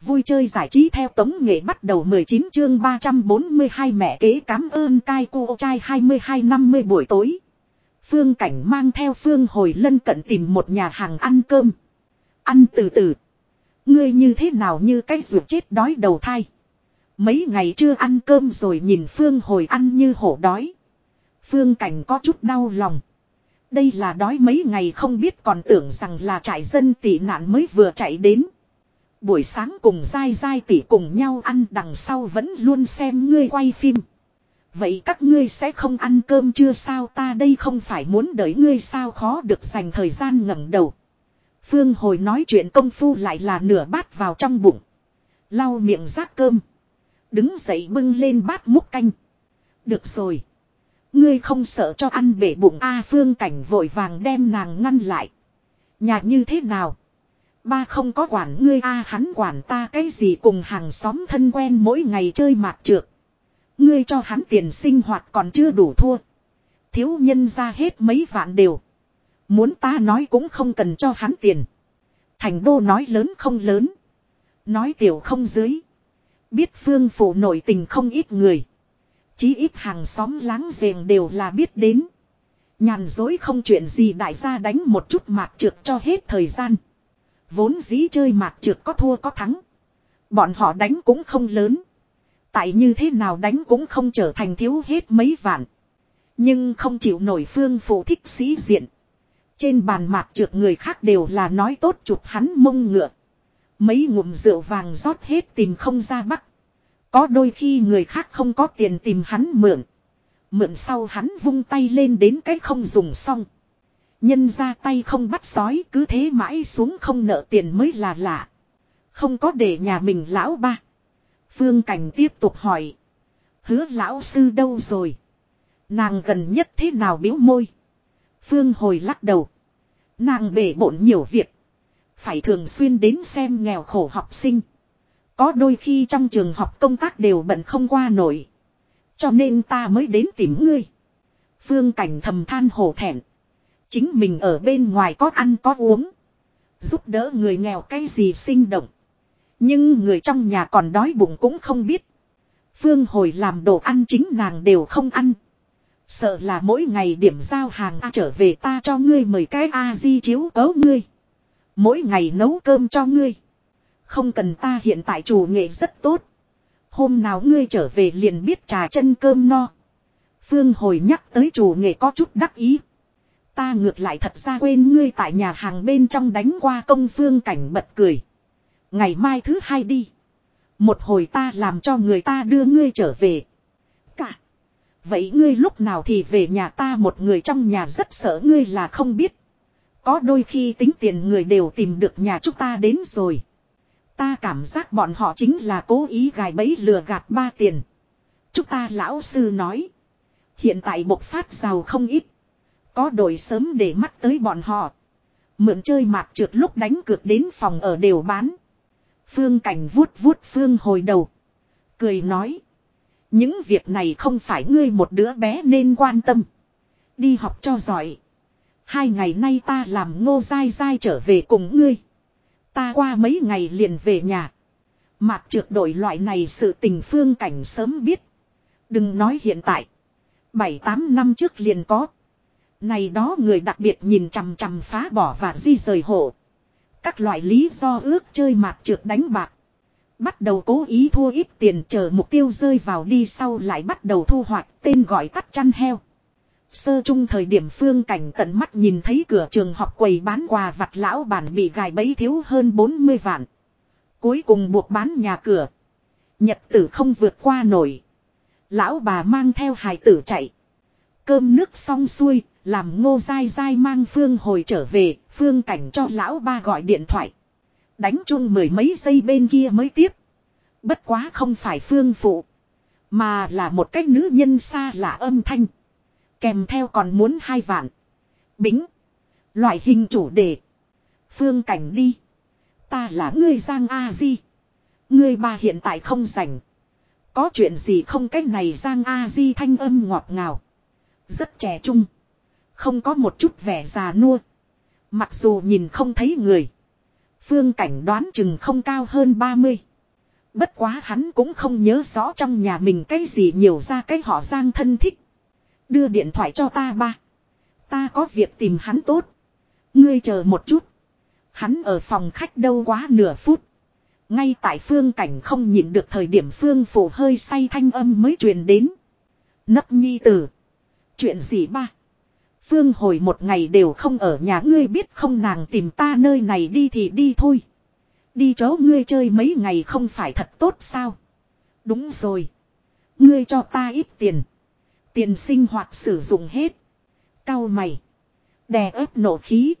Vui chơi giải trí theo tống nghệ bắt đầu 19 chương 342 mẹ kế cám ơn cai cô trai 22-50 buổi tối. Phương Cảnh mang theo Phương hồi lân cận tìm một nhà hàng ăn cơm. Ăn từ từ. Ngươi như thế nào như cái ruột chết đói đầu thai. Mấy ngày chưa ăn cơm rồi nhìn Phương hồi ăn như hổ đói. Phương Cảnh có chút đau lòng. Đây là đói mấy ngày không biết còn tưởng rằng là trại dân tị nạn mới vừa chạy đến. Buổi sáng cùng dai dai tỉ cùng nhau ăn đằng sau vẫn luôn xem ngươi quay phim. Vậy các ngươi sẽ không ăn cơm chưa sao ta đây không phải muốn đợi ngươi sao khó được dành thời gian ngẩng đầu. Phương hồi nói chuyện công phu lại là nửa bát vào trong bụng. Lau miệng rác cơm. Đứng dậy bưng lên bát múc canh. Được rồi. Ngươi không sợ cho ăn bể bụng A phương cảnh vội vàng đem nàng ngăn lại. Nhà như thế nào? Ba không có quản ngươi A, hắn quản ta cái gì cùng hàng xóm thân quen mỗi ngày chơi mạc trượt. Ngươi cho hắn tiền sinh hoạt còn chưa đủ thua. Thiếu nhân ra hết mấy vạn đều. Muốn ta nói cũng không cần cho hắn tiền. Thành đô nói lớn không lớn. Nói tiểu không dưới. Biết phương phủ nội tình không ít người. Chí ít hàng xóm láng giềng đều là biết đến. Nhàn dối không chuyện gì đại gia đánh một chút mạc trượt cho hết thời gian. Vốn dĩ chơi mạc trượt có thua có thắng. Bọn họ đánh cũng không lớn. Tại như thế nào đánh cũng không trở thành thiếu hết mấy vạn. Nhưng không chịu nổi phương phụ thích sĩ diện. Trên bàn mạc trượt người khác đều là nói tốt chụp hắn mông ngựa. Mấy ngụm rượu vàng rót hết tìm không ra bắc. Có đôi khi người khác không có tiền tìm hắn mượn. Mượn sau hắn vung tay lên đến cái không dùng xong. Nhân ra tay không bắt sói, cứ thế mãi xuống không nợ tiền mới là lạ. Không có để nhà mình lão ba. Phương Cảnh tiếp tục hỏi. Hứa lão sư đâu rồi? Nàng gần nhất thế nào biếu môi? Phương hồi lắc đầu. Nàng bể bộn nhiều việc. Phải thường xuyên đến xem nghèo khổ học sinh. Có đôi khi trong trường học công tác đều bận không qua nổi. Cho nên ta mới đến tìm ngươi. Phương cảnh thầm than hổ thẹn. Chính mình ở bên ngoài có ăn có uống. Giúp đỡ người nghèo cái gì sinh động. Nhưng người trong nhà còn đói bụng cũng không biết. Phương hồi làm đồ ăn chính nàng đều không ăn. Sợ là mỗi ngày điểm giao hàng A trở về ta cho ngươi mời cái A di chiếu cấu ngươi. Mỗi ngày nấu cơm cho ngươi. Không cần ta hiện tại chủ nghệ rất tốt. Hôm nào ngươi trở về liền biết trà chân cơm no. Phương hồi nhắc tới chủ nghệ có chút đắc ý. Ta ngược lại thật ra quên ngươi tại nhà hàng bên trong đánh qua công phương cảnh bật cười. Ngày mai thứ hai đi. Một hồi ta làm cho người ta đưa ngươi trở về. Cả. Vậy ngươi lúc nào thì về nhà ta một người trong nhà rất sợ ngươi là không biết. Có đôi khi tính tiền người đều tìm được nhà chúng ta đến rồi. Ta cảm giác bọn họ chính là cố ý gài bẫy lừa gạt ba tiền. Chúng ta lão sư nói. Hiện tại bộc phát giàu không ít. Có đội sớm để mắt tới bọn họ. Mượn chơi mạc trượt lúc đánh cược đến phòng ở đều bán. Phương cảnh vuốt vuốt phương hồi đầu. Cười nói. Những việc này không phải ngươi một đứa bé nên quan tâm. Đi học cho giỏi. Hai ngày nay ta làm ngô dai dai trở về cùng ngươi. Ta qua mấy ngày liền về nhà. Mạc trượt đổi loại này sự tình phương cảnh sớm biết. Đừng nói hiện tại. Bảy tám năm trước liền có. Này đó người đặc biệt nhìn chằm chằm phá bỏ và di rời hộ. Các loại lý do ước chơi mạc trượt đánh bạc. Bắt đầu cố ý thua ít tiền chờ mục tiêu rơi vào đi sau lại bắt đầu thu hoạch tên gọi tắt chăn heo. Sơ trung thời điểm phương cảnh tận mắt nhìn thấy cửa trường học quầy bán quà vặt lão bản bị gài bẫy thiếu hơn 40 vạn. Cuối cùng buộc bán nhà cửa. Nhật tử không vượt qua nổi. Lão bà mang theo hài tử chạy. Cơm nước xong xuôi, làm ngô dai dai mang phương hồi trở về, phương cảnh cho lão ba gọi điện thoại. Đánh chung mười mấy giây bên kia mới tiếp. Bất quá không phải phương phụ. Mà là một cách nữ nhân xa lạ âm thanh. Kèm theo còn muốn hai vạn. Bính. Loại hình chủ đề. Phương cảnh đi. Ta là ngươi Giang A Di. Ngươi ba hiện tại không rảnh. Có chuyện gì không cách này Giang A Di thanh âm ngọt ngào. Rất trẻ trung. Không có một chút vẻ già nua. Mặc dù nhìn không thấy người. Phương cảnh đoán chừng không cao hơn 30. Bất quá hắn cũng không nhớ rõ trong nhà mình cái gì nhiều ra cái họ giang thân thích. Đưa điện thoại cho ta ba. Ta có việc tìm hắn tốt. Ngươi chờ một chút. Hắn ở phòng khách đâu quá nửa phút. Ngay tại phương cảnh không nhịn được thời điểm phương phủ hơi say thanh âm mới truyền đến. Nấp nhi tử. Chuyện gì ba? Phương hồi một ngày đều không ở nhà, ngươi biết không nàng tìm ta nơi này đi thì đi thôi. Đi chỗ ngươi chơi mấy ngày không phải thật tốt sao? Đúng rồi. Ngươi cho ta ít tiền. Tiền sinh hoạt sử dụng hết. Cao mày. Đè ép nổ khí.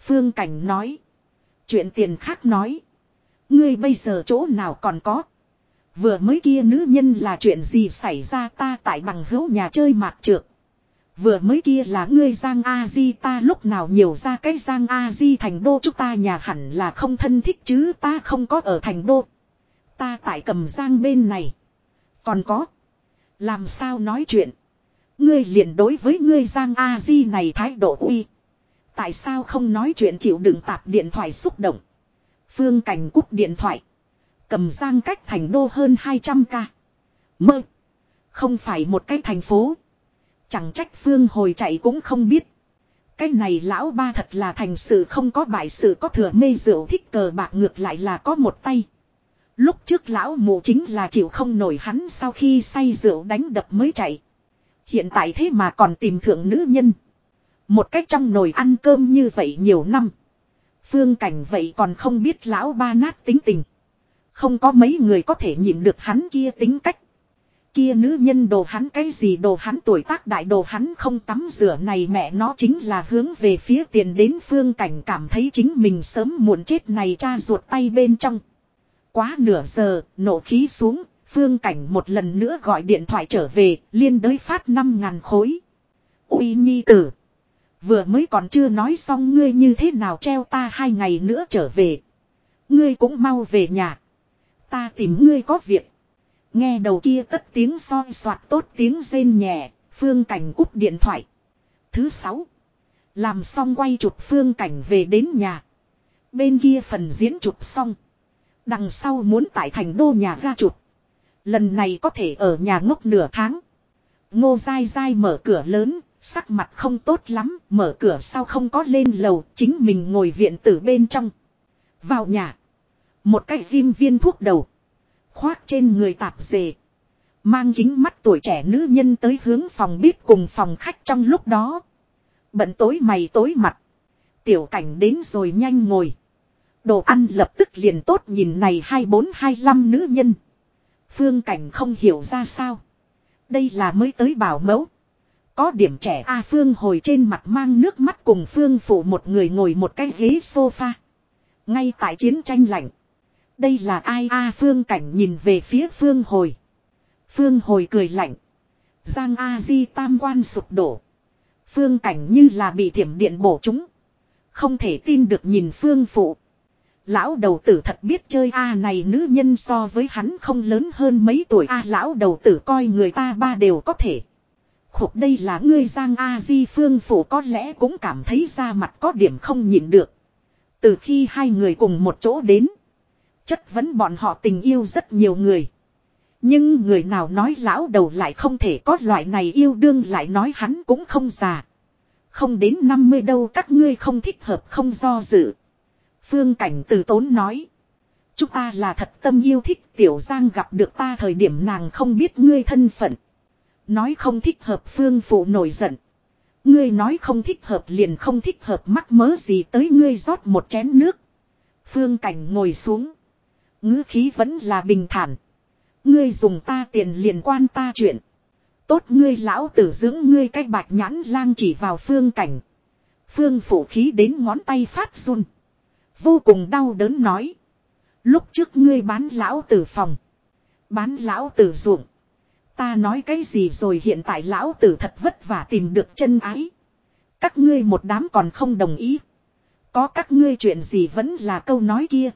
Phương Cảnh nói. Chuyện tiền khác nói. Ngươi bây giờ chỗ nào còn có. Vừa mới kia nữ nhân là chuyện gì xảy ra ta tại bằng hữu nhà chơi mạc trượt. Vừa mới kia là ngươi Giang A Di ta lúc nào nhiều ra cái Giang A Di thành đô chúng ta nhà hẳn là không thân thích chứ ta không có ở thành đô. Ta tại cầm Giang bên này. Còn có. Làm sao nói chuyện. Ngươi liền đối với ngươi Giang A Di này thái độ uy. Tại sao không nói chuyện chịu đựng tạp điện thoại xúc động. Phương Cảnh cúp điện thoại. Cầm Giang cách thành đô hơn 200 ca. Mơ. Không phải một cái thành phố. Chẳng trách Phương hồi chạy cũng không biết. Cái này lão ba thật là thành sự không có bại sự có thừa mê rượu thích cờ bạc ngược lại là có một tay. Lúc trước lão mụ chính là chịu không nổi hắn sau khi say rượu đánh đập mới chạy. Hiện tại thế mà còn tìm thượng nữ nhân. Một cách trong nồi ăn cơm như vậy nhiều năm. Phương cảnh vậy còn không biết lão ba nát tính tình. Không có mấy người có thể nhịn được hắn kia tính cách. Kia nữ nhân đồ hắn cái gì đồ hắn tuổi tác đại đồ hắn không tắm rửa này mẹ nó chính là hướng về phía tiền đến phương cảnh cảm thấy chính mình sớm muộn chết này cha ruột tay bên trong. Quá nửa giờ, nổ khí xuống, phương cảnh một lần nữa gọi điện thoại trở về, liên đới phát năm ngàn khối. Uy nhi tử. Vừa mới còn chưa nói xong ngươi như thế nào treo ta hai ngày nữa trở về. Ngươi cũng mau về nhà. Ta tìm ngươi có việc. Nghe đầu kia tất tiếng soi soạt tốt tiếng rên nhẹ, phương cảnh cúp điện thoại. Thứ sáu. Làm xong quay chụp phương cảnh về đến nhà. Bên kia phần diễn chụp xong. Đằng sau muốn tại thành đô nhà ra chụp. Lần này có thể ở nhà ngốc nửa tháng. Ngô dai dai mở cửa lớn, sắc mặt không tốt lắm, mở cửa sau không có lên lầu, chính mình ngồi viện tử bên trong. Vào nhà. Một cái diêm viên thuốc đầu. Khoác trên người tạp dề. Mang kính mắt tuổi trẻ nữ nhân tới hướng phòng bếp cùng phòng khách trong lúc đó. Bận tối mày tối mặt. Tiểu cảnh đến rồi nhanh ngồi. Đồ ăn lập tức liền tốt nhìn này hai bốn hai năm nữ nhân. Phương cảnh không hiểu ra sao. Đây là mới tới bảo mẫu. Có điểm trẻ A Phương hồi trên mặt mang nước mắt cùng Phương phụ một người ngồi một cái ghế sofa. Ngay tại chiến tranh lạnh. Đây là ai A, Phương cảnh nhìn về phía Phương hồi. Phương hồi cười lạnh. Giang A Di tam quan sụp đổ. Phương cảnh như là bị thiểm điện bổ chúng. Không thể tin được nhìn Phương phụ. Lão đầu tử thật biết chơi A này nữ nhân so với hắn không lớn hơn mấy tuổi A, lão đầu tử coi người ta ba đều có thể. Khục đây là ngươi Giang A Di, Phương Phủ có lẽ cũng cảm thấy ra mặt có điểm không nhịn được. Từ khi hai người cùng một chỗ đến. Chất vấn bọn họ tình yêu rất nhiều người. Nhưng người nào nói lão đầu lại không thể có loại này yêu đương lại nói hắn cũng không già. Không đến 50 đâu các ngươi không thích hợp, không do dự. Phương Cảnh từ tốn nói. Chúng ta là thật tâm yêu thích, Tiểu Giang gặp được ta thời điểm nàng không biết ngươi thân phận. Nói không thích hợp, Phương Phụ nổi giận. Ngươi nói không thích hợp, liền không thích hợp, mắc mớ gì tới ngươi rót một chén nước. Phương Cảnh ngồi xuống ngữ khí vẫn là bình thản. Ngươi dùng ta tiền liền quan ta chuyện. Tốt ngươi lão tử dưỡng ngươi cách bạch nhãn lang chỉ vào phương cảnh. Phương phủ khí đến ngón tay phát run. Vô cùng đau đớn nói. Lúc trước ngươi bán lão tử phòng. Bán lão tử ruộng. Ta nói cái gì rồi hiện tại lão tử thật vất vả tìm được chân ái. Các ngươi một đám còn không đồng ý. Có các ngươi chuyện gì vẫn là câu nói kia.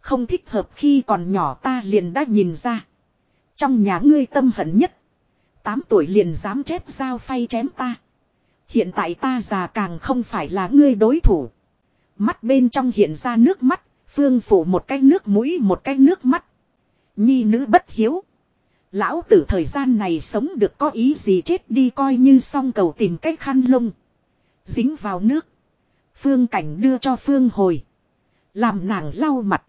Không thích hợp khi còn nhỏ ta liền đã nhìn ra. Trong nhà ngươi tâm hận nhất. Tám tuổi liền dám chép dao phay chém ta. Hiện tại ta già càng không phải là ngươi đối thủ. Mắt bên trong hiện ra nước mắt, phương phủ một cái nước mũi một cái nước mắt. Nhi nữ bất hiếu. Lão tử thời gian này sống được có ý gì chết đi coi như xong cầu tìm cách khăn lông. Dính vào nước. Phương cảnh đưa cho Phương hồi. Làm nàng lau mặt.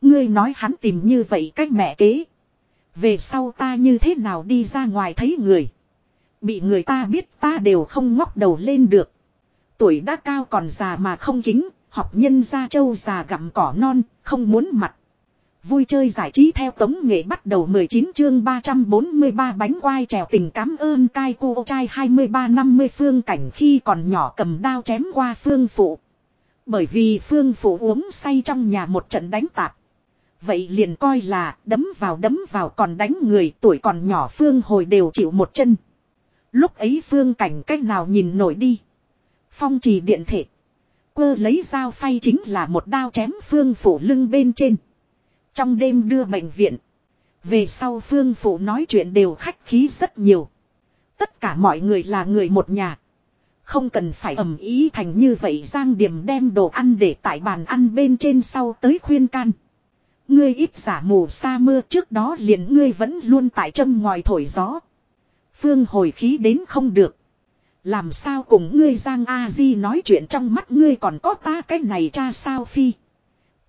Ngươi nói hắn tìm như vậy cách mẹ kế. Về sau ta như thế nào đi ra ngoài thấy người. Bị người ta biết ta đều không ngóc đầu lên được. Tuổi đã cao còn già mà không kính. Học nhân gia châu già gặm cỏ non. Không muốn mặt. Vui chơi giải trí theo tống nghệ bắt đầu 19 chương 343 bánh quai trèo tình cảm ơn cai cô trai 23-50 phương cảnh khi còn nhỏ cầm đao chém qua phương phụ. Bởi vì phương phụ uống say trong nhà một trận đánh tạp. Vậy liền coi là đấm vào đấm vào còn đánh người tuổi còn nhỏ phương hồi đều chịu một chân. Lúc ấy phương cảnh cách nào nhìn nổi đi. Phong trì điện thể. Quơ lấy dao phay chính là một đao chém phương phủ lưng bên trên. Trong đêm đưa bệnh viện. Về sau phương phủ nói chuyện đều khách khí rất nhiều. Tất cả mọi người là người một nhà. Không cần phải ầm ý thành như vậy Giang Điểm đem đồ ăn để tại bàn ăn bên trên sau tới khuyên can. Ngươi ít giả mù sa mưa trước đó liền ngươi vẫn luôn tại châm ngoài thổi gió. Phương hồi khí đến không được. Làm sao cùng ngươi Giang A-di nói chuyện trong mắt ngươi còn có ta cái này cha sao phi.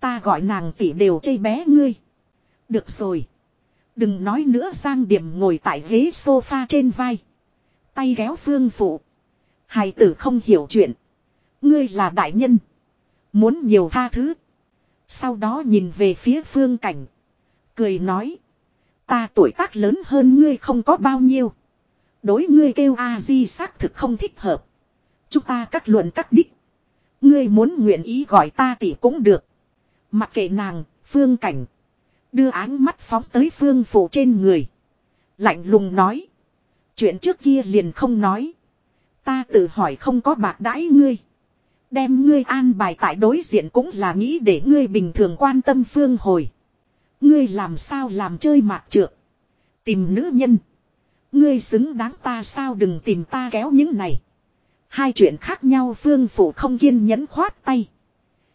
Ta gọi nàng tỷ đều chây bé ngươi. Được rồi. Đừng nói nữa Giang Điểm ngồi tại ghế sofa trên vai. Tay kéo phương phụ. Hài tử không hiểu chuyện. Ngươi là đại nhân. Muốn nhiều tha thứ. Sau đó nhìn về phía phương cảnh. Cười nói. Ta tuổi tác lớn hơn ngươi không có bao nhiêu. Đối ngươi kêu A-di xác thực không thích hợp. Chúng ta các luận các đích. Ngươi muốn nguyện ý gọi ta tỷ cũng được. Mặc kệ nàng, phương cảnh. Đưa áng mắt phóng tới phương phủ trên người. Lạnh lùng nói. Chuyện trước kia liền không nói. Ta tự hỏi không có bạc đãi ngươi. Đem ngươi an bài tại đối diện cũng là nghĩ để ngươi bình thường quan tâm phương hồi. Ngươi làm sao làm chơi mạc trượt. Tìm nữ nhân. Ngươi xứng đáng ta sao đừng tìm ta kéo những này. Hai chuyện khác nhau phương phủ không kiên nhẫn khoát tay.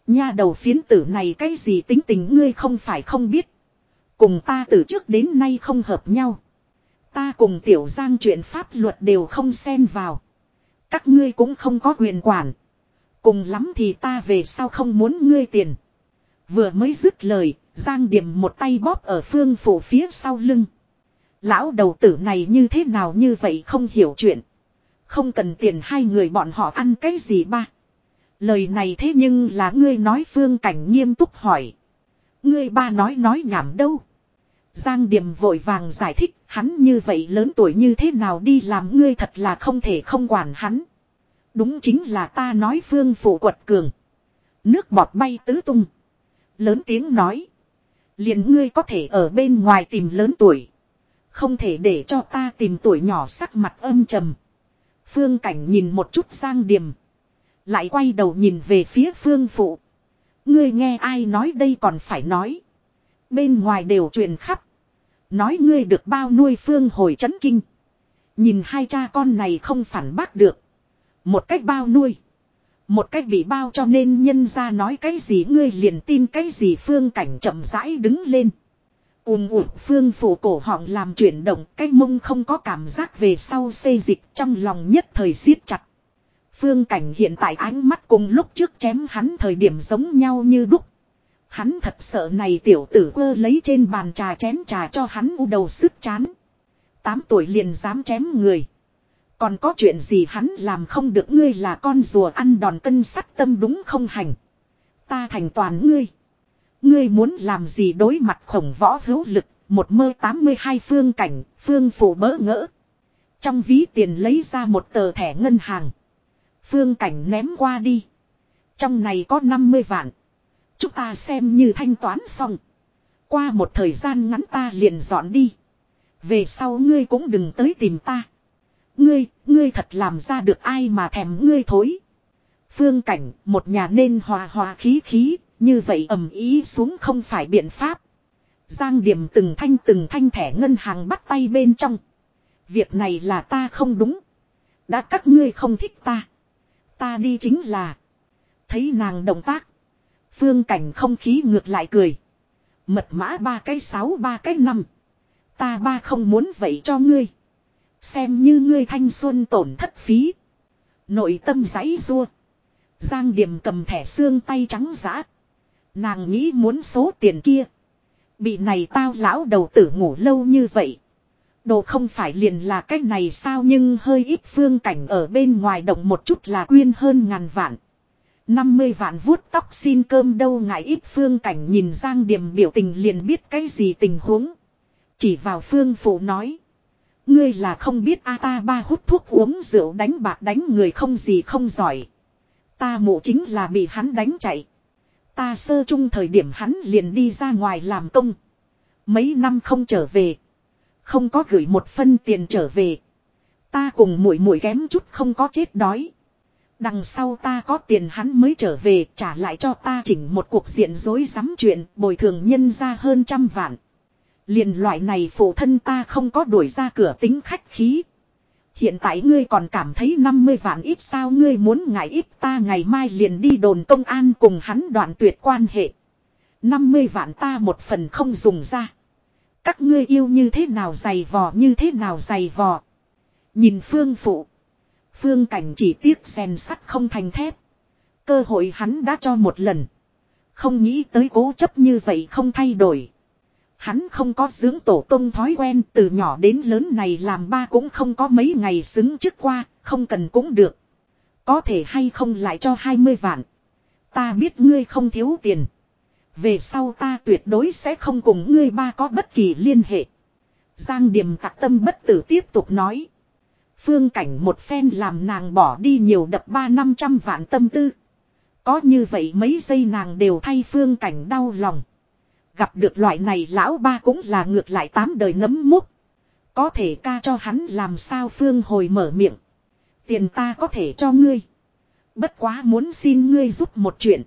Nha đầu phiến tử này cái gì tính tình ngươi không phải không biết. Cùng ta từ trước đến nay không hợp nhau. Ta cùng tiểu giang chuyện pháp luật đều không xen vào. Các ngươi cũng không có quyền quản. Cùng lắm thì ta về sao không muốn ngươi tiền. Vừa mới dứt lời, Giang Điểm một tay bóp ở phương phủ phía sau lưng. Lão đầu tử này như thế nào như vậy không hiểu chuyện. Không cần tiền hai người bọn họ ăn cái gì ba. Lời này thế nhưng là ngươi nói phương cảnh nghiêm túc hỏi. Ngươi ba nói nói nhảm đâu. Giang Điềm vội vàng giải thích hắn như vậy lớn tuổi như thế nào đi làm ngươi thật là không thể không quản hắn. Đúng chính là ta nói phương phụ quật cường. Nước bọt bay tứ tung. Lớn tiếng nói. liền ngươi có thể ở bên ngoài tìm lớn tuổi. Không thể để cho ta tìm tuổi nhỏ sắc mặt âm trầm. Phương cảnh nhìn một chút sang Điềm. Lại quay đầu nhìn về phía phương phụ. Ngươi nghe ai nói đây còn phải nói. Bên ngoài đều truyền khắp. Nói ngươi được bao nuôi phương hồi chấn kinh. Nhìn hai cha con này không phản bác được. Một cách bao nuôi. Một cách bị bao cho nên nhân ra nói cái gì ngươi liền tin cái gì phương cảnh chậm rãi đứng lên. ùm ụt phương phủ cổ họng làm chuyển động cái mông không có cảm giác về sau xê dịch trong lòng nhất thời siết chặt. Phương cảnh hiện tại ánh mắt cùng lúc trước chém hắn thời điểm giống nhau như đúc. Hắn thật sợ này tiểu tử quơ lấy trên bàn trà chén trà cho hắn u đầu sức chán. Tám tuổi liền dám chém người. Còn có chuyện gì hắn làm không được ngươi là con rùa ăn đòn cân sắt tâm đúng không hành. Ta thành toàn ngươi. Ngươi muốn làm gì đối mặt khổng võ hữu lực, một mơ 82 phương cảnh, phương phủ bỡ ngỡ. Trong ví tiền lấy ra một tờ thẻ ngân hàng. Phương cảnh ném qua đi. Trong này có 50 vạn. Chúng ta xem như thanh toán xong. Qua một thời gian ngắn ta liền dọn đi. Về sau ngươi cũng đừng tới tìm ta. Ngươi, ngươi thật làm ra được ai mà thèm ngươi thối. Phương cảnh, một nhà nên hòa hòa khí khí, như vậy ầm ý xuống không phải biện pháp. Giang điểm từng thanh từng thanh thẻ ngân hàng bắt tay bên trong. Việc này là ta không đúng. Đã các ngươi không thích ta. Ta đi chính là. Thấy nàng động tác. Phương cảnh không khí ngược lại cười. Mật mã ba cái sáu ba cái năm. Ta ba không muốn vậy cho ngươi. Xem như ngươi thanh xuân tổn thất phí. Nội tâm giấy rua. Giang điểm cầm thẻ xương tay trắng giã. Nàng nghĩ muốn số tiền kia. Bị này tao lão đầu tử ngủ lâu như vậy. Đồ không phải liền là cách này sao nhưng hơi ít phương cảnh ở bên ngoài động một chút là quyên hơn ngàn vạn. 50 vạn vuốt tóc xin cơm đâu ngại ít phương cảnh nhìn Giang Điềm biểu tình liền biết cái gì tình huống. Chỉ vào phương phụ nói. Ngươi là không biết a ta ba hút thuốc uống rượu đánh bạc đánh người không gì không giỏi. Ta mụ chính là bị hắn đánh chạy. Ta sơ chung thời điểm hắn liền đi ra ngoài làm công. Mấy năm không trở về. Không có gửi một phân tiền trở về. Ta cùng mũi mũi kém chút không có chết đói. Đằng sau ta có tiền hắn mới trở về, trả lại cho ta chỉnh một cuộc diện dối rắm chuyện, bồi thường nhân ra hơn trăm vạn. Liền loại này phụ thân ta không có đuổi ra cửa tính khách khí. Hiện tại ngươi còn cảm thấy 50 vạn ít sao ngươi muốn ngại ít ta ngày mai liền đi đồn công an cùng hắn đoạn tuyệt quan hệ. 50 vạn ta một phần không dùng ra. Các ngươi yêu như thế nào dày vò như thế nào dày vò. Nhìn phương phụ. Phương cảnh chỉ tiếc rèn sắt không thành thép. Cơ hội hắn đã cho một lần. Không nghĩ tới cố chấp như vậy không thay đổi. Hắn không có dưỡng tổ tông thói quen từ nhỏ đến lớn này làm ba cũng không có mấy ngày xứng trước qua, không cần cũng được. Có thể hay không lại cho 20 vạn. Ta biết ngươi không thiếu tiền. Về sau ta tuyệt đối sẽ không cùng ngươi ba có bất kỳ liên hệ. Giang Điềm tạc tâm bất tử tiếp tục nói. Phương cảnh một phen làm nàng bỏ đi nhiều đập ba năm trăm vạn tâm tư. Có như vậy mấy giây nàng đều thay phương cảnh đau lòng. Gặp được loại này lão ba cũng là ngược lại tám đời nấm múc. Có thể ca cho hắn làm sao phương hồi mở miệng. Tiền ta có thể cho ngươi. Bất quá muốn xin ngươi giúp một chuyện.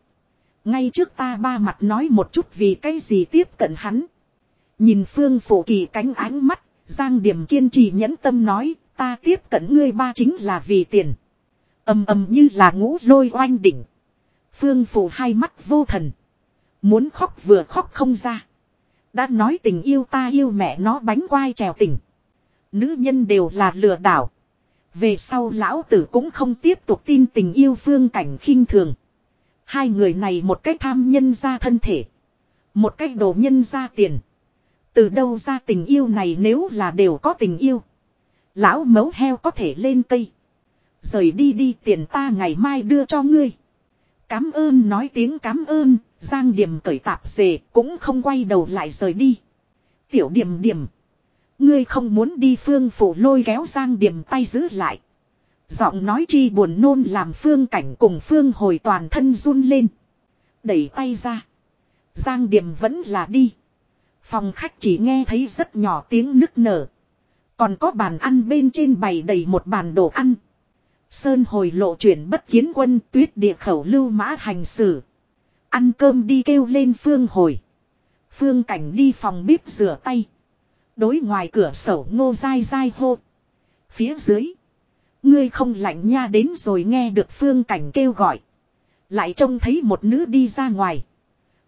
Ngay trước ta ba mặt nói một chút vì cái gì tiếp cận hắn. Nhìn phương phổ kỳ cánh ánh mắt, Giang Điểm kiên trì nhẫn tâm nói, ta tiếp cận ngươi ba chính là vì tiền. ầm ầm như là ngũ lôi oanh đỉnh. Phương phổ hai mắt vô thần. Muốn khóc vừa khóc không ra. Đã nói tình yêu ta yêu mẹ nó bánh quai trèo tình. Nữ nhân đều là lừa đảo. Về sau lão tử cũng không tiếp tục tin tình yêu phương cảnh khinh thường. Hai người này một cách tham nhân ra thân thể. Một cách đồ nhân ra tiền. Từ đâu ra tình yêu này nếu là đều có tình yêu. Lão mấu heo có thể lên cây. Rời đi đi, tiền ta ngày mai đưa cho ngươi. Cám ơn nói tiếng cám ơn, Giang Điềm cởi tạp dề cũng không quay đầu lại rời đi. Tiểu Điềm Điềm. Ngươi không muốn đi phương phủ lôi kéo Giang Điềm tay giữ lại. Giọng nói chi buồn nôn làm phương cảnh cùng phương hồi toàn thân run lên. Đẩy tay ra. Giang Điềm vẫn là đi. Phòng khách chỉ nghe thấy rất nhỏ tiếng nức nở. Còn có bàn ăn bên trên bày đầy một bàn đồ ăn. Sơn hồi lộ chuyển bất kiến quân tuyết địa khẩu lưu mã hành xử. Ăn cơm đi kêu lên phương hồi. Phương cảnh đi phòng bếp rửa tay. Đối ngoài cửa sổ ngô dai dai hô. Phía dưới. Ngươi không lạnh nha đến rồi nghe được phương cảnh kêu gọi. Lại trông thấy một nữ đi ra ngoài.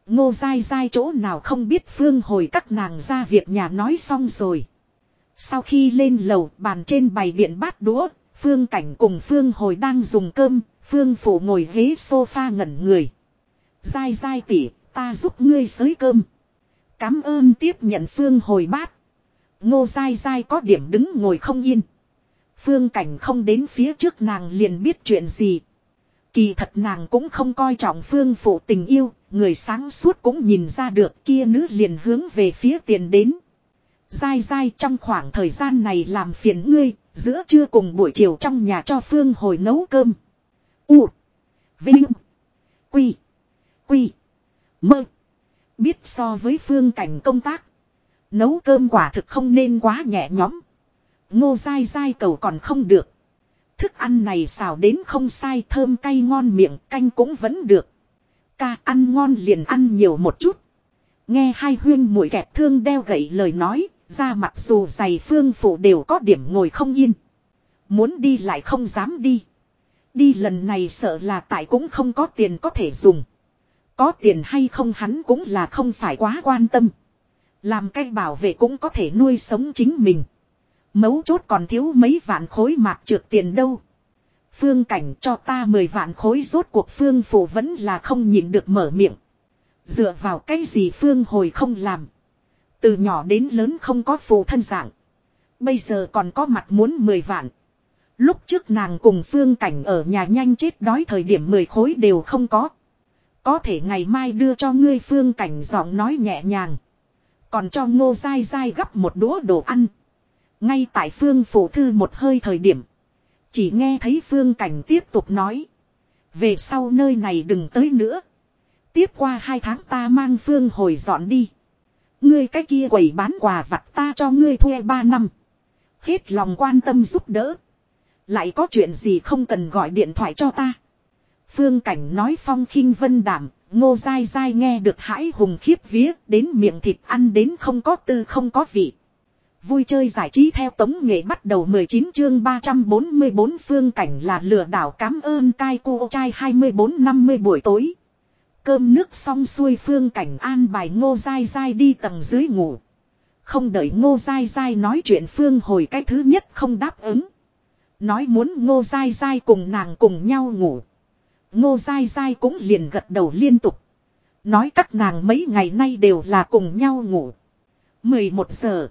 Ngô dai dai chỗ nào không biết phương hồi các nàng ra việc nhà nói xong rồi. Sau khi lên lầu bàn trên bày biện bát đũa, phương cảnh cùng phương hồi đang dùng cơm, phương phụ ngồi ghế sofa ngẩn người. Dai dai tỉ, ta giúp ngươi xới cơm. Cám ơn tiếp nhận phương hồi bát. Ngô dai dai có điểm đứng ngồi không yên. Phương cảnh không đến phía trước nàng liền biết chuyện gì. Kỳ thật nàng cũng không coi trọng phương phụ tình yêu, người sáng suốt cũng nhìn ra được kia nữ liền hướng về phía tiền đến. Dai dai trong khoảng thời gian này làm phiền ngươi, giữa trưa cùng buổi chiều trong nhà cho phương hồi nấu cơm. U. Vinh. Quy. Quy. Mơ. Biết so với phương cảnh công tác. Nấu cơm quả thực không nên quá nhẹ nhõm. Ngô dai dai cầu còn không được. Thức ăn này xào đến không sai thơm cay ngon miệng canh cũng vẫn được. Ca ăn ngon liền ăn nhiều một chút. Nghe hai huyên mũi kẹp thương đeo gậy lời nói, ra mặt dù dày phương phủ đều có điểm ngồi không yên. Muốn đi lại không dám đi. Đi lần này sợ là tại cũng không có tiền có thể dùng. Có tiền hay không hắn cũng là không phải quá quan tâm. Làm cách bảo vệ cũng có thể nuôi sống chính mình. Mấu chốt còn thiếu mấy vạn khối mạc trượt tiền đâu. Phương cảnh cho ta 10 vạn khối rốt cuộc phương phủ vẫn là không nhịn được mở miệng. Dựa vào cái gì phương hồi không làm. Từ nhỏ đến lớn không có phụ thân dạng. Bây giờ còn có mặt muốn 10 vạn. Lúc trước nàng cùng phương cảnh ở nhà nhanh chết đói thời điểm 10 khối đều không có. Có thể ngày mai đưa cho ngươi phương cảnh giọng nói nhẹ nhàng. Còn cho ngô dai dai gấp một đũa đồ ăn. Ngay tại phương phủ thư một hơi thời điểm. Chỉ nghe thấy phương cảnh tiếp tục nói. Về sau nơi này đừng tới nữa. Tiếp qua hai tháng ta mang phương hồi dọn đi. Ngươi cái kia quầy bán quà vặt ta cho ngươi thuê ba năm. Hết lòng quan tâm giúp đỡ. Lại có chuyện gì không cần gọi điện thoại cho ta. Phương Cảnh nói phong khinh vân đảm, ngô dai dai nghe được hãi hùng khiếp vía, đến miệng thịt ăn đến không có tư không có vị. Vui chơi giải trí theo tống nghệ bắt đầu 19 chương 344 phương cảnh là lừa đảo cám ơn cai cô trai 24-50 buổi tối. Cơm nước xong xuôi phương cảnh an bài ngô dai dai đi tầng dưới ngủ. Không đợi ngô dai dai nói chuyện phương hồi cái thứ nhất không đáp ứng. Nói muốn ngô dai dai cùng nàng cùng nhau ngủ. Ngô dai dai cũng liền gật đầu liên tục. Nói các nàng mấy ngày nay đều là cùng nhau ngủ. 11 giờ.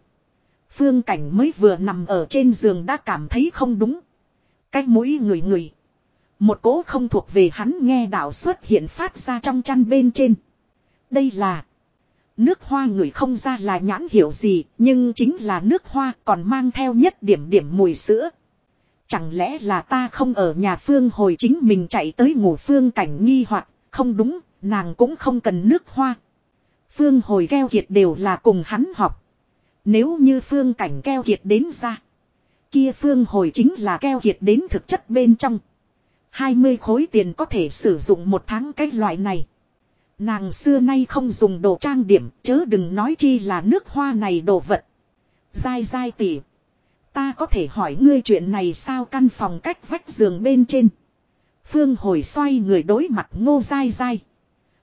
Phương cảnh mới vừa nằm ở trên giường đã cảm thấy không đúng. Cái mũi người người. Một cỗ không thuộc về hắn nghe đạo xuất hiện phát ra trong chăn bên trên. Đây là. Nước hoa người không ra là nhãn hiểu gì, nhưng chính là nước hoa còn mang theo nhất điểm điểm mùi sữa. Chẳng lẽ là ta không ở nhà phương hồi chính mình chạy tới ngủ phương cảnh nghi hoặc không đúng, nàng cũng không cần nước hoa. Phương hồi keo kiệt đều là cùng hắn học. Nếu như phương cảnh keo kiệt đến ra. Kia phương hồi chính là keo kiệt đến thực chất bên trong. 20 khối tiền có thể sử dụng một tháng cái loại này. Nàng xưa nay không dùng đồ trang điểm, chớ đừng nói chi là nước hoa này đồ vật. Dai dai tỉ. Ta có thể hỏi ngươi chuyện này sao căn phòng cách vách giường bên trên. Phương hồi xoay người đối mặt ngô dai dai.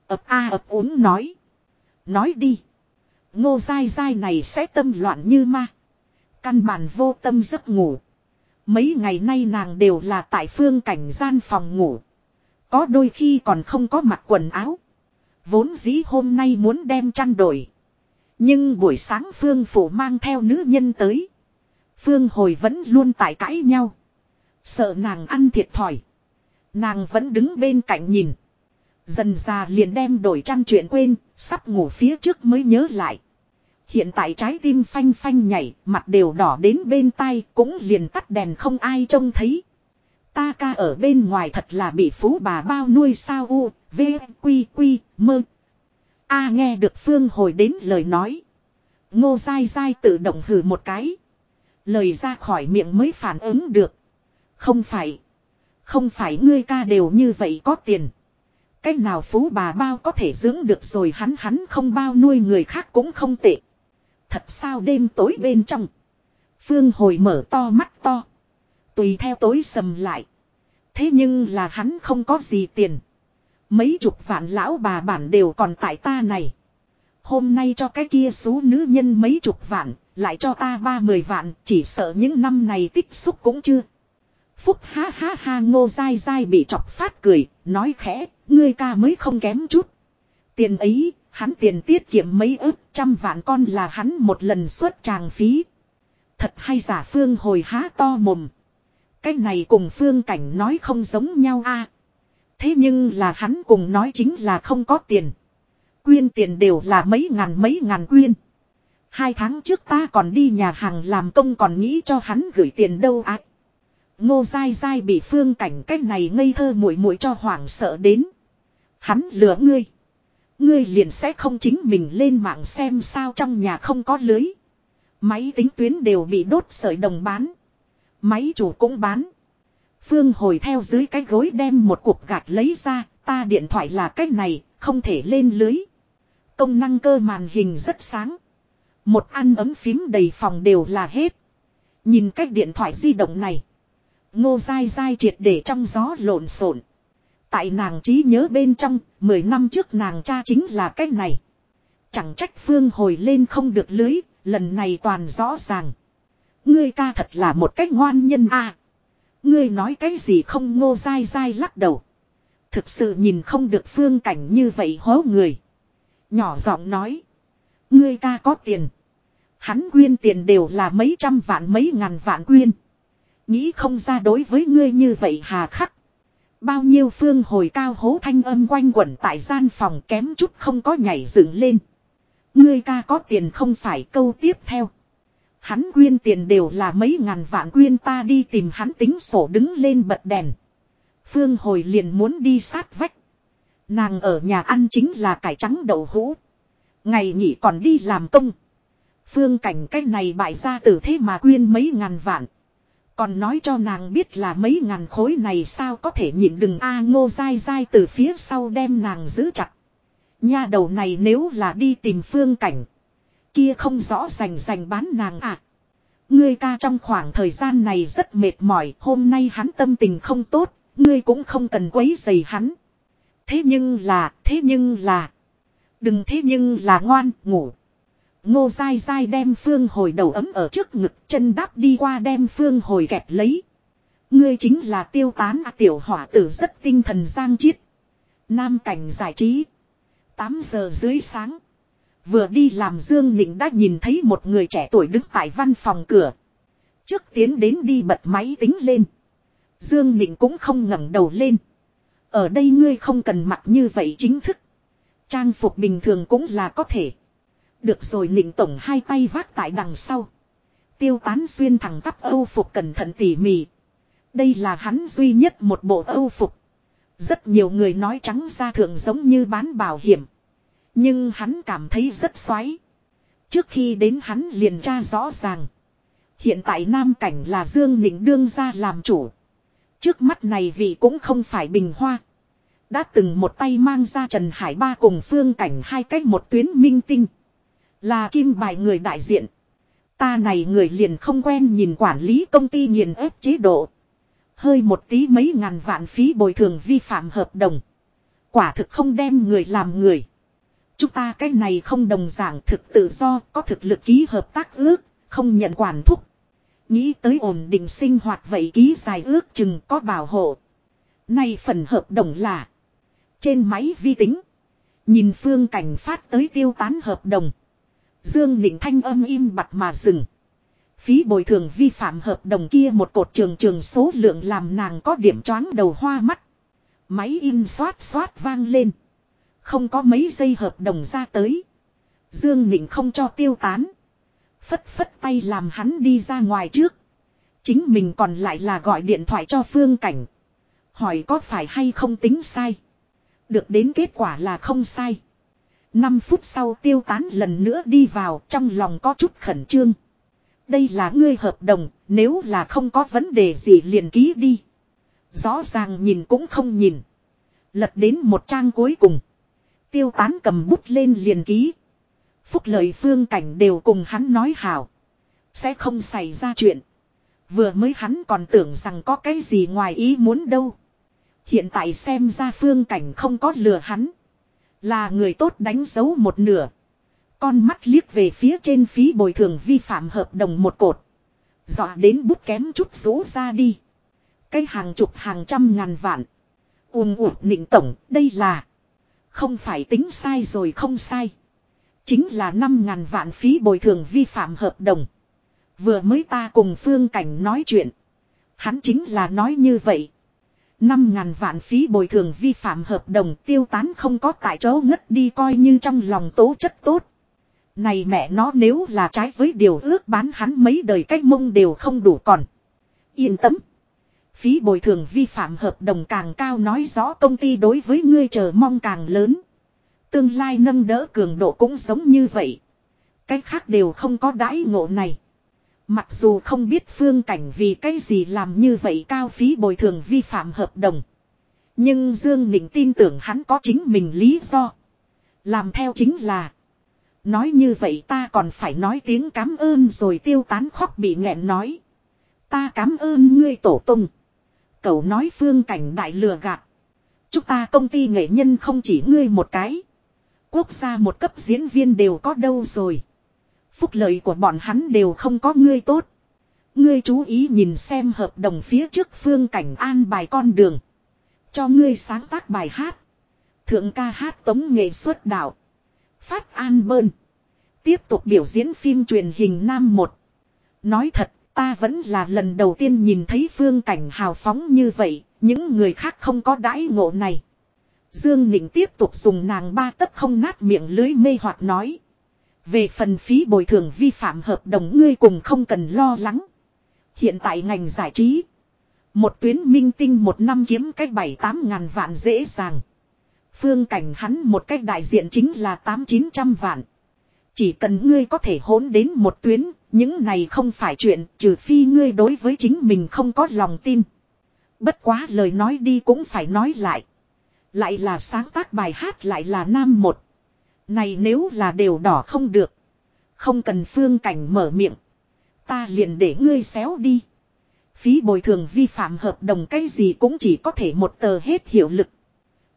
ập a ập uống nói. Nói đi. Ngô dai dai này sẽ tâm loạn như ma. Căn bản vô tâm giấc ngủ. Mấy ngày nay nàng đều là tại phương cảnh gian phòng ngủ. Có đôi khi còn không có mặc quần áo. Vốn dĩ hôm nay muốn đem chăn đổi. Nhưng buổi sáng Phương Phủ mang theo nữ nhân tới. Phương hồi vẫn luôn tại cãi nhau. Sợ nàng ăn thiệt thòi. Nàng vẫn đứng bên cạnh nhìn. Dần già liền đem đổi chăn chuyện quên, sắp ngủ phía trước mới nhớ lại. Hiện tại trái tim phanh phanh nhảy, mặt đều đỏ đến bên tai, cũng liền tắt đèn không ai trông thấy. Ta ca ở bên ngoài thật là bị phú bà bao nuôi sao u, v, quy quy, mơ. A nghe được Phương hồi đến lời nói. Ngô dai dai tự động hừ một cái. Lời ra khỏi miệng mới phản ứng được. Không phải. Không phải ngươi ca đều như vậy có tiền. Cách nào phú bà bao có thể dưỡng được rồi hắn hắn không bao nuôi người khác cũng không tệ. Thật sao đêm tối bên trong. Phương hồi mở to mắt to. Tùy theo tối sầm lại. Thế nhưng là hắn không có gì tiền. Mấy chục vạn lão bà bản đều còn tại ta này. Hôm nay cho cái kia số nữ nhân mấy chục vạn, lại cho ta ba mười vạn, chỉ sợ những năm này tích xúc cũng chưa. Phúc ha ha ha ngô dai dai bị chọc phát cười, nói khẽ, ngươi ca mới không kém chút. Tiền ấy, hắn tiền tiết kiệm mấy ức, trăm vạn con là hắn một lần xuất tràng phí. Thật hay giả phương hồi há to mồm. Cái này cùng phương cảnh nói không giống nhau a Thế nhưng là hắn cùng nói chính là không có tiền. Quyên tiền đều là mấy ngàn mấy ngàn quyên. Hai tháng trước ta còn đi nhà hàng làm công còn nghĩ cho hắn gửi tiền đâu ạ. Ngô dai dai bị phương cảnh cách này ngây thơ muội muội cho hoảng sợ đến. Hắn lửa ngươi. Ngươi liền sẽ không chính mình lên mạng xem sao trong nhà không có lưới. Máy tính tuyến đều bị đốt sợi đồng bán. Máy chủ cũng bán. Phương hồi theo dưới cái gối đem một cuộc gạt lấy ra, ta điện thoại là cách này, không thể lên lưới. Công năng cơ màn hình rất sáng. Một ăn ấm phím đầy phòng đều là hết. Nhìn cách điện thoại di động này. Ngô dai dai triệt để trong gió lộn xộn. Tại nàng trí nhớ bên trong, 10 năm trước nàng cha chính là cái này. Chẳng trách Phương hồi lên không được lưới, lần này toàn rõ ràng. Ngươi ca thật là một cách ngoan nhân a. Ngươi nói cái gì không ngô dai dai lắc đầu. Thực sự nhìn không được phương cảnh như vậy hố người. Nhỏ giọng nói. Ngươi ca có tiền. Hắn quyên tiền đều là mấy trăm vạn mấy ngàn vạn quyên. Nghĩ không ra đối với ngươi như vậy hà khắc. Bao nhiêu phương hồi cao hố thanh âm quanh quẩn tại gian phòng kém chút không có nhảy dựng lên. Ngươi ca có tiền không phải câu tiếp theo. Hắn quyên tiền đều là mấy ngàn vạn quyên ta đi tìm hắn tính sổ đứng lên bật đèn. Phương hồi liền muốn đi sát vách. Nàng ở nhà ăn chính là cải trắng đậu hũ. Ngày nghỉ còn đi làm công. Phương cảnh cái này bại ra tử thế mà quyên mấy ngàn vạn. Còn nói cho nàng biết là mấy ngàn khối này sao có thể nhịn đừng a ngô dai dai từ phía sau đem nàng giữ chặt. Nha đầu này nếu là đi tìm phương cảnh. Kia không rõ rành rành bán nàng à. Ngươi ca trong khoảng thời gian này rất mệt mỏi. Hôm nay hắn tâm tình không tốt. Ngươi cũng không cần quấy dày hắn. Thế nhưng là, thế nhưng là. Đừng thế nhưng là ngoan, ngủ. Ngô dai dai đem phương hồi đầu ấm ở trước ngực chân đáp đi qua đem phương hồi kẹp lấy. Ngươi chính là tiêu tán à, tiểu hỏa tử rất tinh thần giang chiết. Nam cảnh giải trí. 8 giờ dưới sáng. Vừa đi làm Dương Nịnh đã nhìn thấy một người trẻ tuổi đứng tại văn phòng cửa. Trước tiến đến đi bật máy tính lên. Dương Nịnh cũng không ngẩng đầu lên. Ở đây ngươi không cần mặc như vậy chính thức. Trang phục bình thường cũng là có thể. Được rồi Nịnh Tổng hai tay vác tại đằng sau. Tiêu tán xuyên thẳng tắp âu phục cẩn thận tỉ mỉ. Đây là hắn duy nhất một bộ âu phục. Rất nhiều người nói trắng ra thượng giống như bán bảo hiểm. Nhưng hắn cảm thấy rất xoáy. Trước khi đến hắn liền tra rõ ràng. Hiện tại Nam Cảnh là Dương Nịnh đương ra làm chủ. Trước mắt này vị cũng không phải bình hoa. Đã từng một tay mang ra Trần Hải Ba cùng Phương Cảnh hai cách một tuyến minh tinh. Là kim bài người đại diện. Ta này người liền không quen nhìn quản lý công ty nghiền ép chế độ. Hơi một tí mấy ngàn vạn phí bồi thường vi phạm hợp đồng. Quả thực không đem người làm người. Chúng ta cái này không đồng giảng thực tự do, có thực lực ký hợp tác ước, không nhận quản thúc. Nghĩ tới ổn định sinh hoạt vậy ký dài ước chừng có bảo hộ. Nay phần hợp đồng là trên máy vi tính. Nhìn phương cảnh phát tới tiêu tán hợp đồng. Dương Nịnh Thanh âm im bặt mà dừng. Phí bồi thường vi phạm hợp đồng kia một cột trường trường số lượng làm nàng có điểm choáng đầu hoa mắt. Máy in xoát xoát vang lên. Không có mấy giây hợp đồng ra tới. Dương Nịnh không cho tiêu tán. Phất phất tay làm hắn đi ra ngoài trước. Chính mình còn lại là gọi điện thoại cho phương cảnh. Hỏi có phải hay không tính sai. Được đến kết quả là không sai. 5 phút sau tiêu tán lần nữa đi vào trong lòng có chút khẩn trương. Đây là ngươi hợp đồng, nếu là không có vấn đề gì liền ký đi. Rõ ràng nhìn cũng không nhìn. Lật đến một trang cuối cùng. Tiêu tán cầm bút lên liền ký. Phúc lợi phương cảnh đều cùng hắn nói hảo. Sẽ không xảy ra chuyện. Vừa mới hắn còn tưởng rằng có cái gì ngoài ý muốn đâu. Hiện tại xem ra phương cảnh không có lừa hắn. Là người tốt đánh dấu một nửa. Con mắt liếc về phía trên phí bồi thường vi phạm hợp đồng một cột. Dọa đến bút kém chút rũ ra đi. Cái hàng chục hàng trăm ngàn vạn. Uông uổng nịnh tổng, đây là. Không phải tính sai rồi không sai. Chính là năm ngàn vạn phí bồi thường vi phạm hợp đồng. Vừa mới ta cùng phương cảnh nói chuyện. Hắn chính là nói như vậy. Năm ngàn vạn phí bồi thường vi phạm hợp đồng tiêu tán không có tại chỗ ngất đi coi như trong lòng tố chất tốt. Này mẹ nó nếu là trái với điều ước bán hắn mấy đời cách mông đều không đủ còn. Yên tâm. Phí bồi thường vi phạm hợp đồng càng cao nói rõ công ty đối với ngươi chờ mong càng lớn. Tương lai nâng đỡ cường độ cũng giống như vậy. Cách khác đều không có đãi ngộ này. Mặc dù không biết phương cảnh vì cái gì làm như vậy cao phí bồi thường vi phạm hợp đồng. Nhưng Dương Nịnh tin tưởng hắn có chính mình lý do. Làm theo chính là. Nói như vậy ta còn phải nói tiếng cảm ơn rồi tiêu tán khóc bị nghẹn nói. Ta cảm ơn ngươi tổ tung. Cậu nói phương cảnh đại lừa gạt. Chúng ta công ty nghệ nhân không chỉ ngươi một cái. Quốc gia một cấp diễn viên đều có đâu rồi. Phúc lợi của bọn hắn đều không có ngươi tốt. Ngươi chú ý nhìn xem hợp đồng phía trước phương cảnh an bài con đường. Cho ngươi sáng tác bài hát. Thượng ca hát tống nghệ xuất đạo. Phát an bơn. Tiếp tục biểu diễn phim truyền hình nam một. Nói thật, ta vẫn là lần đầu tiên nhìn thấy phương cảnh hào phóng như vậy, những người khác không có đãi ngộ này. Dương Nịnh tiếp tục dùng nàng ba tấc không nát miệng lưới mê hoặc nói. Về phần phí bồi thường vi phạm hợp đồng ngươi cùng không cần lo lắng. Hiện tại ngành giải trí. Một tuyến minh tinh một năm kiếm cách bảy tám ngàn vạn dễ dàng. Phương cảnh hắn một cách đại diện chính là tám chín trăm vạn. Chỉ cần ngươi có thể hỗn đến một tuyến, những này không phải chuyện trừ phi ngươi đối với chính mình không có lòng tin. Bất quá lời nói đi cũng phải nói lại. Lại là sáng tác bài hát lại là nam một. Này nếu là đều đỏ không được. Không cần phương cảnh mở miệng. Ta liền để ngươi xéo đi. Phí bồi thường vi phạm hợp đồng cái gì cũng chỉ có thể một tờ hết hiệu lực.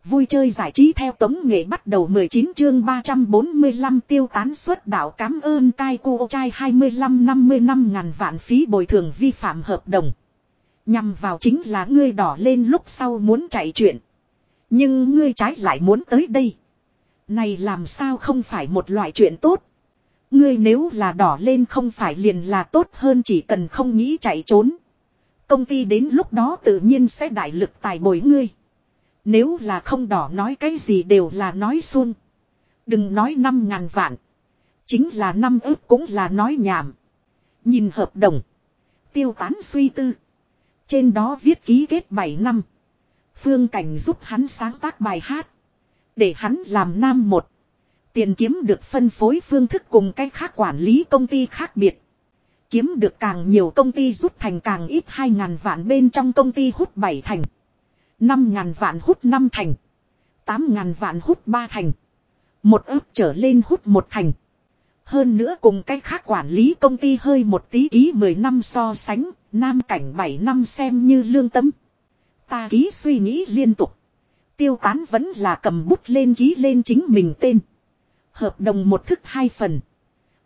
Vui chơi giải trí theo tống nghệ bắt đầu 19 chương 345 tiêu tán suất đạo cảm ơn cai cô trai 25-50 năm ngàn vạn phí bồi thường vi phạm hợp đồng. Nhằm vào chính là ngươi đỏ lên lúc sau muốn chạy chuyện. Nhưng ngươi trái lại muốn tới đây. Này làm sao không phải một loại chuyện tốt. Ngươi nếu là đỏ lên không phải liền là tốt hơn chỉ cần không nghĩ chạy trốn. Công ty đến lúc đó tự nhiên sẽ đại lực tài bồi ngươi. Nếu là không đỏ nói cái gì đều là nói xuân. Đừng nói năm ngàn vạn. Chính là năm ước cũng là nói nhảm. Nhìn hợp đồng. Tiêu tán suy tư. Trên đó viết ký kết 7 năm. Phương Cảnh giúp hắn sáng tác bài hát. Để hắn làm nam một. Tiền kiếm được phân phối phương thức cùng cách khác quản lý công ty khác biệt. Kiếm được càng nhiều công ty rút thành càng ít 2.000 vạn bên trong công ty hút 7 thành. 5.000 vạn hút 5 thành. 8.000 vạn hút 3 thành. Một ước trở lên hút một thành. Hơn nữa cùng cách khác quản lý công ty hơi một tí ký 10 năm so sánh, nam cảnh 7 năm xem như lương tâm. Ta ký suy nghĩ liên tục. Tiêu tán vẫn là cầm bút lên ký lên chính mình tên. Hợp đồng một thức hai phần.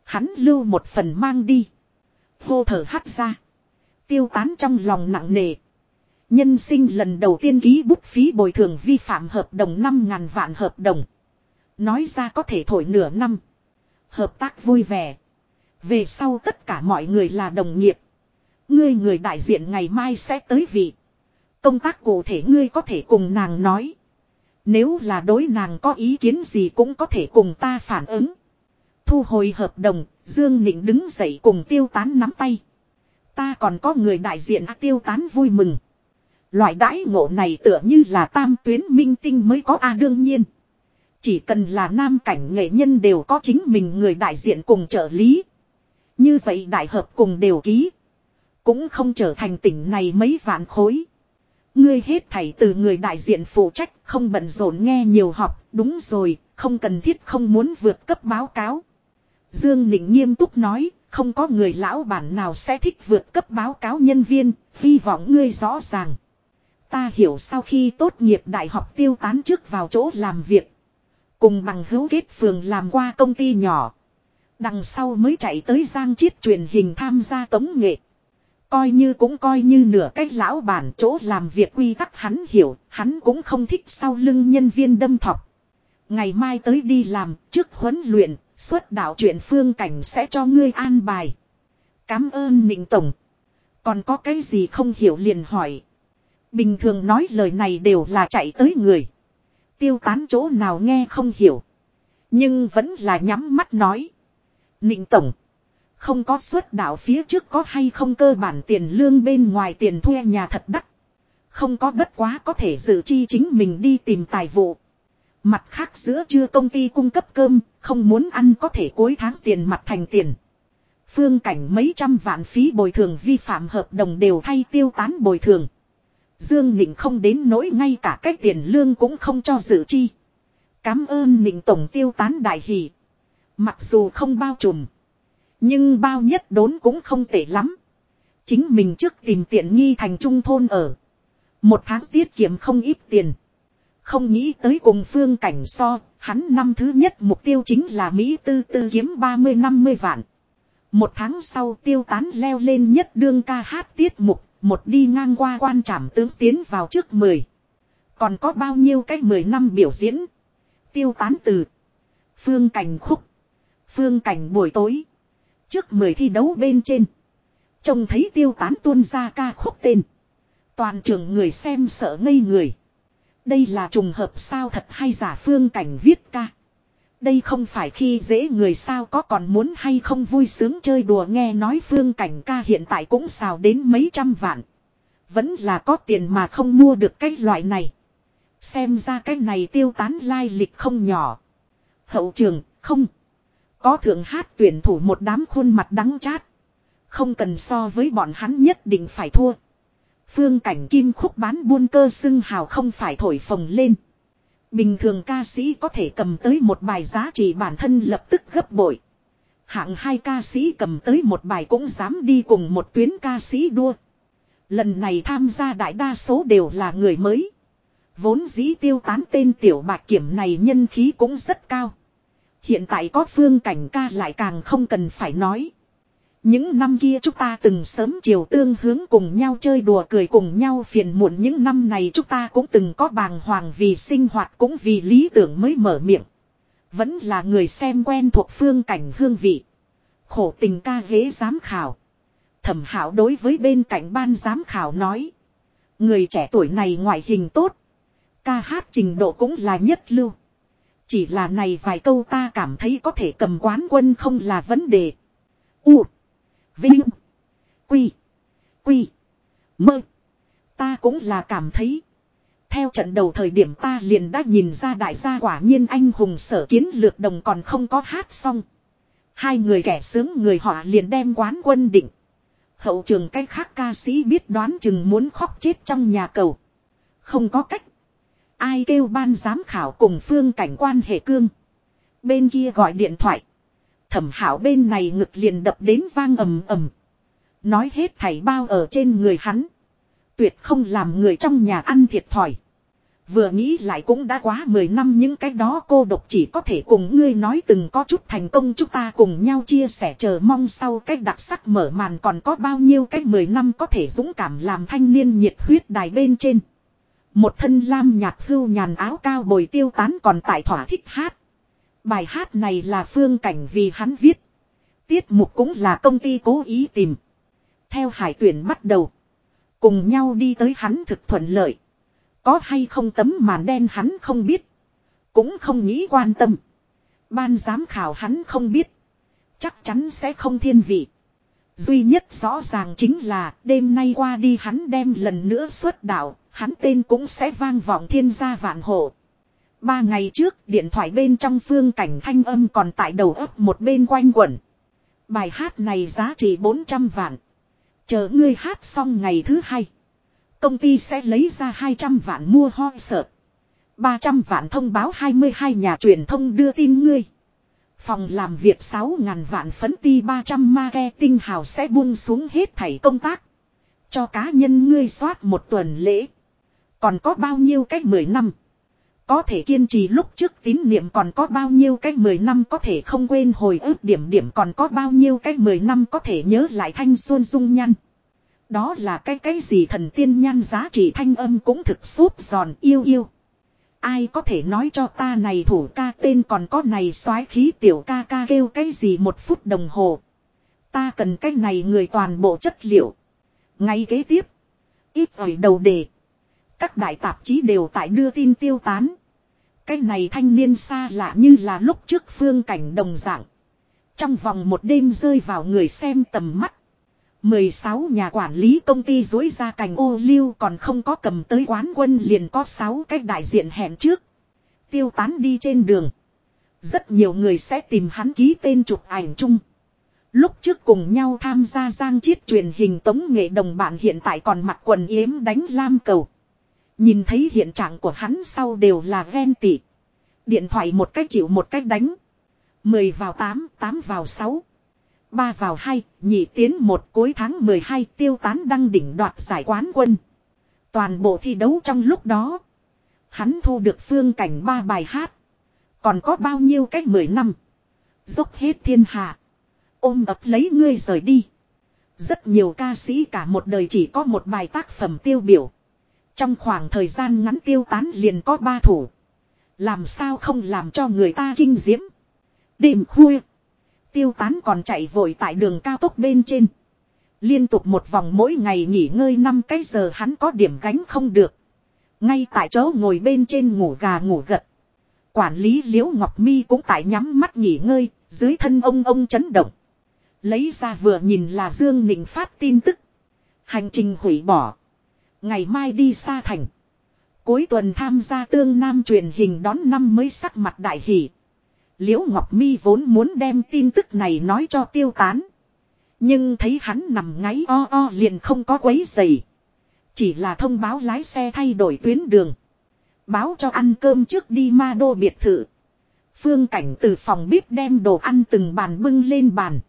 Hắn lưu một phần mang đi. Hô thở hắt ra. Tiêu tán trong lòng nặng nề. Nhân sinh lần đầu tiên ký bút phí bồi thường vi phạm hợp đồng 5.000 vạn hợp đồng. Nói ra có thể thổi nửa năm. Hợp tác vui vẻ. Về sau tất cả mọi người là đồng nghiệp. Ngươi người đại diện ngày mai sẽ tới vị. Công tác cụ thể ngươi có thể cùng nàng nói. Nếu là đối nàng có ý kiến gì cũng có thể cùng ta phản ứng. Thu hồi hợp đồng, Dương Nịnh đứng dậy cùng tiêu tán nắm tay. Ta còn có người đại diện à, tiêu tán vui mừng. Loại đãi ngộ này tựa như là tam tuyến minh tinh mới có a đương nhiên. Chỉ cần là nam cảnh nghệ nhân đều có chính mình người đại diện cùng trợ lý. Như vậy đại hợp cùng đều ký. Cũng không trở thành tỉnh này mấy vạn khối. Ngươi hết thảy từ người đại diện phụ trách không bận rộn nghe nhiều học, đúng rồi, không cần thiết không muốn vượt cấp báo cáo. Dương Nịnh nghiêm túc nói, không có người lão bản nào sẽ thích vượt cấp báo cáo nhân viên, hy vọng ngươi rõ ràng. Ta hiểu sau khi tốt nghiệp đại học tiêu tán trước vào chỗ làm việc. Cùng bằng hữu kết phường làm qua công ty nhỏ. Đằng sau mới chạy tới giang chiết truyền hình tham gia tống nghệ. Coi như cũng coi như nửa cách lão bản chỗ làm việc quy tắc hắn hiểu, hắn cũng không thích sau lưng nhân viên đâm thọc. Ngày mai tới đi làm, trước huấn luyện, xuất đạo chuyện phương cảnh sẽ cho ngươi an bài. Cám ơn Nịnh Tổng. Còn có cái gì không hiểu liền hỏi. Bình thường nói lời này đều là chạy tới người. Tiêu tán chỗ nào nghe không hiểu. Nhưng vẫn là nhắm mắt nói. Nịnh Tổng. Không có suất đạo phía trước có hay không cơ bản tiền lương bên ngoài tiền thuê nhà thật đắt. Không có bất quá có thể dự chi chính mình đi tìm tài vụ. Mặt khác giữa chưa công ty cung cấp cơm, không muốn ăn có thể cuối tháng tiền mặt thành tiền. Phương cảnh mấy trăm vạn phí bồi thường vi phạm hợp đồng đều thay tiêu tán bồi thường. Dương Nịnh không đến nỗi ngay cả cách tiền lương cũng không cho dự chi. Cám ơn Nịnh Tổng tiêu tán đại hỷ. Mặc dù không bao trùm. Nhưng bao nhất đốn cũng không tệ lắm. Chính mình trước tìm tiện nghi thành trung thôn ở. Một tháng tiết kiệm không ít tiền. Không nghĩ tới cùng phương cảnh so, hắn năm thứ nhất mục tiêu chính là Mỹ tư tư kiếm 30-50 vạn. Một tháng sau tiêu tán leo lên nhất đương ca hát tiết mục, một đi ngang qua quan trảm tướng tiến vào trước 10. Còn có bao nhiêu cách 10 năm biểu diễn. Tiêu tán từ. Phương cảnh khúc. Phương cảnh buổi tối. Trước 10 thi đấu bên trên. Trông thấy tiêu tán tuôn ra ca khúc tên. Toàn trường người xem sợ ngây người. Đây là trùng hợp sao thật hay giả phương cảnh viết ca. Đây không phải khi dễ người sao có còn muốn hay không vui sướng chơi đùa nghe nói phương cảnh ca hiện tại cũng xào đến mấy trăm vạn. Vẫn là có tiền mà không mua được cái loại này. Xem ra cái này tiêu tán lai lịch không nhỏ. Hậu trường, không. Có thượng hát tuyển thủ một đám khuôn mặt đắng chát. Không cần so với bọn hắn nhất định phải thua. Phương cảnh kim khúc bán buôn cơ xưng hào không phải thổi phồng lên. Bình thường ca sĩ có thể cầm tới một bài giá trị bản thân lập tức gấp bội. Hạng hai ca sĩ cầm tới một bài cũng dám đi cùng một tuyến ca sĩ đua. Lần này tham gia đại đa số đều là người mới. Vốn dĩ tiêu tán tên tiểu bạc kiểm này nhân khí cũng rất cao. Hiện tại có phương cảnh ca lại càng không cần phải nói. Những năm kia chúng ta từng sớm chiều tương hướng cùng nhau chơi đùa cười cùng nhau phiền muộn những năm này chúng ta cũng từng có bàng hoàng vì sinh hoạt cũng vì lý tưởng mới mở miệng. Vẫn là người xem quen thuộc phương cảnh hương vị. Khổ tình ca ghế giám khảo. Thẩm hảo đối với bên cạnh ban giám khảo nói. Người trẻ tuổi này ngoại hình tốt. Ca hát trình độ cũng là nhất lưu. Chỉ là này vài câu ta cảm thấy có thể cầm quán quân không là vấn đề. U. Vinh. Quy. Quy. Mơ. Ta cũng là cảm thấy. Theo trận đầu thời điểm ta liền đã nhìn ra đại gia quả nhiên anh hùng sở kiến lược đồng còn không có hát xong. Hai người kẻ sướng người họ liền đem quán quân định. Hậu trường cách khác ca sĩ biết đoán chừng muốn khóc chết trong nhà cầu. Không có cách. Ai kêu ban giám khảo cùng phương cảnh quan hệ cương. Bên kia gọi điện thoại. Thẩm hảo bên này ngực liền đập đến vang ầm ầm. Nói hết thảy bao ở trên người hắn. Tuyệt không làm người trong nhà ăn thiệt thòi. Vừa nghĩ lại cũng đã quá 10 năm những cái đó cô độc chỉ có thể cùng ngươi nói từng có chút thành công chúng ta cùng nhau chia sẻ chờ mong sau cách đặc sắc mở màn còn có bao nhiêu cách 10 năm có thể dũng cảm làm thanh niên nhiệt huyết đài bên trên. Một thân lam nhạt hưu nhàn áo cao bồi tiêu tán còn tại thỏa thích hát. Bài hát này là phương cảnh vì hắn viết. Tiết mục cũng là công ty cố ý tìm. Theo hải tuyển bắt đầu. Cùng nhau đi tới hắn thực thuận lợi. Có hay không tấm màn đen hắn không biết. Cũng không nghĩ quan tâm. Ban giám khảo hắn không biết. Chắc chắn sẽ không thiên vị. Duy nhất rõ ràng chính là đêm nay qua đi hắn đem lần nữa xuất đạo, hắn tên cũng sẽ vang vọng thiên gia vạn hộ. Ba ngày trước, điện thoại bên trong phương cảnh thanh âm còn tại đầu ấp một bên quanh quẩn. Bài hát này giá trị 400 vạn. Chờ ngươi hát xong ngày thứ hai. Công ty sẽ lấy ra 200 vạn mua ho sợ. 300 vạn thông báo 22 nhà truyền thông đưa tin ngươi. Phòng làm việc 6.000 vạn phấn ti 300 marketing hào sẽ buông xuống hết thảy công tác. Cho cá nhân ngươi soát một tuần lễ. Còn có bao nhiêu cách 10 năm. Có thể kiên trì lúc trước tín niệm còn có bao nhiêu cách 10 năm có thể không quên hồi ức điểm điểm còn có bao nhiêu cách 10 năm có thể nhớ lại thanh xuân dung nhăn. Đó là cái cái gì thần tiên nhan giá trị thanh âm cũng thực súp giòn yêu yêu. Ai có thể nói cho ta này thủ ca tên còn có này soái khí tiểu ca ca kêu cái gì một phút đồng hồ. Ta cần cái này người toàn bộ chất liệu. Ngay kế tiếp. Ít ỏi đầu đề. Các đại tạp chí đều tại đưa tin tiêu tán. Cái này thanh niên xa lạ như là lúc trước phương cảnh đồng dạng. Trong vòng một đêm rơi vào người xem tầm mắt. 16 nhà quản lý công ty dối ra cành ô liu còn không có cầm tới quán quân liền có 6 cách đại diện hẹn trước. Tiêu tán đi trên đường. Rất nhiều người sẽ tìm hắn ký tên chụp ảnh chung. Lúc trước cùng nhau tham gia giang chiết truyền hình tống nghệ đồng bạn hiện tại còn mặc quần yếm đánh lam cầu. Nhìn thấy hiện trạng của hắn sau đều là ven tỉ. Điện thoại một cách chịu một cách đánh. 10 vào 8, 8 vào 6 ba vào hai, nhị tiến một, cuối tháng 12 tiêu tán đăng đỉnh đoạt giải quán quân. Toàn bộ thi đấu trong lúc đó. Hắn thu được phương cảnh ba bài hát. Còn có bao nhiêu cách mười năm. Dốc hết thiên hạ. Ôm ập lấy ngươi rời đi. Rất nhiều ca sĩ cả một đời chỉ có một bài tác phẩm tiêu biểu. Trong khoảng thời gian ngắn tiêu tán liền có ba thủ. Làm sao không làm cho người ta kinh diễm. Đêm khuya. Tiêu tán còn chạy vội tại đường cao tốc bên trên. Liên tục một vòng mỗi ngày nghỉ ngơi 5 cái giờ hắn có điểm gánh không được. Ngay tại chỗ ngồi bên trên ngủ gà ngủ gật. Quản lý Liễu Ngọc Mi cũng tại nhắm mắt nghỉ ngơi, dưới thân ông ông chấn động. Lấy ra vừa nhìn là Dương Nịnh phát tin tức. Hành trình hủy bỏ. Ngày mai đi xa thành. Cuối tuần tham gia tương nam truyền hình đón năm mới sắc mặt đại hỷ. Liễu Ngọc Mi vốn muốn đem tin tức này nói cho tiêu tán. Nhưng thấy hắn nằm ngáy o o liền không có quấy giày. Chỉ là thông báo lái xe thay đổi tuyến đường. Báo cho ăn cơm trước đi ma đô biệt thự. Phương cảnh từ phòng bếp đem đồ ăn từng bàn bưng lên bàn.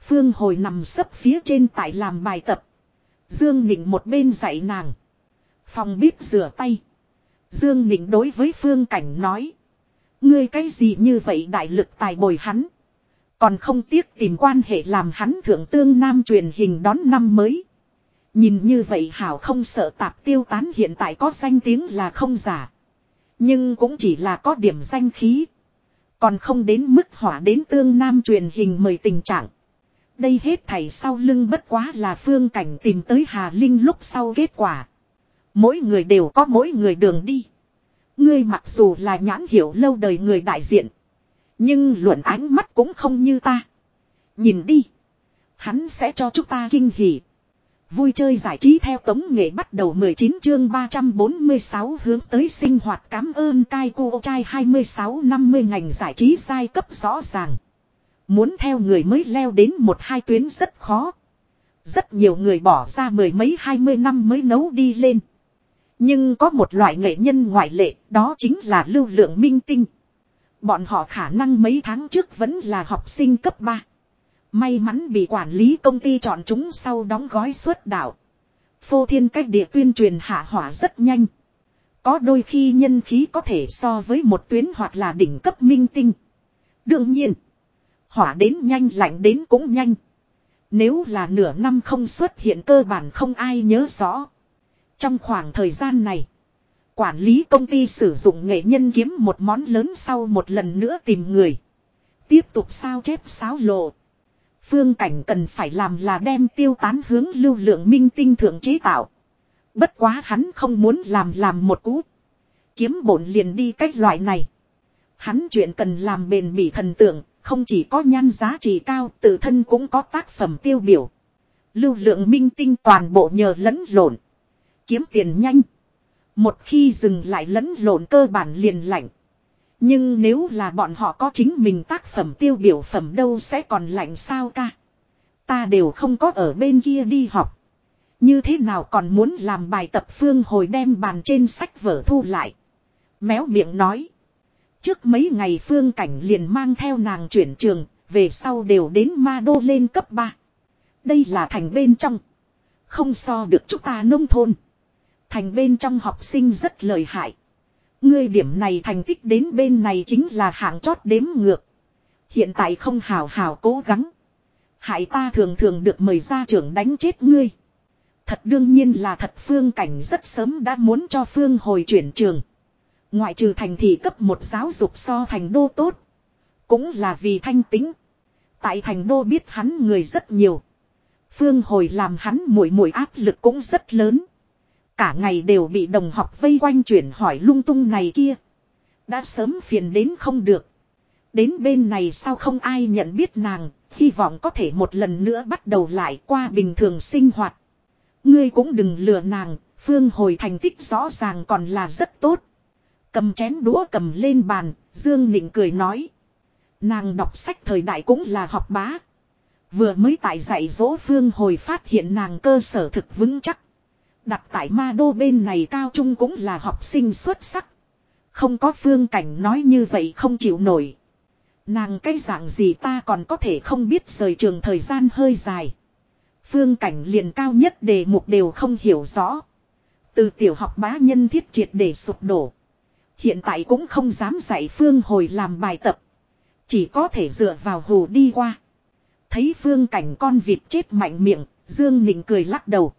Phương hồi nằm sấp phía trên tại làm bài tập. Dương Nịnh một bên dạy nàng. Phòng bếp rửa tay. Dương Nịnh đối với Phương Cảnh nói. Ngươi cái gì như vậy đại lực tài bồi hắn. Còn không tiếc tìm quan hệ làm hắn thượng tương nam truyền hình đón năm mới. Nhìn như vậy hảo không sợ tạp tiêu tán hiện tại có danh tiếng là không giả. Nhưng cũng chỉ là có điểm danh khí. Còn không đến mức hỏa đến tương nam truyền hình mời tình trạng. Đây hết thảy sau lưng bất quá là phương cảnh tìm tới Hà Linh lúc sau kết quả. Mỗi người đều có mỗi người đường đi. Ngươi mặc dù là nhãn hiểu lâu đời người đại diện. Nhưng luận ánh mắt cũng không như ta. Nhìn đi. Hắn sẽ cho chúng ta kinh hỉ. Vui chơi giải trí theo tống nghệ bắt đầu 19 chương 346 hướng tới sinh hoạt cảm ơn cai cô trai 26-50 ngành giải trí giai cấp rõ ràng. Muốn theo người mới leo đến một hai tuyến rất khó. Rất nhiều người bỏ ra mười mấy hai mươi năm mới nấu đi lên. Nhưng có một loại nghệ nhân ngoại lệ, đó chính là lưu lượng minh tinh. Bọn họ khả năng mấy tháng trước vẫn là học sinh cấp 3. May mắn bị quản lý công ty chọn chúng sau đóng gói xuất đạo. Phô thiên cách địa tuyên truyền hạ hỏa rất nhanh. Có đôi khi nhân khí có thể so với một tuyến hoặc là đỉnh cấp minh tinh. Đương nhiên, hỏa đến nhanh lạnh đến cũng nhanh. Nếu là nửa năm không xuất hiện cơ bản không ai nhớ rõ. Trong khoảng thời gian này, quản lý công ty sử dụng nghệ nhân kiếm một món lớn sau một lần nữa tìm người. Tiếp tục sao chép sáo lộ. Phương cảnh cần phải làm là đem tiêu tán hướng lưu lượng minh tinh thượng chế tạo. Bất quá hắn không muốn làm làm một cú. Kiếm bổn liền đi cách loại này. Hắn chuyện cần làm bền bỉ thần tượng, không chỉ có nhan giá trị cao, tự thân cũng có tác phẩm tiêu biểu. Lưu lượng minh tinh toàn bộ nhờ lẫn lộn. Kiếm tiền nhanh. Một khi dừng lại lẫn lộn cơ bản liền lạnh. Nhưng nếu là bọn họ có chính mình tác phẩm tiêu biểu phẩm đâu sẽ còn lạnh sao ca. Ta đều không có ở bên kia đi học. Như thế nào còn muốn làm bài tập phương hồi đem bàn trên sách vở thu lại. Méo miệng nói. Trước mấy ngày phương cảnh liền mang theo nàng chuyển trường, về sau đều đến ma đô lên cấp 3. Đây là thành bên trong. Không so được chúng ta nông thôn. Thành bên trong học sinh rất lợi hại. Ngươi điểm này thành tích đến bên này chính là hạng chót đếm ngược. Hiện tại không hào hào cố gắng. Hại ta thường thường được mời ra trưởng đánh chết ngươi. Thật đương nhiên là thật phương cảnh rất sớm đã muốn cho phương hồi chuyển trường. Ngoại trừ thành thị cấp một giáo dục so thành đô tốt. Cũng là vì thanh tính. Tại thành đô biết hắn người rất nhiều. Phương hồi làm hắn mũi mũi áp lực cũng rất lớn. Cả ngày đều bị đồng học vây quanh chuyển hỏi lung tung này kia. Đã sớm phiền đến không được. Đến bên này sao không ai nhận biết nàng, hy vọng có thể một lần nữa bắt đầu lại qua bình thường sinh hoạt. Ngươi cũng đừng lừa nàng, phương hồi thành tích rõ ràng còn là rất tốt. Cầm chén đũa cầm lên bàn, Dương Nịnh cười nói. Nàng đọc sách thời đại cũng là học bá. Vừa mới tại dạy dỗ phương hồi phát hiện nàng cơ sở thực vững chắc. Đặt tại ma đô bên này cao trung cũng là học sinh xuất sắc. Không có phương cảnh nói như vậy không chịu nổi. Nàng cái dạng gì ta còn có thể không biết rời trường thời gian hơi dài. Phương cảnh liền cao nhất đề mục đều không hiểu rõ. Từ tiểu học bá nhân thiết triệt để sụp đổ. Hiện tại cũng không dám dạy Phương hồi làm bài tập. Chỉ có thể dựa vào hồ đi qua. Thấy Phương cảnh con vịt chết mạnh miệng, Dương Nịnh cười lắc đầu.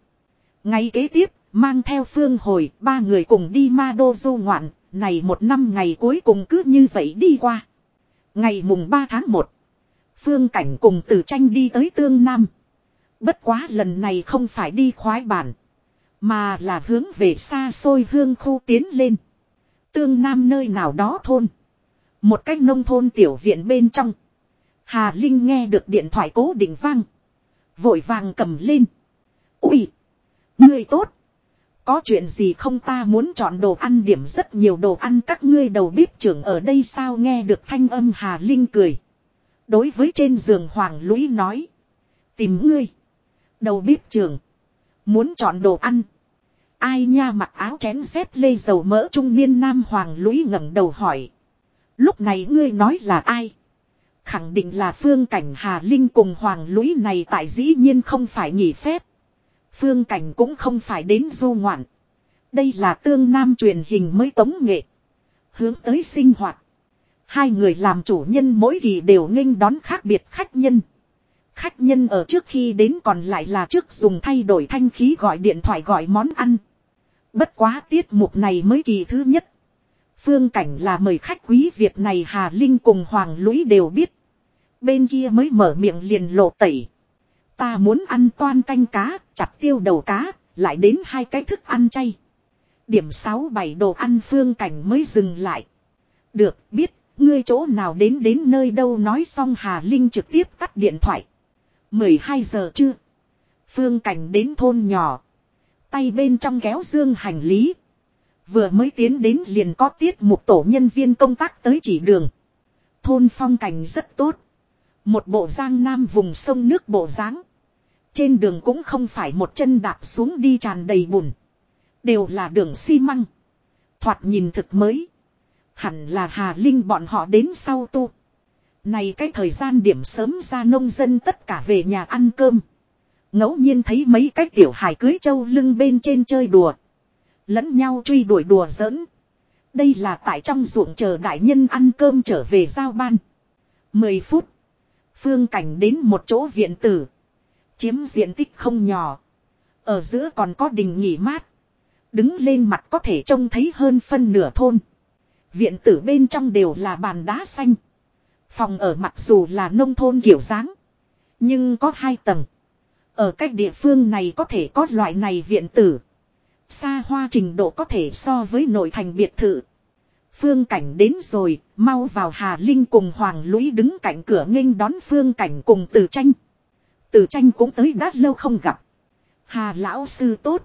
Ngay kế tiếp, mang theo Phương hồi, ba người cùng đi ma đô du ngoạn, này một năm ngày cuối cùng cứ như vậy đi qua. Ngày mùng 3 tháng 1, Phương cảnh cùng Tử tranh đi tới Tương Nam. Bất quá lần này không phải đi khoái bản. Mà là hướng về xa xôi hương khu tiến lên. Tương Nam nơi nào đó thôn. Một cách nông thôn tiểu viện bên trong. Hà Linh nghe được điện thoại cố định vang. Vội vàng cầm lên. Úi! Ngươi tốt! Có chuyện gì không ta muốn chọn đồ ăn điểm rất nhiều đồ ăn các ngươi đầu bếp trưởng ở đây sao nghe được thanh âm Hà Linh cười. Đối với trên giường Hoàng Lũy nói. Tìm ngươi. Đầu bếp trưởng. Muốn chọn đồ ăn. Ai nha mặc áo chén xếp lê dầu mỡ trung niên nam Hoàng Lũy ngẩng đầu hỏi. Lúc này ngươi nói là ai? Khẳng định là phương cảnh Hà Linh cùng Hoàng Lũy này tại dĩ nhiên không phải nghỉ phép. Phương cảnh cũng không phải đến du ngoạn. Đây là tương nam truyền hình mới tống nghệ. Hướng tới sinh hoạt. Hai người làm chủ nhân mỗi kỳ đều nghênh đón khác biệt khách nhân. Khách nhân ở trước khi đến còn lại là trước dùng thay đổi thanh khí gọi điện thoại gọi món ăn. Bất quá tiết mục này mới kỳ thứ nhất. Phương cảnh là mời khách quý việc này Hà Linh cùng Hoàng Lũy đều biết. Bên kia mới mở miệng liền lộ tẩy. Ta muốn ăn toan canh cá, chặt tiêu đầu cá, lại đến hai cái thức ăn chay. Điểm 6-7 đồ ăn phương cảnh mới dừng lại. Được, biết, ngươi chỗ nào đến đến nơi đâu nói xong Hà Linh trực tiếp tắt điện thoại. 12 giờ chưa? Phương cảnh đến thôn nhỏ. Tay bên trong kéo dương hành lý. Vừa mới tiến đến liền có tiết một tổ nhân viên công tác tới chỉ đường. Thôn phong cảnh rất tốt. Một bộ giang nam vùng sông nước bộ dáng Trên đường cũng không phải một chân đạp xuống đi tràn đầy bùn. Đều là đường xi măng. Thoạt nhìn thực mới. Hẳn là Hà Linh bọn họ đến sau tu. Này cái thời gian điểm sớm ra nông dân tất cả về nhà ăn cơm. ngẫu nhiên thấy mấy cái tiểu hài cưới châu lưng bên trên chơi đùa. Lẫn nhau truy đuổi đùa giỡn. Đây là tại trong ruộng chờ đại nhân ăn cơm trở về giao ban. 10 phút. Phương cảnh đến một chỗ viện tử. Chiếm diện tích không nhỏ. Ở giữa còn có đình nghỉ mát. Đứng lên mặt có thể trông thấy hơn phân nửa thôn. Viện tử bên trong đều là bàn đá xanh. Phòng ở mặc dù là nông thôn kiểu dáng. Nhưng có hai tầng. Ở cách địa phương này có thể có loại này viện tử. Xa hoa trình độ có thể so với nội thành biệt thự. Phương Cảnh đến rồi, mau vào Hà Linh cùng Hoàng Lũy đứng cạnh cửa nghênh đón Phương Cảnh cùng Từ Tranh. Từ Tranh cũng tới đã lâu không gặp. Hà Lão Sư tốt.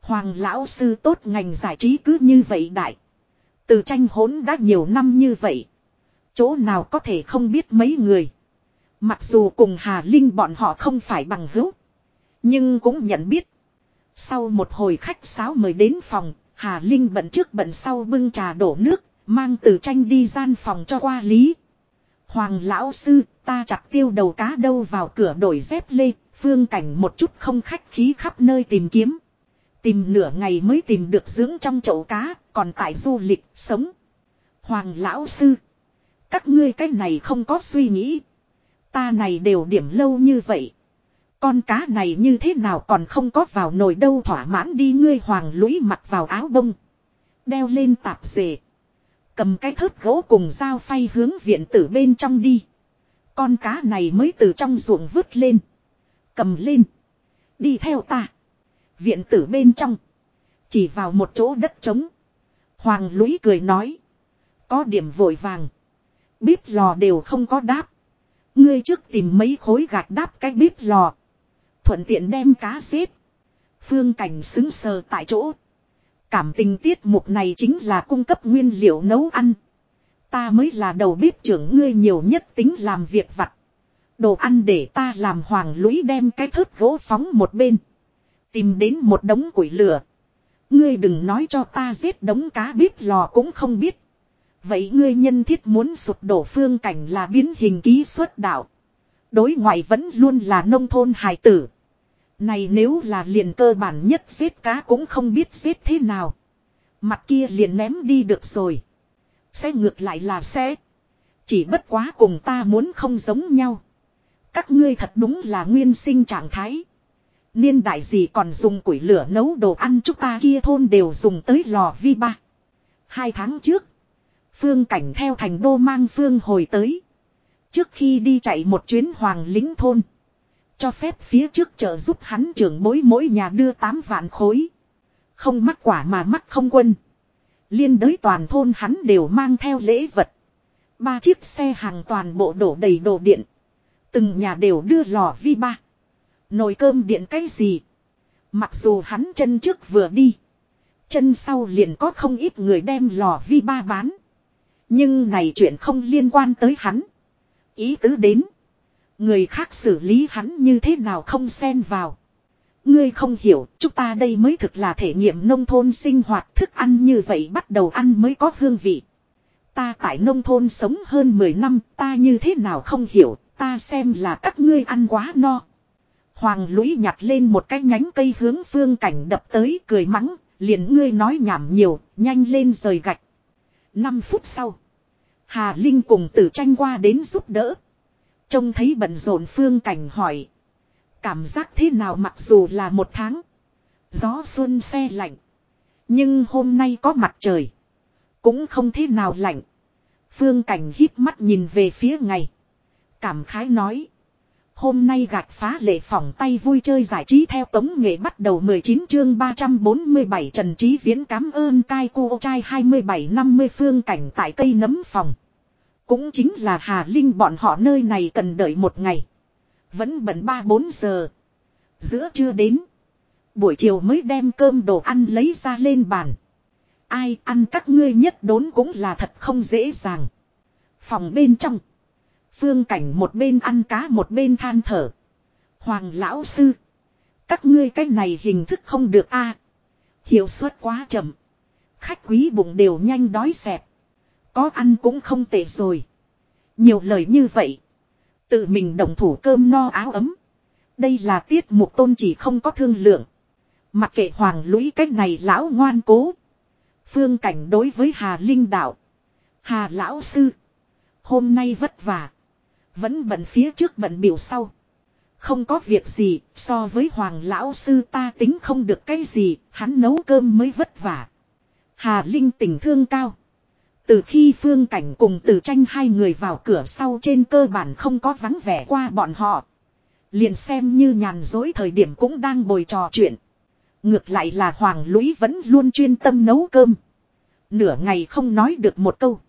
Hoàng Lão Sư tốt ngành giải trí cứ như vậy đại. Từ Tranh hốn đã nhiều năm như vậy. Chỗ nào có thể không biết mấy người. Mặc dù cùng Hà Linh bọn họ không phải bằng hữu. Nhưng cũng nhận biết. Sau một hồi khách sáo mời đến phòng, Hà Linh bận trước bận sau bưng trà đổ nước, mang từ tranh đi gian phòng cho qua lý. Hoàng lão sư, ta chặt tiêu đầu cá đâu vào cửa đổi dép lê, phương cảnh một chút không khách khí khắp nơi tìm kiếm. Tìm nửa ngày mới tìm được dưỡng trong chậu cá, còn tại du lịch, sống. Hoàng lão sư, các ngươi cái này không có suy nghĩ. Ta này đều điểm lâu như vậy. Con cá này như thế nào còn không có vào nồi đâu thỏa mãn đi ngươi hoàng lũy mặc vào áo bông. Đeo lên tạp dề. Cầm cái thớt gỗ cùng dao phay hướng viện tử bên trong đi. Con cá này mới từ trong ruộng vứt lên. Cầm lên. Đi theo ta. Viện tử bên trong. Chỉ vào một chỗ đất trống. Hoàng lũy cười nói. Có điểm vội vàng. Bíp lò đều không có đáp. Ngươi trước tìm mấy khối gạch đáp cái bếp lò. Thuận tiện đem cá xếp. Phương cảnh xứng sờ tại chỗ. Cảm tình tiết mục này chính là cung cấp nguyên liệu nấu ăn. Ta mới là đầu bếp trưởng ngươi nhiều nhất tính làm việc vặt. Đồ ăn để ta làm hoàng lũy đem cái thớt gỗ phóng một bên. Tìm đến một đống củi lửa. Ngươi đừng nói cho ta giết đống cá bếp lò cũng không biết. Vậy ngươi nhân thiết muốn sụp đổ phương cảnh là biến hình ký xuất đạo. Đối ngoại vẫn luôn là nông thôn hài tử. Này nếu là liền cơ bản nhất xếp cá cũng không biết xếp thế nào. Mặt kia liền ném đi được rồi. xe ngược lại là xe Chỉ bất quá cùng ta muốn không giống nhau. Các ngươi thật đúng là nguyên sinh trạng thái. Niên đại gì còn dùng củi lửa nấu đồ ăn chúng ta kia thôn đều dùng tới lò vi ba. Hai tháng trước. Phương cảnh theo thành đô mang Phương hồi tới. Trước khi đi chạy một chuyến hoàng lính thôn. Cho phép phía trước chợ giúp hắn trưởng bối mỗi nhà đưa 8 vạn khối. Không mắc quả mà mắc không quân. Liên đới toàn thôn hắn đều mang theo lễ vật. Ba chiếc xe hàng toàn bộ đổ đầy đồ điện. Từng nhà đều đưa lò vi ba. Nồi cơm điện cái gì. Mặc dù hắn chân trước vừa đi. Chân sau liền có không ít người đem lò vi ba bán. Nhưng này chuyện không liên quan tới hắn. Ý tứ đến. Người khác xử lý hắn như thế nào không xen vào. Ngươi không hiểu, chúng ta đây mới thực là thể nghiệm nông thôn sinh hoạt thức ăn như vậy bắt đầu ăn mới có hương vị. Ta tại nông thôn sống hơn 10 năm, ta như thế nào không hiểu, ta xem là các ngươi ăn quá no. Hoàng lũy nhặt lên một cái nhánh cây hướng phương cảnh đập tới cười mắng, liền ngươi nói nhảm nhiều, nhanh lên rời gạch. 5 phút sau, Hà Linh cùng tử tranh qua đến giúp đỡ. Trông thấy bận rộn phương cảnh hỏi. Cảm giác thế nào mặc dù là một tháng. Gió xuân xe lạnh. Nhưng hôm nay có mặt trời. Cũng không thế nào lạnh. Phương cảnh hít mắt nhìn về phía ngày. Cảm khái nói. Hôm nay gạch phá lệ phỏng tay vui chơi giải trí theo tống nghệ bắt đầu 19 chương 347 Trần Trí Viễn cảm ơn cai cô trai 27-50 phương cảnh tại cây nấm phòng. Cũng chính là Hà Linh bọn họ nơi này cần đợi một ngày. Vẫn bận 3-4 giờ. Giữa trưa đến. Buổi chiều mới đem cơm đồ ăn lấy ra lên bàn. Ai ăn các ngươi nhất đốn cũng là thật không dễ dàng. Phòng bên trong. Phương cảnh một bên ăn cá một bên than thở. Hoàng lão sư. Các ngươi cái này hình thức không được a Hiệu suất quá chậm. Khách quý bụng đều nhanh đói xẹp. Có ăn cũng không tệ rồi. Nhiều lời như vậy. Tự mình đồng thủ cơm no áo ấm. Đây là tiết mục tôn chỉ không có thương lượng. Mặc kệ hoàng lũy cách này lão ngoan cố. Phương cảnh đối với Hà Linh đạo. Hà lão sư. Hôm nay vất vả. Vẫn bận phía trước bận biểu sau. Không có việc gì, so với hoàng lão sư ta tính không được cái gì, hắn nấu cơm mới vất vả. Hà Linh tình thương cao. Từ khi phương cảnh cùng từ tranh hai người vào cửa sau trên cơ bản không có vắng vẻ qua bọn họ. Liền xem như nhàn dối thời điểm cũng đang bồi trò chuyện. Ngược lại là Hoàng Lũy vẫn luôn chuyên tâm nấu cơm. Nửa ngày không nói được một câu.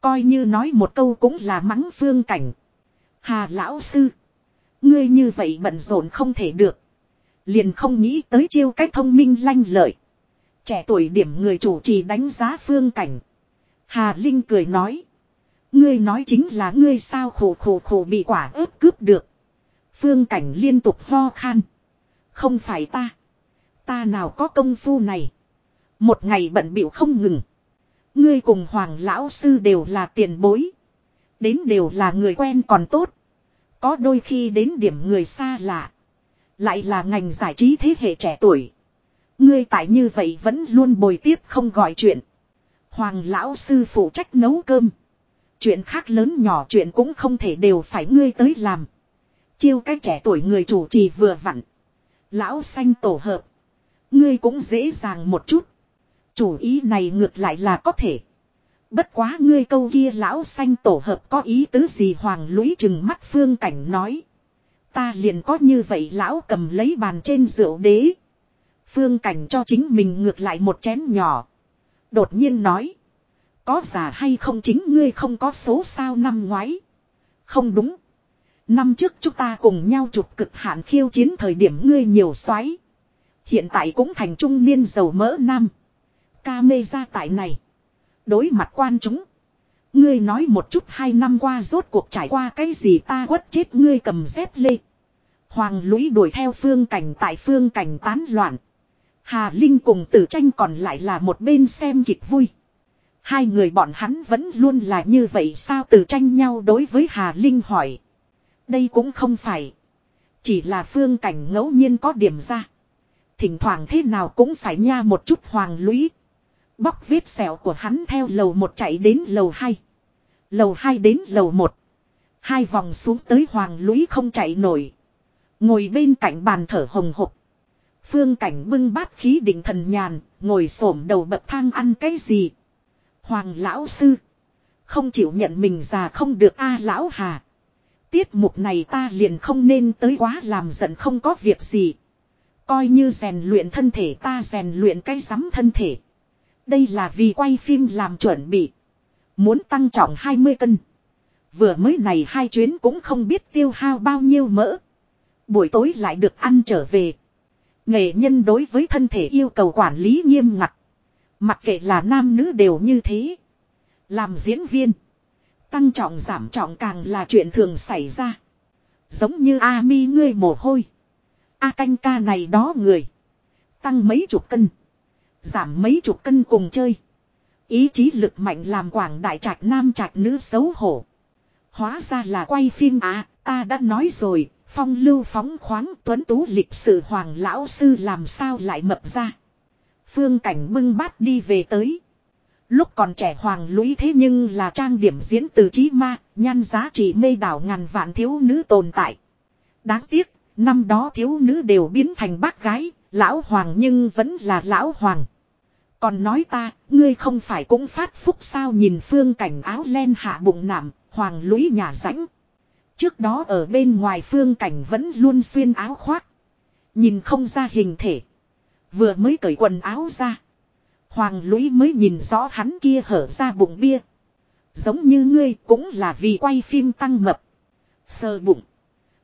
Coi như nói một câu cũng là mắng phương cảnh. Hà lão sư. Ngươi như vậy bận rộn không thể được. Liền không nghĩ tới chiêu cách thông minh lanh lợi. Trẻ tuổi điểm người chủ trì đánh giá phương cảnh. Hà Linh cười nói. Ngươi nói chính là ngươi sao khổ khổ khổ bị quả ớt cướp được. Phương cảnh liên tục ho khan. Không phải ta. Ta nào có công phu này. Một ngày bận bịu không ngừng. Ngươi cùng hoàng lão sư đều là tiền bối. Đến đều là người quen còn tốt. Có đôi khi đến điểm người xa lạ. Lại là ngành giải trí thế hệ trẻ tuổi. Ngươi tại như vậy vẫn luôn bồi tiếp không gọi chuyện. Hoàng lão sư phụ trách nấu cơm. Chuyện khác lớn nhỏ chuyện cũng không thể đều phải ngươi tới làm. Chiêu cái trẻ tuổi người chủ trì vừa vặn. Lão xanh tổ hợp. Ngươi cũng dễ dàng một chút. Chủ ý này ngược lại là có thể. Bất quá ngươi câu kia lão xanh tổ hợp có ý tứ gì hoàng lũy chừng mắt phương cảnh nói. Ta liền có như vậy lão cầm lấy bàn trên rượu đế. Phương cảnh cho chính mình ngược lại một chén nhỏ. Đột nhiên nói. Có giả hay không chính ngươi không có số sao năm ngoái. Không đúng. Năm trước chúng ta cùng nhau chụp cực hạn khiêu chiến thời điểm ngươi nhiều xoáy. Hiện tại cũng thành trung niên giàu mỡ nam. Ca mê ra tại này. Đối mặt quan chúng. Ngươi nói một chút hai năm qua rốt cuộc trải qua cái gì ta quất chết ngươi cầm dép lê. Hoàng lũy đuổi theo phương cảnh tại phương cảnh tán loạn. Hà Linh cùng tử tranh còn lại là một bên xem kịch vui. Hai người bọn hắn vẫn luôn là như vậy sao tử tranh nhau đối với Hà Linh hỏi. Đây cũng không phải. Chỉ là phương cảnh ngẫu nhiên có điểm ra. Thỉnh thoảng thế nào cũng phải nha một chút hoàng lũy. Bóc vết sẹo của hắn theo lầu một chạy đến lầu hai. Lầu hai đến lầu một. Hai vòng xuống tới hoàng lũy không chạy nổi. Ngồi bên cạnh bàn thở hồng hộc. Phương cảnh bưng bát khí định thần nhàn, ngồi xổm đầu bậc thang ăn cái gì. Hoàng lão sư. Không chịu nhận mình già không được a lão hà. Tiết mục này ta liền không nên tới quá làm giận không có việc gì. Coi như rèn luyện thân thể ta rèn luyện cái rắm thân thể. Đây là vì quay phim làm chuẩn bị. Muốn tăng trọng 20 cân. Vừa mới này hai chuyến cũng không biết tiêu hao bao nhiêu mỡ. Buổi tối lại được ăn trở về. Nghệ nhân đối với thân thể yêu cầu quản lý nghiêm ngặt. Mặc kệ là nam nữ đều như thế. Làm diễn viên. Tăng trọng giảm trọng càng là chuyện thường xảy ra. Giống như A mi ngươi mồ hôi. A canh ca này đó người. Tăng mấy chục cân. Giảm mấy chục cân cùng chơi. Ý chí lực mạnh làm quảng đại trạch nam trạch nữ xấu hổ. Hóa ra là quay phim à, ta đã nói rồi, phong lưu phóng khoáng tuấn tú lịch sử hoàng lão sư làm sao lại mập ra. Phương cảnh bưng bát đi về tới. Lúc còn trẻ hoàng lũy thế nhưng là trang điểm diễn từ trí ma, nhan giá trị mê đảo ngàn vạn thiếu nữ tồn tại. Đáng tiếc, năm đó thiếu nữ đều biến thành bác gái, lão hoàng nhưng vẫn là lão hoàng. Còn nói ta, ngươi không phải cũng phát phúc sao nhìn phương cảnh áo len hạ bụng nạm, hoàng lũy nhà rãnh. Trước đó ở bên ngoài phương cảnh vẫn luôn xuyên áo khoác. Nhìn không ra hình thể. Vừa mới cởi quần áo ra. Hoàng lũy mới nhìn rõ hắn kia hở ra bụng bia. Giống như ngươi cũng là vì quay phim tăng mập. Sơ bụng.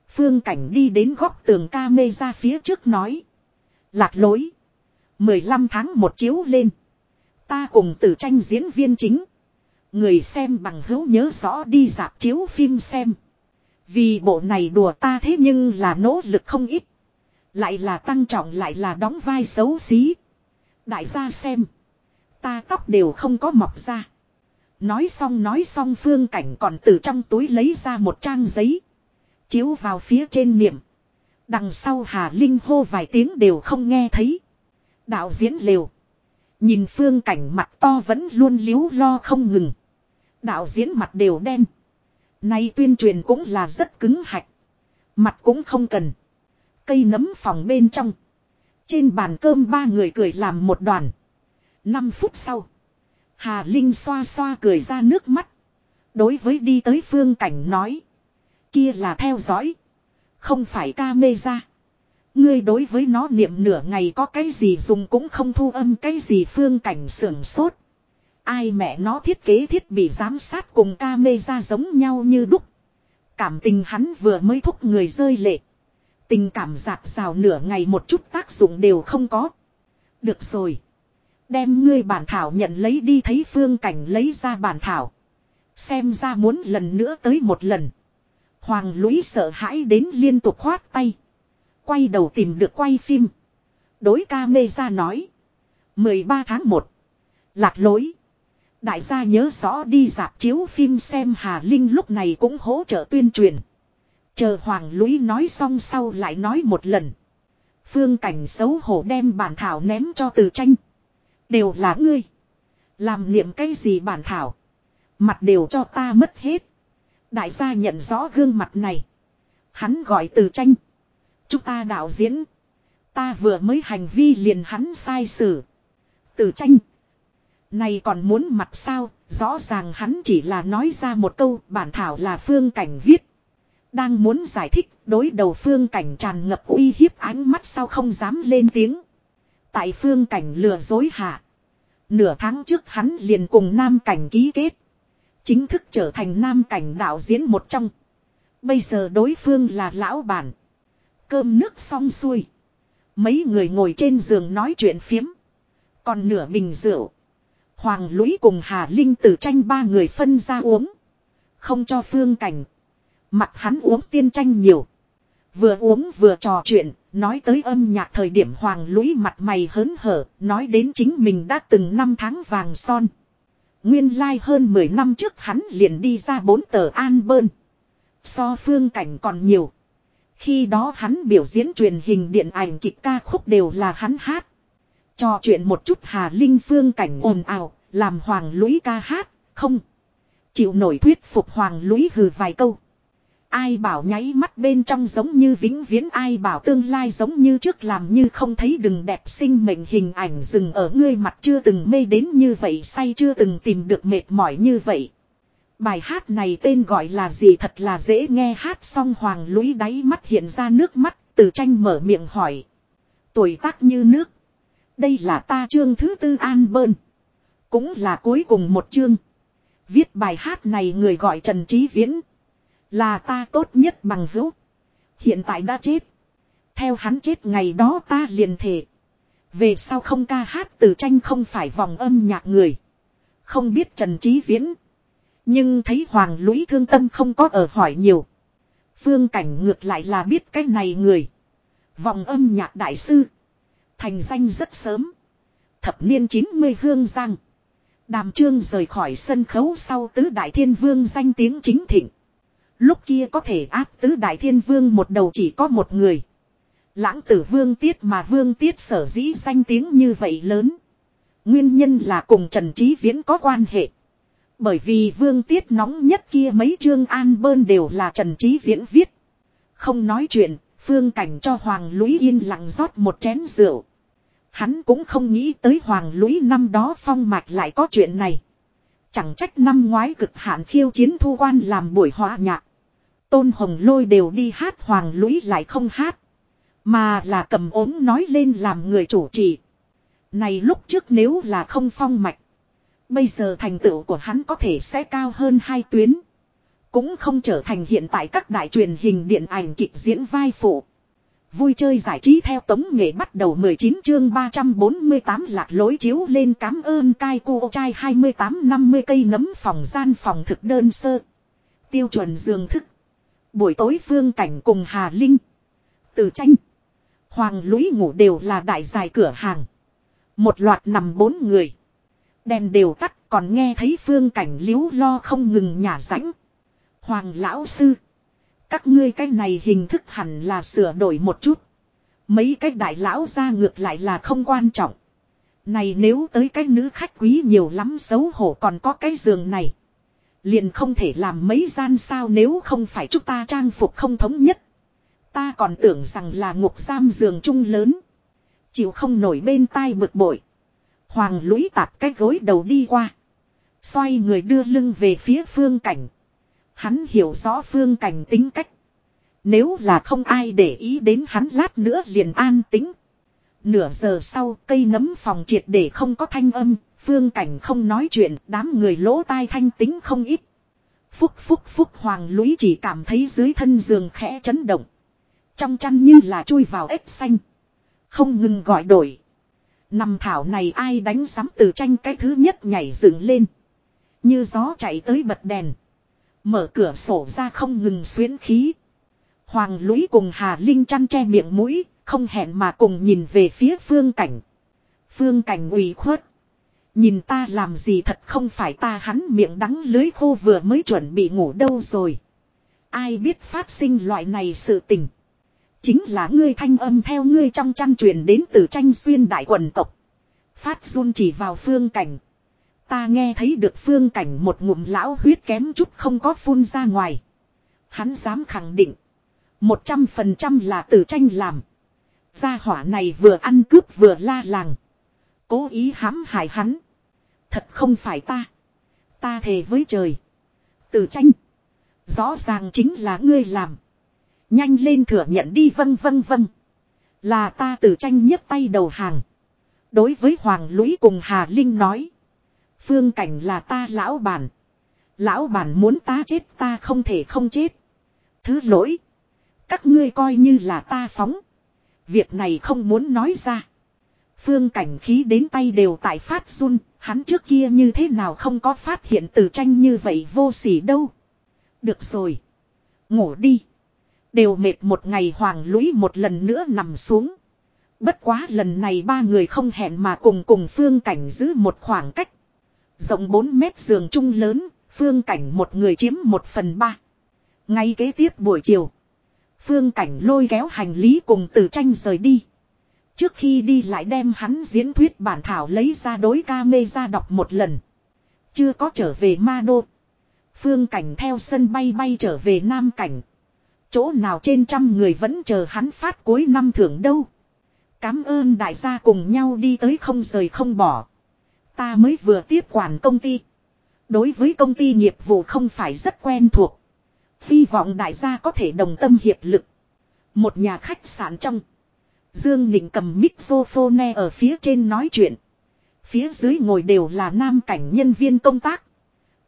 Phương cảnh đi đến góc tường ca mê ra phía trước nói. Lạc lối. 15 tháng một chiếu lên. Ta cùng tử tranh diễn viên chính. Người xem bằng hữu nhớ rõ đi dạp chiếu phim xem. Vì bộ này đùa ta thế nhưng là nỗ lực không ít. Lại là tăng trọng lại là đóng vai xấu xí. Đại gia xem. Ta tóc đều không có mọc ra. Nói xong nói xong phương cảnh còn từ trong túi lấy ra một trang giấy. Chiếu vào phía trên niệm. Đằng sau Hà Linh hô vài tiếng đều không nghe thấy. Đạo diễn liều. Nhìn phương cảnh mặt to vẫn luôn liếu lo không ngừng. Đạo diễn mặt đều đen. Nay tuyên truyền cũng là rất cứng hạch. Mặt cũng không cần. Cây nấm phòng bên trong. Trên bàn cơm ba người cười làm một đoàn. Năm phút sau. Hà Linh xoa xoa cười ra nước mắt. Đối với đi tới phương cảnh nói. Kia là theo dõi. Không phải ca mê ra. Ngươi đối với nó niệm nửa ngày có cái gì dùng cũng không thu âm cái gì phương cảnh sưởng sốt. Ai mẹ nó thiết kế thiết bị giám sát cùng ca mê ra giống nhau như đúc. Cảm tình hắn vừa mới thúc người rơi lệ. Tình cảm giạt rào nửa ngày một chút tác dụng đều không có. Được rồi. Đem ngươi bản thảo nhận lấy đi thấy phương cảnh lấy ra bản thảo. Xem ra muốn lần nữa tới một lần. Hoàng lũy sợ hãi đến liên tục khoát tay. Quay đầu tìm được quay phim. Đối ca mê ra nói. 13 tháng 1. Lạc lối. Đại gia nhớ rõ đi dạp chiếu phim xem Hà Linh lúc này cũng hỗ trợ tuyên truyền. Chờ Hoàng Lũy nói xong sau lại nói một lần. Phương cảnh xấu hổ đem bản thảo ném cho từ tranh. Đều là ngươi. Làm niệm cái gì bản thảo. Mặt đều cho ta mất hết. Đại gia nhận rõ gương mặt này. Hắn gọi từ tranh. Chúng ta đạo diễn. Ta vừa mới hành vi liền hắn sai xử. Từ tranh. Này còn muốn mặt sao, rõ ràng hắn chỉ là nói ra một câu bản thảo là phương cảnh viết. Đang muốn giải thích, đối đầu phương cảnh tràn ngập uy hiếp ánh mắt sao không dám lên tiếng. Tại phương cảnh lừa dối hạ. Nửa tháng trước hắn liền cùng nam cảnh ký kết. Chính thức trở thành nam cảnh đạo diễn một trong. Bây giờ đối phương là lão bản. Cơm nước xong xuôi. Mấy người ngồi trên giường nói chuyện phiếm. Còn nửa bình rượu. Hoàng lũy cùng Hà Linh tử tranh ba người phân ra uống. Không cho phương cảnh. Mặt hắn uống tiên tranh nhiều. Vừa uống vừa trò chuyện, nói tới âm nhạc thời điểm hoàng lũy mặt mày hớn hở, nói đến chính mình đã từng năm tháng vàng son. Nguyên lai like hơn 10 năm trước hắn liền đi ra bốn tờ an bơn. So phương cảnh còn nhiều. Khi đó hắn biểu diễn truyền hình điện ảnh kịch ca khúc đều là hắn hát cho chuyện một chút Hà Linh phương cảnh ồn ào, làm Hoàng Lũy ca hát, không. Chịu nổi thuyết phục Hoàng Lũy hừ vài câu. Ai bảo nháy mắt bên trong giống như vĩnh viễn ai bảo tương lai giống như trước làm như không thấy đừng đẹp sinh mệnh hình ảnh dừng ở ngươi mặt chưa từng mê đến như vậy say chưa từng tìm được mệt mỏi như vậy. Bài hát này tên gọi là gì thật là dễ nghe hát xong hoàng lũy đáy mắt hiện ra nước mắt từ tranh mở miệng hỏi. Tuổi tác như nước. Đây là ta chương thứ tư an bơn. Cũng là cuối cùng một chương. Viết bài hát này người gọi Trần Trí Viễn. Là ta tốt nhất bằng hữu. Hiện tại đã chết. Theo hắn chết ngày đó ta liền thề. Về sau không ca hát từ tranh không phải vòng âm nhạc người. Không biết Trần Trí Viễn. Nhưng thấy Hoàng Lũy thương tâm không có ở hỏi nhiều. Phương Cảnh ngược lại là biết cái này người. Vòng âm nhạc đại sư. Thành danh rất sớm. Thập niên 90 hương giang. Đàm trương rời khỏi sân khấu sau tứ đại thiên vương danh tiếng chính thịnh. Lúc kia có thể áp tứ đại thiên vương một đầu chỉ có một người. Lãng tử vương tiết mà vương tiết sở dĩ danh tiếng như vậy lớn. Nguyên nhân là cùng Trần Trí Viễn có quan hệ. Bởi vì vương tiết nóng nhất kia mấy chương an bơn đều là Trần Trí Viễn viết. Không nói chuyện, phương cảnh cho Hoàng Lũy yên lặng rót một chén rượu. Hắn cũng không nghĩ tới Hoàng Lũy năm đó phong mạch lại có chuyện này. Chẳng trách năm ngoái cực hạn khiêu chiến thu quan làm buổi hòa nhạc. Tôn Hồng Lôi đều đi hát, Hoàng Lũy lại không hát. Mà là cầm ốm nói lên làm người chủ trì. Này lúc trước nếu là không phong mạch. Bây giờ thành tựu của hắn có thể sẽ cao hơn hai tuyến. Cũng không trở thành hiện tại các đại truyền hình điện ảnh kịch diễn vai phụ. Vui chơi giải trí theo tống nghệ bắt đầu 19 chương 348 lạc lối chiếu lên cám ơn cai cô trai 28-50 cây nấm phòng gian phòng thực đơn sơ. Tiêu chuẩn giường thức. Buổi tối phương cảnh cùng Hà Linh. Từ tranh. Hoàng lũy ngủ đều là đại dài cửa hàng. Một loạt nằm bốn người. Đèn đều tắt còn nghe thấy phương cảnh liếu lo không ngừng nhả rãnh. Hoàng lão sư. Các ngươi cái này hình thức hẳn là sửa đổi một chút. Mấy cái đại lão ra ngược lại là không quan trọng. Này nếu tới cái nữ khách quý nhiều lắm xấu hổ còn có cái giường này. Liền không thể làm mấy gian sao nếu không phải chúng ta trang phục không thống nhất. Ta còn tưởng rằng là ngục giam giường chung lớn. Chịu không nổi bên tai bực bội. Hoàng lũy tạp cái gối đầu đi qua. Xoay người đưa lưng về phía phương cảnh. Hắn hiểu rõ phương cảnh tính cách. Nếu là không ai để ý đến hắn lát nữa liền an tính. Nửa giờ sau cây nấm phòng triệt để không có thanh âm, phương cảnh không nói chuyện, đám người lỗ tai thanh tính không ít. Phúc phúc phúc hoàng lũy chỉ cảm thấy dưới thân giường khẽ chấn động. Trong chăn như là chui vào ếch xanh. Không ngừng gọi đổi. Nằm thảo này ai đánh sắm từ tranh cái thứ nhất nhảy dựng lên. Như gió chạy tới bật đèn. Mở cửa sổ ra không ngừng xuyến khí. Hoàng lũy cùng Hà Linh chăn che miệng mũi, không hẹn mà cùng nhìn về phía phương cảnh. Phương cảnh ủy khuất. Nhìn ta làm gì thật không phải ta hắn miệng đắng lưới khô vừa mới chuẩn bị ngủ đâu rồi. Ai biết phát sinh loại này sự tình. Chính là ngươi thanh âm theo ngươi trong chăn truyền đến từ tranh xuyên đại quần tộc. Phát run chỉ vào phương cảnh. Ta nghe thấy được phương cảnh một ngụm lão huyết kém chút không có phun ra ngoài. Hắn dám khẳng định. Một trăm phần trăm là từ tranh làm. Gia hỏa này vừa ăn cướp vừa la làng. Cố ý hãm hại hắn. Thật không phải ta. Ta thề với trời. Từ tranh. Rõ ràng chính là ngươi làm. Nhanh lên thừa nhận đi vân vân vân. Là ta từ tranh nhấp tay đầu hàng. Đối với Hoàng Lũy cùng Hà Linh nói. Phương cảnh là ta lão bản. Lão bản muốn ta chết ta không thể không chết. Thứ lỗi. Các ngươi coi như là ta phóng. Việc này không muốn nói ra. Phương cảnh khí đến tay đều tại phát run, hắn trước kia như thế nào không có phát hiện từ tranh như vậy vô sỉ đâu. Được rồi. Ngủ đi. Đều mệt một ngày hoàng lũy một lần nữa nằm xuống. Bất quá lần này ba người không hẹn mà cùng cùng phương cảnh giữ một khoảng cách. Rộng 4 mét giường chung lớn, phương cảnh một người chiếm một phần ba. Ngay kế tiếp buổi chiều. Phương cảnh lôi kéo hành lý cùng từ tranh rời đi. Trước khi đi lại đem hắn diễn thuyết bản thảo lấy ra đối ca mê ra đọc một lần. Chưa có trở về ma đô. Phương cảnh theo sân bay bay trở về Nam cảnh. Chỗ nào trên trăm người vẫn chờ hắn phát cuối năm thưởng đâu. Cám ơn đại gia cùng nhau đi tới không rời không bỏ. Ta mới vừa tiếp quản công ty. Đối với công ty nghiệp vụ không phải rất quen thuộc. Hy vọng đại gia có thể đồng tâm hiệp lực. Một nhà khách sạn trong. Dương Nịnh cầm microphone ở phía trên nói chuyện. Phía dưới ngồi đều là nam cảnh nhân viên công tác.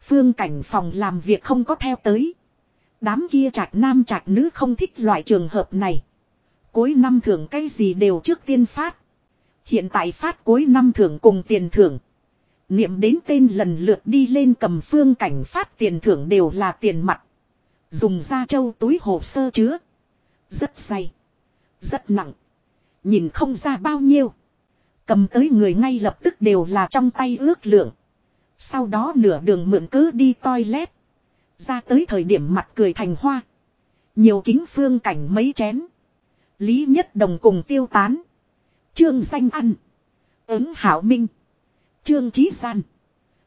Phương cảnh phòng làm việc không có theo tới. Đám kia trạch nam trạch nữ không thích loại trường hợp này. Cuối năm thưởng cái gì đều trước tiên phát. Hiện tại phát cuối năm thưởng cùng tiền thưởng. Niệm đến tên lần lượt đi lên cầm phương cảnh phát tiền thưởng đều là tiền mặt. Dùng ra châu túi hồ sơ chứa. Rất dày. Rất nặng. Nhìn không ra bao nhiêu. Cầm tới người ngay lập tức đều là trong tay ước lượng. Sau đó nửa đường mượn cứ đi toilet. Ra tới thời điểm mặt cười thành hoa. Nhiều kính phương cảnh mấy chén. Lý Nhất Đồng cùng tiêu tán. Trương danh ăn. Ứng hảo minh. Trương Chí Gian.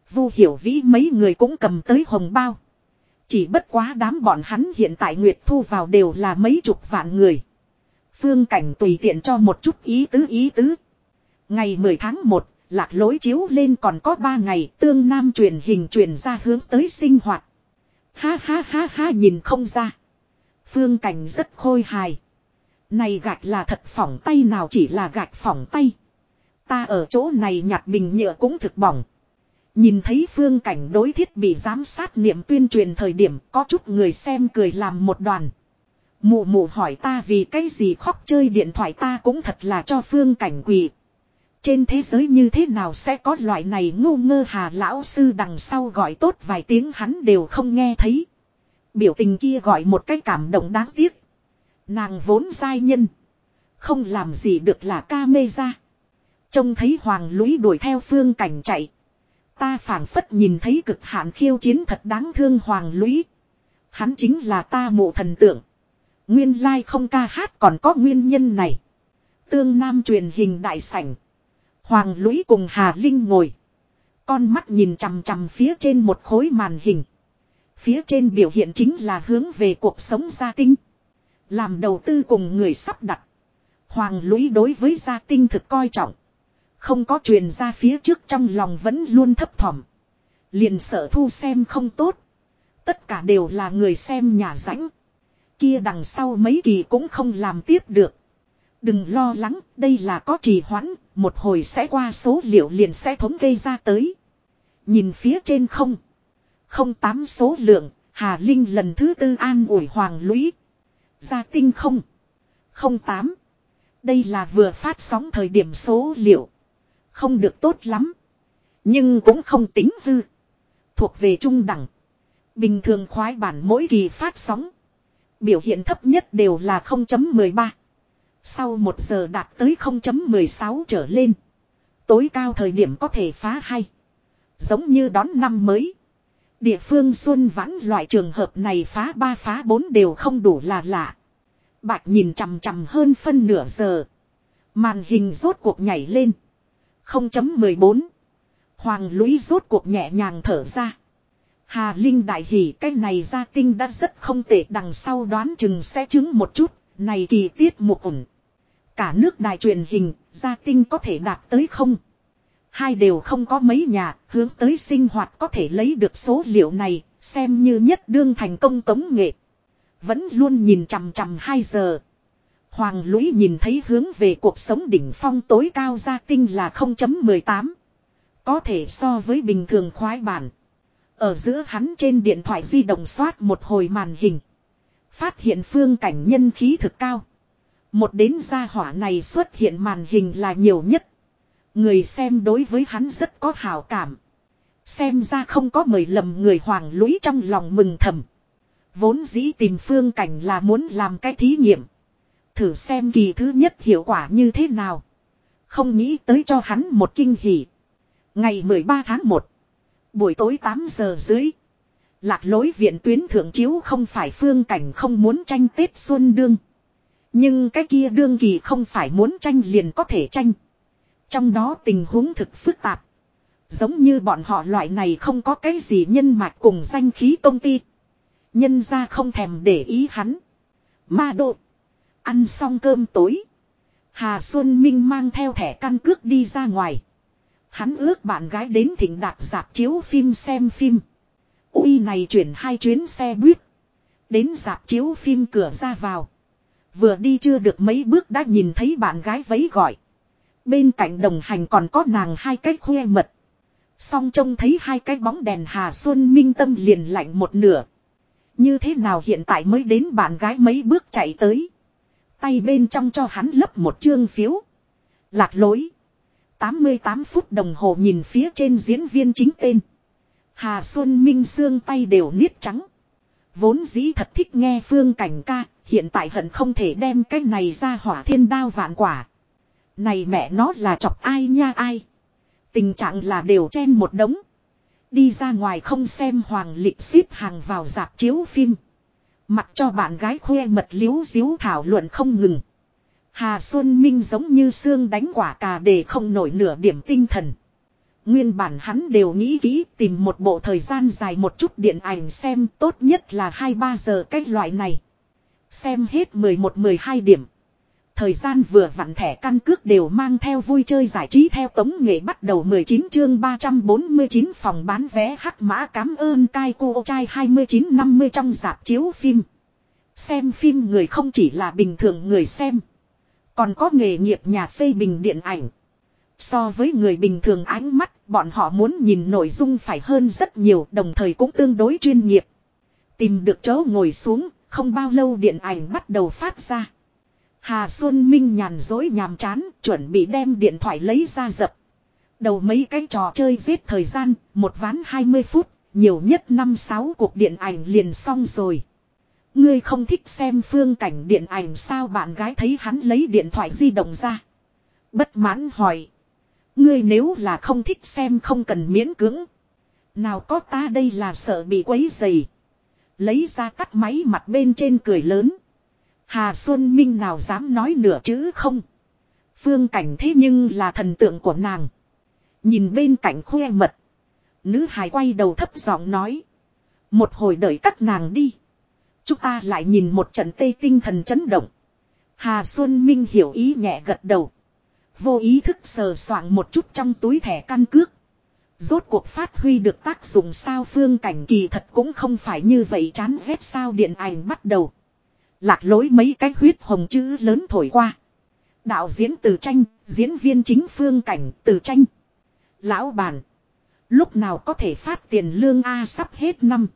Vu Hiểu Vĩ mấy người cũng cầm tới hồng bao. Chỉ bất quá đám bọn hắn hiện tại Nguyệt thu vào đều là mấy chục vạn người. Phương cảnh tùy tiện cho một chút ý tứ ý tứ. Ngày 10 tháng 1, lạc lối chiếu lên còn có 3 ngày tương nam truyền hình truyền ra hướng tới sinh hoạt. Ha ha ha ha nhìn không ra. Phương cảnh rất khôi hài. Này gạch là thật phỏng tay nào chỉ là gạch phỏng tay. Ta ở chỗ này nhặt bình nhựa cũng thực bỏng. Nhìn thấy phương cảnh đối thiết bị giám sát niệm tuyên truyền thời điểm, có chút người xem cười làm một đoàn. Mụ mụ hỏi ta vì cái gì khóc chơi điện thoại ta cũng thật là cho phương cảnh quỳ. Trên thế giới như thế nào sẽ có loại này ngu ngơ hà lão sư đằng sau gọi tốt vài tiếng hắn đều không nghe thấy. Biểu tình kia gọi một cái cảm động đáng tiếc. Nàng vốn giai nhân. Không làm gì được là ca mê ra. Trông thấy hoàng lũy đuổi theo phương cảnh chạy. Ta phảng phất nhìn thấy cực hạn khiêu chiến thật đáng thương hoàng lũy. Hắn chính là ta mộ thần tượng. Nguyên lai không ca hát còn có nguyên nhân này. Tương Nam truyền hình đại sảnh. Hoàng lũy cùng Hà Linh ngồi. Con mắt nhìn chằm chằm phía trên một khối màn hình. Phía trên biểu hiện chính là hướng về cuộc sống gia tinh. Làm đầu tư cùng người sắp đặt. Hoàng lũy đối với gia tinh thực coi trọng. Không có truyền ra phía trước trong lòng vẫn luôn thấp thỏm. Liền sợ thu xem không tốt. Tất cả đều là người xem nhà rãnh. Kia đằng sau mấy kỳ cũng không làm tiếp được. Đừng lo lắng, đây là có trì hoãn, một hồi sẽ qua số liệu liền sẽ thống kê ra tới. Nhìn phía trên không. Không tám số lượng, Hà Linh lần thứ tư an ủi Hoàng Lũy. Gia tinh không. Không tám. Đây là vừa phát sóng thời điểm số liệu. Không được tốt lắm. Nhưng cũng không tính hư. Thuộc về trung đẳng. Bình thường khoái bản mỗi kỳ phát sóng. Biểu hiện thấp nhất đều là 0.13. Sau một giờ đạt tới 0.16 trở lên. Tối cao thời điểm có thể phá hay. Giống như đón năm mới. Địa phương xuân vãn loại trường hợp này phá ba, phá bốn đều không đủ là lạ. Bạch nhìn chằm chằm hơn phân nửa giờ. Màn hình rốt cuộc nhảy lên. 0.14. Hoàng lũy rốt cuộc nhẹ nhàng thở ra. Hà Linh đại hỉ cái này gia tinh đã rất không tệ đằng sau đoán chừng sẽ chứng một chút, này kỳ tiết mục ổn. Cả nước đài truyền hình, gia tinh có thể đạt tới không? Hai đều không có mấy nhà, hướng tới sinh hoạt có thể lấy được số liệu này, xem như nhất đương thành công tống nghệ. Vẫn luôn nhìn chằm chằm 2 giờ. Hoàng lũy nhìn thấy hướng về cuộc sống đỉnh phong tối cao gia tinh là 0.18. Có thể so với bình thường khoái bản. Ở giữa hắn trên điện thoại di động soát một hồi màn hình. Phát hiện phương cảnh nhân khí thực cao. Một đến gia hỏa này xuất hiện màn hình là nhiều nhất. Người xem đối với hắn rất có hảo cảm. Xem ra không có mời lầm người hoàng lũy trong lòng mừng thầm. Vốn dĩ tìm phương cảnh là muốn làm cái thí nghiệm. Thử xem kỳ thứ nhất hiệu quả như thế nào. Không nghĩ tới cho hắn một kinh hỉ. Ngày 13 tháng 1. Buổi tối 8 giờ dưới. Lạc lối viện tuyến thượng chiếu không phải phương cảnh không muốn tranh Tết Xuân Đương. Nhưng cái kia đương kỳ không phải muốn tranh liền có thể tranh. Trong đó tình huống thực phức tạp. Giống như bọn họ loại này không có cái gì nhân mạch cùng danh khí công ty. Nhân ra không thèm để ý hắn. Ma độ. Ăn xong cơm tối. Hà Xuân Minh mang theo thẻ căn cước đi ra ngoài. Hắn ước bạn gái đến thỉnh đạp dạp chiếu phim xem phim. Uy này chuyển hai chuyến xe buýt. Đến dạp chiếu phim cửa ra vào. Vừa đi chưa được mấy bước đã nhìn thấy bạn gái vấy gọi. Bên cạnh đồng hành còn có nàng hai cái khuê mật. Song trông thấy hai cái bóng đèn Hà Xuân Minh tâm liền lạnh một nửa. Như thế nào hiện tại mới đến bạn gái mấy bước chạy tới. Tay bên trong cho hắn lấp một chương phiếu. Lạc lối. 88 phút đồng hồ nhìn phía trên diễn viên chính tên. Hà Xuân Minh xương tay đều niết trắng. Vốn dĩ thật thích nghe phương cảnh ca, hiện tại hận không thể đem cái này ra hỏa thiên đao vạn quả. Này mẹ nó là chọc ai nha ai. Tình trạng là đều chen một đống. Đi ra ngoài không xem hoàng lịch xếp hàng vào dạp chiếu phim. Mặc cho bạn gái khoe mật liếu diếu thảo luận không ngừng. Hà Xuân Minh giống như xương đánh quả cà để không nổi nửa điểm tinh thần. Nguyên bản hắn đều nghĩ kỹ tìm một bộ thời gian dài một chút điện ảnh xem, tốt nhất là 2-3 giờ cách loại này. Xem hết 11-12 điểm. Thời gian vừa vặn thẻ căn cước đều mang theo vui chơi giải trí theo tống nghệ bắt đầu 19 chương 349 phòng bán vé hắc mã cảm ơn cai cô trai 29-50 trong dạp chiếu phim. Xem phim người không chỉ là bình thường người xem. Còn có nghề nghiệp nhà phê bình điện ảnh. So với người bình thường ánh mắt, bọn họ muốn nhìn nội dung phải hơn rất nhiều, đồng thời cũng tương đối chuyên nghiệp. Tìm được chỗ ngồi xuống, không bao lâu điện ảnh bắt đầu phát ra. Hà Xuân Minh nhàn dối nhàm chán, chuẩn bị đem điện thoại lấy ra dập. Đầu mấy cái trò chơi giết thời gian, một ván 20 phút, nhiều nhất 5-6 cuộc điện ảnh liền xong rồi. Ngươi không thích xem phương cảnh điện ảnh sao bạn gái thấy hắn lấy điện thoại di động ra. Bất mãn hỏi. Ngươi nếu là không thích xem không cần miễn cưỡng. Nào có ta đây là sợ bị quấy dày. Lấy ra cắt máy mặt bên trên cười lớn. Hà Xuân Minh nào dám nói nửa chữ không. Phương cảnh thế nhưng là thần tượng của nàng. Nhìn bên cạnh khoe mật. Nữ hài quay đầu thấp giọng nói. Một hồi đợi các nàng đi. Chúng ta lại nhìn một trận tây tinh thần chấn động. Hà Xuân Minh hiểu ý nhẹ gật đầu. Vô ý thức sờ soạng một chút trong túi thẻ căn cước. Rốt cuộc phát huy được tác dụng sao phương cảnh kỳ thật cũng không phải như vậy chán ghét sao điện ảnh bắt đầu. Lạc lối mấy cái huyết hồng chữ lớn thổi qua. Đạo diễn từ tranh, diễn viên chính phương cảnh từ tranh. Lão bản. Lúc nào có thể phát tiền lương A sắp hết năm.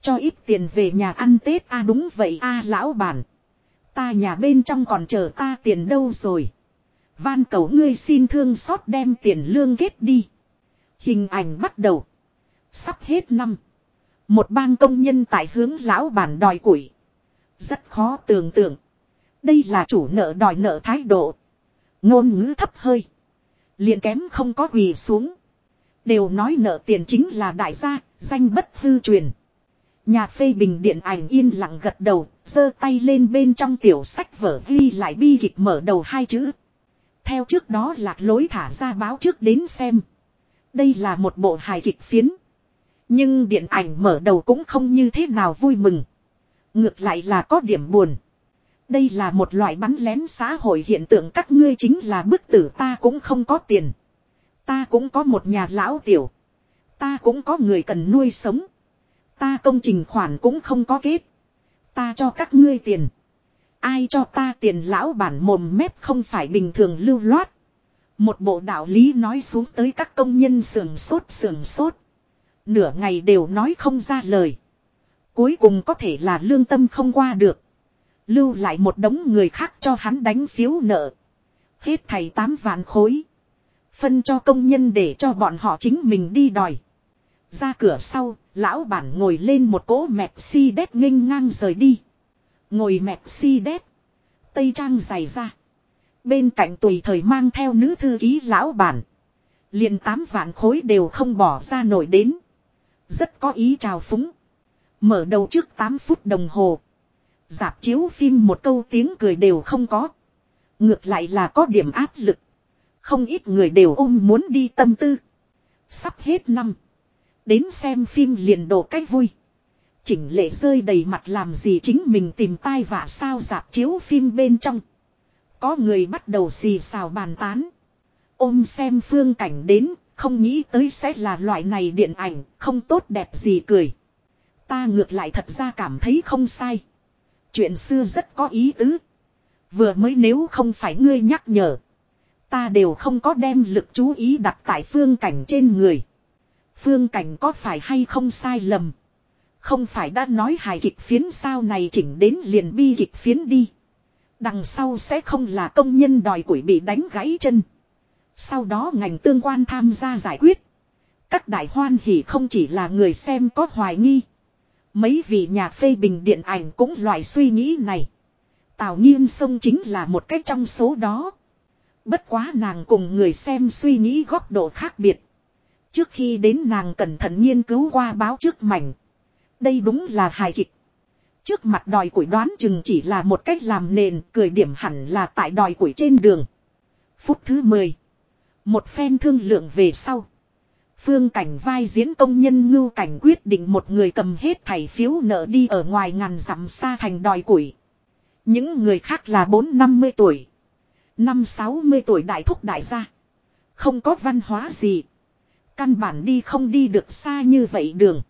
Cho ít tiền về nhà ăn Tết A đúng vậy A lão bản. Ta nhà bên trong còn chờ ta tiền đâu rồi. Van cầu ngươi xin thương xót đem tiền lương kết đi. Hình ảnh bắt đầu. Sắp hết năm. Một bang công nhân tại hướng lão bản đòi củi. Rất khó tưởng tượng. Đây là chủ nợ đòi nợ thái độ. Ngôn ngữ thấp hơi. liền kém không có quỳ xuống. Đều nói nợ tiền chính là đại gia, danh bất hư truyền. Nhà phê bình điện ảnh yên lặng gật đầu, giơ tay lên bên trong tiểu sách vở ghi lại bi kịch mở đầu hai chữ. Theo trước đó lạc lối thả ra báo trước đến xem. Đây là một bộ hài kịch phiến. Nhưng điện ảnh mở đầu cũng không như thế nào vui mừng. Ngược lại là có điểm buồn. Đây là một loại bắn lén xã hội hiện tượng, các ngươi chính là bức tử, ta cũng không có tiền. Ta cũng có một nhà lão tiểu. Ta cũng có người cần nuôi sống. Ta công trình khoản cũng không có kết. Ta cho các ngươi tiền. Ai cho ta tiền, lão bản mồm mép không phải bình thường lưu loát. Một bộ đạo lý nói xuống tới các công nhân sườn sốt sườn sốt. Nửa ngày đều nói không ra lời. Cuối cùng có thể là lương tâm không qua được. Lưu lại một đống người khác cho hắn đánh phiếu nợ. Hết thầy tám vạn khối. Phân cho công nhân để cho bọn họ chính mình đi đòi. Ra cửa sau, lão bản ngồi lên một cỗ Mercedes nghênh ngang rời đi. Ngồi Mercedes. Tây trang dày ra. Bên cạnh tùy thời mang theo nữ thư ký lão bản. liền tám vạn khối đều không bỏ ra nổi đến. Rất có ý chào phúng. Mở đầu trước 8 phút đồng hồ. Dạp chiếu phim một câu tiếng cười đều không có. Ngược lại là có điểm áp lực. Không ít người đều ôm muốn đi tâm tư. Sắp hết năm. Đến xem phim liền đổ cách vui. Chỉnh lệ rơi đầy mặt làm gì chính mình tìm tai vạ sao dạp chiếu phim bên trong. Có người bắt đầu xì xào bàn tán. Ôm xem phương cảnh đến, không nghĩ tới sẽ là loại này điện ảnh, không tốt đẹp gì cười. Ta ngược lại thật ra cảm thấy không sai. Chuyện xưa rất có ý tứ. Vừa mới nếu không phải ngươi nhắc nhở. Ta đều không có đem lực chú ý đặt tại phương cảnh trên người. Phương cảnh có phải hay không sai lầm. Không phải đã nói hài kịch phiến sao này chỉnh đến liền bi kịch phiến đi. Đằng sau sẽ không là công nhân đòi quỷ bị đánh gãy chân. Sau đó ngành tương quan tham gia giải quyết. Các đại hoan hỉ không chỉ là người xem có hoài nghi. Mấy vị nhà phê bình điện ảnh cũng loại suy nghĩ này. Tào Nhiên Sông chính là một cách trong số đó. Bất quá nàng cùng người xem suy nghĩ góc độ khác biệt. Trước khi đến nàng cẩn thận nghiên cứu qua báo trước mảnh. Đây đúng là hài kịch. Trước mặt đòi củi đoán chừng chỉ là một cách làm nền, cười điểm hẳn là tại đòi củi trên đường. Phút thứ 10. Một phen thương lượng về sau. Phương cảnh vai diễn công nhân ngưu cảnh quyết định một người cầm hết thảy phiếu nợ đi ở ngoài ngàn dặm xa thành đòi củi. Những người khác là 4-50 tuổi. 5-60 tuổi đại thúc đại gia. Không có văn hóa gì. Căn bản đi không đi được xa như vậy đường.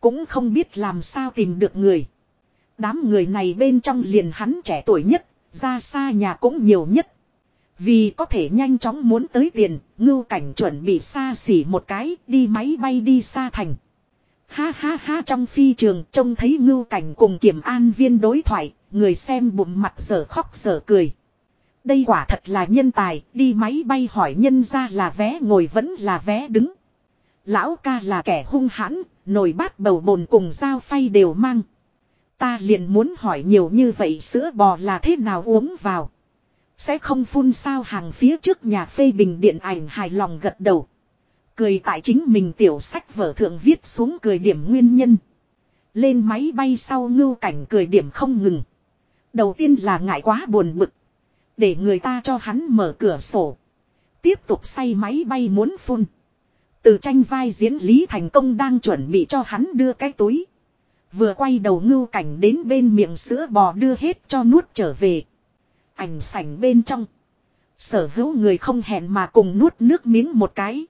Cũng không biết làm sao tìm được người. Đám người này bên trong liền hắn trẻ tuổi nhất, ra xa nhà cũng nhiều nhất. Vì có thể nhanh chóng muốn tới tiền, ngưu cảnh chuẩn bị xa xỉ một cái, đi máy bay đi xa thành. Ha ha ha trong phi trường trông thấy ngưu cảnh cùng kiểm an viên đối thoại, người xem bụng mặt sở khóc sở cười. Đây quả thật là nhân tài, đi máy bay hỏi nhân ra là vé ngồi vẫn là vé đứng. Lão ca là kẻ hung hãn, nồi bát bầu bồn cùng dao phay đều mang. Ta liền muốn hỏi nhiều như vậy sữa bò là thế nào uống vào. Sẽ không phun sao hàng phía trước nhà phê bình điện ảnh hài lòng gật đầu. Cười tại chính mình tiểu sách vở thượng viết xuống cười điểm nguyên nhân. Lên máy bay sau ngưu cảnh cười điểm không ngừng. Đầu tiên là ngại quá buồn bực. Để người ta cho hắn mở cửa sổ. Tiếp tục say máy bay muốn phun. Từ tranh vai diễn Lý Thành Công đang chuẩn bị cho hắn đưa cái túi. Vừa quay đầu ngưu cảnh đến bên miệng sữa bò đưa hết cho nuốt trở về. Ảnh sảnh bên trong. Sở hữu người không hẹn mà cùng nuốt nước miếng một cái.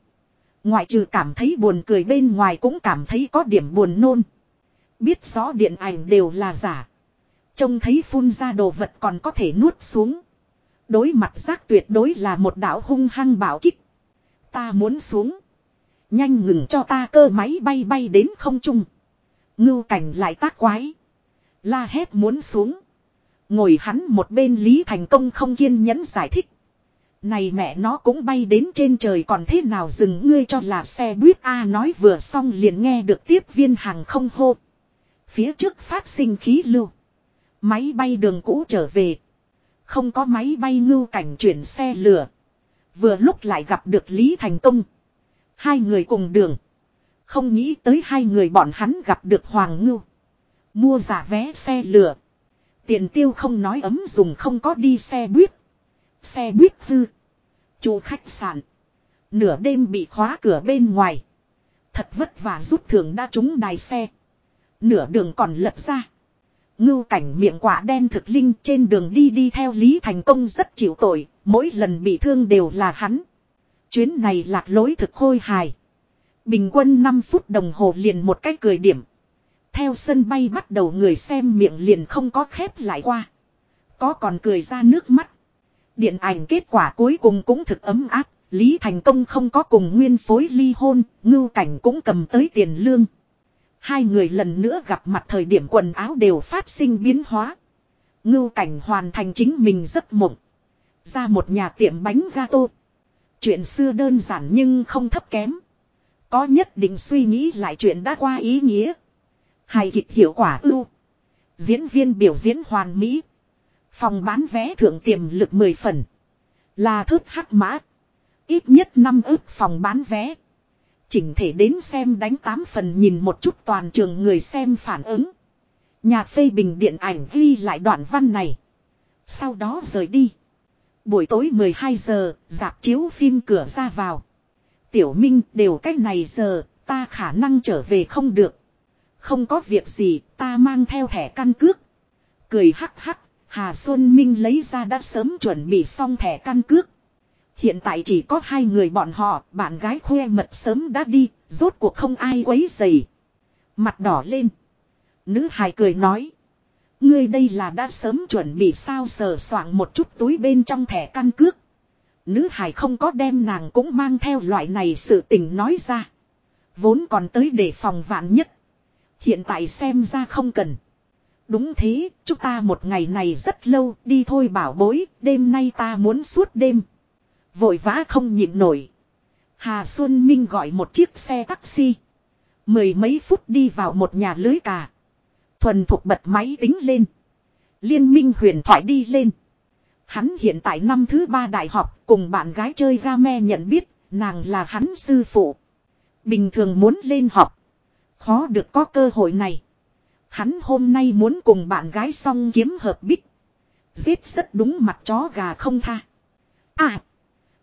Ngoại trừ cảm thấy buồn cười bên ngoài cũng cảm thấy có điểm buồn nôn. Biết rõ điện ảnh đều là giả. Trông thấy phun ra đồ vật còn có thể nuốt xuống. Đối mặt giác tuyệt đối là một đạo hung hăng bảo kích. Ta muốn xuống. Nhanh ngừng cho ta cơ máy bay bay đến không trung. Ngưu cảnh lại tác quái. La hét muốn xuống. Ngồi hắn một bên Lý Thành Công không kiên nhẫn giải thích. Này mẹ nó cũng bay đến trên trời còn thế nào dừng ngươi cho là xe buýt A nói vừa xong liền nghe được tiếp viên hàng không hô. Phía trước phát sinh khí lưu. Máy bay đường cũ trở về. Không có máy bay ngưu cảnh chuyển xe lửa. Vừa lúc lại gặp được Lý Thành Công. Hai người cùng đường. Không nghĩ tới hai người bọn hắn gặp được Hoàng Ngưu. Mua giả vé xe lửa. Tiền tiêu không nói ấm dùng không có đi xe buýt. Xe buýt hư. Chủ khách sạn. Nửa đêm bị khóa cửa bên ngoài. Thật vất vả rút thường đã trúng đài xe. Nửa đường còn lật ra. Ngưu cảnh miệng quả đen thực linh trên đường đi đi theo Lý Thành Công rất chịu tội. Mỗi lần bị thương đều là hắn. Chuyến này lạc lối thực khôi hài. Bình quân 5 phút đồng hồ liền một cái cười điểm. Theo sân bay bắt đầu người xem miệng liền không có khép lại qua. Có còn cười ra nước mắt. Điện ảnh kết quả cuối cùng cũng thực ấm áp. Lý Thành Công không có cùng nguyên phối ly hôn, ngưu cảnh cũng cầm tới tiền lương. Hai người lần nữa gặp mặt thời điểm quần áo đều phát sinh biến hóa. Ngưu cảnh hoàn thành chính mình giấc mộng. Ra một nhà tiệm bánh gato. Chuyện xưa đơn giản nhưng không thấp kém. Có nhất định suy nghĩ lại chuyện đã qua ý nghĩa. Hài kịch hiệu quả ưu. Diễn viên biểu diễn hoàn mỹ. Phòng bán vé thượng tiềm lực 10 phần. Là thước hắc mã. Ít nhất 5 ước phòng bán vé. Chỉnh thể đến xem đánh 8 phần nhìn một chút toàn trường người xem phản ứng. Nhà phê bình điện ảnh ghi lại đoạn văn này. Sau đó rời đi. Buổi tối 12 giờ, dạp chiếu phim cửa ra vào. Tiểu Minh đều cách này giờ, ta khả năng trở về không được. Không có việc gì, ta mang theo thẻ căn cước. Cười hắc hắc, Hà Xuân Minh lấy ra đã sớm chuẩn bị xong thẻ căn cước. Hiện tại chỉ có hai người bọn họ, bạn gái khoe mật sớm đã đi, rốt cuộc không ai quấy dày. Mặt đỏ lên. Nữ hài cười nói. Ngươi đây là đã sớm chuẩn bị sao sờ soạng một chút túi bên trong thẻ căn cước. Nữ hài không có đem nàng cũng mang theo loại này sự tình nói ra. Vốn còn tới để phòng vạn nhất. Hiện tại xem ra không cần. Đúng thế, chúng ta một ngày này rất lâu, đi thôi bảo bối, đêm nay ta muốn suốt đêm. Vội vã không nhịn nổi. Hà Xuân Minh gọi một chiếc xe taxi. Mười mấy phút đi vào một nhà lưới cà. Thuần thục bật máy tính lên. Liên minh huyền thoại đi lên. Hắn hiện tại năm thứ ba đại học cùng bạn gái chơi game nhận biết, nàng là hắn sư phụ. Bình thường muốn lên học. Khó được có cơ hội này. Hắn hôm nay muốn cùng bạn gái xong kiếm hợp bích. Giết rất đúng mặt chó gà không tha. À!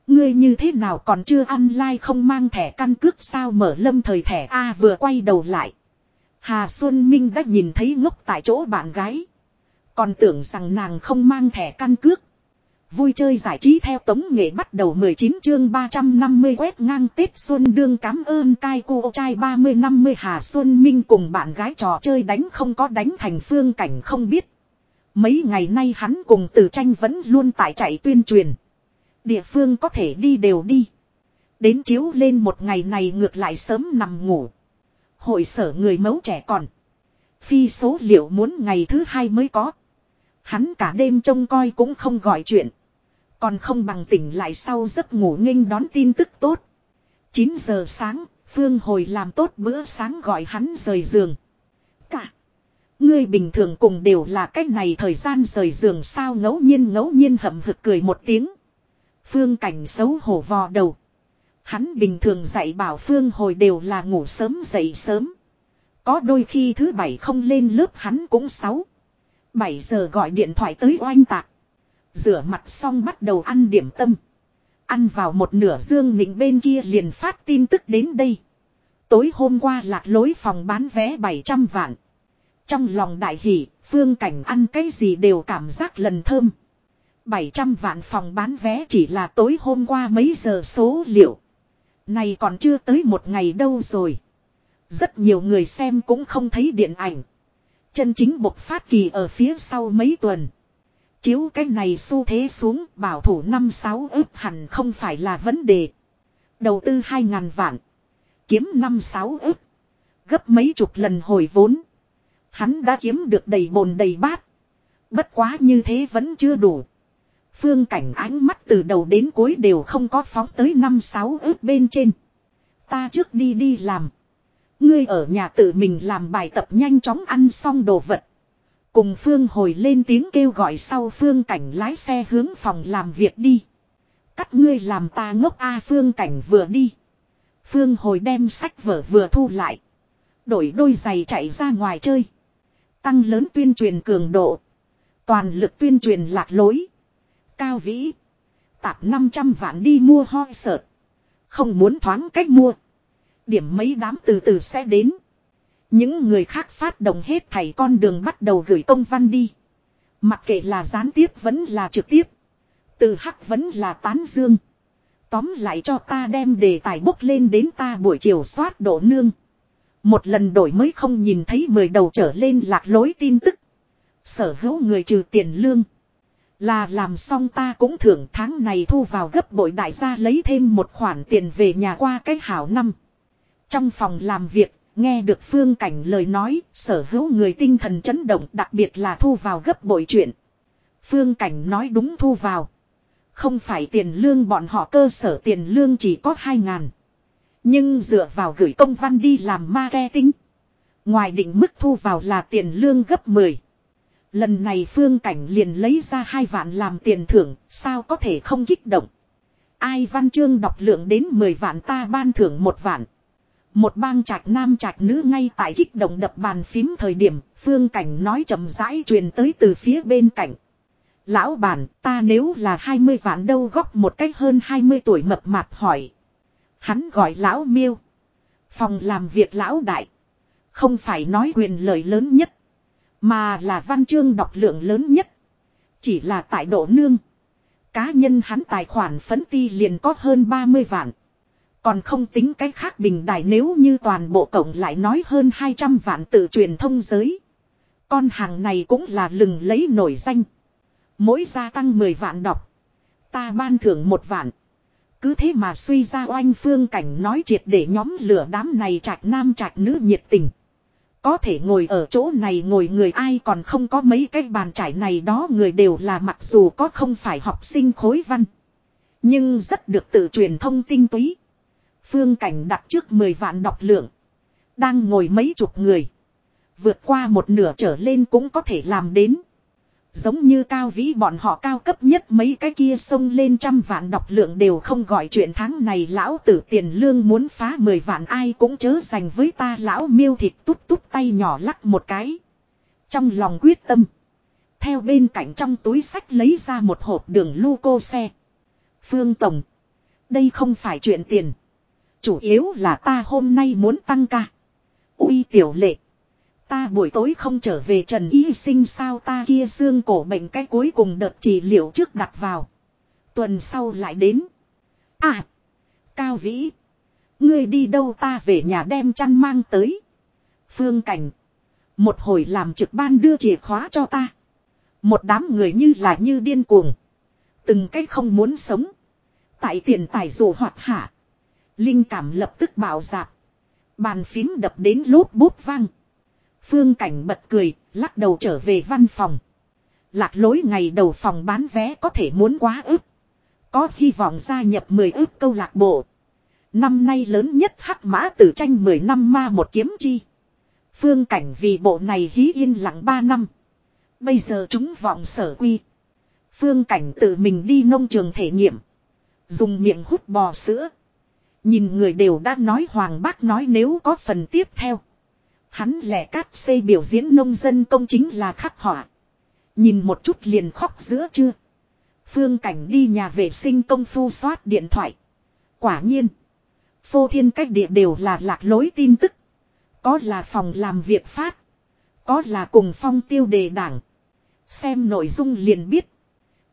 Ngươi như thế nào còn chưa ăn like không mang thẻ căn cước sao mở lâm thời thẻ A vừa quay đầu lại. Hà Xuân Minh đã nhìn thấy ngốc tại chỗ bạn gái. Còn tưởng rằng nàng không mang thẻ căn cước. Vui chơi giải trí theo tống nghệ bắt đầu 19 chương 350 quét ngang Tết Xuân đương cảm ơn cai cô trai 30-50 Hà Xuân Minh cùng bạn gái trò chơi đánh không có đánh thành phương cảnh không biết. Mấy ngày nay hắn cùng từ tranh vẫn luôn tại chạy tuyên truyền. Địa phương có thể đi đều đi. Đến chiếu lên một ngày này ngược lại sớm nằm ngủ. Hội sở người mấu trẻ còn. Phi số liệu muốn ngày thứ hai mới có. Hắn cả đêm trông coi cũng không gọi chuyện. Còn không bằng tỉnh lại sau giấc ngủ nghênh đón tin tức tốt. 9 giờ sáng, Phương hồi làm tốt bữa sáng gọi hắn rời giường. Cả. Ngươi bình thường cùng đều là cách này thời gian rời giường sao ngẫu nhiên ngẫu nhiên hậm hực cười một tiếng. Phương cảnh xấu hổ vò đầu. Hắn bình thường dạy bảo Phương hồi đều là ngủ sớm dậy sớm. Có đôi khi thứ bảy không lên lớp hắn cũng sáu. bảy giờ gọi điện thoại tới oanh tạc. Rửa mặt xong bắt đầu ăn điểm tâm. Ăn vào một nửa dương nịnh bên kia liền phát tin tức đến đây. Tối hôm qua lạc lối phòng bán vé 700 vạn. Trong lòng đại hỷ, phương cảnh ăn cái gì đều cảm giác lần thơm. 700 vạn phòng bán vé chỉ là tối hôm qua mấy giờ số liệu. Này còn chưa tới một ngày đâu rồi. Rất nhiều người xem cũng không thấy điện ảnh. Chân chính bộc phát kỳ ở phía sau mấy tuần. Chiếu cái này xu thế xuống, bảo thủ năm sáu ước hẳn không phải là vấn đề. Đầu tư hai ngàn vạn. Kiếm năm sáu ước. Gấp mấy chục lần hồi vốn. Hắn đã kiếm được đầy bồn đầy bát. Bất quá như thế vẫn chưa đủ. Phương cảnh ánh mắt từ đầu đến cuối đều không có phóng tới năm sáu ước bên trên. Ta trước đi đi làm. Ngươi ở nhà tự mình làm bài tập nhanh chóng ăn xong đồ vật. Cùng Phương hồi lên tiếng kêu gọi sau Phương cảnh lái xe hướng phòng làm việc đi. Cắt ngươi làm ta ngốc A, Phương cảnh vừa đi. Phương hồi đem sách vở vừa thu lại. Đổi đôi giày chạy ra ngoài chơi. Tăng lớn tuyên truyền cường độ. Toàn lực tuyên truyền lạc lối. Cao vĩ. Tạp 500 vạn đi mua hoi sợt. Không muốn thoáng cách mua. Điểm mấy đám từ từ sẽ đến. Những người khác phát động hết thảy con đường bắt đầu gửi công văn đi. Mặc kệ là gián tiếp vẫn là trực tiếp. Từ hắc vẫn là tán dương. Tóm lại cho ta đem đề tài bốc lên đến ta buổi chiều soát độ nương. Một lần đổi mới không nhìn thấy mười đầu trở lên lạc lối tin tức. Sở hữu người trừ tiền lương. Là làm xong ta cũng thưởng tháng này thu vào gấp bội đại gia lấy thêm một khoản tiền về nhà qua cái hảo năm. Trong phòng làm việc, nghe được phương cảnh lời nói, sở hữu người tinh thần chấn động đặc biệt là thu vào gấp bội chuyện. Phương cảnh nói đúng thu vào. Không phải tiền lương bọn họ cơ sở tiền lương chỉ có 2 ngàn. Nhưng dựa vào gửi công văn đi làm marketing. Ngoài định mức thu vào là tiền lương gấp 10. Lần này phương cảnh liền lấy ra hai vạn làm tiền thưởng, sao có thể không kích động. Ai văn chương đọc lượng đến 10 vạn ta ban thưởng một vạn. Một bang trạch nam trạch nữ ngay tại kích động đập bàn phím thời điểm, phương cảnh nói chậm rãi truyền tới từ phía bên cạnh. Lão bản, ta nếu là 20 vạn đâu góc một cách hơn 20 tuổi mập mạp hỏi. Hắn gọi lão miêu. Phòng làm việc lão đại. Không phải nói quyền lợi lớn nhất. Mà là văn chương đọc lượng lớn nhất. Chỉ là tại độ nương. Cá nhân hắn tài khoản phấn ti liền có hơn 30 vạn. Còn không tính cái khác bình đại nếu như toàn bộ cộng lại nói hơn 200 vạn tự truyền thông giới. Con hàng này cũng là lừng lấy nổi danh. Mỗi gia tăng 10 vạn đọc. Ta ban thưởng một vạn. Cứ thế mà suy ra oanh phương cảnh nói triệt để nhóm lửa đám này trạch nam trạch nữ nhiệt tình. Có thể ngồi ở chỗ này ngồi người ai còn không có mấy cái bàn trải này đó người đều là mặc dù có không phải học sinh khối văn. Nhưng rất được tự truyền thông tinh túy. Phương cảnh đặt trước 10 vạn đọc lượng. Đang ngồi mấy chục người. Vượt qua một nửa trở lên cũng có thể làm đến. Giống như cao vĩ bọn họ cao cấp nhất mấy cái kia xông lên trăm vạn đọc lượng đều không gọi chuyện tháng này lão tử tiền lương muốn phá mười vạn ai cũng chớ dành với ta lão miêu thịt tút tút tay nhỏ lắc một cái. Trong lòng quyết tâm. Theo bên cạnh trong túi sách lấy ra một hộp đường lưu cô xe. Phương Tổng. Đây không phải chuyện tiền. Chủ yếu là ta hôm nay muốn tăng ca. Uy tiểu lệ. Ta buổi tối không trở về Trần Y sinh sao ta kia xương cổ bệnh cái cuối cùng đợt trị liệu trước đặt vào. Tuần sau lại đến. À. Cao Vĩ. Ngươi đi đâu ta về nhà đem chăn mang tới. Phương Cảnh. Một hồi làm trực ban đưa chìa khóa cho ta. Một đám người như là như điên cuồng. Từng cái không muốn sống. Tại tiền tài dù hoạt hạ. Linh cảm lập tức bảo dạp. Bàn phím đập đến lốp bút vang. Phương Cảnh bật cười, lắc đầu trở về văn phòng. Lạc lối ngày đầu phòng bán vé có thể muốn quá ức. Có hy vọng gia nhập 10 ức câu lạc bộ. Năm nay lớn nhất hắc mã tử tranh 10 năm ma một kiếm chi. Phương Cảnh vì bộ này hí yên lặng 3 năm. Bây giờ chúng vọng sở quy. Phương Cảnh tự mình đi nông trường thể nghiệm. Dùng miệng hút bò sữa. Nhìn người đều đã nói Hoàng Bác nói nếu có phần tiếp theo. Hắn lẻ cát xây biểu diễn nông dân công chính là khắc họa. Nhìn một chút liền khóc giữa chưa. Phương cảnh đi nhà vệ sinh công phu soát điện thoại. Quả nhiên. Phô thiên cách địa đều là lạc lối tin tức. Có là phòng làm việc phát. Có là cùng phong tiêu đề đảng. Xem nội dung liền biết.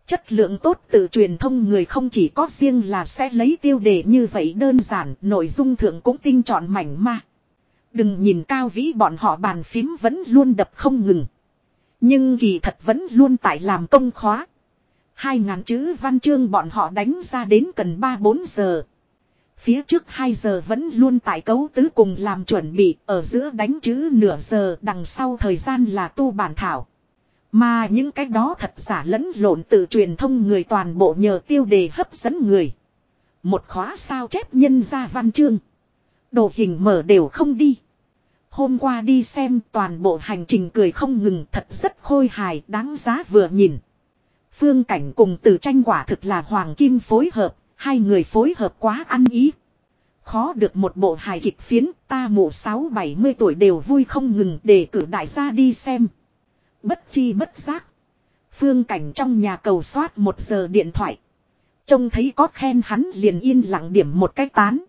Chất lượng tốt từ truyền thông người không chỉ có riêng là sẽ lấy tiêu đề như vậy đơn giản, nội dung thượng cũng tinh chọn mảnh ma. Đừng nhìn cao vĩ bọn họ bàn phím vẫn luôn đập không ngừng. Nhưng kỳ thật vẫn luôn tại làm công khóa. Hai ngàn chữ văn chương bọn họ đánh ra đến cần 3-4 giờ. Phía trước 2 giờ vẫn luôn tại cấu tứ cùng làm chuẩn bị, ở giữa đánh chữ nửa giờ, đằng sau thời gian là tu bản thảo. Mà những cái đó thật giả lẫn lộn từ truyền thông người toàn bộ nhờ tiêu đề hấp dẫn người. Một khóa sao chép nhân ra văn chương. Đồ hình mở đều không đi. Hôm qua đi xem toàn bộ hành trình cười không ngừng thật rất khôi hài đáng giá vừa nhìn. Phương cảnh cùng từ tranh quả thực là hoàng kim phối hợp, hai người phối hợp quá ăn ý. Khó được một bộ hài kịch phiến ta mụ sáu bảy mươi tuổi đều vui không ngừng để cử đại gia đi xem. Bất chi bất giác. Phương cảnh trong nhà cầu soát một giờ điện thoại. Trông thấy có khen hắn liền yên lặng điểm một cái tán.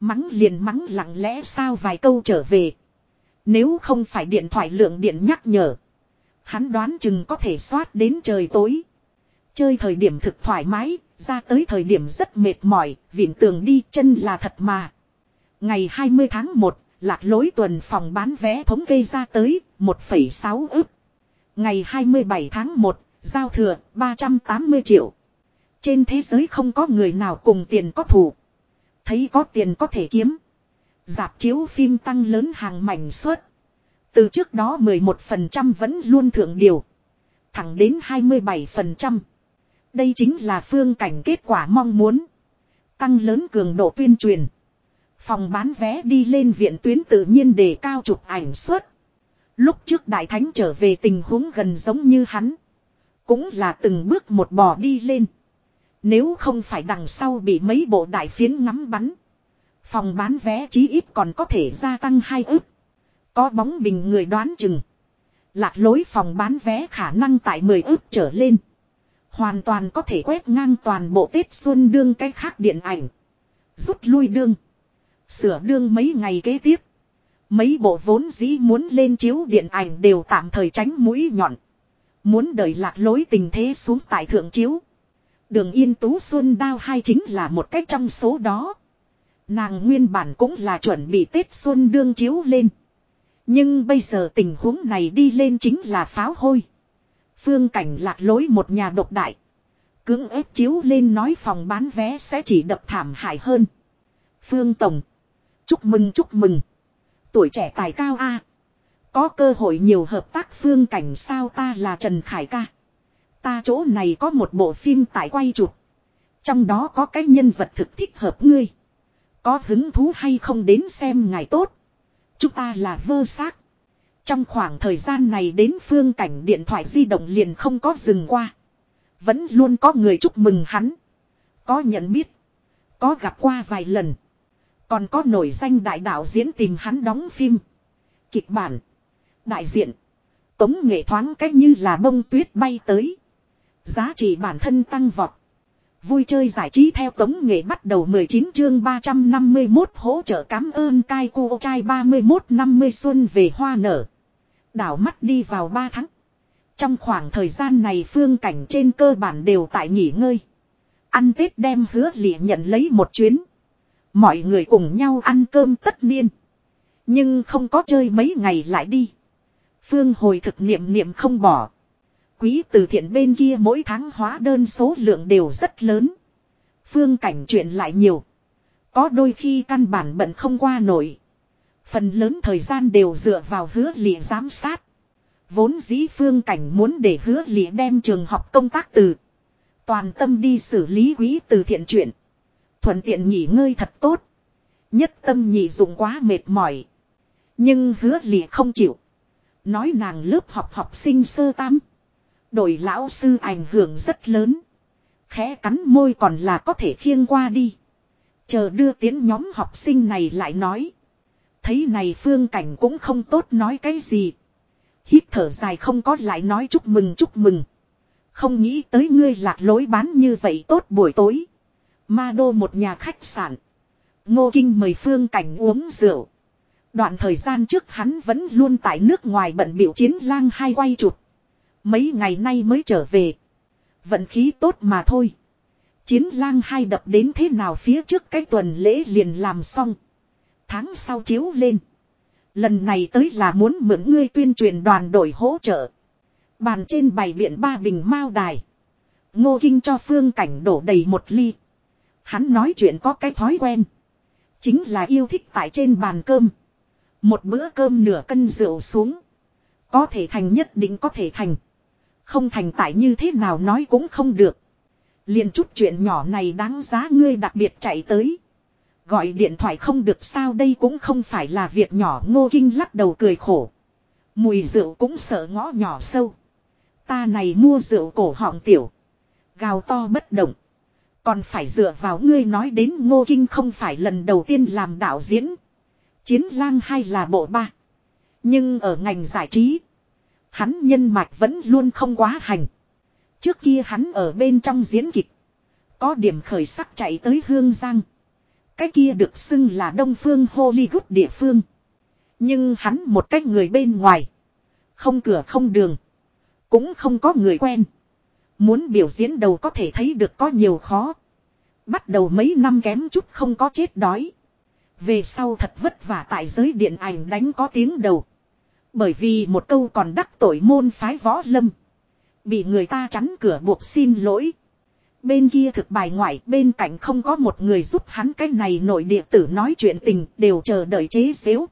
Mắng liền mắng lặng lẽ sao vài câu trở về. Nếu không phải điện thoại lượng điện nhắc nhở. Hắn đoán chừng có thể soát đến trời tối. Chơi thời điểm thực thoải mái, ra tới thời điểm rất mệt mỏi, viện tường đi chân là thật mà. Ngày 20 tháng 1, lạc lối tuần phòng bán vé thống kê ra tới 1,6 ức. Ngày 27 tháng 1, giao thừa 380 triệu. Trên thế giới không có người nào cùng tiền có thủ. Thấy có tiền có thể kiếm. Dạp chiếu phim tăng lớn hàng mảnh suất. Từ trước đó 11% vẫn luôn thượng điều. Thẳng đến 27%. Đây chính là phương cảnh kết quả mong muốn. Tăng lớn cường độ tuyên truyền. Phòng bán vé đi lên viện tuyến tự nhiên đề cao chụp ảnh suất. Lúc trước đại thánh trở về tình huống gần giống như hắn. Cũng là từng bước một bò đi lên. Nếu không phải đằng sau bị mấy bộ đại phiến ngắm bắn. Phòng bán vé chí ít còn có thể gia tăng hai ức. Có bóng bình người đoán chừng. Lạc lối phòng bán vé khả năng tại 10 ức trở lên. Hoàn toàn có thể quét ngang toàn bộ Tết Xuân đương cái khác điện ảnh. Rút lui đương. Sửa đương mấy ngày kế tiếp. Mấy bộ vốn dĩ muốn lên chiếu điện ảnh đều tạm thời tránh mũi nhọn. Muốn đợi lạc lối tình thế xuống tại thượng chiếu. Đường Yên Tú Xuân Đao hai chính là một cách trong số đó. Nàng nguyên bản cũng là chuẩn bị Tết Xuân đương chiếu lên. Nhưng bây giờ tình huống này đi lên chính là pháo hôi. Phương cảnh lạc lối một nhà độc đại. Cưỡng ép chiếu lên nói phòng bán vé sẽ chỉ đập thảm hại hơn. Phương Tổng. Chúc mừng chúc mừng. Tuổi trẻ tài cao A. Có cơ hội nhiều hợp tác phương cảnh sao ta là Trần Khải ca. Ta chỗ này có một bộ phim tại quay chụp. Trong đó có cái nhân vật thực thích hợp ngươi. Có hứng thú hay không đến xem ngày tốt. Chúng ta là vơ xác. Trong khoảng thời gian này đến phương cảnh điện thoại di động liền không có dừng qua. Vẫn luôn có người chúc mừng hắn. Có nhận biết. Có gặp qua vài lần. Còn có nổi danh đại đạo diễn tìm hắn đóng phim. Kịch bản. Đại diện. Tống nghệ thoáng cách như là bông tuyết bay tới. Giá trị bản thân tăng vọt. Vui chơi giải trí theo tống nghệ bắt đầu 19 chương 351 hỗ trợ cảm ơn cai cu trai 31 50 xuân về hoa nở. Đảo mắt đi vào 3 tháng. Trong khoảng thời gian này phương cảnh trên cơ bản đều tại nghỉ ngơi. Ăn Tết đem hứa lịa nhận lấy một chuyến. Mọi người cùng nhau ăn cơm tất niên. Nhưng không có chơi mấy ngày lại đi. Phương hồi thực niệm niệm không bỏ. Quý từ thiện bên kia mỗi tháng hóa đơn số lượng đều rất lớn. Phương cảnh chuyện lại nhiều. Có đôi khi căn bản bận không qua nổi. Phần lớn thời gian đều dựa vào hứa lịa giám sát. Vốn dĩ phương cảnh muốn để hứa lịa đem trường học công tác từ. Toàn tâm đi xử lý quý từ thiện chuyện. Thuận tiện nghỉ ngơi thật tốt. Nhất tâm nhị dụng quá mệt mỏi. Nhưng hứa lì không chịu. Nói nàng lớp học học sinh sơ tam. Đổi lão sư ảnh hưởng rất lớn. Khẽ cắn môi còn là có thể khiêng qua đi. Chờ đưa tiến nhóm học sinh này lại nói. Thấy này phương cảnh cũng không tốt nói cái gì. Hít thở dài không có lại nói chúc mừng chúc mừng. Không nghĩ tới ngươi lạc lối bán như vậy tốt buổi tối. Ma đô một nhà khách sạn. Ngô Kinh mời phương cảnh uống rượu. Đoạn thời gian trước hắn vẫn luôn tại nước ngoài bận biểu chiến lang hai quay chụp. Mấy ngày nay mới trở về. Vận khí tốt mà thôi. Chiến lang hai đập đến thế nào phía trước cái tuần lễ liền làm xong. Tháng sau chiếu lên. Lần này tới là muốn mượn ngươi tuyên truyền đoàn đội hỗ trợ. Bàn trên bày biện ba bình mao đài. Ngô Kinh cho phương cảnh đổ đầy một ly. Hắn nói chuyện có cái thói quen. Chính là yêu thích tại trên bàn cơm. Một bữa cơm nửa cân rượu xuống. Có thể thành nhất định có thể thành. Không thành tại như thế nào nói cũng không được. liền chút chuyện nhỏ này đáng giá ngươi đặc biệt chạy tới. Gọi điện thoại không được sao đây cũng không phải là việc nhỏ, ngô kinh lắc đầu cười khổ. Mùi rượu cũng sợ ngõ nhỏ sâu. Ta này mua rượu cổ họng tiểu. Gào to bất động. Còn phải dựa vào ngươi nói đến ngô kinh không phải lần đầu tiên làm đạo diễn. Chiến lang hay là bộ ba. Nhưng ở ngành giải trí. Hắn nhân mạch vẫn luôn không quá hành. Trước kia hắn ở bên trong diễn kịch. Có điểm khởi sắc chạy tới Hương Giang. Cái kia được xưng là Đông Phương Hollywood địa phương. Nhưng hắn một cách người bên ngoài. Không cửa không đường. Cũng không có người quen. Muốn biểu diễn đầu có thể thấy được có nhiều khó. Bắt đầu mấy năm kém chút không có chết đói. Về sau thật vất vả tại giới điện ảnh đánh có tiếng đầu. Bởi vì một câu còn đắc tội môn phái võ lâm. Bị người ta chắn cửa buộc xin lỗi. Bên kia thực bài ngoại, bên cạnh không có một người giúp hắn cái này nội địa tử nói chuyện tình, đều chờ đợi chế xếu.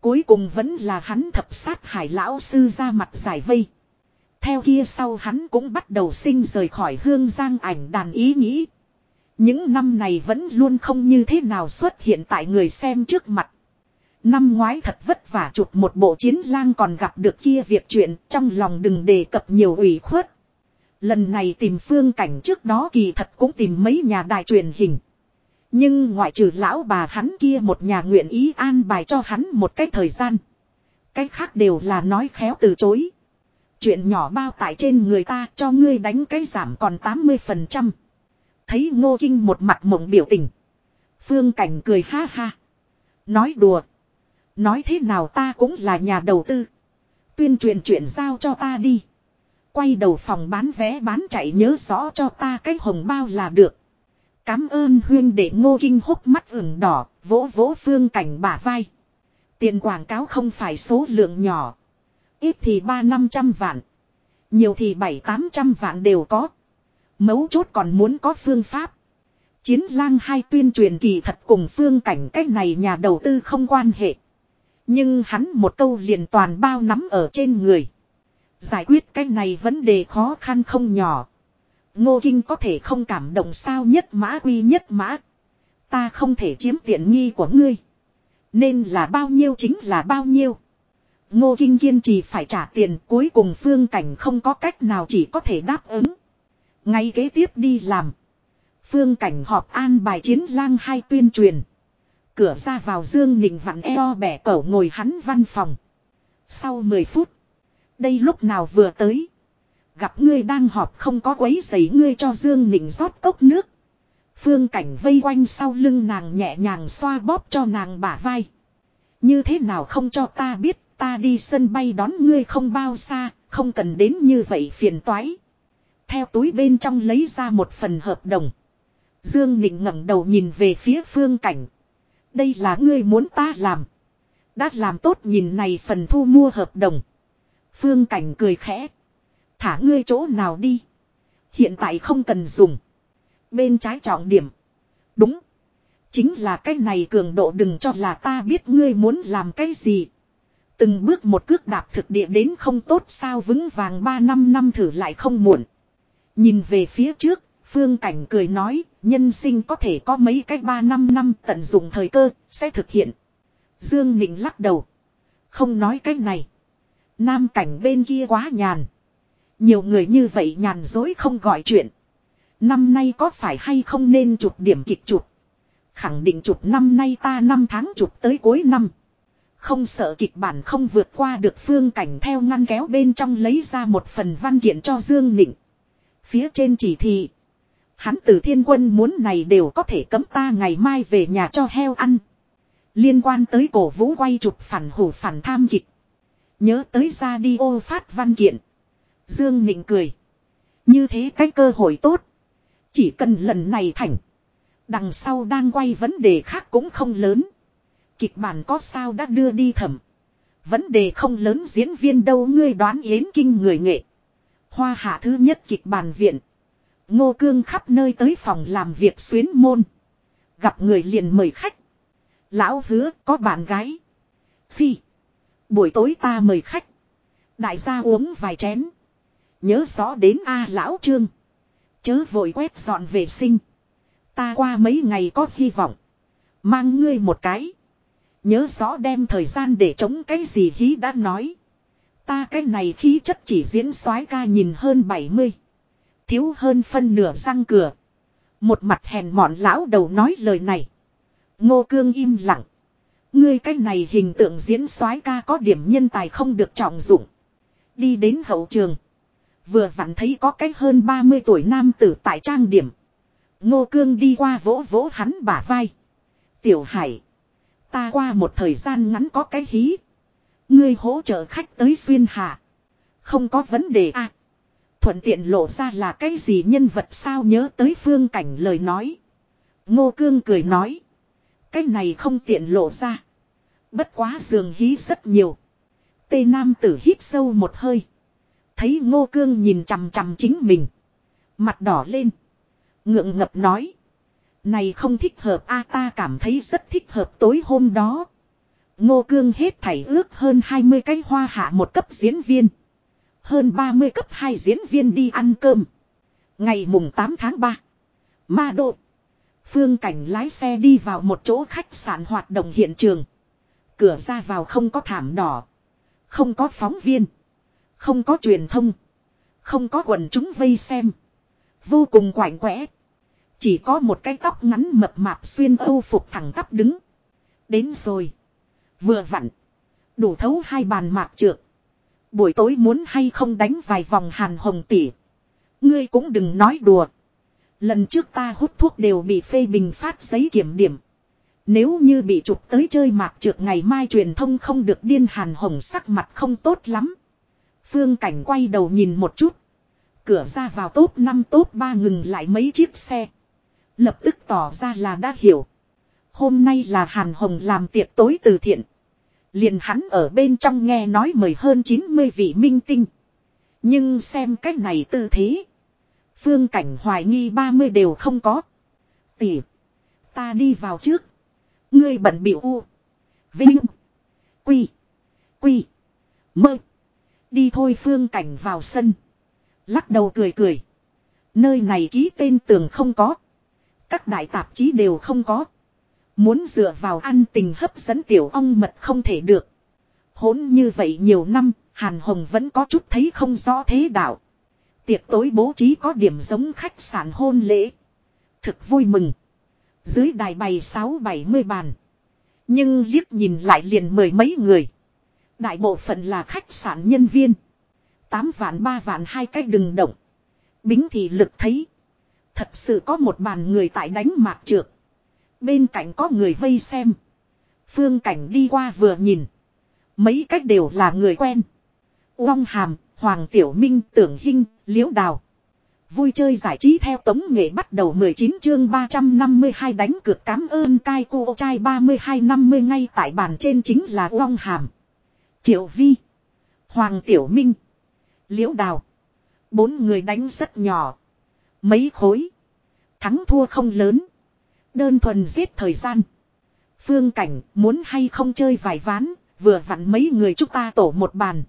Cuối cùng vẫn là hắn thập sát hải lão sư ra mặt giải vây. Theo kia sau hắn cũng bắt đầu sinh rời khỏi hương giang ảnh đàn ý nghĩ. Những năm này vẫn luôn không như thế nào xuất hiện tại người xem trước mặt. Năm ngoái thật vất vả chụp một bộ chiến lang còn gặp được kia việc chuyện, trong lòng đừng đề cập nhiều ủy khuất. Lần này tìm phương cảnh trước đó kỳ thật cũng tìm mấy nhà đài truyền hình. Nhưng ngoại trừ lão bà hắn kia một nhà nguyện ý an bài cho hắn một cách thời gian. Cách khác đều là nói khéo từ chối. Chuyện nhỏ bao tải trên người ta cho ngươi đánh cái giảm còn 80%. Thấy ngô kinh một mặt mộng biểu tình. Phương Cảnh cười ha ha. Nói đùa. Nói thế nào ta cũng là nhà đầu tư. Tuyên truyền chuyện giao cho ta đi. Quay đầu phòng bán vé bán chạy nhớ rõ cho ta cái hồng bao là được. Cám ơn huyên để ngô kinh hốc mắt ửng đỏ, vỗ vỗ phương cảnh bả vai. Tiền quảng cáo không phải số lượng nhỏ. Ít thì ba năm trăm vạn. Nhiều thì bảy tám trăm vạn đều có. Mấu chốt còn muốn có phương pháp. Chiến lang hai tuyên truyền kỳ thật cùng phương cảnh cách này nhà đầu tư không quan hệ. Nhưng hắn một câu liền toàn bao nắm ở trên người. Giải quyết cái này vấn đề khó khăn không nhỏ. Ngô Kinh có thể không cảm động sao nhất mã quy nhất mã. Ta không thể chiếm tiện nghi của ngươi. Nên là bao nhiêu chính là bao nhiêu. Ngô Kinh kiên trì phải trả tiền, cuối cùng phương cảnh không có cách nào chỉ có thể đáp ứng. Ngay kế tiếp đi làm. Phương cảnh họp an bài chiến lang hai tuyên truyền. Cửa ra vào Dương Nịnh vặn eo bẻ cẩu ngồi hắn văn phòng. Sau 10 phút. Đây lúc nào vừa tới. Gặp ngươi đang họp không có quấy giấy ngươi cho Dương Nịnh rót cốc nước. Phương cảnh vây quanh sau lưng nàng nhẹ nhàng xoa bóp cho nàng bả vai. Như thế nào không cho ta biết ta đi sân bay đón ngươi không bao xa, không cần đến như vậy phiền toái. Theo túi bên trong lấy ra một phần hợp đồng. Dương Nịnh ngẩng đầu nhìn về phía phương cảnh. Đây là ngươi muốn ta làm. Đã làm tốt nhìn này phần thu mua hợp đồng. Phương cảnh cười khẽ. Thả ngươi chỗ nào đi. Hiện tại không cần dùng. Bên trái trọng điểm. Đúng. Chính là cái này cường độ đừng cho là ta biết ngươi muốn làm cái gì. Từng bước một cước đạp thực địa đến không tốt sao vững vàng 3 năm năm thử lại không muộn. Nhìn về phía trước, Phương Cảnh cười nói, nhân sinh có thể có mấy cái 3 năm năm tận dụng thời cơ, sẽ thực hiện. Dương Nịnh lắc đầu. Không nói cái này. Nam cảnh bên kia quá nhàn. Nhiều người như vậy nhàn dối không gọi chuyện. Năm nay có phải hay không nên chụp điểm kịch chụp. Khẳng định chụp năm nay ta năm tháng chụp tới cuối năm. Không sợ kịch bản không vượt qua được phương cảnh theo ngăn kéo bên trong lấy ra một phần văn kiện cho Dương Nịnh. Phía trên chỉ thị. Hắn từ thiên quân muốn này đều có thể cấm ta ngày mai về nhà cho heo ăn. Liên quan tới cổ vũ quay chụp phản hủ phản tham kịch. Nhớ tới ra đi ô phát văn kiện. Dương Nịnh cười. Như thế cái cơ hội tốt. Chỉ cần lần này thành. Đằng sau đang quay vấn đề khác cũng không lớn. Kịch bản có sao đã đưa đi thẩm. Vấn đề không lớn diễn viên đâu, ngươi đoán yến kinh người nghệ. Hoa hạ thứ nhất kịch bản viện. Ngô Cương khắp nơi tới phòng làm việc xuyến môn. Gặp người liền mời khách. Lão hứa, có bạn gái. Phi. Buổi tối ta mời khách. Đại gia uống vài chén. Nhớ rõ đến A lão trương. Chớ vội quét dọn vệ sinh. Ta qua mấy ngày có hy vọng. Mang ngươi một cái. Nhớ rõ đem thời gian để chống cái gì hí đã nói. Ta cái này khí chất chỉ diễn soái ca nhìn hơn 70. Thiếu hơn phân nửa răng cửa. Một mặt hèn mọn lão đầu nói lời này. Ngô cương im lặng. Ngươi cái này hình tượng diễn soái ca có điểm nhân tài không được trọng dụng. Đi đến hậu trường. Vừa vặn thấy có cái hơn 30 tuổi nam tử tại trang điểm. Ngô cương đi qua vỗ vỗ hắn bả vai. Tiểu hải. Ta qua một thời gian ngắn có cái hí. Ngươi hỗ trợ khách tới xuyên hạ. Không có vấn đề à. Thuận tiện lộ ra là cái gì nhân vật sao nhớ tới phương cảnh lời nói. Ngô Cương cười nói. Cái này không tiện lộ ra. Bất quá giường hí rất nhiều. Tê Nam tử hít sâu một hơi. Thấy Ngô Cương nhìn chằm chằm chính mình. Mặt đỏ lên. Ngượng ngập nói. Này không thích hợp a, ta cảm thấy rất thích hợp tối hôm đó. Ngô Cương hết thảy ước hơn 20 cái hoa hạ một cấp diễn viên. Hơn 30 cấp 2 diễn viên đi ăn cơm. Ngày mùng 8 tháng 3. Ma Độ. Phương Cảnh lái xe đi vào một chỗ khách sạn hoạt động hiện trường. Cửa ra vào không có thảm đỏ. Không có phóng viên. Không có truyền thông. Không có quần chúng vây xem. Vô cùng quạnh quẽ. Chỉ có một cái tóc ngắn mập mạp xuyên âu phục thẳng tắp đứng. Đến rồi. Vừa vặn. Đủ thấu hai bàn mạc trượt. Buổi tối muốn hay không đánh vài vòng hàn hồng tỉ. Ngươi cũng đừng nói đùa. Lần trước ta hút thuốc đều bị phê bình phát giấy kiểm điểm. Nếu như bị chụp tới chơi mạc trượt ngày mai truyền thông không được điên hàn hồng sắc mặt không tốt lắm. Phương Cảnh quay đầu nhìn một chút. Cửa ra vào top 5 top 3 ngừng lại mấy chiếc xe. Lập tức tỏ ra là đã hiểu. Hôm nay là Hàn Hồng làm tiệc tối từ thiện. Liền hắn ở bên trong nghe nói mời hơn 90 vị minh tinh. Nhưng xem cách này tư thế. Phương cảnh hoài nghi 30 đều không có. Tỷ. Ta đi vào trước. Ngươi bận biểu u. Vinh. Quy. Quy. Mơ. Đi thôi phương cảnh vào sân. Lắc đầu cười cười. Nơi này ký tên tường không có. Các đại tạp chí đều không có. Muốn dựa vào ăn tình hấp dẫn tiểu ong mật không thể được. Hốn như vậy nhiều năm, Hàn Hồng vẫn có chút thấy không rõ thế đạo. Tiệc tối bố trí có điểm giống khách sạn hôn lễ. Thực vui mừng. Dưới đài bày sáu bảy mươi bàn. Nhưng liếc nhìn lại liền mười mấy người. Đại bộ phận là khách sạn nhân viên. Tám vạn ba vạn hai cách đừng động. Bính thì lực thấy. Thật sự có một bàn người tại đánh mạc trượt. Bên cạnh có người vây xem. Phương cảnh đi qua vừa nhìn. Mấy cách đều là người quen. Uông Hàm, Hoàng Tiểu Minh, Tưởng Hinh, Liễu Đào. Vui chơi giải trí theo tống nghệ bắt đầu 19 chương 352 đánh cược cám ơn cai cô trai 32-50 ngay tại bàn trên chính là Uông Hàm. Triệu Vi. Hoàng Tiểu Minh. Liễu Đào. Bốn người đánh rất nhỏ. Mấy khối. Thắng thua không lớn. Đơn thuần giết thời gian. Phương cảnh muốn hay không chơi vài ván. Vừa vặn mấy người chúng ta tổ một bàn.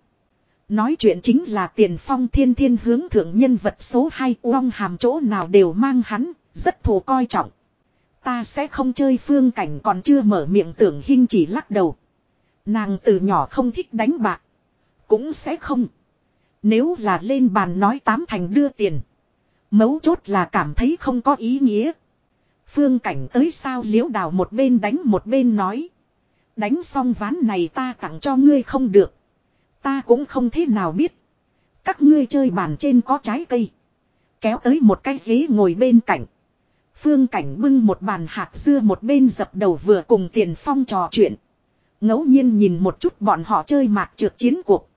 Nói chuyện chính là tiền phong thiên thiên hướng thượng nhân vật số 2 uong hàm chỗ nào đều mang hắn, rất thù coi trọng. Ta sẽ không chơi phương cảnh còn chưa mở miệng tưởng hình chỉ lắc đầu. Nàng từ nhỏ không thích đánh bạc. Cũng sẽ không. Nếu là lên bàn nói tám thành đưa tiền. Mấu chốt là cảm thấy không có ý nghĩa. Phương cảnh tới sao liễu đào một bên đánh một bên nói. Đánh xong ván này ta tặng cho ngươi không được. Ta cũng không thế nào biết. Các ngươi chơi bàn trên có trái cây. Kéo tới một cái ghế ngồi bên cạnh. Phương cảnh bưng một bàn hạt dưa một bên dập đầu vừa cùng tiền phong trò chuyện. ngẫu nhiên nhìn một chút bọn họ chơi mạc trượt chiến cuộc.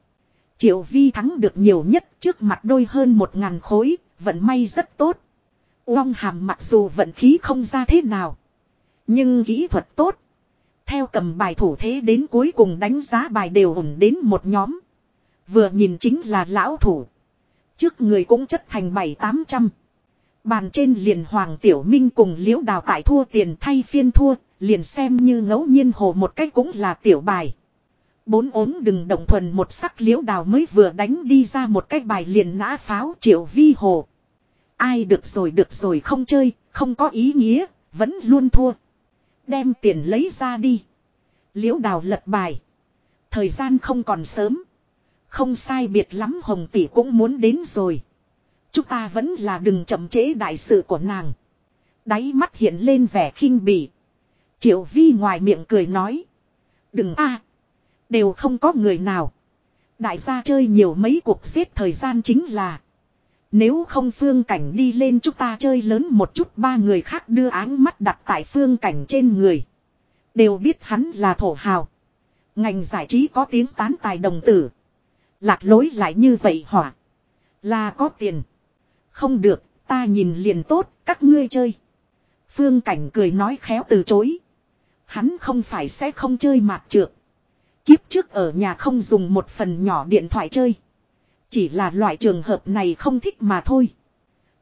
Triệu vi thắng được nhiều nhất trước mặt đôi hơn một ngàn khối, vận may rất tốt. Long hàm mặc dù vận khí không ra thế nào. Nhưng kỹ thuật tốt. Theo cầm bài thủ thế đến cuối cùng đánh giá bài đều ổn đến một nhóm. Vừa nhìn chính là lão thủ. Trước người cũng chất thành bảy tám trăm. Bàn trên liền Hoàng Tiểu Minh cùng liễu đào tại thua tiền thay phiên thua, liền xem như ngẫu nhiên hồ một cách cũng là tiểu bài. Bốn ốm đừng động thuần một sắc liễu đào mới vừa đánh đi ra một cái bài liền nã pháo triệu vi hồ. Ai được rồi được rồi không chơi, không có ý nghĩa, vẫn luôn thua. Đem tiền lấy ra đi. Liễu đào lật bài. Thời gian không còn sớm. Không sai biệt lắm Hồng Tỷ cũng muốn đến rồi. Chúng ta vẫn là đừng chậm chế đại sự của nàng. Đáy mắt hiện lên vẻ khinh bỉ. Triệu Vi ngoài miệng cười nói. Đừng a Đều không có người nào. Đại gia chơi nhiều mấy cuộc giết thời gian chính là. Nếu không phương cảnh đi lên chúng ta chơi lớn một chút ba người khác đưa áng mắt đặt tại phương cảnh trên người. Đều biết hắn là thổ hào. Ngành giải trí có tiếng tán tài đồng tử. Lạc lối lại như vậy hỏa. Là có tiền. Không được, ta nhìn liền tốt, các ngươi chơi. Phương Cảnh cười nói khéo từ chối. Hắn không phải sẽ không chơi mạc trược Kiếp trước ở nhà không dùng một phần nhỏ điện thoại chơi. Chỉ là loại trường hợp này không thích mà thôi.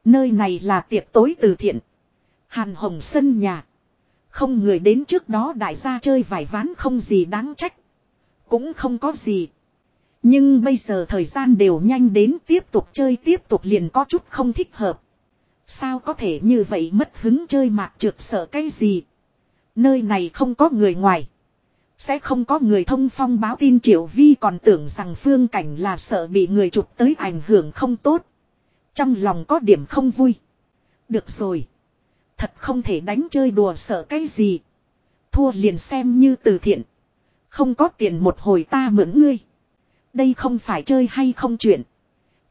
Nơi này là tiệc tối từ thiện. Hàn Hồng sân nhà. Không người đến trước đó đại gia chơi vài ván không gì đáng trách. Cũng không có gì. Nhưng bây giờ thời gian đều nhanh đến tiếp tục chơi tiếp tục liền có chút không thích hợp. Sao có thể như vậy mất hứng chơi mạc trượt sợ cái gì. Nơi này không có người ngoài. Sẽ không có người thông phong báo tin Triệu Vi còn tưởng rằng phương cảnh là sợ bị người chụp tới ảnh hưởng không tốt. Trong lòng có điểm không vui. Được rồi. Thật không thể đánh chơi đùa sợ cái gì. Thua liền xem như từ thiện. Không có tiền một hồi ta mượn ngươi. Đây không phải chơi hay không chuyện.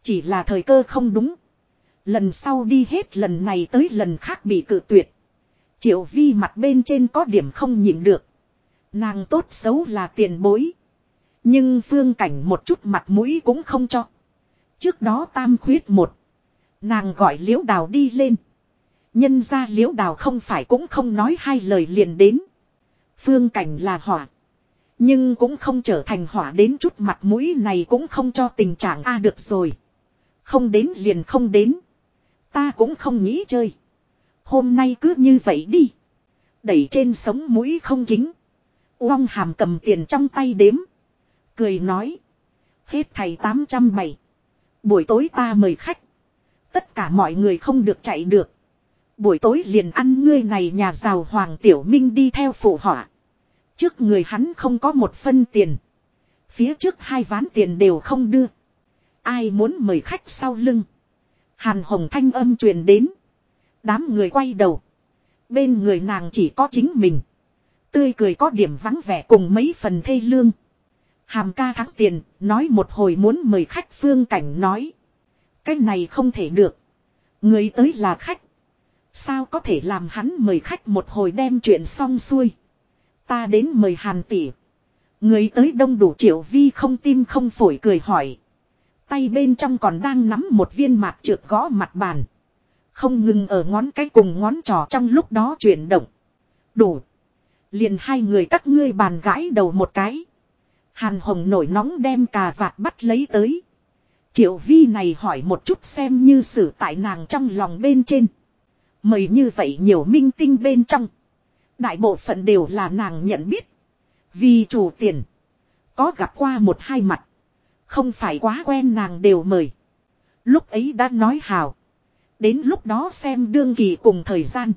Chỉ là thời cơ không đúng. Lần sau đi hết lần này tới lần khác bị cự tuyệt. Triệu vi mặt bên trên có điểm không nhịn được. Nàng tốt xấu là tiền bối. Nhưng phương cảnh một chút mặt mũi cũng không cho. Trước đó tam khuyết một. Nàng gọi liễu đào đi lên. Nhân ra liễu đào không phải cũng không nói hai lời liền đến. Phương cảnh là hỏa. Nhưng cũng không trở thành hỏa đến chút mặt mũi này cũng không cho tình trạng a được rồi. Không đến liền không đến. Ta cũng không nghĩ chơi. Hôm nay cứ như vậy đi. Đẩy trên sống mũi không kính. Uông hàm cầm tiền trong tay đếm. Cười nói. Hết thầy 807. Buổi tối ta mời khách. Tất cả mọi người không được chạy được. Buổi tối liền ăn ngươi này nhà giàu Hoàng Tiểu Minh đi theo phụ họa. Trước người hắn không có một phân tiền. Phía trước hai ván tiền đều không đưa. Ai muốn mời khách sau lưng. Hàn hồng thanh âm truyền đến. Đám người quay đầu. Bên người nàng chỉ có chính mình. Tươi cười có điểm vắng vẻ cùng mấy phần thê lương. Hàm ca thắng tiền, nói một hồi muốn mời khách phương cảnh nói. Cái này không thể được. Người tới là khách. Sao có thể làm hắn mời khách một hồi đem chuyện xong xuôi. Ta đến mời hàn tỷ. Người tới đông đủ triệu vi không tim không phổi cười hỏi. Tay bên trong còn đang nắm một viên mạc trượt gõ mặt bàn. Không ngừng ở ngón cái cùng ngón trỏ trong lúc đó chuyển động. Đủ. Liền hai người các ngươi bàn gãi đầu một cái. Hàn hồng nổi nóng đem cà vạt bắt lấy tới. Triệu vi này hỏi một chút xem như xử tại nàng trong lòng bên trên. Mời như vậy nhiều minh tinh bên trong. Đại bộ phận đều là nàng nhận biết. Vì chủ tiền. Có gặp qua một hai mặt. Không phải quá quen nàng đều mời. Lúc ấy đã nói hào. Đến lúc đó xem đương kỳ cùng thời gian.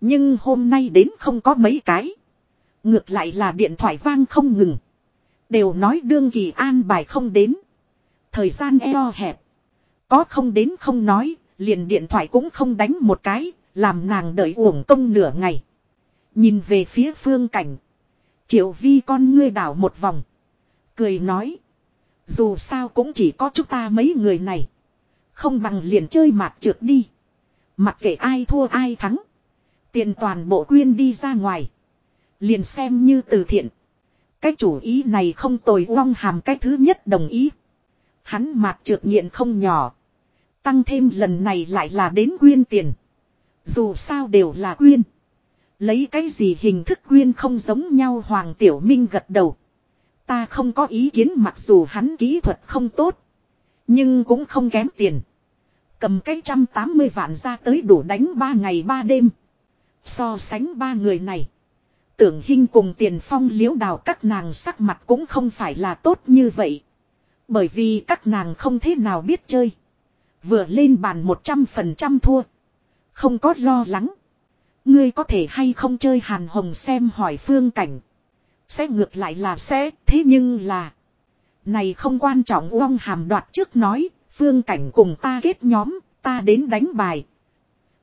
Nhưng hôm nay đến không có mấy cái. Ngược lại là điện thoại vang không ngừng. Đều nói đương kỳ an bài không đến. Thời gian eo hẹp. Có không đến không nói, liền điện thoại cũng không đánh một cái, làm nàng đợi uổng công nửa ngày. Nhìn về phía phương cảnh. Triệu vi con ngươi đảo một vòng. Cười nói. Dù sao cũng chỉ có chúng ta mấy người này. Không bằng liền chơi mạt trượt đi. Mặc kệ ai thua ai thắng. Tiền toàn bộ quyên đi ra ngoài. Liền xem như từ thiện. Cái chủ ý này không tồi long hàm cái thứ nhất đồng ý. Hắn mạc trượt nghiện không nhỏ. Tăng thêm lần này lại là đến quyên tiền. Dù sao đều là quyên. Lấy cái gì hình thức quyên không giống nhau Hoàng Tiểu Minh gật đầu. Ta không có ý kiến mặc dù hắn kỹ thuật không tốt. Nhưng cũng không kém tiền. Cầm cái trăm tám mươi vạn ra tới đủ đánh ba ngày ba đêm. So sánh ba người này. Tưởng Hinh cùng tiền phong liễu đào các nàng sắc mặt cũng không phải là tốt như vậy. Bởi vì các nàng không thế nào biết chơi. Vừa lên bàn một trăm phần trăm thua. Không có lo lắng. Ngươi có thể hay không chơi hàn hồng xem hỏi phương cảnh. Sẽ ngược lại là sẽ, thế nhưng là. Này không quan trọng uong hàm đoạt trước nói, phương cảnh cùng ta kết nhóm, ta đến đánh bài.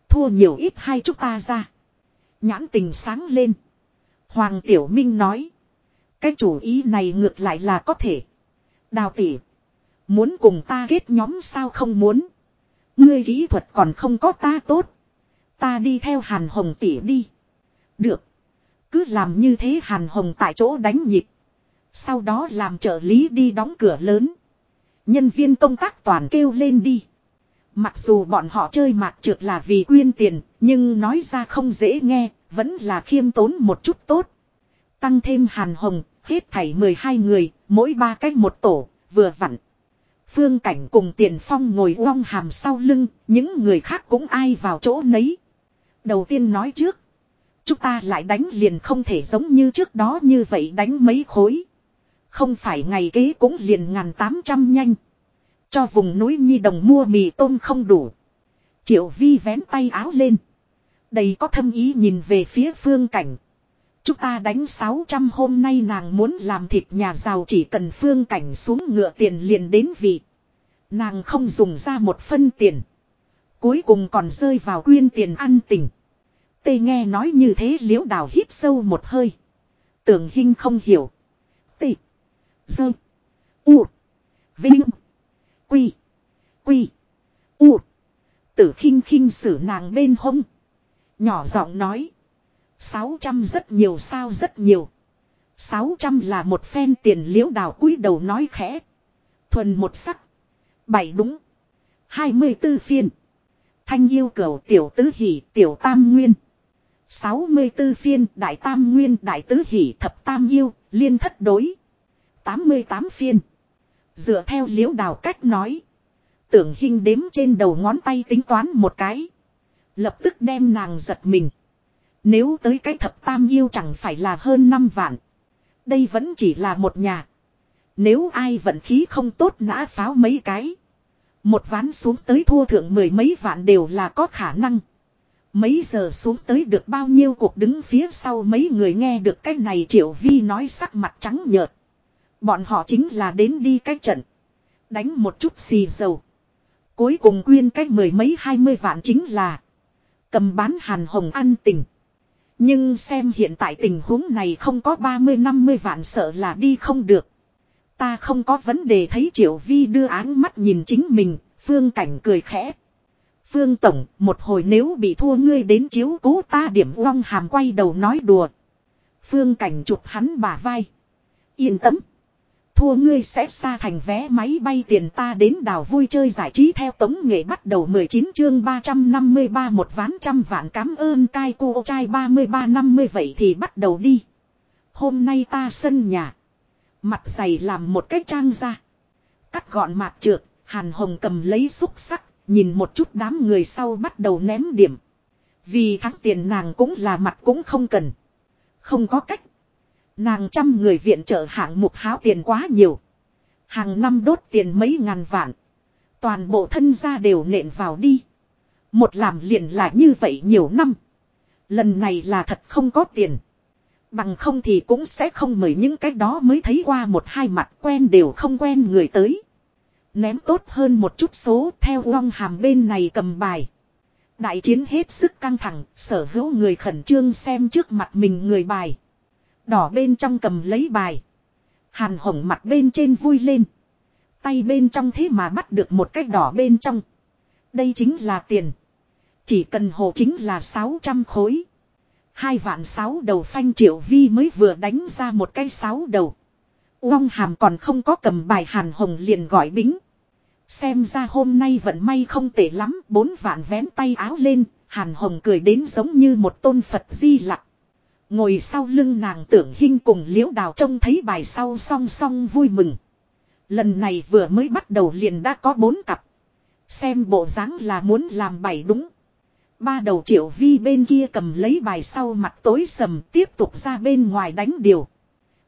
Thua nhiều ít hay chúng ta ra. Nhãn tình sáng lên. Hoàng Tiểu Minh nói. Cái chủ ý này ngược lại là có thể. Đào Tỉ Muốn cùng ta kết nhóm sao không muốn. Ngươi kỹ thuật còn không có ta tốt. Ta đi theo Hàn Hồng Tỉ đi. Được. Cứ làm như thế Hàn Hồng tại chỗ đánh nhịp. Sau đó làm trợ lý đi đóng cửa lớn. Nhân viên công tác toàn kêu lên đi. Mặc dù bọn họ chơi mạc trượt là vì quyên tiền, nhưng nói ra không dễ nghe, vẫn là khiêm tốn một chút tốt. Tăng thêm hàn hồng, hết thảy 12 người, mỗi ba cách một tổ, vừa vặn. Phương Cảnh cùng Tiền Phong ngồi uong hàm sau lưng, những người khác cũng ai vào chỗ nấy. Đầu tiên nói trước. Chúng ta lại đánh liền không thể giống như trước đó như vậy đánh mấy khối. Không phải ngày kế cũng liền ngàn tám trăm nhanh. Cho vùng núi Nhi Đồng mua mì tôm không đủ. Triệu Vi vén tay áo lên. Đầy có thâm ý nhìn về phía phương cảnh. Chúng ta đánh 600 hôm nay nàng muốn làm thịt nhà giàu chỉ cần phương cảnh xuống ngựa tiền liền đến vị. Nàng không dùng ra một phân tiền. Cuối cùng còn rơi vào quyên tiền ăn tình. Tê nghe nói như thế liễu đào hít sâu một hơi. Tưởng Hinh không hiểu. Tê. Dơ. U. Vinh. Quy. Quy. U. Tử khinh khinh xử nàng bên hông. Nhỏ giọng nói. Sáu trăm rất nhiều, sao rất nhiều. Sáu trăm là một phen tiền liễu đào cúi đầu nói khẽ. Thuần một sắc. Bảy đúng. Hai mươi tư phiên. Thanh yêu cầu tiểu tứ hỷ, tiểu tam nguyên. sáu mươi tư phiên, đại tam nguyên, đại tứ hỷ, thập tam yêu, liên thất đối. tám mươi tám phiên. Dựa theo liễu đào cách nói. Tưởng hình đếm trên đầu ngón tay tính toán một cái. Lập tức đem nàng giật mình. Nếu tới cái thập tam yêu chẳng phải là hơn năm vạn. Đây vẫn chỉ là một nhà. Nếu ai vận khí không tốt nã pháo mấy cái. Một ván xuống tới thua thượng mười mấy vạn đều là có khả năng. Mấy giờ xuống tới được bao nhiêu cuộc đứng phía sau mấy người nghe được cái này triệu vi nói sắc mặt trắng nhợt. Bọn họ chính là đến đi cái trận. Đánh một chút xì dầu. Cuối cùng quyên cái mười mấy hai mươi vạn chính là. Cầm bán hàn hồng ăn tình. Nhưng xem hiện tại tình huống này không có 30-50 vạn sợ là đi không được. Ta không có vấn đề thấy Triệu Vi đưa áng mắt nhìn chính mình, Phương Cảnh cười khẽ. Phương Tổng, một hồi nếu bị thua ngươi đến chiếu cố ta điểm uong hàm quay đầu nói đùa. Phương Cảnh chụp hắn bả vai. Yên tâm. Thua ngươi sẽ xa thành vé máy bay tiền ta đến đảo vui chơi giải trí theo tống nghệ bắt đầu 19 chương 353 một ván trăm vạn cảm ơn cai cô trai 33 50 vậy thì bắt đầu đi. Hôm nay ta sân nhà. Mặt dày làm một cái trang ra. Cắt gọn mạc trượt, hàn hồng cầm lấy xúc sắc, nhìn một chút đám người sau bắt đầu ném điểm. Vì thắng tiền nàng cũng là mặt cũng không cần. Không có cách. Nàng trăm người viện trợ hạng mục háo tiền quá nhiều. Hàng năm đốt tiền mấy ngàn vạn. Toàn bộ thân gia đều nện vào đi. Một làm liền là như vậy nhiều năm. Lần này là thật không có tiền. Bằng không thì cũng sẽ không mời những cái đó mới thấy qua một hai mặt quen đều không quen người tới. Ném tốt hơn một chút số theo long hàm bên này cầm bài. Đại chiến hết sức căng thẳng, sở hữu người khẩn trương xem trước mặt mình người bài. Đỏ bên trong cầm lấy bài. Hàn hồng mặt bên trên vui lên. Tay bên trong thế mà bắt được một cái đỏ bên trong. Đây chính là tiền. Chỉ cần hồ chính là 600 khối. Hai vạn sáu đầu phanh triệu vi mới vừa đánh ra một cái sáu đầu. Uông hàm còn không có cầm bài hàn hồng liền gọi bính. Xem ra hôm nay vận may không tệ lắm, bốn vạn vén tay áo lên, hàn hồng cười đến giống như một tôn Phật di lặc. Ngồi sau lưng nàng tưởng hình cùng liễu đào trông thấy bài sau song song vui mừng. Lần này vừa mới bắt đầu liền đã có bốn cặp. Xem bộ dáng là muốn làm bảy đúng. Ba đầu triệu vi bên kia cầm lấy bài sau mặt tối sầm tiếp tục ra bên ngoài đánh điều.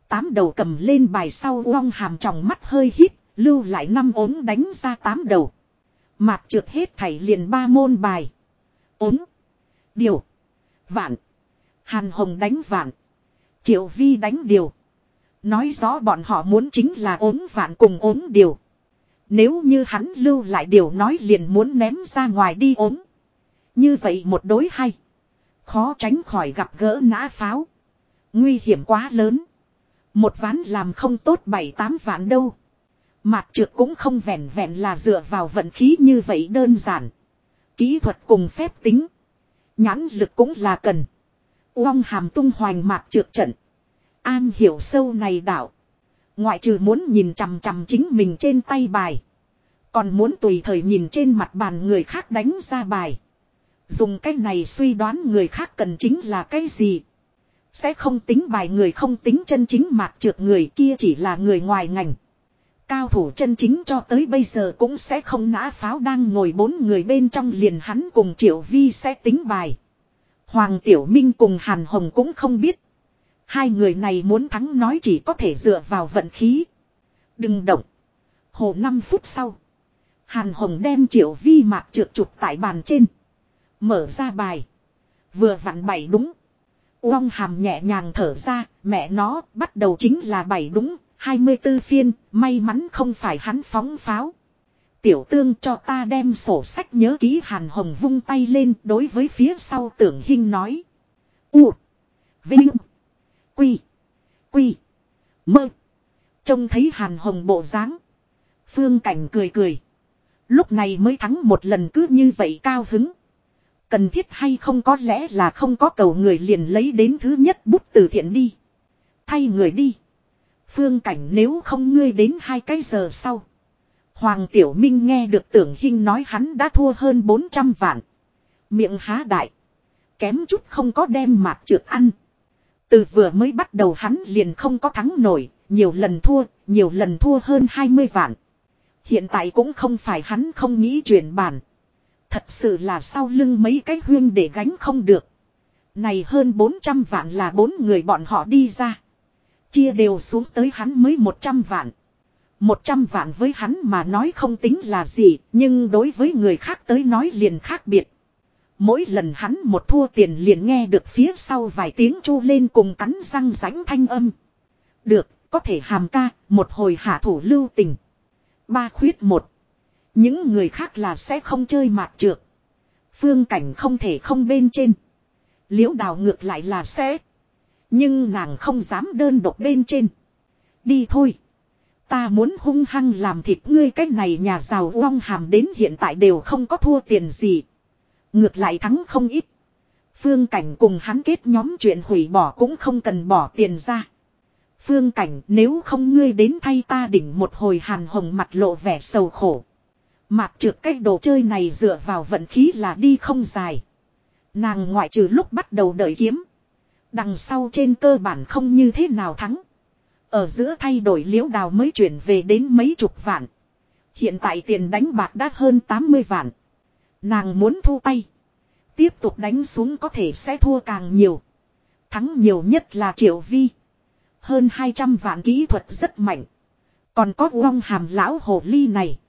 Tám đầu cầm lên bài sau uong hàm tròng mắt hơi hít, lưu lại năm ốm đánh ra tám đầu. mặt trượt hết thảy liền ba môn bài. Ốm. Điều. Vạn. Hàn Hồng đánh vạn. Triệu Vi đánh điều. Nói rõ bọn họ muốn chính là ốm vạn cùng ốm điều. Nếu như hắn lưu lại điều nói liền muốn ném ra ngoài đi ốm. Như vậy một đối hay. Khó tránh khỏi gặp gỡ nã pháo. Nguy hiểm quá lớn. Một ván làm không tốt bảy tám ván đâu. Mạc trượt cũng không vẹn vẹn là dựa vào vận khí như vậy đơn giản. Kỹ thuật cùng phép tính. Nhãn lực cũng là cần. Uông hàm tung hoành mạc trượt trận. An hiểu sâu này đảo Ngoại trừ muốn nhìn chằm chằm chính mình trên tay bài. Còn muốn tùy thời nhìn trên mặt bàn người khác đánh ra bài. Dùng cái này suy đoán người khác cần chính là cái gì. Sẽ không tính bài người không tính chân chính mạc trượt người kia chỉ là người ngoài ngành. Cao thủ chân chính cho tới bây giờ cũng sẽ không nã pháo đang ngồi bốn người bên trong liền hắn cùng Triệu Vi sẽ tính bài. Hoàng Tiểu Minh cùng Hàn Hồng cũng không biết. Hai người này muốn thắng nói chỉ có thể dựa vào vận khí. Đừng động. Hồ 5 phút sau. Hàn Hồng đem Triệu Vi mạc trượt chụp tại bàn trên. Mở ra bài. Vừa vặn bảy đúng. Uông hàm nhẹ nhàng thở ra, mẹ nó bắt đầu chính là bảy đúng, 24 phiên, may mắn không phải hắn phóng pháo. Tiểu tương cho ta đem sổ sách nhớ ký hàn hồng vung tay lên đối với phía sau tưởng hình nói. U. Vinh. Quy. Quy. Mơ. Trông thấy hàn hồng bộ dáng, Phương cảnh cười cười. Lúc này mới thắng một lần cứ như vậy cao hứng. Cần thiết hay không có lẽ là không có cầu người liền lấy đến thứ nhất bút từ thiện đi. Thay người đi. Phương cảnh nếu không ngươi đến hai cái giờ sau. Hoàng Tiểu Minh nghe được tưởng hình nói hắn đã thua hơn 400 vạn. Miệng há đại. Kém chút không có đem mạc trượt ăn. Từ vừa mới bắt đầu hắn liền không có thắng nổi, nhiều lần thua, nhiều lần thua hơn 20 vạn. Hiện tại cũng không phải hắn không nghĩ chuyển bản. Thật sự là sau lưng mấy cái huyên để gánh không được. Này hơn 400 vạn là bốn người bọn họ đi ra. Chia đều xuống tới hắn mới 100 vạn. 100 vạn với hắn mà nói không tính là gì, nhưng đối với người khác tới nói liền khác biệt. Mỗi lần hắn một thua tiền liền nghe được phía sau vài tiếng chu lên cùng cắn răng rãnh thanh âm. Được, có thể hàm ca, một hồi hạ thủ lưu tình. Ba khuyết một. Những người khác là sẽ không chơi mạt trượt. Phương cảnh không thể không bên trên. Liễu đào ngược lại là sẽ. Nhưng nàng không dám đơn độc bên trên. Đi thôi. Ta muốn hung hăng làm thịt ngươi cái này nhà giàu uong hàm đến hiện tại đều không có thua tiền gì. Ngược lại thắng không ít. Phương Cảnh cùng hắn kết nhóm chuyện hủy bỏ cũng không cần bỏ tiền ra. Phương Cảnh, nếu không ngươi đến thay ta đỉnh một hồi hàn hồng mặt lộ vẻ sầu khổ. Mặt trượt cái đồ chơi này dựa vào vận khí là đi không dài. Nàng ngoại trừ lúc bắt đầu đợi kiếm. Đằng sau trên cơ bản không như thế nào thắng. Ở giữa thay đổi liễu đào mới chuyển về đến mấy chục vạn. Hiện tại tiền đánh bạc đã hơn 80 vạn. Nàng muốn thu tay. Tiếp tục đánh xuống có thể sẽ thua càng nhiều. Thắng nhiều nhất là triệu vi. Hơn 200 vạn kỹ thuật rất mạnh. Còn có vong hàm lão hồ ly này.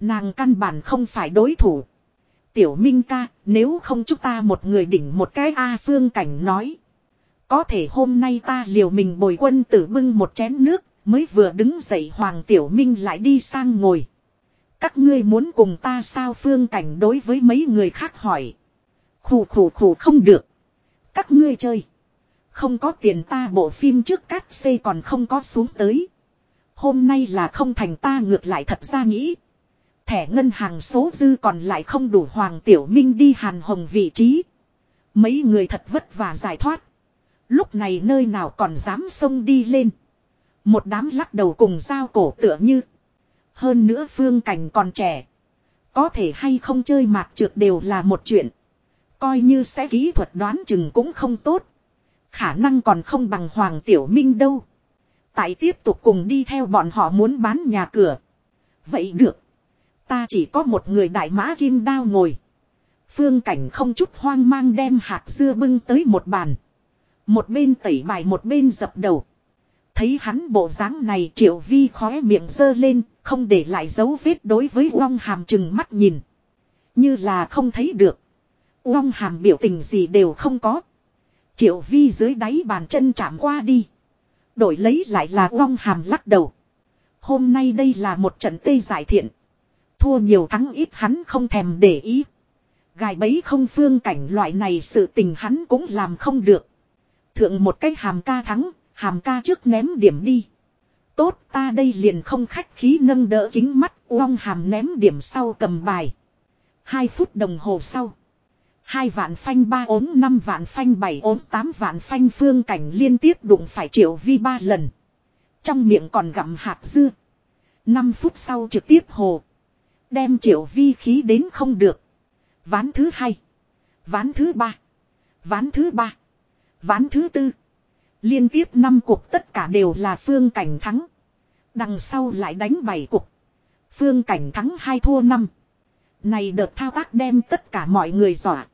Nàng căn bản không phải đối thủ. Tiểu Minh ca, nếu không chúng ta một người đỉnh một cái A Phương Cảnh nói. Có thể hôm nay ta liều mình bồi quân tử bưng một chén nước, mới vừa đứng dậy Hoàng Tiểu Minh lại đi sang ngồi. Các ngươi muốn cùng ta sao Phương Cảnh đối với mấy người khác hỏi. Khủ khủ khủ không được. Các ngươi chơi. Không có tiền ta bộ phim trước cắt xây còn không có xuống tới. Hôm nay là không thành ta ngược lại thật ra nghĩ. Thẻ ngân hàng số dư còn lại không đủ Hoàng Tiểu Minh đi hàn hồng vị trí. Mấy người thật vất vả giải thoát. Lúc này nơi nào còn dám xông đi lên. Một đám lắc đầu cùng dao cổ tựa như. Hơn nữa phương cảnh còn trẻ. Có thể hay không chơi mạc trượt đều là một chuyện. Coi như sẽ kỹ thuật đoán chừng cũng không tốt. Khả năng còn không bằng Hoàng Tiểu Minh đâu. Tại tiếp tục cùng đi theo bọn họ muốn bán nhà cửa. Vậy được. Ta chỉ có một người đại mã kim đao ngồi. Phương cảnh không chút hoang mang đem hạt dưa bưng tới một bàn. Một bên tẩy bài một bên dập đầu. Thấy hắn bộ dáng này triệu vi khóe miệng dơ lên, không để lại dấu vết đối với uong hàm chừng mắt nhìn. Như là không thấy được. Uong hàm biểu tình gì đều không có. Triệu vi dưới đáy bàn chân chạm qua đi. Đổi lấy lại là uong hàm lắc đầu. Hôm nay đây là một trận tê giải thiện. Thua nhiều thắng ít hắn không thèm để ý. Gài bấy không phương cảnh loại này sự tình hắn cũng làm không được. Thượng một cái hàm ca thắng, hàm ca trước ném điểm đi. Tốt ta đây liền không khách khí nâng đỡ kính mắt uong hàm ném điểm sau cầm bài. Hai phút đồng hồ sau. Hai vạn phanh ba ốm năm vạn phanh bảy ốm tám vạn phanh phương cảnh liên tiếp đụng phải triệu vi ba lần. Trong miệng còn gặm hạt dưa. Năm phút sau trực tiếp hồ. Đem triệu vi khí đến không được. Ván thứ hai. Ván thứ ba. Ván thứ ba. Ván thứ tư. Liên tiếp năm cuộc tất cả đều là phương cảnh thắng. Đằng sau lại đánh bảy cuộc. Phương cảnh thắng hai thua năm. Này đợt thao tác đem tất cả mọi người dọa.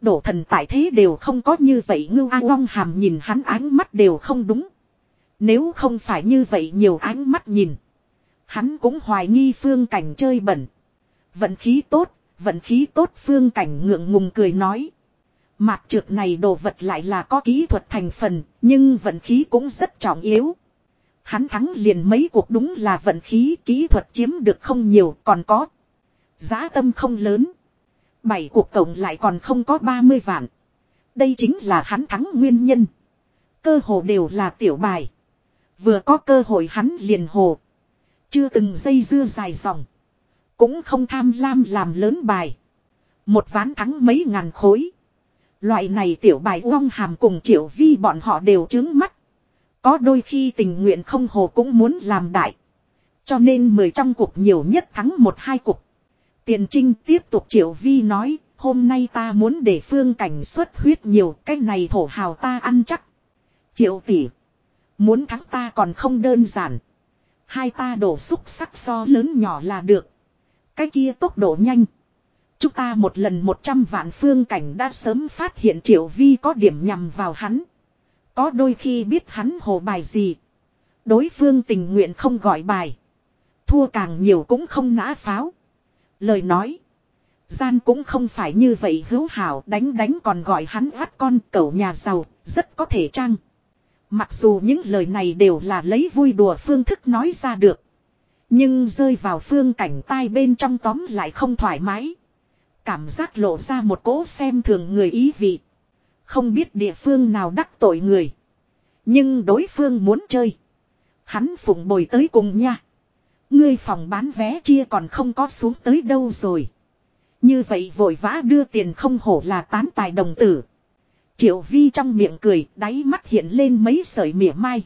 Đổ thần tại thế đều không có như vậy ngưu a long hàm nhìn hắn ánh mắt đều không đúng. Nếu không phải như vậy nhiều ánh mắt nhìn. Hắn cũng hoài nghi phương cảnh chơi bẩn. Vận khí tốt, vận khí tốt phương cảnh ngượng ngùng cười nói. Mạc trượt này đồ vật lại là có kỹ thuật thành phần, nhưng vận khí cũng rất trọng yếu. Hắn thắng liền mấy cuộc đúng là vận khí kỹ thuật chiếm được không nhiều còn có. Giá tâm không lớn. Bảy cuộc tổng lại còn không có 30 vạn. Đây chính là hắn thắng nguyên nhân. Cơ hồ đều là tiểu bài. Vừa có cơ hội hắn liền hồ. Chưa từng dây dưa dài dòng. Cũng không tham lam làm lớn bài. Một ván thắng mấy ngàn khối. Loại này tiểu bài uong hàm cùng triệu vi bọn họ đều chứng mắt. Có đôi khi tình nguyện không hồ cũng muốn làm đại. Cho nên mười trong cuộc nhiều nhất thắng một hai cuộc. Tiền trinh tiếp tục triệu vi nói, hôm nay ta muốn để phương cảnh xuất huyết nhiều, cái này thổ hào ta ăn chắc. Triệu tỷ, muốn thắng ta còn không đơn giản. Hai ta đổ xúc sắc so lớn nhỏ là được. Cái kia tốc độ nhanh. Chúng ta một lần một trăm vạn phương cảnh đã sớm phát hiện triệu vi có điểm nhằm vào hắn. Có đôi khi biết hắn hồ bài gì. Đối phương tình nguyện không gọi bài. Thua càng nhiều cũng không nã pháo. Lời nói. Gian cũng không phải như vậy hữu hảo đánh đánh còn gọi hắn vắt con cẩu nhà giàu, rất có thể trăng. Mặc dù những lời này đều là lấy vui đùa phương thức nói ra được. Nhưng rơi vào phương cảnh tai bên trong tóm lại không thoải mái. Cảm giác lộ ra một cỗ xem thường người ý vị. Không biết địa phương nào đắc tội người. Nhưng đối phương muốn chơi. Hắn phụng bồi tới cùng nha. Ngươi phòng bán vé chia còn không có xuống tới đâu rồi. Như vậy vội vã đưa tiền không hổ là tán tài đồng tử. Triệu vi trong miệng cười, đáy mắt hiện lên mấy sợi mỉa mai.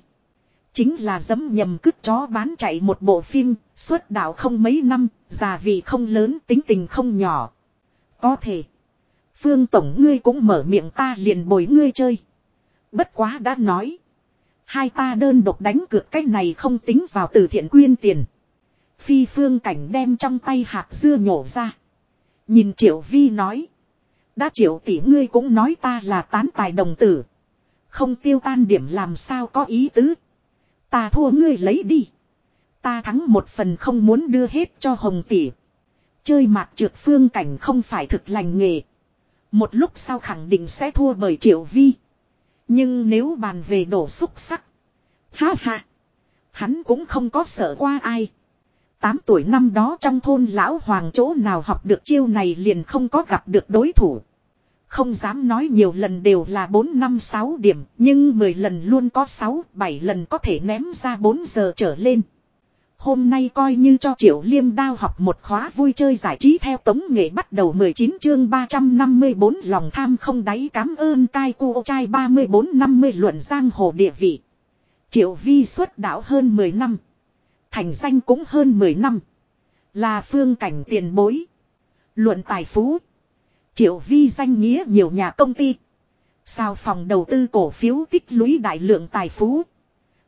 Chính là dấm nhầm cứt chó bán chạy một bộ phim, xuất đạo không mấy năm, già vị không lớn, tính tình không nhỏ. Có thể. Phương Tổng ngươi cũng mở miệng ta liền bồi ngươi chơi. Bất quá đã nói. Hai ta đơn độc đánh cược cái này không tính vào từ thiện quyên tiền. Phi phương cảnh đem trong tay hạt dưa nhổ ra. Nhìn triệu vi nói. Đã triệu tỷ ngươi cũng nói ta là tán tài đồng tử. Không tiêu tan điểm làm sao có ý tứ. Ta thua ngươi lấy đi. Ta thắng một phần không muốn đưa hết cho hồng tỷ. Chơi mạc trượt phương cảnh không phải thực lành nghề. Một lúc sau khẳng định sẽ thua bởi triệu vi. Nhưng nếu bàn về đổ xúc sắc. Ha ha. Hắn cũng không có sợ qua ai. Tám tuổi năm đó trong thôn lão hoàng chỗ nào học được chiêu này liền không có gặp được đối thủ. Không dám nói nhiều lần đều là 4 năm 6 điểm, nhưng 10 lần luôn có 6, 7 lần có thể ném ra 4 giờ trở lên. Hôm nay coi như cho Triệu Liêm đao học một khóa vui chơi giải trí theo tống nghệ bắt đầu 19 chương 354 lòng tham không đáy cảm ơn cai cu trai 34-50 luận giang hồ địa vị. Triệu Vi xuất đạo hơn 10 năm. Thành danh cũng hơn 10 năm. Là phương cảnh tiền bối. Luận tài phú. Triệu Vi danh nghĩa nhiều nhà công ty. Sao phòng đầu tư cổ phiếu tích lũy đại lượng tài phú.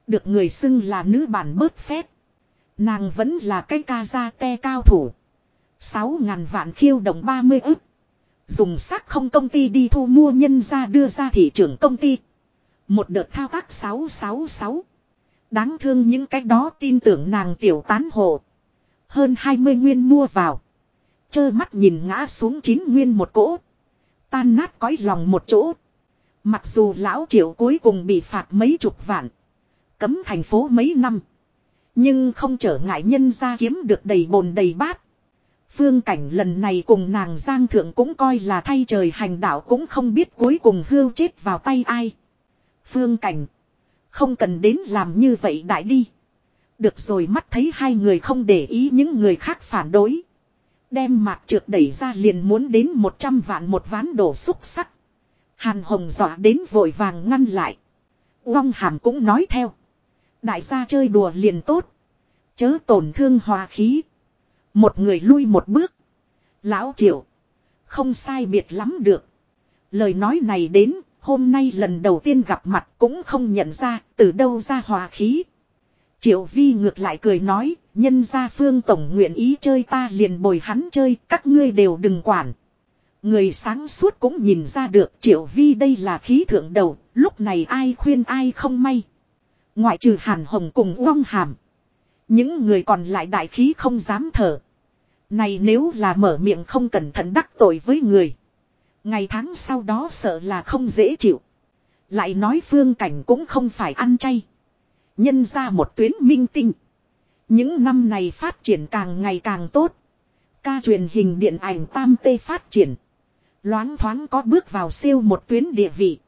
Được người xưng là nữ bản bớt phép. Nàng vẫn là cái ca gia te cao thủ. Sáu ngàn vạn khiêu động 30 ức. Dùng xác không công ty đi thu mua nhân ra đưa ra thị trường công ty. Một đợt thao tác 666. Đáng thương những cái đó tin tưởng nàng tiểu tán hộ. Hơn 20 nguyên mua vào. Chơ mắt nhìn ngã xuống chín nguyên một cỗ. Tan nát cõi lòng một chỗ. Mặc dù lão triệu cuối cùng bị phạt mấy chục vạn. Cấm thành phố mấy năm. Nhưng không trở ngại nhân ra kiếm được đầy bồn đầy bát. Phương cảnh lần này cùng nàng Giang Thượng cũng coi là thay trời hành đạo cũng không biết cuối cùng hưu chết vào tay ai. Phương cảnh. Không cần đến làm như vậy đại đi. Được rồi mắt thấy hai người không để ý những người khác phản đối. Đem mạc trượt đẩy ra liền muốn đến 100 vạn một ván đổ xúc sắc. Hàn hồng dọa đến vội vàng ngăn lại. Uông hàm cũng nói theo. Đại gia chơi đùa liền tốt. Chớ tổn thương hòa khí. Một người lui một bước. Lão triệu. Không sai biệt lắm được. Lời nói này đến, hôm nay lần đầu tiên gặp mặt cũng không nhận ra từ đâu ra hòa khí. Triệu vi ngược lại cười nói, nhân gia phương tổng nguyện ý chơi ta liền bồi hắn chơi, các ngươi đều đừng quản. Người sáng suốt cũng nhìn ra được triệu vi đây là khí thượng đầu, lúc này ai khuyên ai không may. Ngoại trừ hàn hồng cùng Uông hàm. Những người còn lại đại khí không dám thở. Này nếu là mở miệng không cẩn thận đắc tội với người. Ngày tháng sau đó sợ là không dễ chịu. Lại nói phương cảnh cũng không phải ăn chay. Nhân ra một tuyến minh tinh. Những năm này phát triển càng ngày càng tốt. Ca truyền hình điện ảnh tam tê phát triển. Loáng thoáng có bước vào siêu một tuyến địa vị.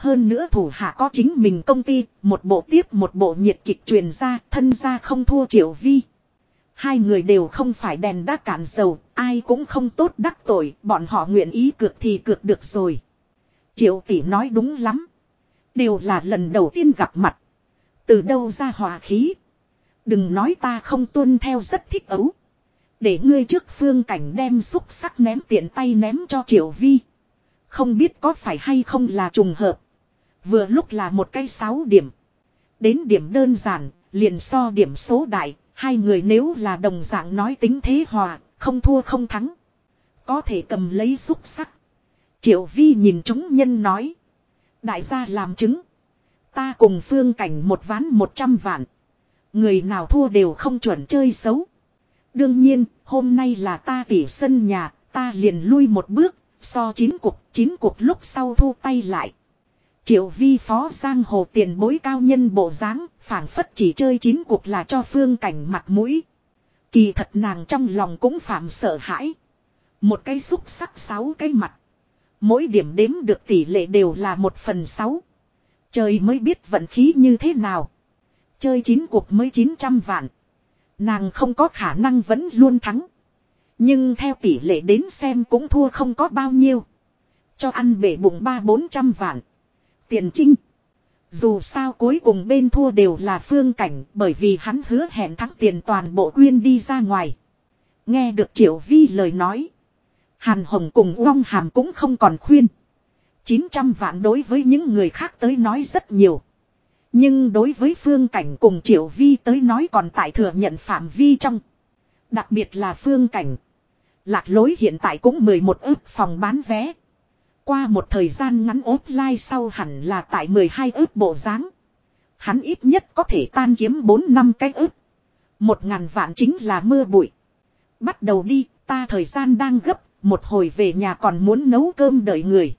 Hơn nữa thủ hạ có chính mình công ty, một bộ tiếp một bộ nhiệt kịch truyền ra, thân ra không thua triệu vi. Hai người đều không phải đèn đã cạn dầu, ai cũng không tốt đắc tội, bọn họ nguyện ý cược thì cược được rồi. Triệu tỷ nói đúng lắm. Đều là lần đầu tiên gặp mặt. Từ đâu ra hòa khí. Đừng nói ta không tuân theo rất thích ấu. Để ngươi trước phương cảnh đem xúc sắc ném tiện tay ném cho triệu vi. Không biết có phải hay không là trùng hợp. Vừa lúc là một cây sáu điểm. Đến điểm đơn giản, liền so điểm số đại, hai người nếu là đồng dạng nói tính thế hòa, không thua không thắng. Có thể cầm lấy xúc sắc. Triệu vi nhìn chúng nhân nói. Đại gia làm chứng. Ta cùng phương cảnh một ván một trăm vạn. Người nào thua đều không chuẩn chơi xấu. Đương nhiên, hôm nay là ta tỉ sân nhà, ta liền lui một bước, so chín cuộc chín cuộc lúc sau thu tay lại. Triệu vi phó giang hồ tiền bối cao nhân bộ dáng, phảng phất chỉ chơi chín cuộc là cho phương cảnh mặt mũi. Kỳ thật nàng trong lòng cũng phạm sợ hãi. Một cái xúc sắc sáu cái mặt. Mỗi điểm đếm được tỷ lệ đều là một phần sáu. Trời mới biết vận khí như thế nào. Chơi chín cuộc mới 900 vạn. Nàng không có khả năng vẫn luôn thắng. Nhưng theo tỷ lệ đến xem cũng thua không có bao nhiêu. Cho ăn bể bụng ba bốn trăm vạn. Tiền trinh. Dù sao cuối cùng bên thua đều là phương cảnh, bởi vì hắn hứa hẹn thắng tiền toàn bộ quyên đi ra ngoài. Nghe được Triệu Vi lời nói. Hàn Hồng cùng Uông Hàm cũng không còn khuyên. 900 vạn đối với những người khác tới nói rất nhiều. Nhưng đối với phương cảnh cùng Triệu Vi tới nói còn tại thừa nhận phạm vi trong. Đặc biệt là phương cảnh. Lạc lối hiện tại cũng 11 ước phòng bán vé. Qua một thời gian ngắn offline sau hẳn là tại 12 ước bộ dáng Hắn ít nhất có thể tan kiếm 4 năm cái ước. Một ngàn vạn chính là mưa bụi. Bắt đầu đi, ta thời gian đang gấp, một hồi về nhà còn muốn nấu cơm đợi người.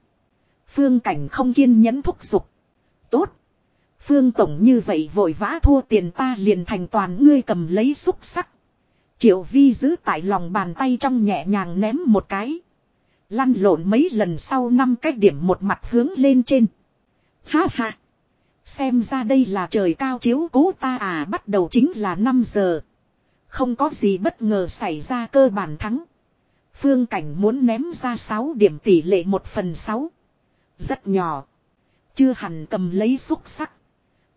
Phương cảnh không kiên nhẫn thúc giục. Tốt. Phương tổng như vậy vội vã thua tiền ta liền thành toàn ngươi cầm lấy xúc sắc. Triệu vi giữ tại lòng bàn tay trong nhẹ nhàng ném một cái. Lăn lộn mấy lần sau năm cái điểm một mặt hướng lên trên. Ha ha. Xem ra đây là trời cao chiếu cố ta à bắt đầu chính là 5 giờ. Không có gì bất ngờ xảy ra cơ bản thắng. Phương cảnh muốn ném ra 6 điểm tỷ lệ 1 phần 6. Rất nhỏ. Chưa hẳn cầm lấy xúc sắc.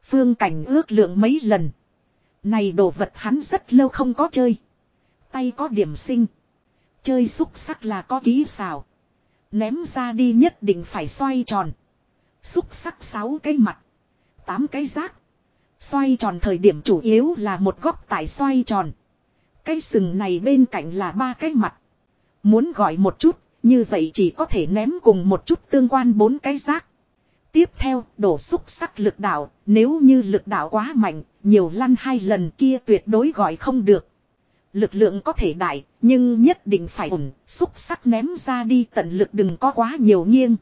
Phương cảnh ước lượng mấy lần. Này đồ vật hắn rất lâu không có chơi. Tay có điểm sinh. Chơi xúc sắc là có ký xào. Ném ra đi nhất định phải xoay tròn. Xúc sắc sáu cái mặt. tám cái rác. Xoay tròn thời điểm chủ yếu là một góc tại xoay tròn. Cái sừng này bên cạnh là ba cái mặt. Muốn gọi một chút, như vậy chỉ có thể ném cùng một chút tương quan bốn cái rác. Tiếp theo, đổ xúc sắc lực đạo, nếu như lực đạo quá mạnh, nhiều lăn hai lần kia tuyệt đối gọi không được. Lực lượng có thể đại, nhưng nhất định phải ổn, xúc sắc ném ra đi tận lực đừng có quá nhiều nghiêng.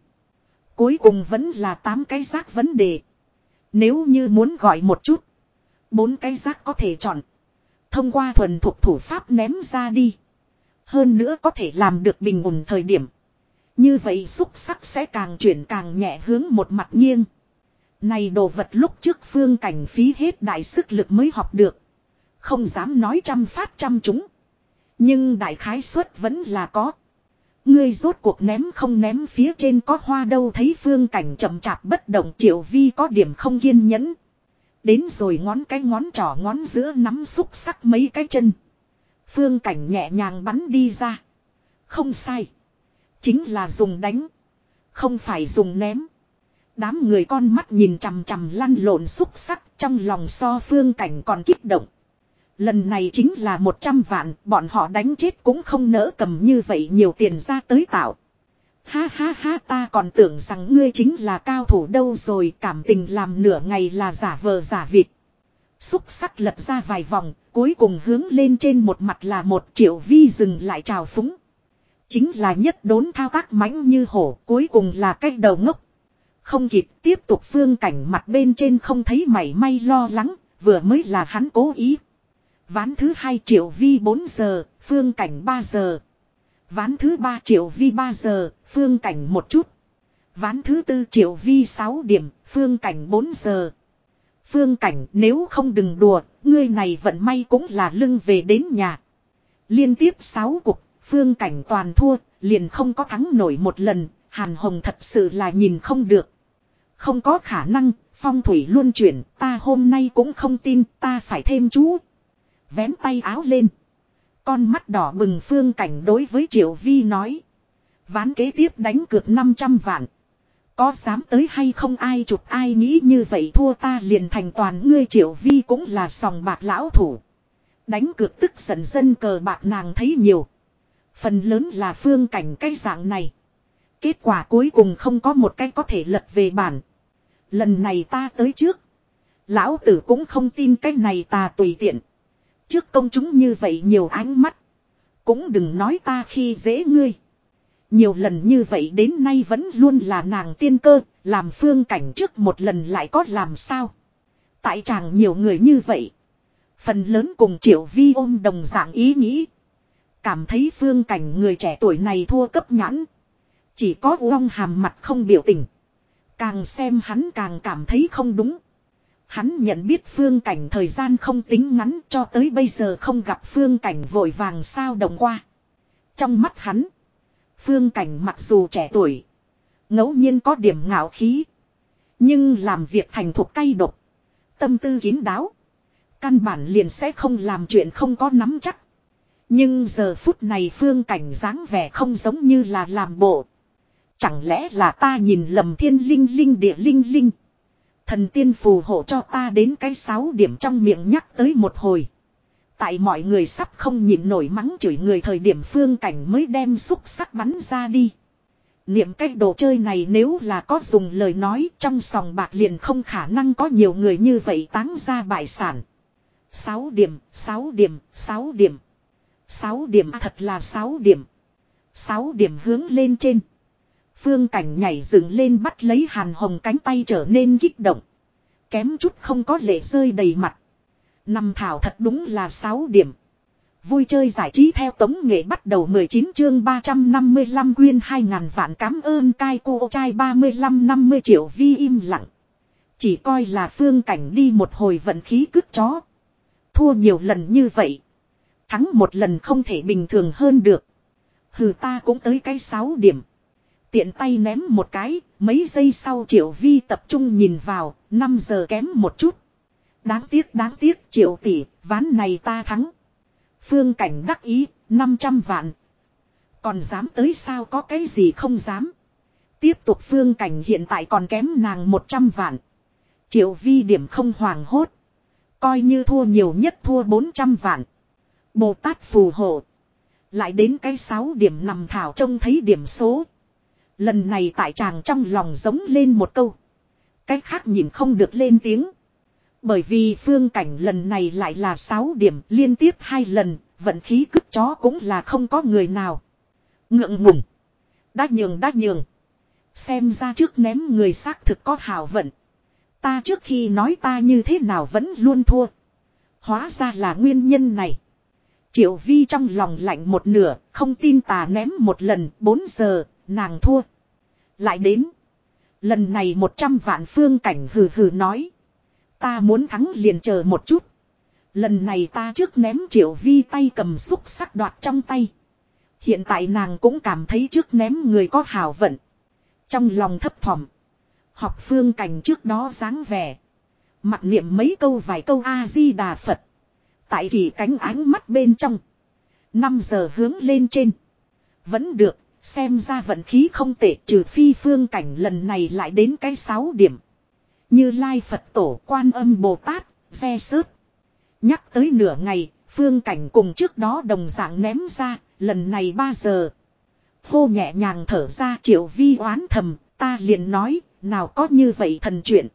Cuối cùng vẫn là tám cái rác vấn đề. Nếu như muốn gọi một chút, bốn cái rác có thể chọn. Thông qua thuần thuộc thủ pháp ném ra đi. Hơn nữa có thể làm được bình ổn thời điểm. Như vậy xúc sắc sẽ càng chuyển càng nhẹ hướng một mặt nghiêng. Này đồ vật lúc trước phương cảnh phí hết đại sức lực mới học được. Không dám nói trăm phát trăm chúng. Nhưng đại khái suất vẫn là có. Ngươi rốt cuộc ném không ném phía trên có hoa đâu thấy phương cảnh chậm chạp bất động triệu vi có điểm không kiên nhẫn. Đến rồi ngón cái ngón trỏ ngón giữa nắm xúc sắc mấy cái chân. Phương cảnh nhẹ nhàng bắn đi ra. Không sai. Chính là dùng đánh. Không phải dùng ném. Đám người con mắt nhìn chằm chằm lăn lộn xúc sắc trong lòng so phương cảnh còn kích động. Lần này chính là 100 vạn, bọn họ đánh chết cũng không nỡ cầm như vậy nhiều tiền ra tới tạo. Ha ha ha ta còn tưởng rằng ngươi chính là cao thủ đâu rồi cảm tình làm nửa ngày là giả vờ giả vịt. Xúc sắc lật ra vài vòng, cuối cùng hướng lên trên một mặt là một triệu vi dừng lại trào phúng. Chính là nhất đốn thao tác mãnh như hổ, cuối cùng là cái đầu ngốc. Không kịp tiếp tục phương cảnh mặt bên trên không thấy mảy may lo lắng, vừa mới là hắn cố ý. Ván thứ hai triệu vi 4 giờ, phương cảnh 3 giờ. Ván thứ ba triệu vi 3 giờ, phương cảnh một chút. Ván thứ tư triệu vi 6 điểm, phương cảnh 4 giờ. Phương cảnh nếu không đừng đùa, ngươi này vận may cũng là lưng về đến nhà. Liên tiếp 6 cục, phương cảnh toàn thua, liền không có thắng nổi một lần, Hàn Hồng thật sự là nhìn không được. Không có khả năng, phong thủy luôn chuyển, ta hôm nay cũng không tin, ta phải thêm chú. Vén tay áo lên. Con mắt đỏ bừng phương cảnh đối với Triệu Vi nói. Ván kế tiếp đánh cược 500 vạn. Có dám tới hay không ai chụp ai nghĩ như vậy thua ta liền thành toàn ngươi Triệu Vi cũng là sòng bạc lão thủ. Đánh cược tức giận dân cờ bạc nàng thấy nhiều. Phần lớn là phương cảnh cái dạng này. Kết quả cuối cùng không có một cái có thể lật về bản. Lần này ta tới trước. Lão tử cũng không tin cái này ta tùy tiện. Trước công chúng như vậy nhiều ánh mắt. Cũng đừng nói ta khi dễ ngươi. Nhiều lần như vậy đến nay vẫn luôn là nàng tiên cơ, làm phương cảnh trước một lần lại có làm sao. Tại chàng nhiều người như vậy. Phần lớn cùng triệu vi ôm đồng dạng ý nghĩ. Cảm thấy phương cảnh người trẻ tuổi này thua cấp nhãn. Chỉ có uong hàm mặt không biểu tình. Càng xem hắn càng cảm thấy không đúng. Hắn nhận biết phương cảnh thời gian không tính ngắn cho tới bây giờ không gặp phương cảnh vội vàng sao đồng qua. Trong mắt hắn, phương cảnh mặc dù trẻ tuổi, ngẫu nhiên có điểm ngạo khí. Nhưng làm việc thành thục cay độc, tâm tư kín đáo. Căn bản liền sẽ không làm chuyện không có nắm chắc. Nhưng giờ phút này phương cảnh dáng vẻ không giống như là làm bộ. Chẳng lẽ là ta nhìn lầm thiên linh linh địa linh linh. Thần tiên phù hộ cho ta đến cái sáu điểm trong miệng nhắc tới một hồi. Tại mọi người sắp không nhìn nổi mắng chửi người thời điểm phương cảnh mới đem xúc sắc bắn ra đi. Niệm cái đồ chơi này nếu là có dùng lời nói trong sòng bạc liền không khả năng có nhiều người như vậy táng ra bại sản. 6 điểm, 6 điểm, 6 điểm. 6 điểm à, thật là 6 điểm. 6 điểm hướng lên trên. Phương cảnh nhảy dựng lên bắt lấy hàn hồng cánh tay trở nên kích động. Kém chút không có lệ rơi đầy mặt. Năm thảo thật đúng là 6 điểm. Vui chơi giải trí theo tống nghệ bắt đầu 19 chương 355 quyên 2.000 vạn cảm ơn cai cô trai 35-50 triệu vi im lặng. Chỉ coi là phương cảnh đi một hồi vận khí cướp chó. Thua nhiều lần như vậy. Thắng một lần không thể bình thường hơn được. Hừ ta cũng tới cái 6 điểm. Tiện tay ném một cái, mấy giây sau triệu vi tập trung nhìn vào, 5 giờ kém một chút. Đáng tiếc đáng tiếc triệu tỷ, ván này ta thắng. Phương cảnh đắc ý, 500 vạn. Còn dám tới sao có cái gì không dám. Tiếp tục phương cảnh hiện tại còn kém nàng 100 vạn. Triệu vi điểm không hoàng hốt. Coi như thua nhiều nhất thua 400 vạn. Bồ Tát phù hộ. Lại đến cái 6 điểm nằm thảo trông thấy điểm số. Lần này tại chàng trong lòng giống lên một câu. cách khác nhìn không được lên tiếng. Bởi vì phương cảnh lần này lại là 6 điểm liên tiếp hai lần, vận khí cướp chó cũng là không có người nào. Ngượng ngùng. Đã nhường đã nhường. Xem ra trước ném người xác thực có hào vận. Ta trước khi nói ta như thế nào vẫn luôn thua. Hóa ra là nguyên nhân này. Triệu vi trong lòng lạnh một nửa, không tin tà ném một lần, 4 giờ, nàng thua. Lại đến. Lần này 100 vạn phương cảnh hừ hừ nói. Ta muốn thắng liền chờ một chút. Lần này ta trước ném triệu vi tay cầm xúc sắc đoạt trong tay. Hiện tại nàng cũng cảm thấy trước ném người có hào vận. Trong lòng thấp thỏm. Học phương cảnh trước đó dáng vẻ. Mặt niệm mấy câu vài câu A-di-đà Phật. Tại kỳ cánh ánh mắt bên trong. 5 giờ hướng lên trên. Vẫn được, xem ra vận khí không tệ trừ phi phương cảnh lần này lại đến cái 6 điểm. Như Lai Phật Tổ quan âm Bồ Tát, xe sớt. Nhắc tới nửa ngày, phương cảnh cùng trước đó đồng dạng ném ra, lần này 3 giờ. Hô nhẹ nhàng thở ra triệu vi oán thầm, ta liền nói, nào có như vậy thần chuyện.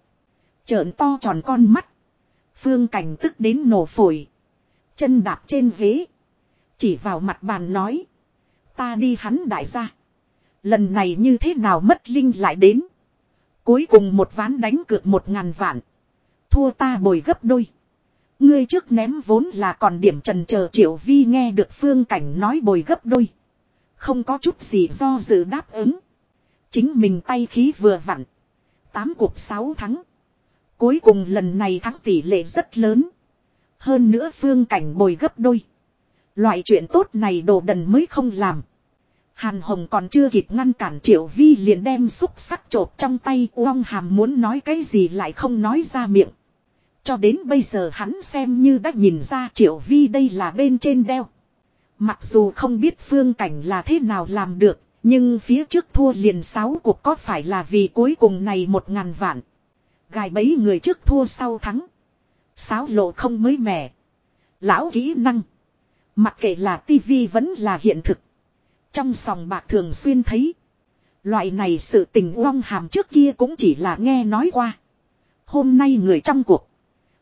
Trợn to tròn con mắt. Phương cảnh tức đến nổ phổi. Chân đạp trên ghế. Chỉ vào mặt bàn nói. Ta đi hắn đại gia. Lần này như thế nào mất linh lại đến. Cuối cùng một ván đánh cược một ngàn vạn. Thua ta bồi gấp đôi. Ngươi trước ném vốn là còn điểm trần chờ triệu vi nghe được phương cảnh nói bồi gấp đôi. Không có chút gì do dự đáp ứng. Chính mình tay khí vừa vặn. Tám cuộc sáu thắng. Cuối cùng lần này thắng tỷ lệ rất lớn. Hơn nữa phương cảnh bồi gấp đôi. Loại chuyện tốt này đồ đần mới không làm. Hàn Hồng còn chưa kịp ngăn cản Triệu Vi liền đem xúc sắc trộp trong tay Uông hàm muốn nói cái gì lại không nói ra miệng. Cho đến bây giờ hắn xem như đã nhìn ra Triệu Vi đây là bên trên đeo. Mặc dù không biết phương cảnh là thế nào làm được, nhưng phía trước thua liền sáu cuộc có phải là vì cuối cùng này một ngàn vạn. Gài bấy người trước thua sau thắng. Sáo lộ không mới mẻ. Lão kỹ năng. Mặc kệ là tivi vẫn là hiện thực. Trong sòng bạc thường xuyên thấy. Loại này sự tình uong hàm trước kia cũng chỉ là nghe nói qua. Hôm nay người trong cuộc.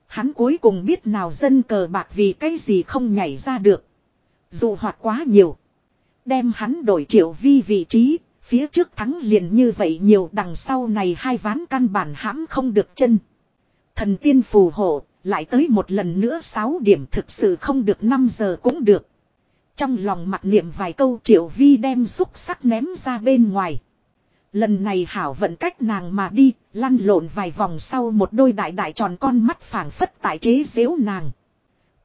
Hắn cuối cùng biết nào dân cờ bạc vì cái gì không nhảy ra được. Dù hoạt quá nhiều. Đem hắn đổi triệu vi vị trí. Phía trước thắng liền như vậy nhiều đằng sau này hai ván căn bản hãm không được chân. Thần tiên phù hộ, lại tới một lần nữa 6 điểm thực sự không được 5 giờ cũng được. Trong lòng mặc niệm vài câu triệu vi đem xúc sắc ném ra bên ngoài. Lần này hảo vận cách nàng mà đi, lăn lộn vài vòng sau một đôi đại đại tròn con mắt phảng phất tại chế xếu nàng.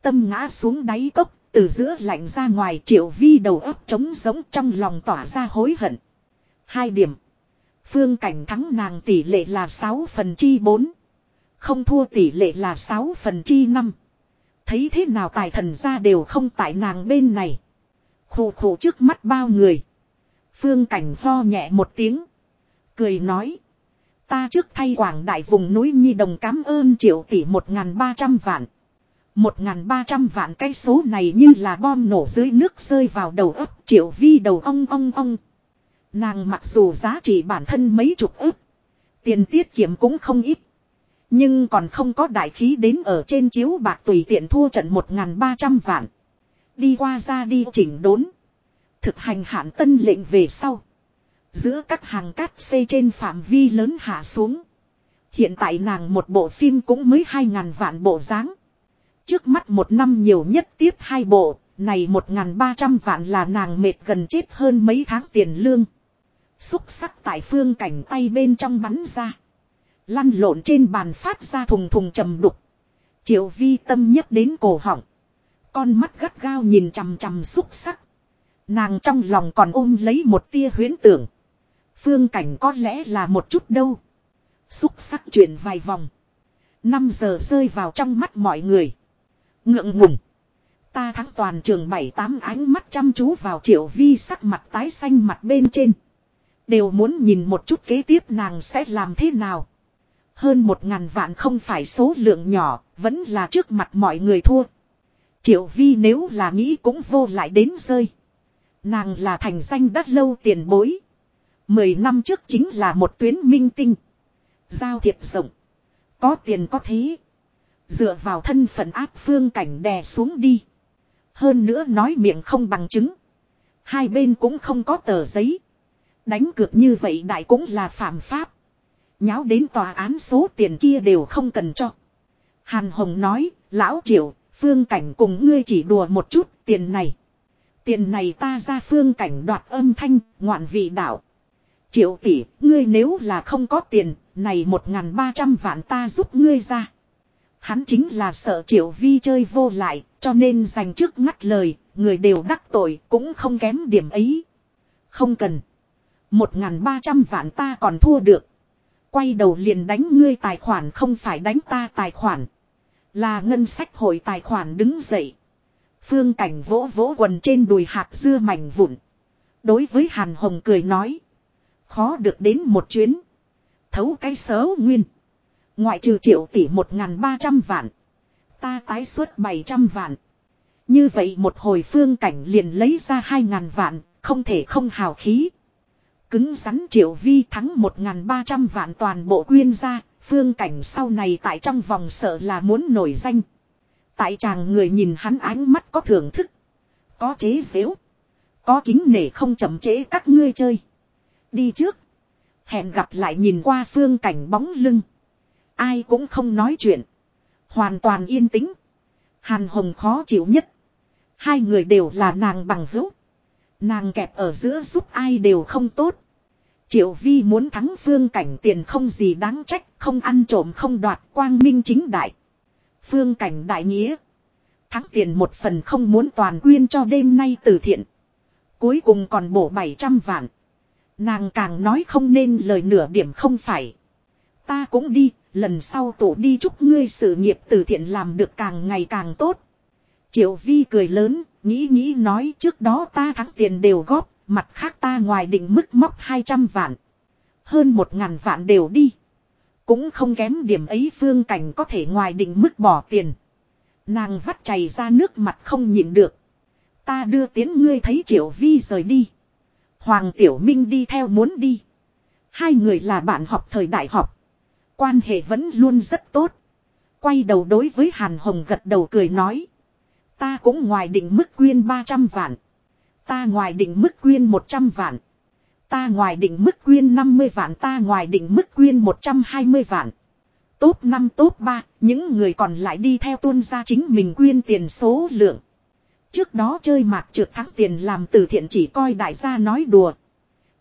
Tâm ngã xuống đáy cốc, từ giữa lạnh ra ngoài triệu vi đầu óc trống giống trong lòng tỏa ra hối hận. Hai điểm. Phương cảnh thắng nàng tỷ lệ là 6 phần chi 4. Không thua tỷ lệ là 6 phần chi 5. Thấy thế nào tài thần ra đều không tại nàng bên này. Khổ khổ trước mắt bao người. Phương cảnh ho nhẹ một tiếng. Cười nói. Ta trước thay quảng đại vùng núi Nhi Đồng cảm ơn triệu tỷ 1.300 vạn. 1.300 vạn cái số này như là bom nổ dưới nước rơi vào đầu ấp triệu vi đầu ong ong ong. Nàng mặc dù giá trị bản thân mấy chục ức. Tiền tiết kiệm cũng không ít. Nhưng còn không có đại khí đến ở trên chiếu bạc tùy tiện thua trận 1.300 vạn. Đi qua ra đi chỉnh đốn. Thực hành hạn tân lệnh về sau. Giữa các hàng cát xây trên phạm vi lớn hạ xuống. Hiện tại nàng một bộ phim cũng mới 2.000 vạn bộ dáng Trước mắt một năm nhiều nhất tiếp hai bộ, này 1.300 vạn là nàng mệt gần chết hơn mấy tháng tiền lương. Xúc sắc tại phương cảnh tay bên trong bắn ra. Lăn lộn trên bàn phát ra thùng thùng trầm đục. Triệu vi tâm nhất đến cổ họng. Con mắt gắt gao nhìn chằm chằm xúc sắc. Nàng trong lòng còn ôm lấy một tia huyến tưởng. Phương cảnh có lẽ là một chút đâu. Xúc sắc chuyển vài vòng. năm giờ rơi vào trong mắt mọi người. Ngượng ngùng. Ta thắng toàn trường bảy tám ánh mắt chăm chú vào triệu vi sắc mặt tái xanh mặt bên trên. Đều muốn nhìn một chút kế tiếp nàng sẽ làm thế nào. Hơn một ngàn vạn không phải số lượng nhỏ, vẫn là trước mặt mọi người thua. Triệu vi nếu là nghĩ cũng vô lại đến rơi. Nàng là thành danh đắt lâu tiền bối. Mười năm trước chính là một tuyến minh tinh. Giao thiệp rộng. Có tiền có thế. Dựa vào thân phận áp phương cảnh đè xuống đi. Hơn nữa nói miệng không bằng chứng. Hai bên cũng không có tờ giấy. Đánh cược như vậy đại cũng là phạm pháp. Nháo đến tòa án số tiền kia đều không cần cho. Hàn Hồng nói, lão triệu, phương cảnh cùng ngươi chỉ đùa một chút tiền này. Tiền này ta ra phương cảnh đoạt âm thanh, ngoạn vị đạo. Triệu tỷ, ngươi nếu là không có tiền, này một ngàn ba trăm vạn ta giúp ngươi ra. Hắn chính là sợ triệu vi chơi vô lại, cho nên dành trước ngắt lời, người đều đắc tội, cũng không kém điểm ấy. Không cần. Một ngàn ba trăm vạn ta còn thua được. Quay đầu liền đánh ngươi tài khoản không phải đánh ta tài khoản. Là ngân sách hội tài khoản đứng dậy. Phương cảnh vỗ vỗ quần trên đùi hạt dưa mảnh vụn. Đối với Hàn Hồng cười nói. Khó được đến một chuyến. Thấu cái sớ nguyên. Ngoại trừ triệu tỷ một ngàn ba trăm vạn. Ta tái suất bảy trăm vạn. Như vậy một hồi phương cảnh liền lấy ra hai ngàn vạn, không thể không hào khí. Cứng rắn triệu vi thắng một ngàn ba trăm vạn toàn bộ quyên gia, phương cảnh sau này tại trong vòng sợ là muốn nổi danh. Tại chàng người nhìn hắn ánh mắt có thưởng thức. Có chế xếu. Có kính nể không chậm chế các ngươi chơi. Đi trước. Hẹn gặp lại nhìn qua phương cảnh bóng lưng. Ai cũng không nói chuyện. Hoàn toàn yên tĩnh. Hàn Hồng khó chịu nhất. Hai người đều là nàng bằng hữu. Nàng kẹp ở giữa giúp ai đều không tốt. Triệu Vi muốn thắng phương cảnh tiền không gì đáng trách, không ăn trộm không đoạt quang minh chính đại. Phương cảnh đại nghĩa. Thắng tiền một phần không muốn toàn quyên cho đêm nay từ thiện. Cuối cùng còn bổ 700 vạn. Nàng càng nói không nên lời nửa điểm không phải. Ta cũng đi, lần sau tổ đi chúc ngươi sự nghiệp từ thiện làm được càng ngày càng tốt. Triệu Vi cười lớn, nghĩ nghĩ nói trước đó ta thắng tiền đều góp, mặt khác ta ngoài định mức móc 200 vạn. Hơn một ngàn vạn đều đi. Cũng không kém điểm ấy phương cảnh có thể ngoài định mức bỏ tiền. Nàng vắt chảy ra nước mặt không nhịn được. Ta đưa tiến ngươi thấy Triệu Vi rời đi. Hoàng Tiểu Minh đi theo muốn đi. Hai người là bạn học thời đại học. Quan hệ vẫn luôn rất tốt. Quay đầu đối với Hàn Hồng gật đầu cười nói. Ta cũng ngoài định mức quyên 300 vạn. Ta ngoài định mức quyên 100 vạn. Ta ngoài định mức quyên 50 vạn. Ta ngoài định mức quyên 120 vạn. Tốt 5 tốt 3, những người còn lại đi theo tuôn ra chính mình quyên tiền số lượng. Trước đó chơi mạc trượt thắng tiền làm từ thiện chỉ coi đại gia nói đùa.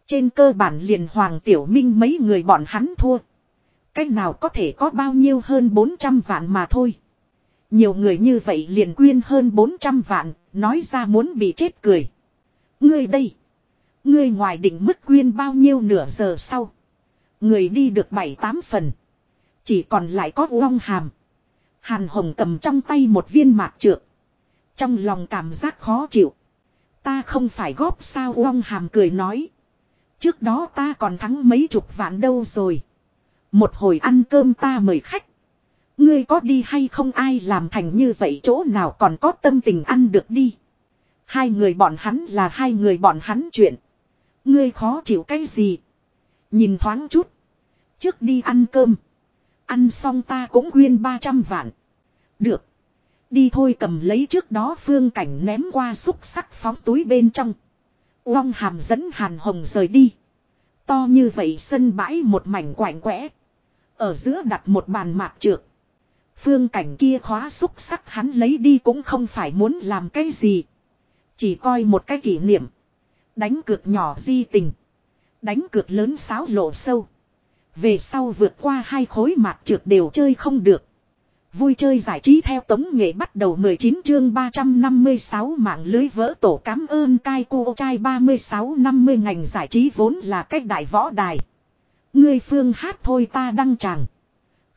Trên cơ bản liền Hoàng Tiểu Minh mấy người bọn hắn thua. Cách nào có thể có bao nhiêu hơn 400 vạn mà thôi. Nhiều người như vậy liền quyên hơn 400 vạn, nói ra muốn bị chết cười. Ngươi đây. Ngươi ngoài định mức quyên bao nhiêu nửa giờ sau. Người đi được 7-8 phần. Chỉ còn lại có uong hàm. Hàn Hồng cầm trong tay một viên mạc trượng, Trong lòng cảm giác khó chịu. Ta không phải góp sao uong hàm cười nói. Trước đó ta còn thắng mấy chục vạn đâu rồi. Một hồi ăn cơm ta mời khách. Ngươi có đi hay không ai làm thành như vậy chỗ nào còn có tâm tình ăn được đi. Hai người bọn hắn là hai người bọn hắn chuyện. Ngươi khó chịu cái gì. Nhìn thoáng chút. Trước đi ăn cơm. Ăn xong ta cũng quyên 300 vạn. Được. Đi thôi cầm lấy trước đó phương cảnh ném qua xúc sắc phóng túi bên trong. Uong hàm dẫn hàn hồng rời đi. To như vậy sân bãi một mảnh quạnh quẽ. Ở giữa đặt một bàn mạc trượt. Phương cảnh kia khóa xúc sắc hắn lấy đi cũng không phải muốn làm cái gì. Chỉ coi một cái kỷ niệm. Đánh cược nhỏ di tình. Đánh cược lớn sáo lộ sâu. Về sau vượt qua hai khối mạc trượt đều chơi không được. Vui chơi giải trí theo tống nghệ bắt đầu 19 chương 356 mạng lưới vỡ tổ cám ơn cai cô trai 36 50 ngành giải trí vốn là cách đại võ đài. Ngươi phương hát thôi ta đăng tràng.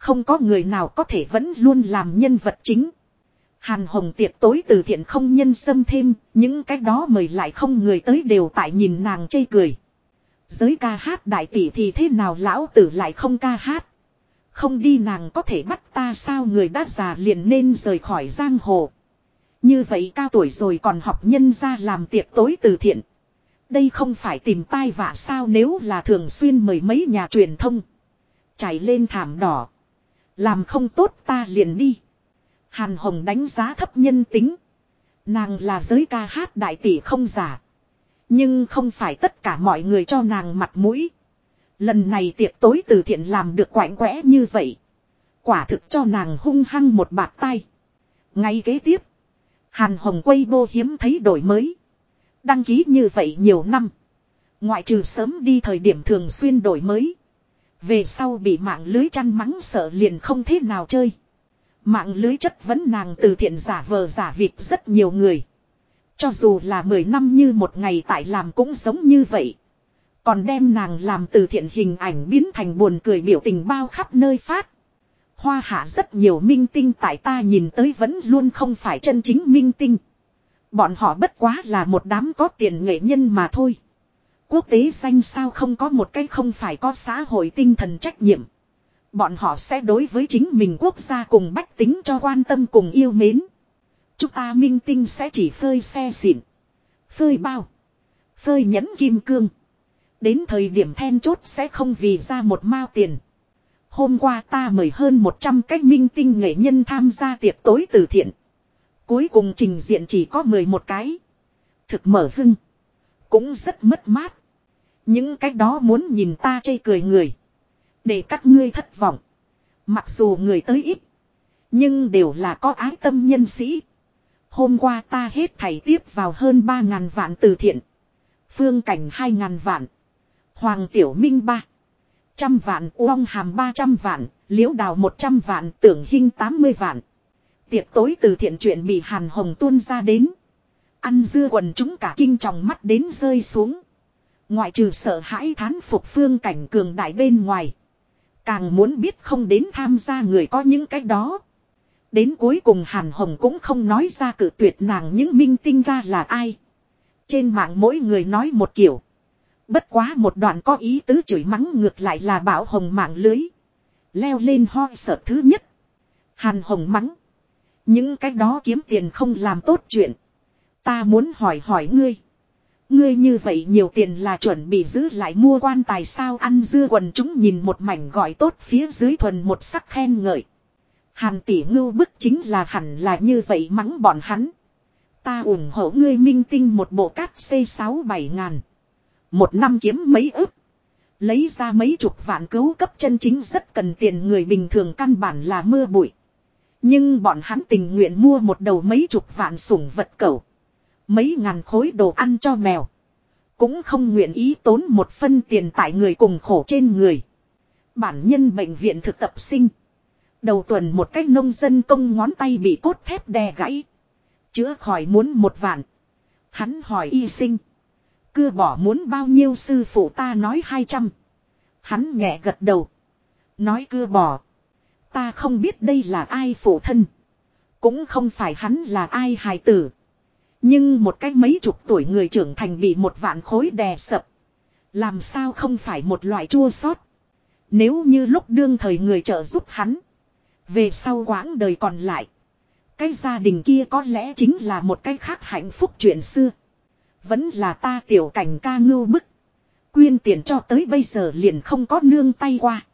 Không có người nào có thể vẫn luôn làm nhân vật chính. Hàn hồng tiệc tối từ thiện không nhân xâm thêm, những cái đó mời lại không người tới đều tại nhìn nàng chây cười. Giới ca hát đại tỷ thì thế nào lão tử lại không ca hát. Không đi nàng có thể bắt ta sao người đã già liền nên rời khỏi giang hồ. Như vậy cao tuổi rồi còn học nhân ra làm tiệc tối từ thiện. Đây không phải tìm tai vạ sao nếu là thường xuyên mời mấy nhà truyền thông. Chảy lên thảm đỏ. Làm không tốt ta liền đi. Hàn Hồng đánh giá thấp nhân tính. Nàng là giới ca hát đại tỷ không giả. Nhưng không phải tất cả mọi người cho nàng mặt mũi. Lần này tiệc tối từ thiện làm được quạnh quẽ như vậy. Quả thực cho nàng hung hăng một bạt tay. Ngay kế tiếp. Hàn Hồng quay bô hiếm thấy đổi mới. Đăng ký như vậy nhiều năm. Ngoại trừ sớm đi thời điểm thường xuyên đổi mới. Về sau bị mạng lưới chăn mắng sợ liền không thế nào chơi. Mạng lưới chất vấn nàng từ thiện giả vờ giả vịt rất nhiều người. Cho dù là 10 năm như một ngày tại làm cũng giống như vậy. Còn đem nàng làm từ thiện hình ảnh biến thành buồn cười biểu tình bao khắp nơi phát. Hoa hạ rất nhiều minh tinh tại ta nhìn tới vẫn luôn không phải chân chính minh tinh. Bọn họ bất quá là một đám có tiền nghệ nhân mà thôi. Quốc tế danh sao không có một cái không phải có xã hội tinh thần trách nhiệm. Bọn họ sẽ đối với chính mình quốc gia cùng bách tính cho quan tâm cùng yêu mến. Chúng ta minh tinh sẽ chỉ phơi xe xịn. Phơi bao. Phơi nhẫn kim cương. Đến thời điểm then chốt sẽ không vì ra một mao tiền. Hôm qua ta mời hơn 100 cách minh tinh nghệ nhân tham gia tiệc tối từ thiện. Cuối cùng trình diện chỉ có 11 cái. Thực mở hưng. Cũng rất mất mát. Những cách đó muốn nhìn ta chây cười người. Để các ngươi thất vọng. Mặc dù người tới ít. Nhưng đều là có ái tâm nhân sĩ. Hôm qua ta hết thảy tiếp vào hơn 3.000 vạn từ thiện. Phương cảnh hai ngàn vạn. Hoàng Tiểu Minh ba. Trăm vạn uong hàm ba trăm vạn. Liễu đào một trăm vạn, tưởng hình tám mươi vạn. Tiệc tối từ thiện chuyện bị Hàn Hồng tuôn ra đến. Ăn dưa quần chúng cả kinh trọng mắt đến rơi xuống. Ngoại trừ sợ hãi thán phục phương cảnh cường đại bên ngoài. Càng muốn biết không đến tham gia người có những cái đó. Đến cuối cùng Hàn Hồng cũng không nói ra cử tuyệt nàng những minh tinh ra là ai. Trên mạng mỗi người nói một kiểu. Bất quá một đoạn có ý tứ chửi mắng ngược lại là bảo Hồng mạng lưới. Leo lên ho sợ thứ nhất. Hàn Hồng mắng. Những cái đó kiếm tiền không làm tốt chuyện. Ta muốn hỏi hỏi ngươi. Ngươi như vậy nhiều tiền là chuẩn bị giữ lại mua quan tài sao ăn dưa quần chúng nhìn một mảnh gọi tốt phía dưới thuần một sắc khen ngợi. Hàn tỷ ngưu bức chính là hẳn là như vậy mắng bọn hắn. Ta ủng hộ ngươi minh tinh một bộ cát C6 bảy ngàn. Một năm kiếm mấy ức. Lấy ra mấy chục vạn cứu cấp chân chính rất cần tiền người bình thường căn bản là mưa bụi. Nhưng bọn hắn tình nguyện mua một đầu mấy chục vạn sủng vật cẩu. Mấy ngàn khối đồ ăn cho mèo. Cũng không nguyện ý tốn một phân tiền tại người cùng khổ trên người. Bản nhân bệnh viện thực tập sinh. Đầu tuần một cách nông dân công ngón tay bị cốt thép đè gãy. Chữa khỏi muốn một vạn. Hắn hỏi y sinh. Cưa bỏ muốn bao nhiêu sư phụ ta nói hai trăm. Hắn nhẹ gật đầu. Nói cưa bỏ. Ta không biết đây là ai phụ thân. Cũng không phải hắn là ai hài tử. Nhưng một cách mấy chục tuổi người trưởng thành bị một vạn khối đè sập. Làm sao không phải một loại chua sót. Nếu như lúc đương thời người trợ giúp hắn. Về sau quãng đời còn lại. Cái gia đình kia có lẽ chính là một cái khác hạnh phúc chuyện xưa. Vẫn là ta tiểu cảnh ca ngưu bức. Quyên tiền cho tới bây giờ liền không có nương tay qua.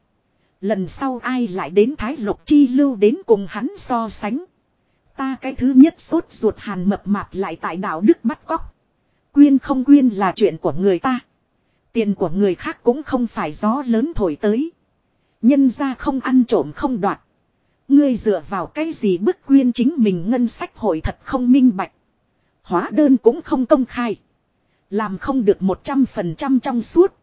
Lần sau ai lại đến Thái Lục Chi lưu đến cùng hắn so sánh. Ta cái thứ nhất sốt ruột hàn mập mạp lại tại đạo đức bắt cóc. Quyên không quyên là chuyện của người ta. Tiền của người khác cũng không phải gió lớn thổi tới. Nhân ra không ăn trộm không đoạt. Ngươi dựa vào cái gì bức quyên chính mình ngân sách hội thật không minh bạch. Hóa đơn cũng không công khai. Làm không được 100% trong suốt.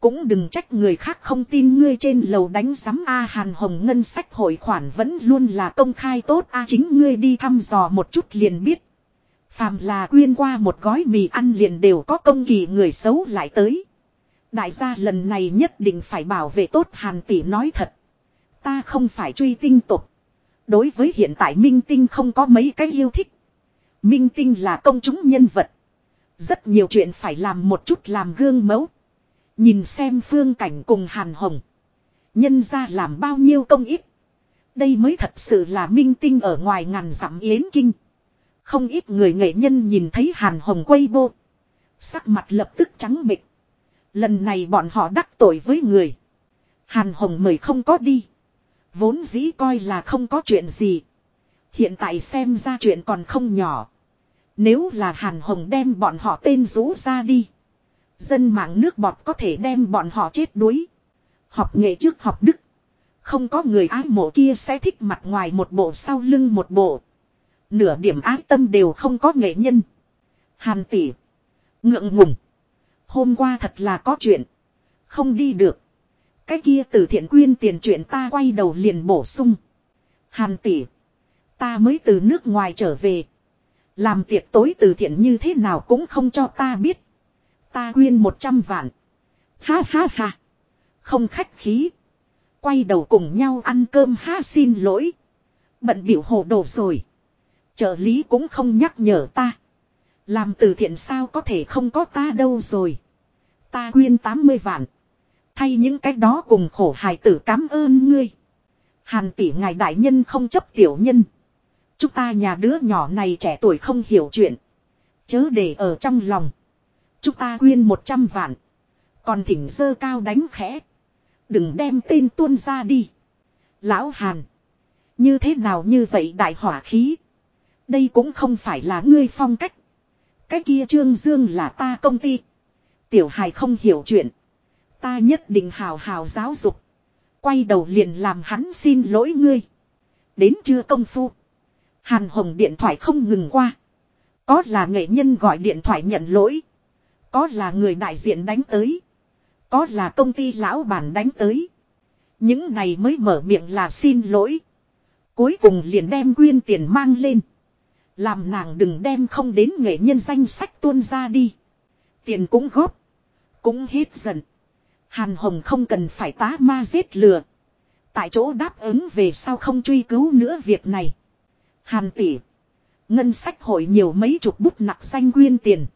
Cũng đừng trách người khác không tin ngươi trên lầu đánh giám A Hàn Hồng ngân sách hội khoản vẫn luôn là công khai tốt A chính ngươi đi thăm dò một chút liền biết. Phàm là quyên qua một gói mì ăn liền đều có công kỳ người xấu lại tới. Đại gia lần này nhất định phải bảo vệ tốt Hàn tỷ nói thật. Ta không phải truy tinh tục. Đối với hiện tại minh tinh không có mấy cái yêu thích. Minh tinh là công chúng nhân vật. Rất nhiều chuyện phải làm một chút làm gương mẫu. Nhìn xem phương cảnh cùng Hàn Hồng. Nhân ra làm bao nhiêu công ít. Đây mới thật sự là minh tinh ở ngoài ngàn dặm yến kinh. Không ít người nghệ nhân nhìn thấy Hàn Hồng quay bô. Sắc mặt lập tức trắng bịch. Lần này bọn họ đắc tội với người. Hàn Hồng mời không có đi. Vốn dĩ coi là không có chuyện gì. Hiện tại xem ra chuyện còn không nhỏ. Nếu là Hàn Hồng đem bọn họ tên rũ ra đi. Dân mạng nước bọt có thể đem bọn họ chết đuối. Học nghệ trước học đức. Không có người ái mộ kia sẽ thích mặt ngoài một bộ sau lưng một bộ. Nửa điểm ái tâm đều không có nghệ nhân. Hàn tỷ. Ngượng ngùng. Hôm qua thật là có chuyện. Không đi được. Cái kia từ thiện quyên tiền chuyện ta quay đầu liền bổ sung. Hàn tỷ. Ta mới từ nước ngoài trở về. Làm tiệc tối từ thiện như thế nào cũng không cho ta biết. Ta quyên một trăm vạn. Ha ha ha. Không khách khí. Quay đầu cùng nhau ăn cơm ha xin lỗi. Bận biểu hồ đồ rồi. Trợ lý cũng không nhắc nhở ta. Làm từ thiện sao có thể không có ta đâu rồi. Ta quyên 80 vạn. Thay những cái đó cùng khổ hài tử cảm ơn ngươi. Hàn tỷ ngài đại nhân không chấp tiểu nhân. Chúng ta nhà đứa nhỏ này trẻ tuổi không hiểu chuyện. Chớ để ở trong lòng. Chúng ta quyên 100 vạn. Còn thỉnh dơ cao đánh khẽ. Đừng đem tên tuôn ra đi. Lão Hàn. Như thế nào như vậy đại hỏa khí. Đây cũng không phải là ngươi phong cách. Cái kia Trương Dương là ta công ty. Tiểu hài không hiểu chuyện. Ta nhất định hào hào giáo dục. Quay đầu liền làm hắn xin lỗi ngươi. Đến chưa công phu. Hàn Hồng điện thoại không ngừng qua. Có là nghệ nhân gọi điện thoại nhận lỗi. Có là người đại diện đánh tới. Có là công ty lão bản đánh tới. Những này mới mở miệng là xin lỗi. Cuối cùng liền đem quyên tiền mang lên. Làm nàng đừng đem không đến nghệ nhân danh sách tuôn ra đi. Tiền cũng góp. Cũng hết dần. Hàn Hồng không cần phải tá ma giết lừa. Tại chỗ đáp ứng về sau không truy cứu nữa việc này. Hàn tỷ. Ngân sách hội nhiều mấy chục bút nặng danh quyên tiền.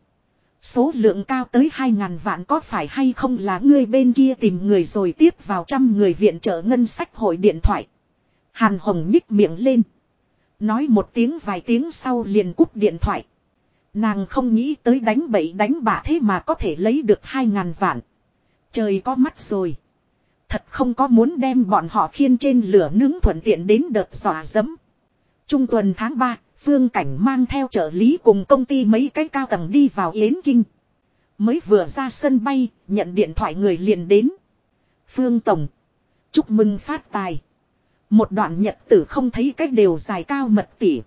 Số lượng cao tới 2.000 vạn có phải hay không là ngươi bên kia tìm người rồi tiếp vào trăm người viện trợ ngân sách hội điện thoại. Hàn Hồng nhích miệng lên. Nói một tiếng vài tiếng sau liền cúp điện thoại. Nàng không nghĩ tới đánh bậy đánh bạ thế mà có thể lấy được 2.000 vạn. Trời có mắt rồi. Thật không có muốn đem bọn họ khiên trên lửa nướng thuận tiện đến đợt dọa dẫm. Trung tuần tháng 3, Phương Cảnh mang theo trợ lý cùng công ty mấy cái cao tầng đi vào Yến Kinh. Mới vừa ra sân bay, nhận điện thoại người liền đến. Phương Tổng. Chúc mừng phát tài. Một đoạn nhật tử không thấy cách đều dài cao mật tỉ.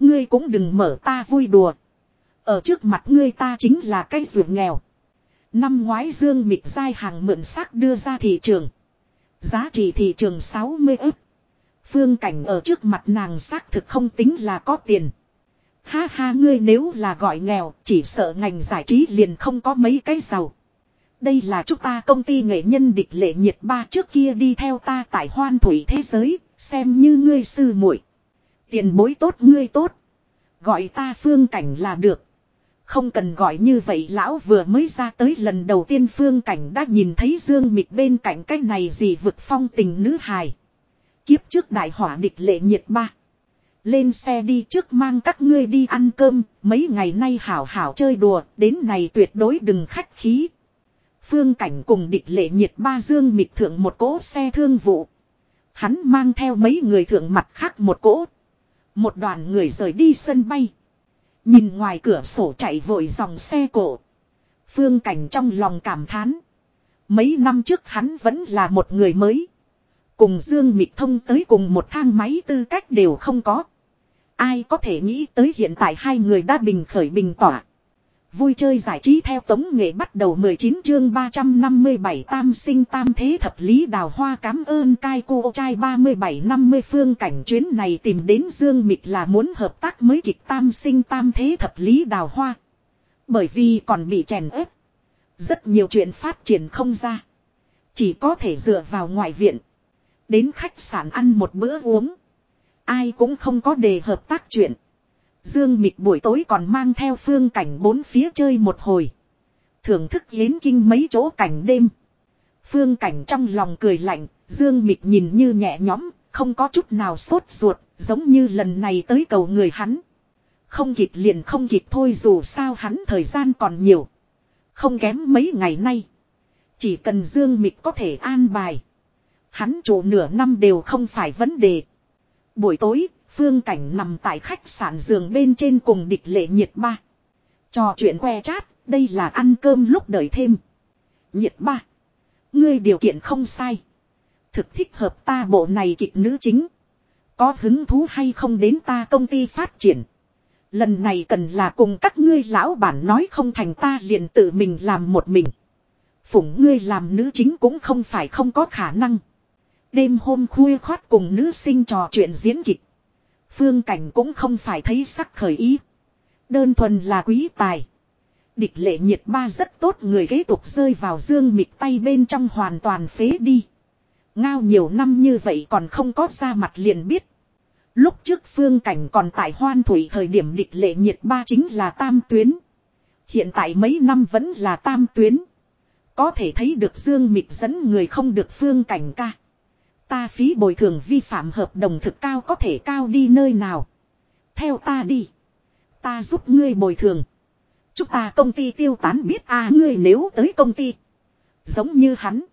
Ngươi cũng đừng mở ta vui đùa. Ở trước mặt ngươi ta chính là cái ruột nghèo. Năm ngoái Dương Mịch Giai hàng mượn xác đưa ra thị trường. Giá trị thị trường 60 ức. Phương cảnh ở trước mặt nàng xác thực không tính là có tiền. Ha ha ngươi nếu là gọi nghèo, chỉ sợ ngành giải trí liền không có mấy cái giàu. Đây là chúng ta công ty nghệ nhân địch lệ nhiệt ba trước kia đi theo ta tại hoan thủy thế giới, xem như ngươi sư muội Tiền bối tốt ngươi tốt. Gọi ta phương cảnh là được. Không cần gọi như vậy lão vừa mới ra tới lần đầu tiên phương cảnh đã nhìn thấy dương mịch bên cạnh cái này gì vực phong tình nữ hài. Kiếp trước đại hỏa địch lệ nhiệt ba. Lên xe đi trước mang các ngươi đi ăn cơm, mấy ngày nay hảo hảo chơi đùa, đến này tuyệt đối đừng khách khí. Phương cảnh cùng địch lệ nhiệt ba dương mịch thượng một cỗ xe thương vụ. Hắn mang theo mấy người thượng mặt khác một cỗ. Một đoàn người rời đi sân bay. Nhìn ngoài cửa sổ chạy vội dòng xe cổ. Phương cảnh trong lòng cảm thán. Mấy năm trước hắn vẫn là một người mới. Cùng Dương Mịch Thông tới cùng một thang máy tư cách đều không có. Ai có thể nghĩ tới hiện tại hai người đã bình khởi bình tỏa. Vui chơi giải trí theo tống nghệ bắt đầu 19 chương 357 tam sinh tam thế thập lý đào hoa cảm ơn cai cô trai 37-50 phương cảnh chuyến này tìm đến Dương Mịch là muốn hợp tác mới kịch tam sinh tam thế thập lý đào hoa. Bởi vì còn bị chèn ép. Rất nhiều chuyện phát triển không ra. Chỉ có thể dựa vào ngoại viện. Đến khách sạn ăn một bữa uống. Ai cũng không có đề hợp tác chuyện. Dương Mịch buổi tối còn mang theo phương cảnh bốn phía chơi một hồi. Thưởng thức yến kinh mấy chỗ cảnh đêm. Phương cảnh trong lòng cười lạnh, Dương Mịch nhìn như nhẹ nhõm, không có chút nào sốt ruột, giống như lần này tới cầu người hắn. Không kịp liền không kịp thôi dù sao hắn thời gian còn nhiều. Không kém mấy ngày nay. Chỉ cần Dương Mịch có thể an bài. Hắn chủ nửa năm đều không phải vấn đề. Buổi tối, Phương Cảnh nằm tại khách sạn giường bên trên cùng địch lệ nhiệt ba. Trò chuyện que chát, đây là ăn cơm lúc đợi thêm. Nhiệt ba. Ngươi điều kiện không sai. Thực thích hợp ta bộ này kịch nữ chính. Có hứng thú hay không đến ta công ty phát triển. Lần này cần là cùng các ngươi lão bản nói không thành ta liền tự mình làm một mình. Phụng ngươi làm nữ chính cũng không phải không có khả năng. Đêm hôm khuya khoát cùng nữ sinh trò chuyện diễn kịch. Phương cảnh cũng không phải thấy sắc khởi ý. Đơn thuần là quý tài. Địch lệ nhiệt ba rất tốt, người kế tục rơi vào dương mịt tay bên trong hoàn toàn phế đi. Ngao nhiều năm như vậy còn không có ra mặt liền biết. Lúc trước phương cảnh còn tại hoan thủy thời điểm địch lệ nhiệt ba chính là tam tuyến. Hiện tại mấy năm vẫn là tam tuyến. Có thể thấy được dương mịt dẫn người không được phương cảnh ca. Ta phí bồi thường vi phạm hợp đồng thực cao có thể cao đi nơi nào. Theo ta đi. Ta giúp ngươi bồi thường. Chúng ta công ty tiêu tán biết à ngươi nếu tới công ty. Giống như hắn.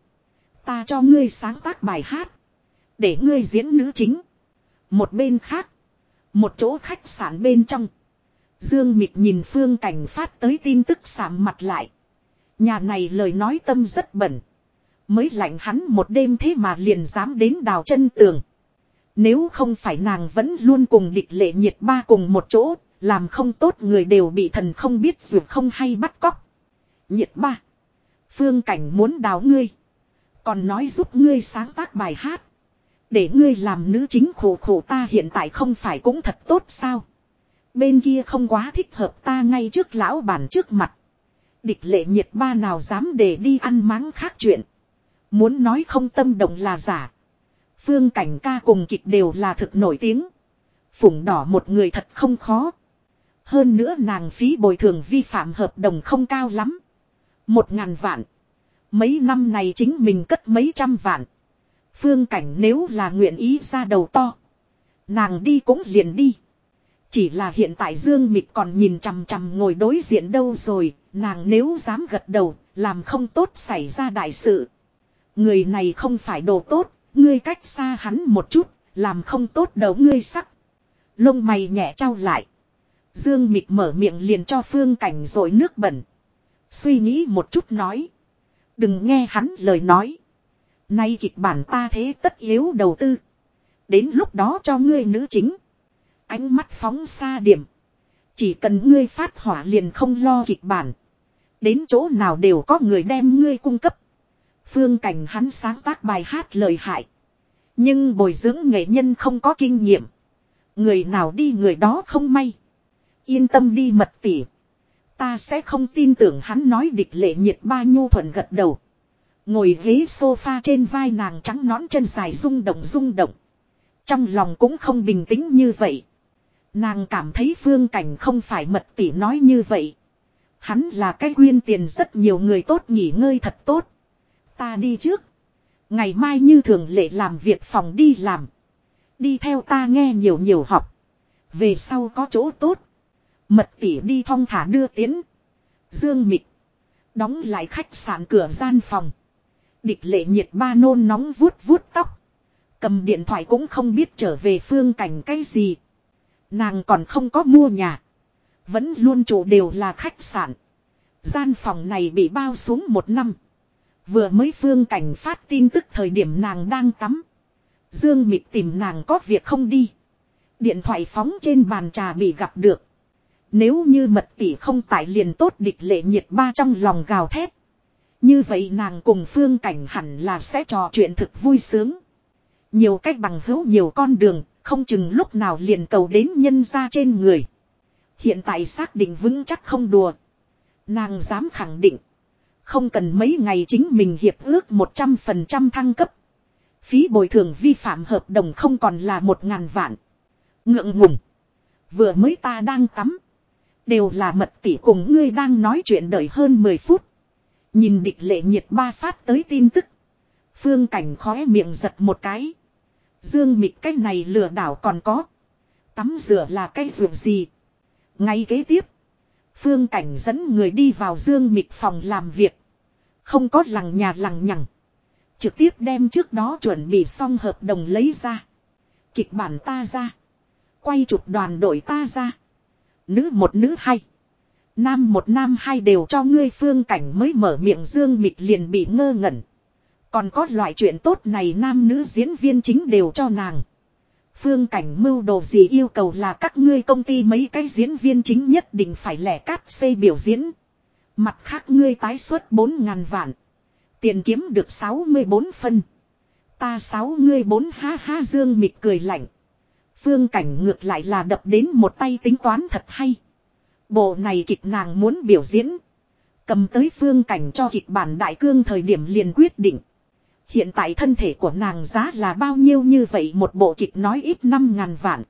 Ta cho ngươi sáng tác bài hát. Để ngươi diễn nữ chính. Một bên khác. Một chỗ khách sạn bên trong. Dương Mịch nhìn Phương Cảnh phát tới tin tức sạm mặt lại. Nhà này lời nói tâm rất bẩn. Mới lạnh hắn một đêm thế mà liền dám đến đào chân tường. Nếu không phải nàng vẫn luôn cùng địch lệ nhiệt ba cùng một chỗ, làm không tốt người đều bị thần không biết dù không hay bắt cóc. Nhiệt ba. Phương cảnh muốn đào ngươi. Còn nói giúp ngươi sáng tác bài hát. Để ngươi làm nữ chính khổ khổ ta hiện tại không phải cũng thật tốt sao. Bên kia không quá thích hợp ta ngay trước lão bản trước mặt. Địch lệ nhiệt ba nào dám để đi ăn máng khác chuyện. Muốn nói không tâm động là giả. Phương cảnh ca cùng kịch đều là thực nổi tiếng. Phủng đỏ một người thật không khó. Hơn nữa nàng phí bồi thường vi phạm hợp đồng không cao lắm. Một ngàn vạn. Mấy năm này chính mình cất mấy trăm vạn. Phương cảnh nếu là nguyện ý ra đầu to. Nàng đi cũng liền đi. Chỉ là hiện tại Dương Mịch còn nhìn chằm chằm ngồi đối diện đâu rồi, nàng nếu dám gật đầu, làm không tốt xảy ra đại sự. Người này không phải đồ tốt, ngươi cách xa hắn một chút, làm không tốt đầu ngươi sắc. Lông mày nhẹ trao lại. Dương mịt mở miệng liền cho Phương Cảnh rồi nước bẩn. Suy nghĩ một chút nói. Đừng nghe hắn lời nói. Nay kịch bản ta thế tất yếu đầu tư. Đến lúc đó cho ngươi nữ chính. Ánh mắt phóng xa điểm. Chỉ cần ngươi phát hỏa liền không lo kịch bản. Đến chỗ nào đều có người đem ngươi cung cấp. Phương cảnh hắn sáng tác bài hát lời hại. Nhưng bồi dưỡng nghệ nhân không có kinh nghiệm. Người nào đi người đó không may. Yên tâm đi mật tỉ. Ta sẽ không tin tưởng hắn nói địch lệ nhiệt ba nhu thuận gật đầu. Ngồi ghế sofa trên vai nàng trắng nón chân dài rung động rung động. Trong lòng cũng không bình tĩnh như vậy. Nàng cảm thấy phương cảnh không phải mật tỉ nói như vậy. Hắn là cái quyên tiền rất nhiều người tốt nghỉ ngơi thật tốt. Ta đi trước. Ngày mai như thường lệ làm việc phòng đi làm. Đi theo ta nghe nhiều nhiều học. Về sau có chỗ tốt. Mật tỉ đi thong thả đưa tiến. Dương mịch Đóng lại khách sạn cửa gian phòng. Địch lệ nhiệt ba nôn nóng vuốt vuốt tóc. Cầm điện thoại cũng không biết trở về phương cảnh cái gì. Nàng còn không có mua nhà. Vẫn luôn chủ đều là khách sạn. Gian phòng này bị bao xuống một năm. Vừa mới phương cảnh phát tin tức thời điểm nàng đang tắm. Dương mịt tìm nàng có việc không đi. Điện thoại phóng trên bàn trà bị gặp được. Nếu như mật tỷ không tại liền tốt địch lệ nhiệt ba trong lòng gào thét. Như vậy nàng cùng phương cảnh hẳn là sẽ trò chuyện thực vui sướng. Nhiều cách bằng hữu nhiều con đường, không chừng lúc nào liền cầu đến nhân ra trên người. Hiện tại xác định vững chắc không đùa. Nàng dám khẳng định. Không cần mấy ngày chính mình hiệp ước 100% thăng cấp. Phí bồi thường vi phạm hợp đồng không còn là một ngàn vạn. Ngượng ngùng. Vừa mới ta đang tắm. Đều là mật tỷ cùng ngươi đang nói chuyện đợi hơn 10 phút. Nhìn địch lệ nhiệt ba phát tới tin tức. Phương cảnh khóe miệng giật một cái. Dương mịch cái này lừa đảo còn có. Tắm rửa là cái ruộng gì. Ngay kế tiếp. Phương cảnh dẫn người đi vào Dương mịt phòng làm việc. Không có lằng nhà lằng nhằng. Trực tiếp đem trước đó chuẩn bị xong hợp đồng lấy ra. Kịch bản ta ra. Quay chụp đoàn đội ta ra. Nữ một nữ hay. Nam một nam hai đều cho ngươi phương cảnh mới mở miệng dương mịt liền bị ngơ ngẩn. Còn có loại chuyện tốt này nam nữ diễn viên chính đều cho nàng. Phương cảnh mưu đồ gì yêu cầu là các ngươi công ty mấy cái diễn viên chính nhất định phải lẻ cát xây biểu diễn. Mặt khác ngươi tái xuất 4 ngàn vạn. Tiền kiếm được 64 phân. Ta sáu ngươi bốn, ha ha, dương mịt cười lạnh. Phương cảnh ngược lại là đập đến một tay tính toán thật hay. Bộ này kịch nàng muốn biểu diễn. Cầm tới phương cảnh cho kịch bản đại cương thời điểm liền quyết định. Hiện tại thân thể của nàng giá là bao nhiêu như vậy một bộ kịch nói ít năm ngàn vạn.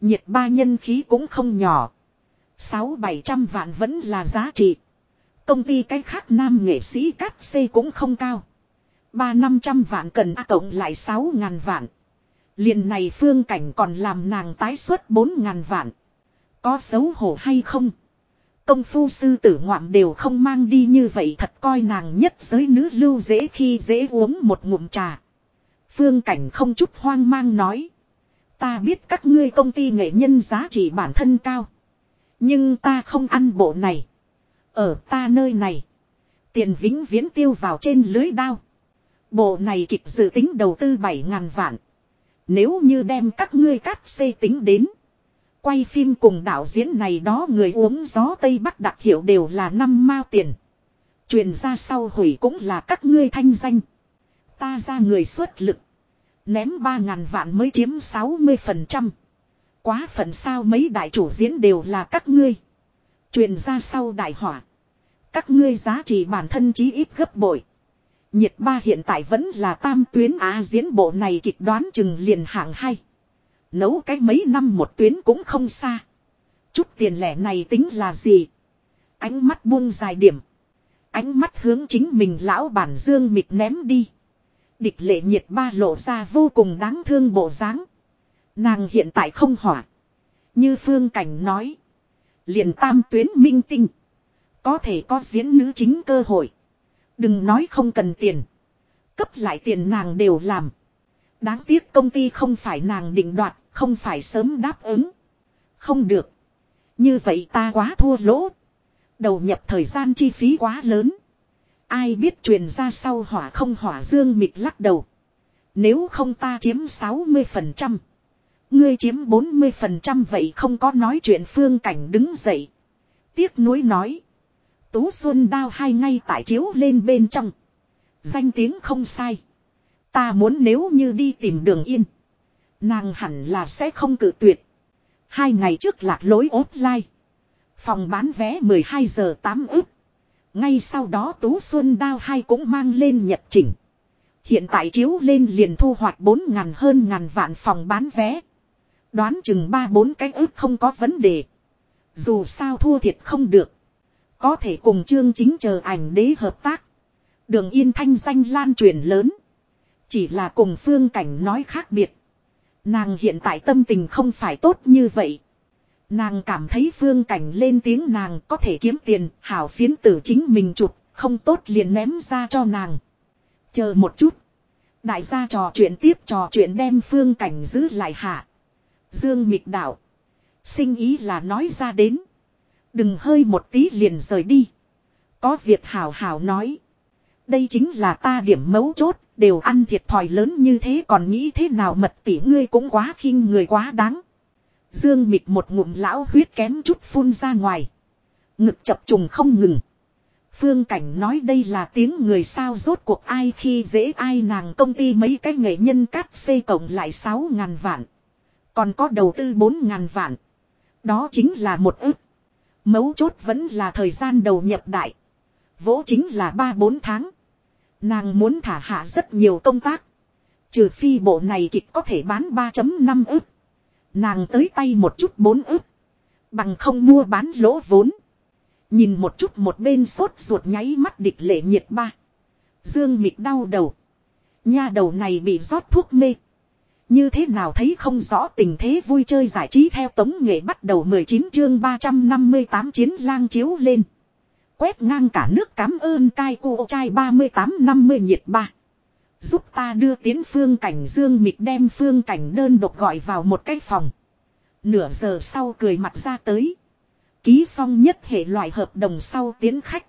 Nhiệt ba nhân khí cũng không nhỏ. Sáu bảy trăm vạn vẫn là giá trị. Công ty cái khác nam nghệ sĩ cắt xê cũng không cao. Ba năm trăm vạn cần A cộng lại sáu ngàn vạn. liền này phương cảnh còn làm nàng tái xuất bốn ngàn vạn. Có xấu hổ hay không? Công phu sư tử ngoạm đều không mang đi như vậy thật coi nàng nhất giới nữ lưu dễ khi dễ uống một ngụm trà. Phương cảnh không chút hoang mang nói. Ta biết các ngươi công ty nghệ nhân giá trị bản thân cao. Nhưng ta không ăn bộ này. Ở ta nơi này. Tiền vĩnh viễn tiêu vào trên lưới đao. Bộ này kịch dự tính đầu tư 7 ngàn vạn. Nếu như đem các ngươi cắt xây tính đến. Quay phim cùng đạo diễn này đó người uống gió Tây Bắc đặc hiệu đều là năm mao tiền. Truyền ra sau hủy cũng là các ngươi thanh danh. Ta ra người xuất lực. Ném ba ngàn vạn mới chiếm 60%. Quá phận sao mấy đại chủ diễn đều là các ngươi. Truyền ra sau đại hỏa. Các ngươi giá trị bản thân chí ít gấp bội. Nhiệt ba hiện tại vẫn là tam tuyến á diễn bộ này kịch đoán chừng liền hạng hay. Nấu cái mấy năm một tuyến cũng không xa. Chút tiền lẻ này tính là gì? Ánh mắt buông dài điểm. Ánh mắt hướng chính mình lão bản dương mịt ném đi. Địch lệ nhiệt ba lộ ra vô cùng đáng thương bộ dáng. Nàng hiện tại không hỏa. Như phương cảnh nói. liền tam tuyến minh tinh. Có thể có diễn nữ chính cơ hội. Đừng nói không cần tiền. Cấp lại tiền nàng đều làm. Đáng tiếc công ty không phải nàng định đoạt, không phải sớm đáp ứng. Không được. Như vậy ta quá thua lỗ. Đầu nhập thời gian chi phí quá lớn. Ai biết truyền ra sau hỏa không hỏa dương mịt lắc đầu. Nếu không ta chiếm 60%. Ngươi chiếm 40% vậy không có nói chuyện phương cảnh đứng dậy. Tiếc nuối nói. Tú Xuân đao hai ngay tại chiếu lên bên trong. Danh tiếng không sai. Ta muốn nếu như đi tìm đường yên. Nàng hẳn là sẽ không cự tuyệt. Hai ngày trước lạc lối offline. Phòng bán vé 12 giờ 8 ức. Ngay sau đó Tú Xuân Đao hai cũng mang lên nhật chỉnh. Hiện tại chiếu lên liền thu hoạch 4 ngàn hơn ngàn vạn phòng bán vé. Đoán chừng 3-4 cái ức không có vấn đề. Dù sao thua thiệt không được. Có thể cùng chương chính chờ ảnh đế hợp tác. Đường yên thanh danh lan truyền lớn. Chỉ là cùng phương cảnh nói khác biệt. Nàng hiện tại tâm tình không phải tốt như vậy. Nàng cảm thấy phương cảnh lên tiếng nàng có thể kiếm tiền, hảo phiến tử chính mình chụp, không tốt liền ném ra cho nàng. Chờ một chút. Đại gia trò chuyện tiếp trò chuyện đem phương cảnh giữ lại hạ. Dương mịch đạo. Sinh ý là nói ra đến. Đừng hơi một tí liền rời đi. Có việc hảo hảo nói. Đây chính là ta điểm mấu chốt, đều ăn thiệt thòi lớn như thế còn nghĩ thế nào mật tỷ ngươi cũng quá khinh người quá đáng. Dương mịt một ngụm lão huyết kém chút phun ra ngoài. Ngực chập trùng không ngừng. Phương Cảnh nói đây là tiếng người sao rốt cuộc ai khi dễ ai nàng công ty mấy cái nghệ nhân cắt xây cộng lại 6 ngàn vạn. Còn có đầu tư 4 ngàn vạn. Đó chính là một ức. Mấu chốt vẫn là thời gian đầu nhập đại. Vỗ chính là 3-4 tháng. Nàng muốn thả hạ rất nhiều công tác. Trừ phi bộ này kịch có thể bán 3.5 ức. Nàng tới tay một chút 4 ức. Bằng không mua bán lỗ vốn. Nhìn một chút một bên sốt ruột nháy mắt địch lệ nhiệt ba. Dương mịt đau đầu. Nha đầu này bị rót thuốc mê. Như thế nào thấy không rõ tình thế vui chơi giải trí theo tống nghệ bắt đầu 19 chương 358 chiến lang chiếu lên. Quét ngang cả nước cám ơn cai cô trai 38-50 nhiệt ba. Giúp ta đưa tiến phương cảnh dương mịt đem phương cảnh đơn độc gọi vào một cái phòng. Nửa giờ sau cười mặt ra tới. Ký xong nhất hệ loại hợp đồng sau tiến khách.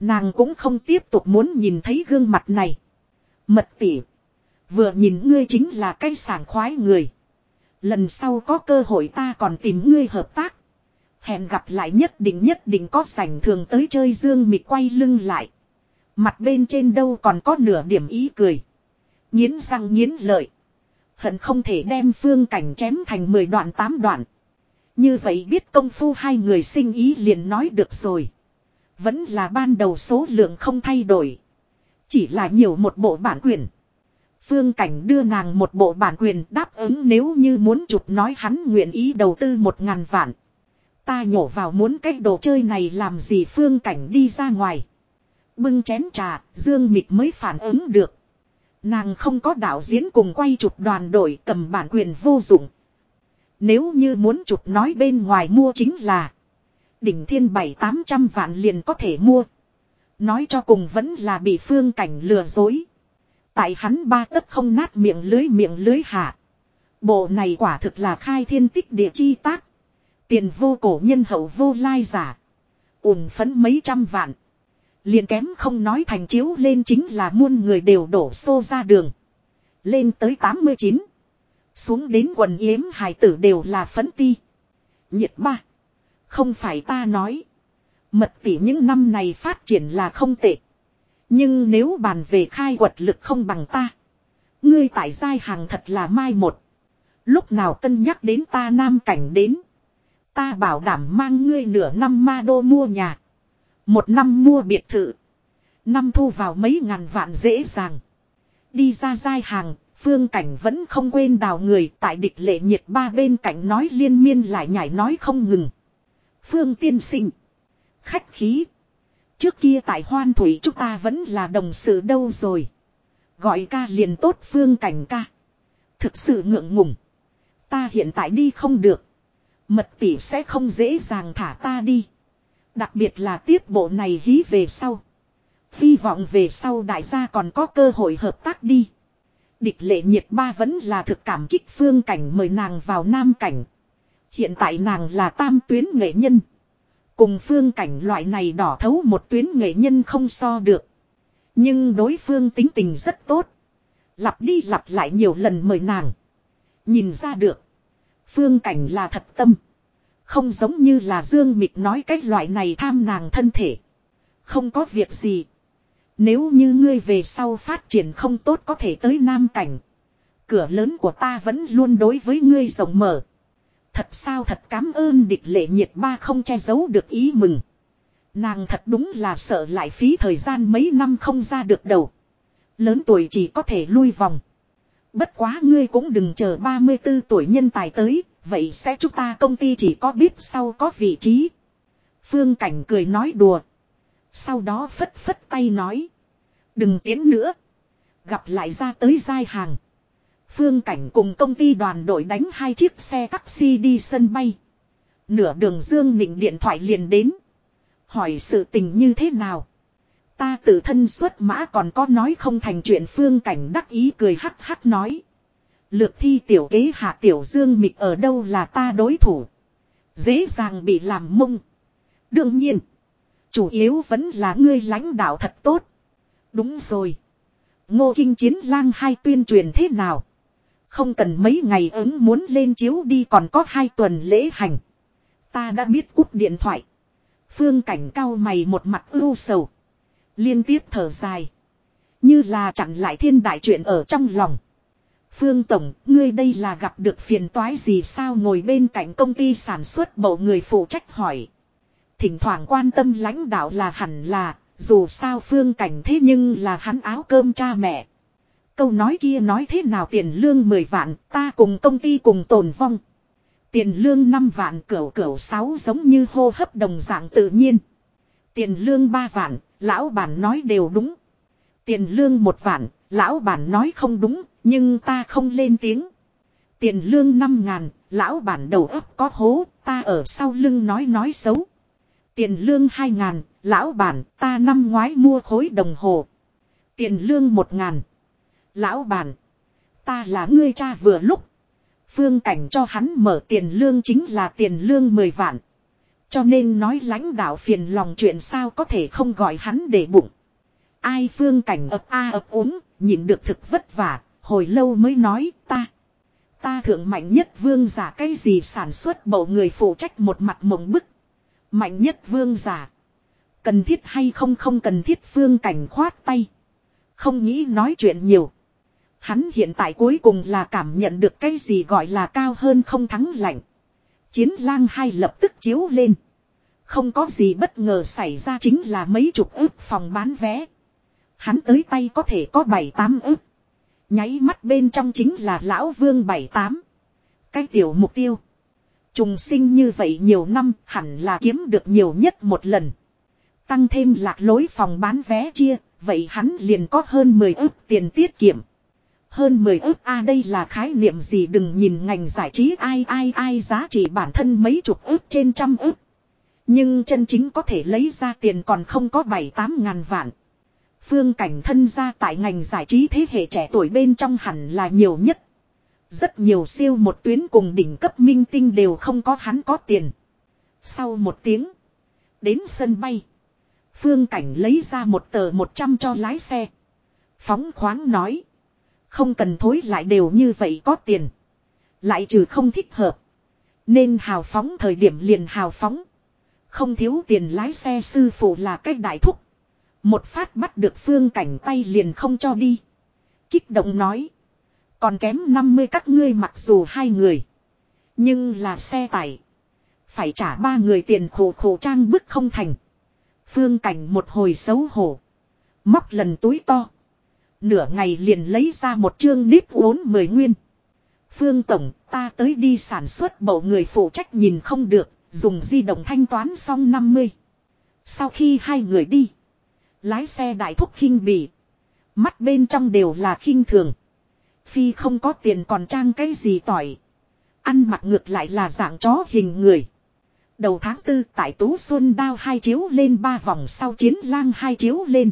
Nàng cũng không tiếp tục muốn nhìn thấy gương mặt này. Mật tỉ. Vừa nhìn ngươi chính là cái sảng khoái người. Lần sau có cơ hội ta còn tìm ngươi hợp tác. Hẹn gặp lại nhất định nhất định có sảnh thường tới chơi dương mịt quay lưng lại. Mặt bên trên đâu còn có nửa điểm ý cười. Nhiến răng nhiến lợi. Hận không thể đem phương cảnh chém thành 10 đoạn 8 đoạn. Như vậy biết công phu hai người sinh ý liền nói được rồi. Vẫn là ban đầu số lượng không thay đổi. Chỉ là nhiều một bộ bản quyền. Phương Cảnh đưa nàng một bộ bản quyền đáp ứng nếu như muốn chụp nói hắn nguyện ý đầu tư một ngàn vạn. Ta nhổ vào muốn cái đồ chơi này làm gì Phương Cảnh đi ra ngoài. Bưng chén trà, Dương Mịch mới phản ứng được. Nàng không có đạo diễn cùng quay chụp đoàn đội cầm bản quyền vô dụng. Nếu như muốn chụp nói bên ngoài mua chính là đỉnh thiên bảy tám trăm vạn liền có thể mua. Nói cho cùng vẫn là bị phương cảnh lừa dối. Tại hắn ba tấc không nát miệng lưới miệng lưới hạ. Bộ này quả thực là khai thiên tích địa chi tác. Tiền vô cổ nhân hậu vô lai giả. ùn phấn mấy trăm vạn. Liền kém không nói thành chiếu lên chính là muôn người đều đổ xô ra đường. Lên tới 89. Xuống đến quần yếm hài tử đều là phấn ti. Nhiệt ba. Không phải ta nói. Mật tỷ những năm này phát triển là không tệ. Nhưng nếu bàn về khai quật lực không bằng ta. Ngươi tại giai hàng thật là mai một. Lúc nào cân nhắc đến ta nam cảnh đến. Ta bảo đảm mang ngươi nửa năm ma đô mua nhà. Một năm mua biệt thự. Năm thu vào mấy ngàn vạn dễ dàng. Đi ra giai hàng, phương cảnh vẫn không quên đào người tại địch lệ nhiệt ba bên cạnh nói liên miên lại nhảy nói không ngừng. Phương tiên sinh. Khách khí. Trước kia tại hoan thủy chúng ta vẫn là đồng sự đâu rồi. Gọi ca liền tốt phương cảnh ca. Thực sự ngượng ngùng. Ta hiện tại đi không được. Mật tỷ sẽ không dễ dàng thả ta đi. Đặc biệt là tiếp bộ này hí về sau. Hy vọng về sau đại gia còn có cơ hội hợp tác đi. Địch lệ nhiệt ba vẫn là thực cảm kích phương cảnh mời nàng vào nam cảnh. Hiện tại nàng là tam tuyến nghệ nhân. Cùng phương cảnh loại này đỏ thấu một tuyến nghệ nhân không so được. Nhưng đối phương tính tình rất tốt. Lặp đi lặp lại nhiều lần mời nàng. Nhìn ra được. Phương cảnh là thật tâm. Không giống như là Dương Mịch nói cái loại này tham nàng thân thể. Không có việc gì. Nếu như ngươi về sau phát triển không tốt có thể tới Nam Cảnh. Cửa lớn của ta vẫn luôn đối với ngươi rộng mở. Thật sao thật cảm ơn địch lệ nhiệt ba không che giấu được ý mừng. Nàng thật đúng là sợ lại phí thời gian mấy năm không ra được đầu. Lớn tuổi chỉ có thể lui vòng. Bất quá ngươi cũng đừng chờ 34 tuổi nhân tài tới, vậy sẽ chúng ta công ty chỉ có biết sau có vị trí. Phương Cảnh cười nói đùa. Sau đó phất phất tay nói. Đừng tiến nữa. Gặp lại ra tới giai hàng. Phương Cảnh cùng công ty đoàn đội đánh hai chiếc xe taxi đi sân bay. Nửa đường Dương Nịnh điện thoại liền đến. Hỏi sự tình như thế nào. Ta tự thân xuất mã còn có nói không thành chuyện Phương Cảnh đắc ý cười hắc hắc nói. Lược thi tiểu kế hạ tiểu Dương Mịch ở đâu là ta đối thủ. Dễ dàng bị làm mông. Đương nhiên. Chủ yếu vẫn là ngươi lãnh đạo thật tốt. Đúng rồi. Ngô Kinh Chiến lang hai tuyên truyền thế nào? Không cần mấy ngày ứng muốn lên chiếu đi còn có hai tuần lễ hành. Ta đã biết cúp điện thoại. Phương cảnh cao mày một mặt ưu sầu. Liên tiếp thở dài. Như là chặn lại thiên đại chuyện ở trong lòng. Phương Tổng, ngươi đây là gặp được phiền toái gì sao ngồi bên cạnh công ty sản xuất bộ người phụ trách hỏi. Thỉnh thoảng quan tâm lãnh đạo là hẳn là, dù sao phương cảnh thế nhưng là hắn áo cơm cha mẹ. Câu nói kia nói thế nào tiền lương 10 vạn, ta cùng công ty cùng tồn vong. Tiền lương 5 vạn cửu cửu 6 giống như hô hấp đồng dạng tự nhiên. Tiền lương 3 vạn, lão bản nói đều đúng. Tiền lương một vạn, lão bản nói không đúng, nhưng ta không lên tiếng. Tiền lương 5 ngàn, lão bản đầu óc có hố, ta ở sau lưng nói nói xấu. Tiền lương 2 ngàn, lão bản, ta năm ngoái mua khối đồng hồ. Tiền lương 1 ngàn. Lão bản, ta là ngươi cha vừa lúc. Phương cảnh cho hắn mở tiền lương chính là tiền lương 10 vạn. Cho nên nói lãnh đạo phiền lòng chuyện sao có thể không gọi hắn để bụng. Ai phương cảnh ập a ập uống, nhìn được thực vất vả, hồi lâu mới nói ta. Ta thượng mạnh nhất vương giả cái gì sản xuất bầu người phụ trách một mặt mộng bức. Mạnh nhất vương giả. Cần thiết hay không không cần thiết phương cảnh khoát tay. Không nghĩ nói chuyện nhiều. Hắn hiện tại cuối cùng là cảm nhận được cái gì gọi là cao hơn không thắng lạnh. Chiến lang hai lập tức chiếu lên. Không có gì bất ngờ xảy ra chính là mấy chục ước phòng bán vé. Hắn tới tay có thể có bảy tám ước. Nháy mắt bên trong chính là lão vương bảy tám. Cái tiểu mục tiêu. Trùng sinh như vậy nhiều năm hẳn là kiếm được nhiều nhất một lần. Tăng thêm lạc lối phòng bán vé chia, vậy hắn liền có hơn 10 ước tiền tiết kiệm. Hơn 10 ức a, đây là khái niệm gì đừng nhìn ngành giải trí, ai ai ai giá trị bản thân mấy chục ức trên trăm ức Nhưng chân chính có thể lấy ra tiền còn không có 7-8 ngàn vạn. Phương cảnh thân ra tại ngành giải trí thế hệ trẻ tuổi bên trong hẳn là nhiều nhất. Rất nhiều siêu một tuyến cùng đỉnh cấp minh tinh đều không có hắn có tiền. Sau một tiếng. Đến sân bay. Phương cảnh lấy ra một tờ 100 cho lái xe. Phóng khoáng nói. Không cần thối lại đều như vậy có tiền. Lại trừ không thích hợp. Nên hào phóng thời điểm liền hào phóng. Không thiếu tiền lái xe sư phụ là cách đại thúc. Một phát bắt được phương cảnh tay liền không cho đi. Kích động nói. Còn kém 50 các ngươi mặc dù hai người. Nhưng là xe tải. Phải trả ba người tiền khổ khổ trang bức không thành. Phương cảnh một hồi xấu hổ. Móc lần túi to. Nửa ngày liền lấy ra một chương nếp uốn mười nguyên. Phương Tổng, ta tới đi sản xuất bộ người phụ trách nhìn không được, dùng di động thanh toán xong 50. Sau khi hai người đi, lái xe đại thúc khinh bỉ. Mắt bên trong đều là khinh thường. Phi không có tiền còn trang cái gì tỏi. Ăn mặc ngược lại là dạng chó hình người. Đầu tháng tư tại Tú Xuân đao hai chiếu lên ba vòng sau chiến lang hai chiếu lên.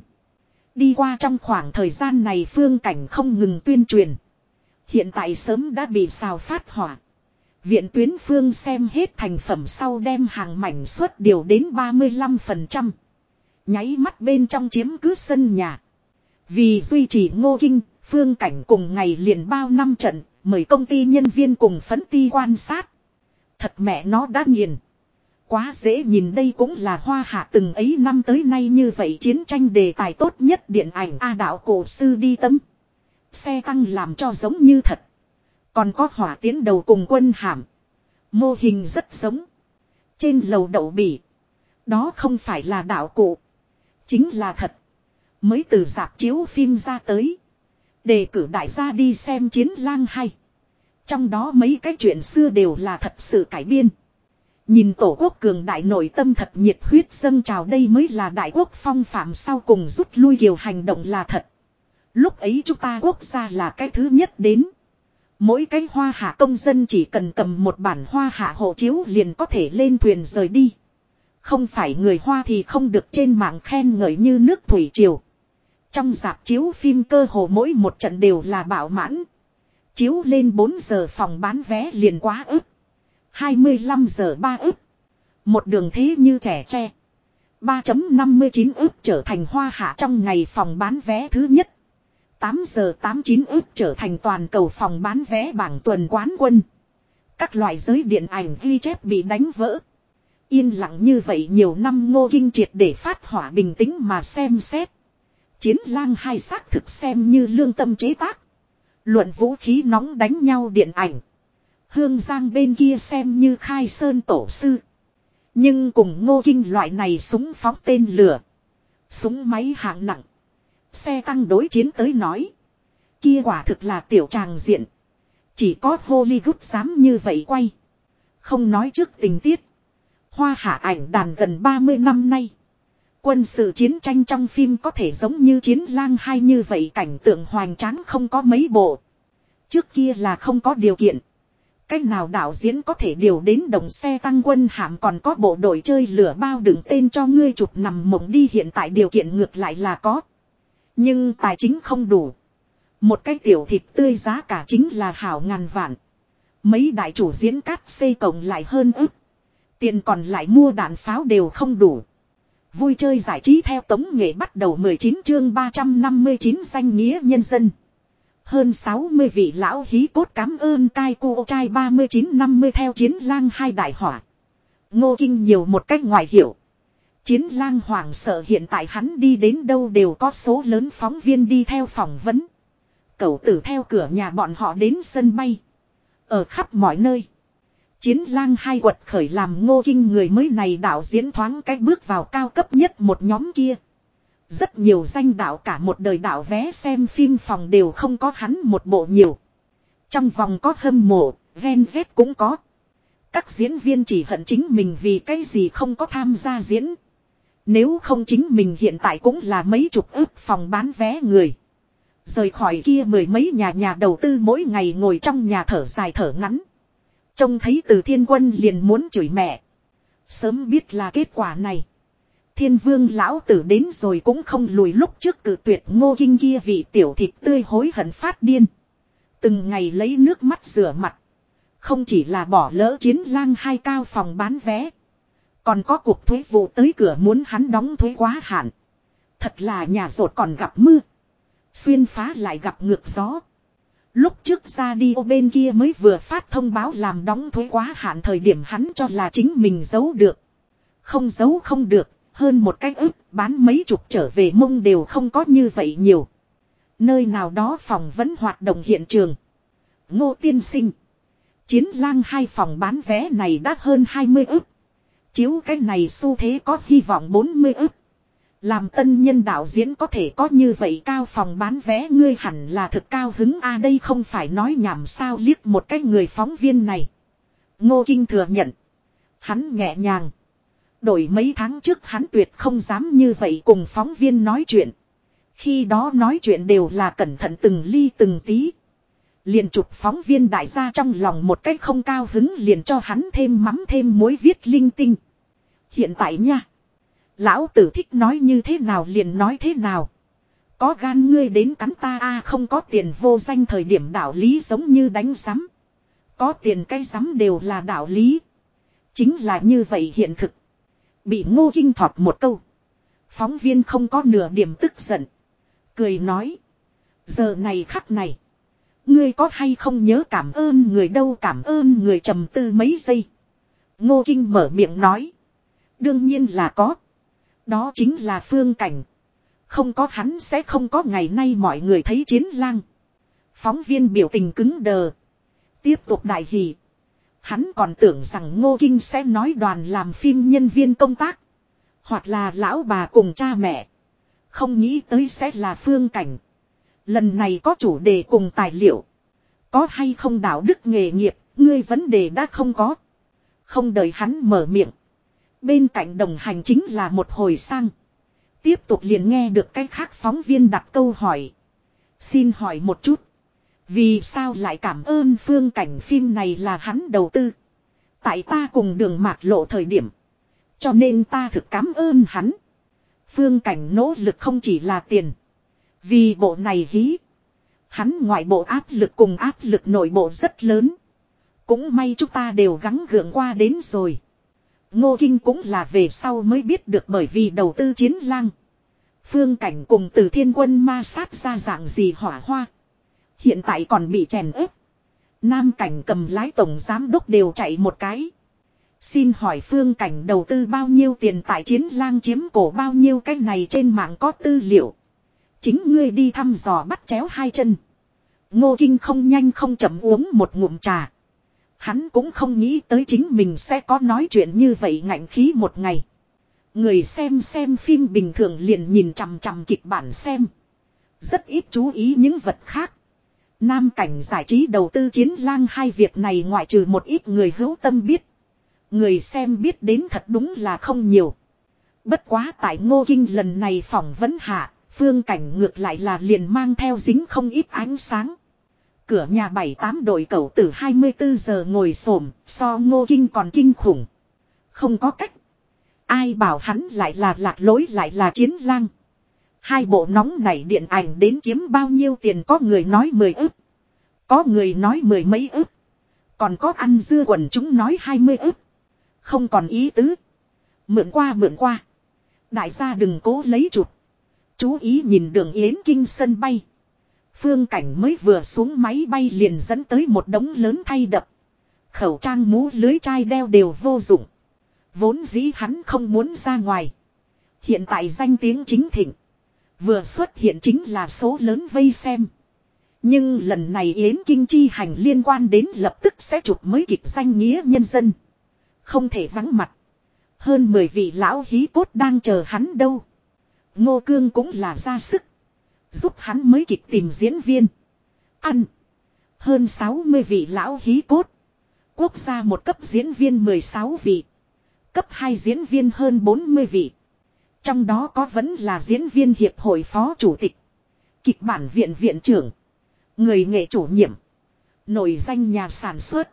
Đi qua trong khoảng thời gian này phương cảnh không ngừng tuyên truyền. Hiện tại sớm đã bị xào phát hỏa. Viện tuyến phương xem hết thành phẩm sau đem hàng mảnh suất điều đến 35%. Nháy mắt bên trong chiếm cứ sân nhà. Vì duy trì ngô kinh, phương cảnh cùng ngày liền bao năm trận, mời công ty nhân viên cùng phấn ti quan sát. Thật mẹ nó đã nghiền. Quá dễ nhìn đây cũng là hoa hạ từng ấy năm tới nay như vậy chiến tranh đề tài tốt nhất điện ảnh A đạo cổ sư đi tâm. Xe tăng làm cho giống như thật. Còn có hỏa tiến đầu cùng quân hàm. Mô hình rất giống. Trên lầu đậu bỉ. Đó không phải là đạo cụ. Chính là thật. Mới từ dạp chiếu phim ra tới. Đề cử đại gia đi xem chiến lang hay. Trong đó mấy cái chuyện xưa đều là thật sự cải biên. Nhìn tổ quốc cường đại nội tâm thật nhiệt huyết dâng trào đây mới là đại quốc phong phạm sau cùng rút lui kiều hành động là thật. Lúc ấy chúng ta quốc gia là cái thứ nhất đến. Mỗi cái hoa hạ công dân chỉ cần cầm một bản hoa hạ hộ chiếu liền có thể lên thuyền rời đi. Không phải người hoa thì không được trên mạng khen ngợi như nước thủy triều. Trong dạp chiếu phim cơ hồ mỗi một trận đều là bảo mãn. Chiếu lên 4 giờ phòng bán vé liền quá ức. 25 giờ 3 ức. Một đường thế như trẻ tre. 3.59 ức trở thành hoa hạ trong ngày phòng bán vé thứ nhất. 8 giờ 89 ức trở thành toàn cầu phòng bán vé bảng tuần quán quân. Các loại giới điện ảnh ghi chép bị đánh vỡ. Yên lặng như vậy nhiều năm ngô kinh triệt để phát hỏa bình tĩnh mà xem xét. Chiến lang hai xác thực xem như lương tâm chế tác. Luận vũ khí nóng đánh nhau điện ảnh. Hương Giang bên kia xem như khai sơn tổ sư. Nhưng cùng ngô kinh loại này súng phóng tên lửa. Súng máy hạng nặng. Xe tăng đối chiến tới nói. Kia quả thực là tiểu tràng diện. Chỉ có Hollywood dám như vậy quay. Không nói trước tình tiết. Hoa hạ ảnh đàn gần 30 năm nay. Quân sự chiến tranh trong phim có thể giống như chiến lang hay như vậy, cảnh tượng hoành tráng không có mấy bộ. Trước kia là không có điều kiện. Cách nào đạo diễn có thể điều đến đồng xe tăng quân hàm còn có bộ đội chơi lửa bao đựng tên cho ngươi chụp nằm mộng đi, hiện tại điều kiện ngược lại là có. Nhưng tài chính không đủ. Một cái tiểu thịt tươi giá cả chính là hảo ngàn vạn. Mấy đại chủ diễn cắt xây cộng lại hơn ức. Tiền còn lại mua đạn pháo đều không đủ. Vui chơi giải trí theo tống nghệ bắt đầu 19 chương 359 danh nghĩa nhân dân. Hơn 60 vị lão hí cốt cảm ơn cai cô trai 39-50 theo chiến lang hai đại hỏa. Ngô Kinh nhiều một cách ngoại hiểu. Chiến lang hoàng sợ hiện tại hắn đi đến đâu đều có số lớn phóng viên đi theo phỏng vấn. Cậu tử theo cửa nhà bọn họ đến sân bay. Ở khắp mọi nơi. Chiến lang hai quật khởi làm ngô kinh người mới này đạo diễn thoáng cách bước vào cao cấp nhất một nhóm kia. Rất nhiều danh đạo cả một đời đạo vé xem phim phòng đều không có hắn một bộ nhiều. Trong vòng có hâm mộ, gen z cũng có. Các diễn viên chỉ hận chính mình vì cái gì không có tham gia diễn. Nếu không chính mình hiện tại cũng là mấy chục ước phòng bán vé người. Rời khỏi kia mười mấy nhà nhà đầu tư mỗi ngày ngồi trong nhà thở dài thở ngắn. Trông thấy từ thiên quân liền muốn chửi mẹ. Sớm biết là kết quả này. Thiên vương lão tử đến rồi cũng không lùi lúc trước cử tuyệt ngô kinh kia vị tiểu thịt tươi hối hận phát điên. Từng ngày lấy nước mắt rửa mặt. Không chỉ là bỏ lỡ chiến lang hai cao phòng bán vé. Còn có cuộc thuế vụ tới cửa muốn hắn đóng thuế quá hạn. Thật là nhà rột còn gặp mưa. Xuyên phá lại gặp ngược gió. Lúc trước ra đi ô bên kia mới vừa phát thông báo làm đóng thuế quá hạn thời điểm hắn cho là chính mình giấu được. Không giấu không được, hơn một cái ức, bán mấy chục trở về mông đều không có như vậy nhiều. Nơi nào đó phòng vẫn hoạt động hiện trường. Ngô tiên sinh. Chiến lang hai phòng bán vé này đã hơn 20 ức. Chiếu cái này xu thế có hy vọng 40 ức. Làm tân nhân đạo diễn có thể có như vậy cao phòng bán vé ngươi hẳn là thực cao hứng a đây không phải nói nhảm sao liếc một cái người phóng viên này. Ngô Kinh thừa nhận. Hắn nhẹ nhàng. Đổi mấy tháng trước hắn tuyệt không dám như vậy cùng phóng viên nói chuyện. Khi đó nói chuyện đều là cẩn thận từng ly từng tí. Liền chụp phóng viên đại gia trong lòng một cách không cao hứng liền cho hắn thêm mắm thêm muối viết linh tinh. Hiện tại nha. Lão tử thích nói như thế nào liền nói thế nào. Có gan ngươi đến cắn ta a, không có tiền vô danh thời điểm đạo lý giống như đánh sắm. Có tiền cái sắm đều là đạo lý. Chính là như vậy hiện thực. Bị ngô kinh thọt một câu. Phóng viên không có nửa điểm tức giận. Cười nói. Giờ này khắc này. Ngươi có hay không nhớ cảm ơn người đâu cảm ơn người trầm tư mấy giây. Ngô Kinh mở miệng nói. Đương nhiên là có. Đó chính là phương cảnh. Không có hắn sẽ không có ngày nay mọi người thấy chiến lang. Phóng viên biểu tình cứng đờ. Tiếp tục đại hỷ. Hắn còn tưởng rằng Ngô Kinh sẽ nói đoàn làm phim nhân viên công tác. Hoặc là lão bà cùng cha mẹ. Không nghĩ tới sẽ là phương cảnh. Lần này có chủ đề cùng tài liệu. Có hay không đạo đức nghề nghiệp, ngươi vấn đề đã không có. Không đợi hắn mở miệng. Bên cạnh đồng hành chính là một hồi sang. Tiếp tục liền nghe được cái khác phóng viên đặt câu hỏi. Xin hỏi một chút. Vì sao lại cảm ơn phương cảnh phim này là hắn đầu tư. Tại ta cùng đường mạc lộ thời điểm. Cho nên ta thực cảm ơn hắn. Phương cảnh nỗ lực không chỉ là tiền. Vì bộ này hí. Hắn ngoại bộ áp lực cùng áp lực nội bộ rất lớn. Cũng may chúng ta đều gắng gượng qua đến rồi. Ngô Kinh cũng là về sau mới biết được bởi vì đầu tư chiến lang. Phương cảnh cùng từ thiên quân ma sát ra dạng gì hỏa hoa. Hiện tại còn bị chèn ép. Nam cảnh cầm lái tổng giám đốc đều chạy một cái. Xin hỏi phương cảnh đầu tư bao nhiêu tiền tại chiến lang chiếm cổ bao nhiêu cái này trên mạng có tư liệu. Chính ngươi đi thăm dò bắt chéo hai chân. Ngô Kinh không nhanh không chậm uống một ngụm trà. Hắn cũng không nghĩ tới chính mình sẽ có nói chuyện như vậy ngạnh khí một ngày. Người xem xem phim bình thường liền nhìn chằm chằm kịch bản xem. Rất ít chú ý những vật khác. Nam cảnh giải trí đầu tư chiến lang hai việc này ngoại trừ một ít người hữu tâm biết. Người xem biết đến thật đúng là không nhiều. Bất quá tại ngô kinh lần này phỏng vấn hạ, phương cảnh ngược lại là liền mang theo dính không ít ánh sáng. Cửa nhà bảy tám đội cầu tử 24 giờ ngồi xổm so ngô kinh còn kinh khủng. Không có cách. Ai bảo hắn lại là lạc lối lại là chiến lang. Hai bộ nóng này điện ảnh đến kiếm bao nhiêu tiền có người nói mười ức. Có người nói mười mấy ức. Còn có ăn dưa quần chúng nói hai mươi ức. Không còn ý tứ. Mượn qua mượn qua. Đại gia đừng cố lấy chụp. Chú ý nhìn đường Yến Kinh sân bay. Phương cảnh mới vừa xuống máy bay liền dẫn tới một đống lớn thay đập. Khẩu trang mũ lưới chai đeo đều vô dụng. Vốn dĩ hắn không muốn ra ngoài. Hiện tại danh tiếng chính thịnh. Vừa xuất hiện chính là số lớn vây xem. Nhưng lần này Yến Kinh chi hành liên quan đến lập tức sẽ chụp mới kịch danh nghĩa nhân dân. Không thể vắng mặt. Hơn 10 vị lão hí cốt đang chờ hắn đâu. Ngô Cương cũng là ra sức. Giúp hắn mới kịch tìm diễn viên. Ăn. Hơn 60 vị lão hí cốt. Quốc gia một cấp diễn viên 16 vị. Cấp 2 diễn viên hơn 40 vị. Trong đó có vẫn là diễn viên hiệp hội phó chủ tịch. Kịch bản viện viện trưởng. Người nghệ chủ nhiệm. Nổi danh nhà sản xuất.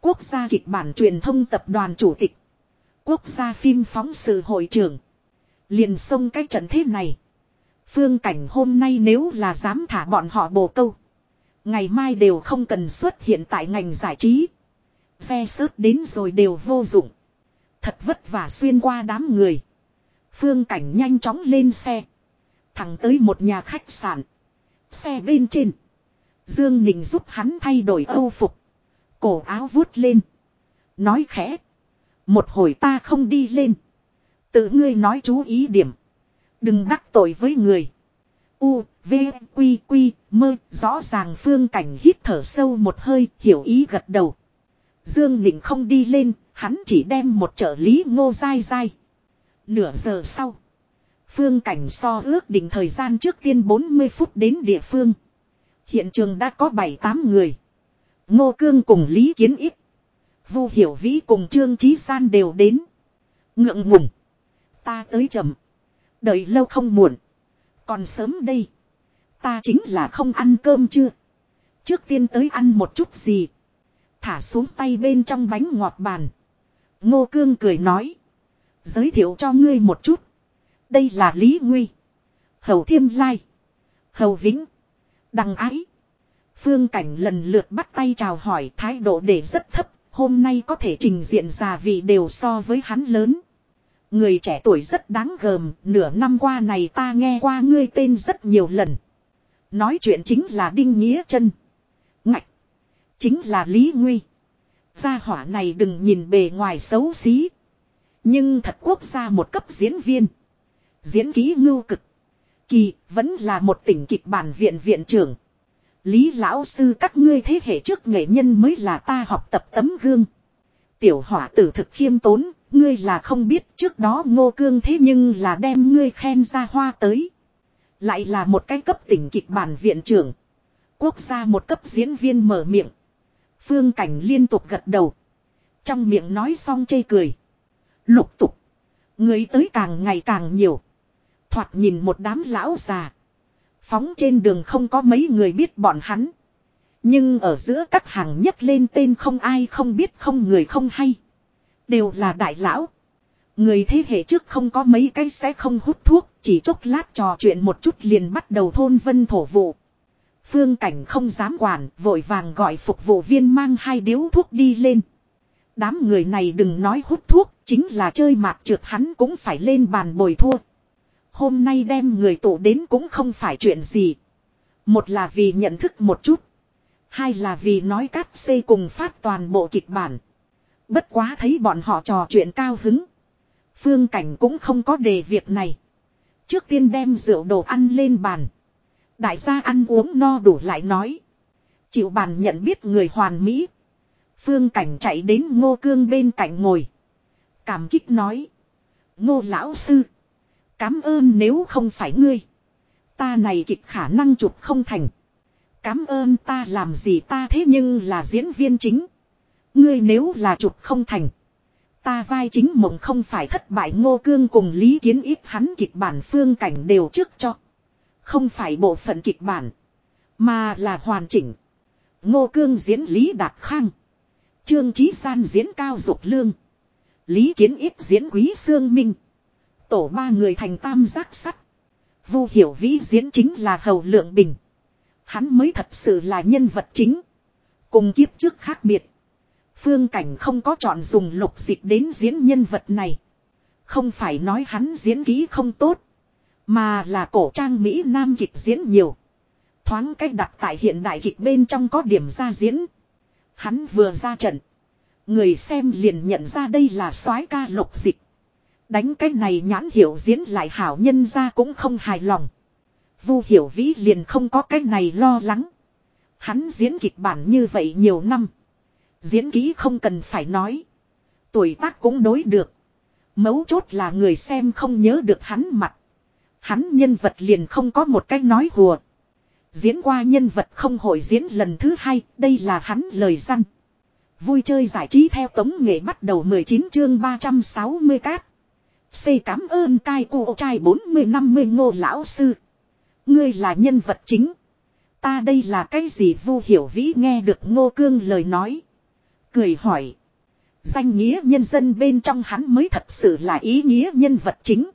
Quốc gia kịch bản truyền thông tập đoàn chủ tịch. Quốc gia phim phóng sự hội trưởng. Liền xông cái trận thế này. Phương cảnh hôm nay nếu là dám thả bọn họ bồ câu. Ngày mai đều không cần xuất hiện tại ngành giải trí. Xe sớt đến rồi đều vô dụng. Thật vất vả xuyên qua đám người. Phương cảnh nhanh chóng lên xe. Thẳng tới một nhà khách sạn. Xe bên trên. Dương Ninh giúp hắn thay đổi âu phục. Cổ áo vuốt lên. Nói khẽ. Một hồi ta không đi lên. Tự ngươi nói chú ý điểm. Đừng đắc tội với người. U, V, Quy, Quy, mơ, rõ ràng phương cảnh hít thở sâu một hơi, hiểu ý gật đầu. Dương Ninh không đi lên, hắn chỉ đem một trợ lý ngô dai dai. Nửa giờ sau. Phương cảnh so ước định thời gian trước tiên 40 phút đến địa phương. Hiện trường đã có 7-8 người. Ngô Cương cùng Lý Kiến Ít. Vu Hiểu Vĩ cùng Trương Chí San đều đến. Ngượng ngùng. Ta tới chậm. Đợi lâu không muộn. Còn sớm đây. Ta chính là không ăn cơm chưa. Trước tiên tới ăn một chút gì. Thả xuống tay bên trong bánh ngọt bàn. Ngô Cương cười nói. Giới thiệu cho ngươi một chút. Đây là Lý Nguy. Hầu Thiêm Lai. Hầu Vĩnh. Đằng Ái. Phương Cảnh lần lượt bắt tay chào hỏi thái độ để rất thấp. Hôm nay có thể trình diện già vị đều so với hắn lớn. Người trẻ tuổi rất đáng gờm, nửa năm qua này ta nghe qua ngươi tên rất nhiều lần. Nói chuyện chính là Đinh Nghĩa chân Ngạch. Chính là Lý Nguy. Gia hỏa này đừng nhìn bề ngoài xấu xí. Nhưng thật quốc gia một cấp diễn viên. Diễn ký ngưu cực. Kỳ vẫn là một tỉnh kịch bản viện viện trưởng. Lý lão sư các ngươi thế hệ trước nghệ nhân mới là ta học tập tấm gương. Tiểu hỏa tử thực khiêm tốn, ngươi là không biết trước đó ngô cương thế nhưng là đem ngươi khen ra hoa tới. Lại là một cái cấp tỉnh kịch bản viện trưởng. Quốc gia một cấp diễn viên mở miệng. Phương cảnh liên tục gật đầu. Trong miệng nói xong chê cười. Lục tục. Người tới càng ngày càng nhiều. Thoạt nhìn một đám lão già. Phóng trên đường không có mấy người biết bọn hắn. Nhưng ở giữa các hàng nhất lên tên không ai không biết không người không hay. Đều là đại lão. Người thế hệ trước không có mấy cái sẽ không hút thuốc, chỉ chốc lát trò chuyện một chút liền bắt đầu thôn vân thổ vụ. Phương cảnh không dám quản, vội vàng gọi phục vụ viên mang hai điếu thuốc đi lên. Đám người này đừng nói hút thuốc, chính là chơi mạt trượt hắn cũng phải lên bàn bồi thua. Hôm nay đem người tụ đến cũng không phải chuyện gì. Một là vì nhận thức một chút. Hai là vì nói cắt xây cùng phát toàn bộ kịch bản. Bất quá thấy bọn họ trò chuyện cao hứng. Phương cảnh cũng không có đề việc này. Trước tiên đem rượu đồ ăn lên bàn. Đại gia ăn uống no đủ lại nói. Chịu bàn nhận biết người hoàn mỹ. Phương cảnh chạy đến ngô cương bên cạnh ngồi. Cảm kích nói. Ngô lão sư. Cám ơn nếu không phải ngươi. Ta này kịch khả năng chụp không thành. Cám ơn ta làm gì ta thế nhưng là diễn viên chính. Ngươi nếu là chụp không thành. Ta vai chính mộng không phải thất bại ngô cương cùng lý kiến ít hắn kịch bản phương cảnh đều trước cho. Không phải bộ phận kịch bản. Mà là hoàn chỉnh. Ngô cương diễn lý đạt khang. Trương Chí San diễn cao dục lương. Lý kiến ít diễn quý sương minh. Tổ ba người thành tam giác sắt. Vu hiểu vĩ diễn chính là hầu lượng bình. Hắn mới thật sự là nhân vật chính. Cùng kiếp trước khác biệt. Phương Cảnh không có chọn dùng lục dịch đến diễn nhân vật này. Không phải nói hắn diễn kỹ không tốt. Mà là cổ trang Mỹ Nam kịch diễn nhiều. Thoáng cách đặt tại hiện đại kịch bên trong có điểm ra diễn. Hắn vừa ra trận. Người xem liền nhận ra đây là soái ca lục dịch. Đánh cái này nhãn hiểu diễn lại hảo nhân ra cũng không hài lòng. Vu hiểu vĩ liền không có cái này lo lắng. Hắn diễn kịch bản như vậy nhiều năm. Diễn ký không cần phải nói. Tuổi tác cũng đối được. Mấu chốt là người xem không nhớ được hắn mặt. Hắn nhân vật liền không có một cách nói hùa. Diễn qua nhân vật không hội diễn lần thứ hai, đây là hắn lời răn. Vui chơi giải trí theo tống nghệ bắt đầu 19 chương 360 cát. Xây cảm ơn cai cụ trai 40-50 ngô lão sư. Ngươi là nhân vật chính. Ta đây là cái gì vu hiểu vĩ nghe được ngô cương lời nói. Cười hỏi. Danh nghĩa nhân dân bên trong hắn mới thật sự là ý nghĩa nhân vật chính.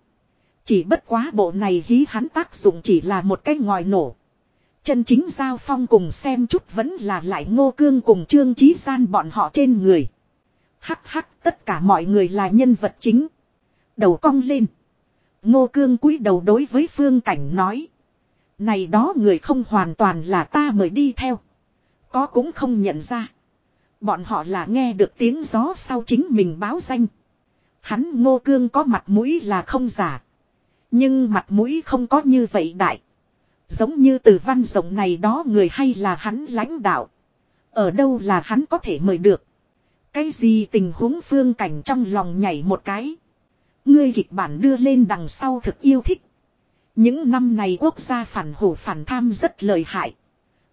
Chỉ bất quá bộ này hí hắn tác dụng chỉ là một cái ngòi nổ. Chân chính giao phong cùng xem chút vẫn là lại ngô cương cùng trương trí san bọn họ trên người. Hắc hắc, tất cả mọi người là nhân vật chính. Đầu cong lên. Ngô cương cúi đầu đối với phương cảnh nói. Này đó người không hoàn toàn là ta mời đi theo. Có cũng không nhận ra. Bọn họ là nghe được tiếng gió sau chính mình báo danh. Hắn ngô cương có mặt mũi là không giả. Nhưng mặt mũi không có như vậy đại. Giống như từ văn rộng này đó người hay là hắn lãnh đạo. Ở đâu là hắn có thể mời được. Cái gì tình huống phương cảnh trong lòng nhảy một cái. Ngươi kịch bản đưa lên đằng sau thực yêu thích. Những năm này quốc gia phản hổ phản tham rất lợi hại.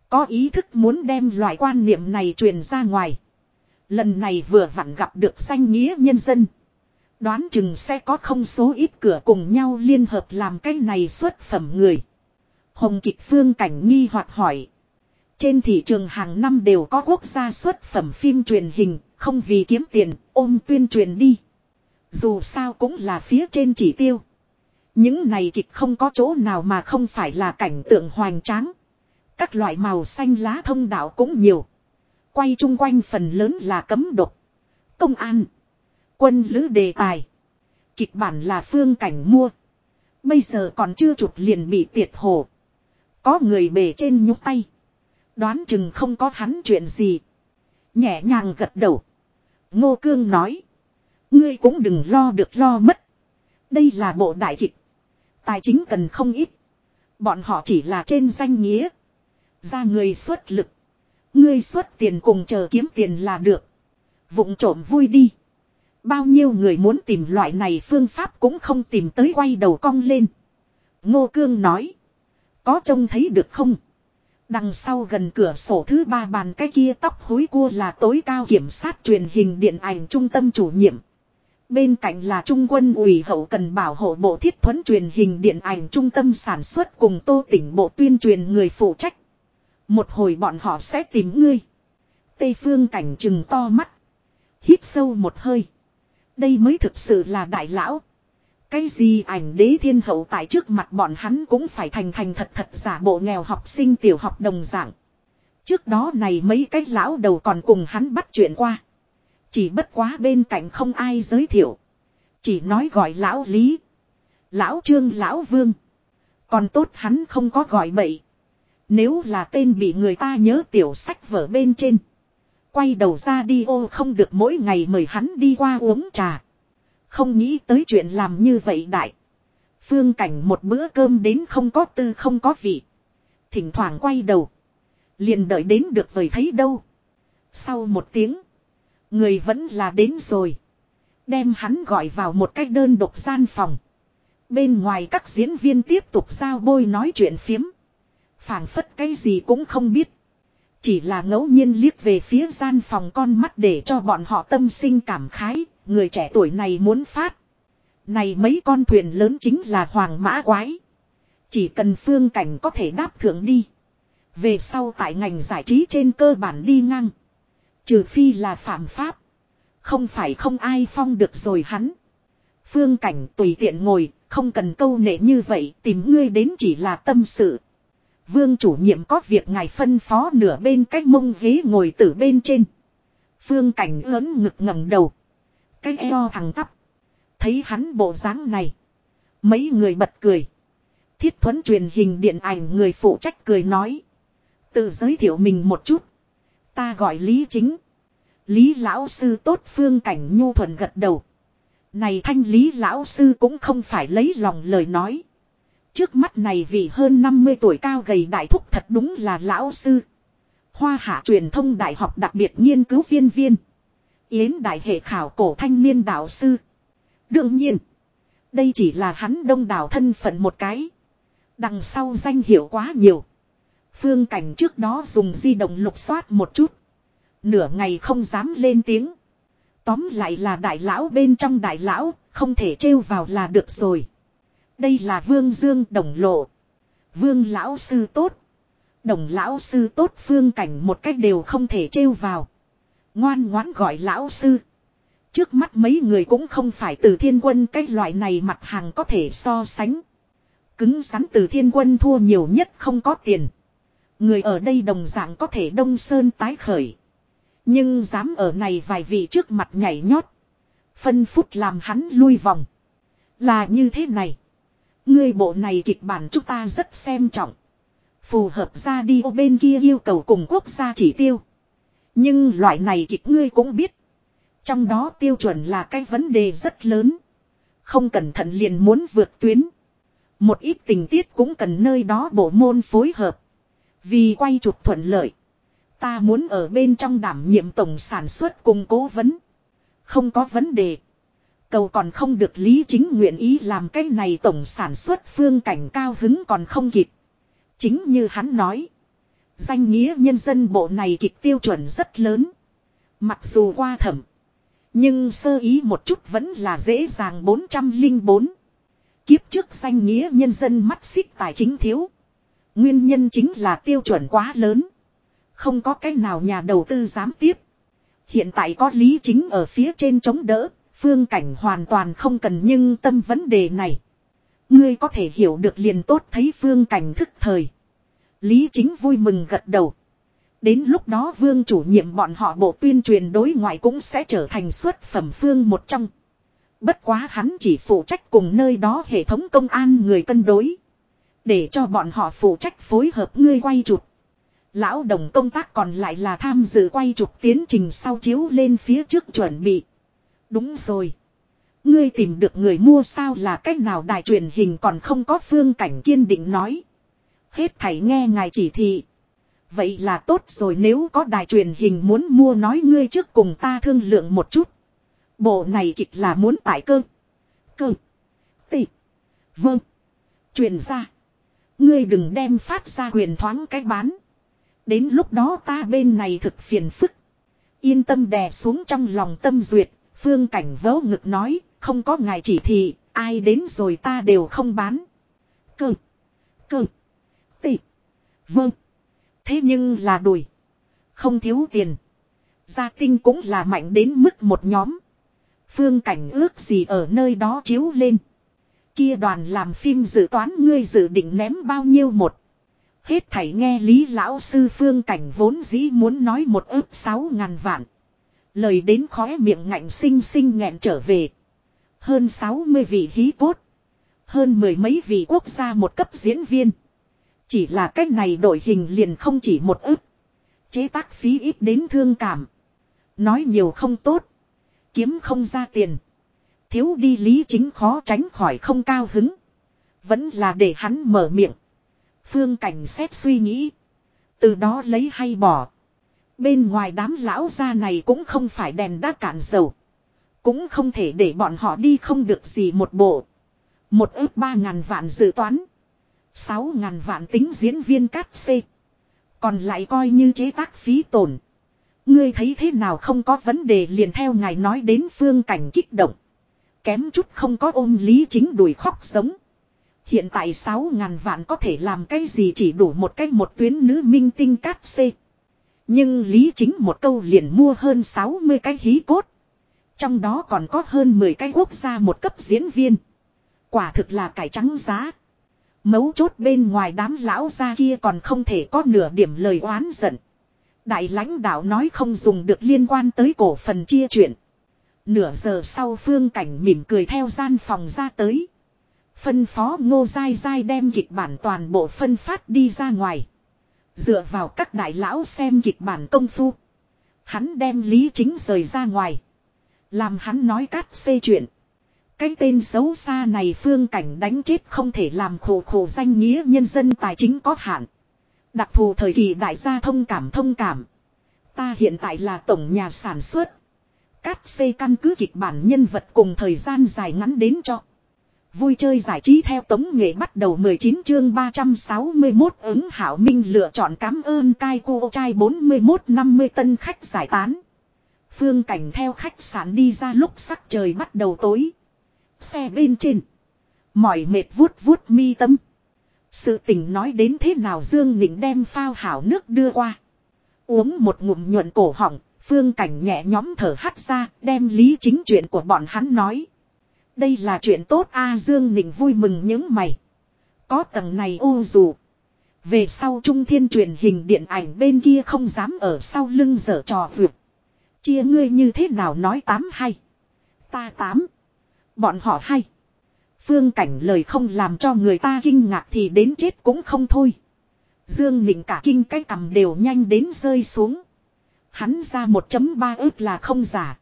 Có ý thức muốn đem loại quan niệm này truyền ra ngoài. Lần này vừa vặn gặp được danh nghĩa nhân dân. Đoán chừng sẽ có không số ít cửa cùng nhau liên hợp làm cái này xuất phẩm người. Hồng kịch phương cảnh nghi hoặc hỏi. Trên thị trường hàng năm đều có quốc gia xuất phẩm phim truyền hình, không vì kiếm tiền, ôm tuyên truyền đi. Dù sao cũng là phía trên chỉ tiêu. Những này kịch không có chỗ nào mà không phải là cảnh tượng hoành tráng. Các loại màu xanh lá thông đạo cũng nhiều. Quay chung quanh phần lớn là cấm độc. Công an. Quân lữ đề tài. Kịch bản là phương cảnh mua. Bây giờ còn chưa chụp liền bị tiệt hồ. Có người bề trên nhúc tay. Đoán chừng không có hắn chuyện gì. Nhẹ nhàng gật đầu. Ngô Cương nói. Ngươi cũng đừng lo được lo mất. Đây là bộ đại kịch. Tài chính cần không ít. Bọn họ chỉ là trên danh nghĩa. Ra người xuất lực. Ngươi xuất tiền cùng chờ kiếm tiền là được. Vụng trộm vui đi. Bao nhiêu người muốn tìm loại này phương pháp cũng không tìm tới quay đầu cong lên. Ngô Cương nói. Có trông thấy được không? Đằng sau gần cửa sổ thứ ba bàn cái kia tóc hối cua là tối cao kiểm sát truyền hình điện ảnh trung tâm chủ nhiệm. Bên cạnh là Trung quân ủy hậu cần bảo hộ bộ thiết thuẫn truyền hình điện ảnh trung tâm sản xuất cùng tô tỉnh bộ tuyên truyền người phụ trách. Một hồi bọn họ sẽ tìm ngươi. Tây phương cảnh trừng to mắt. Hít sâu một hơi. Đây mới thực sự là đại lão. Cái gì ảnh đế thiên hậu tại trước mặt bọn hắn cũng phải thành thành thật thật giả bộ nghèo học sinh tiểu học đồng dạng. Trước đó này mấy cái lão đầu còn cùng hắn bắt chuyện qua. Chỉ bất quá bên cạnh không ai giới thiệu. Chỉ nói gọi lão lý. Lão trương, lão vương. Còn tốt hắn không có gọi bậy. Nếu là tên bị người ta nhớ tiểu sách vở bên trên. Quay đầu ra đi ô không được mỗi ngày mời hắn đi qua uống trà. Không nghĩ tới chuyện làm như vậy đại. Phương cảnh một bữa cơm đến không có tư không có vị. Thỉnh thoảng quay đầu. Liền đợi đến được vời thấy đâu. Sau một tiếng. Người vẫn là đến rồi. Đem hắn gọi vào một cách đơn độc gian phòng. Bên ngoài các diễn viên tiếp tục giao bôi nói chuyện phiếm. phảng phất cái gì cũng không biết. Chỉ là ngẫu nhiên liếc về phía gian phòng con mắt để cho bọn họ tâm sinh cảm khái, người trẻ tuổi này muốn phát. Này mấy con thuyền lớn chính là hoàng mã quái. Chỉ cần phương cảnh có thể đáp thượng đi. Về sau tại ngành giải trí trên cơ bản đi ngang. Trừ phi là phạm pháp. Không phải không ai phong được rồi hắn. Phương cảnh tùy tiện ngồi, không cần câu nệ như vậy, tìm ngươi đến chỉ là tâm sự. Vương chủ nhiệm có việc ngài phân phó nửa bên cách mông ghế ngồi từ bên trên. Phương cảnh lớn ngực ngẩng đầu. Cái eo thằng tắp. Thấy hắn bộ dáng này. Mấy người bật cười. Thiết thuấn truyền hình điện ảnh người phụ trách cười nói. Tự giới thiệu mình một chút. Ta gọi Lý Chính. Lý Lão Sư tốt phương cảnh nhu thuận gật đầu. Này thanh Lý Lão Sư cũng không phải lấy lòng lời nói. Trước mắt này vị hơn 50 tuổi cao gầy đại thúc thật đúng là Lão Sư. Hoa hạ truyền thông đại học đặc biệt nghiên cứu viên viên. Yến đại hệ khảo cổ thanh niên đạo sư. Đương nhiên. Đây chỉ là hắn đông đảo thân phận một cái. Đằng sau danh hiệu quá nhiều. Phương cảnh trước đó dùng di động lục soát một chút. Nửa ngày không dám lên tiếng. Tóm lại là đại lão bên trong đại lão, không thể trêu vào là được rồi. Đây là vương dương đồng lộ. Vương lão sư tốt. Đồng lão sư tốt phương cảnh một cách đều không thể trêu vào. Ngoan ngoãn gọi lão sư. Trước mắt mấy người cũng không phải từ thiên quân, cái loại này mặt hàng có thể so sánh. Cứng rắn từ thiên quân thua nhiều nhất không có tiền. Người ở đây đồng dạng có thể đông sơn tái khởi. Nhưng dám ở này vài vị trước mặt nhảy nhót. Phân phút làm hắn lui vòng. Là như thế này. Người bộ này kịch bản chúng ta rất xem trọng. Phù hợp ra đi, ô bên kia yêu cầu cùng quốc gia chỉ tiêu. Nhưng loại này kịch ngươi cũng biết. Trong đó tiêu chuẩn là cái vấn đề rất lớn. Không cẩn thận liền muốn vượt tuyến. Một ít tình tiết cũng cần nơi đó bộ môn phối hợp. Vì quay chụp thuận lợi. Ta muốn ở bên trong đảm nhiệm tổng sản xuất cùng cố vấn. Không có vấn đề. Cầu còn không được lý chính nguyện ý làm cái này tổng sản xuất phương cảnh cao hứng còn không kịp. Chính như hắn nói. Danh nghĩa nhân dân bộ này kịch tiêu chuẩn rất lớn. Mặc dù qua thẩm. Nhưng sơ ý một chút vẫn là dễ dàng 404. Kiếp trước danh nghĩa nhân dân mắt xích tài chính thiếu. Nguyên nhân chính là tiêu chuẩn quá lớn. Không có cách nào nhà đầu tư dám tiếp. Hiện tại có lý chính ở phía trên chống đỡ, phương cảnh hoàn toàn không cần nhưng tâm vấn đề này. Ngươi có thể hiểu được liền tốt thấy phương cảnh thức thời. Lý chính vui mừng gật đầu. Đến lúc đó vương chủ nhiệm bọn họ bộ tuyên truyền đối ngoại cũng sẽ trở thành xuất phẩm phương một trong. Bất quá hắn chỉ phụ trách cùng nơi đó hệ thống công an người cân đối. Để cho bọn họ phụ trách phối hợp ngươi quay chụp. Lão đồng công tác còn lại là tham dự quay chụp tiến trình sau chiếu lên phía trước chuẩn bị. Đúng rồi. Ngươi tìm được người mua sao là cách nào đài truyền hình còn không có phương cảnh kiên định nói. Hết thảy nghe ngài chỉ thị. Vậy là tốt rồi, nếu có đài truyền hình muốn mua nói ngươi trước cùng ta thương lượng một chút. Bộ này kịch là muốn tải cơ. Cơ. Tị. Vâng. Truyền ra. Ngươi đừng đem phát ra huyền thoáng cái bán. Đến lúc đó ta bên này thực phiền phức. Yên tâm đè xuống trong lòng tâm duyệt. Phương cảnh vớ ngực nói. Không có ngài chỉ thị. Ai đến rồi ta đều không bán. Cơ. Cơ. Vâng. Thế nhưng là đuổi Không thiếu tiền. Gia tinh cũng là mạnh đến mức một nhóm. Phương cảnh ước gì ở nơi đó chiếu lên. Kia đoàn làm phim dự toán ngươi dự định ném bao nhiêu một. Hết thảy nghe Lý Lão Sư Phương Cảnh vốn dĩ muốn nói một ước sáu ngàn vạn. Lời đến khóe miệng ngạnh sinh sinh nghẹn trở về. Hơn 60 vị hí cốt. Hơn mười mấy vị quốc gia một cấp diễn viên. Chỉ là cách này đổi hình liền không chỉ một ức. Chế tác phí ít đến thương cảm. Nói nhiều không tốt. Kiếm không ra tiền. Thiếu đi lý chính khó tránh khỏi không cao hứng. Vẫn là để hắn mở miệng. Phương cảnh xét suy nghĩ. Từ đó lấy hay bỏ. Bên ngoài đám lão gia này cũng không phải đèn đã cạn dầu. Cũng không thể để bọn họ đi không được gì một bộ. Một ước ba ngàn vạn dự toán. Sáu ngàn vạn tính diễn viên cát xê. Còn lại coi như chế tác phí tổn. Ngươi thấy thế nào không có vấn đề liền theo ngài nói đến phương cảnh kích động. Kém chút không có ôm lý chính đuổi khóc sống. Hiện tại sáu ngàn vạn có thể làm cái gì chỉ đủ một cách một tuyến nữ minh tinh cát xê. Nhưng lý chính một câu liền mua hơn 60 cái hí cốt. Trong đó còn có hơn 10 cái quốc gia một cấp diễn viên. Quả thực là cải trắng giá. Mấu chốt bên ngoài đám lão gia kia còn không thể có nửa điểm lời oán giận. Đại lãnh đạo nói không dùng được liên quan tới cổ phần chia chuyện. Nửa giờ sau phương cảnh mỉm cười theo gian phòng ra tới. Phân phó ngô dai dai đem kịch bản toàn bộ phân phát đi ra ngoài. Dựa vào các đại lão xem kịch bản công phu. Hắn đem lý chính rời ra ngoài. Làm hắn nói cắt xê chuyện. Cái tên xấu xa này phương cảnh đánh chết không thể làm khổ khổ danh nghĩa nhân dân tài chính có hạn. Đặc thù thời kỳ đại gia thông cảm thông cảm. Ta hiện tại là tổng nhà sản xuất. Cát xây căn cứ kịch bản nhân vật cùng thời gian dài ngắn đến cho. Vui chơi giải trí theo tống nghệ bắt đầu 19 chương 361 ứng hảo minh lựa chọn cảm ơn cai cô trai 41-50 tân khách giải tán. Phương cảnh theo khách sạn đi ra lúc sắc trời bắt đầu tối. Xe bên trên. Mỏi mệt vuốt vuốt mi tâm. Sự tình nói đến thế nào Dương Nịnh đem phao hảo nước đưa qua. Uống một ngụm nhuận cổ họng, phương cảnh nhẹ nhóm thở hắt ra, đem lý chính chuyện của bọn hắn nói. Đây là chuyện tốt a Dương Nịnh vui mừng những mày. Có tầng này ô dù. Về sau trung thiên truyền hình điện ảnh bên kia không dám ở sau lưng dở trò vượt. Chia ngươi như thế nào nói tám hay. Ta tám. Bọn họ hay. Phương cảnh lời không làm cho người ta kinh ngạc thì đến chết cũng không thôi. Dương Nịnh cả kinh cái cầm đều nhanh đến rơi xuống. Hắn ra 1.3 ước là không giả.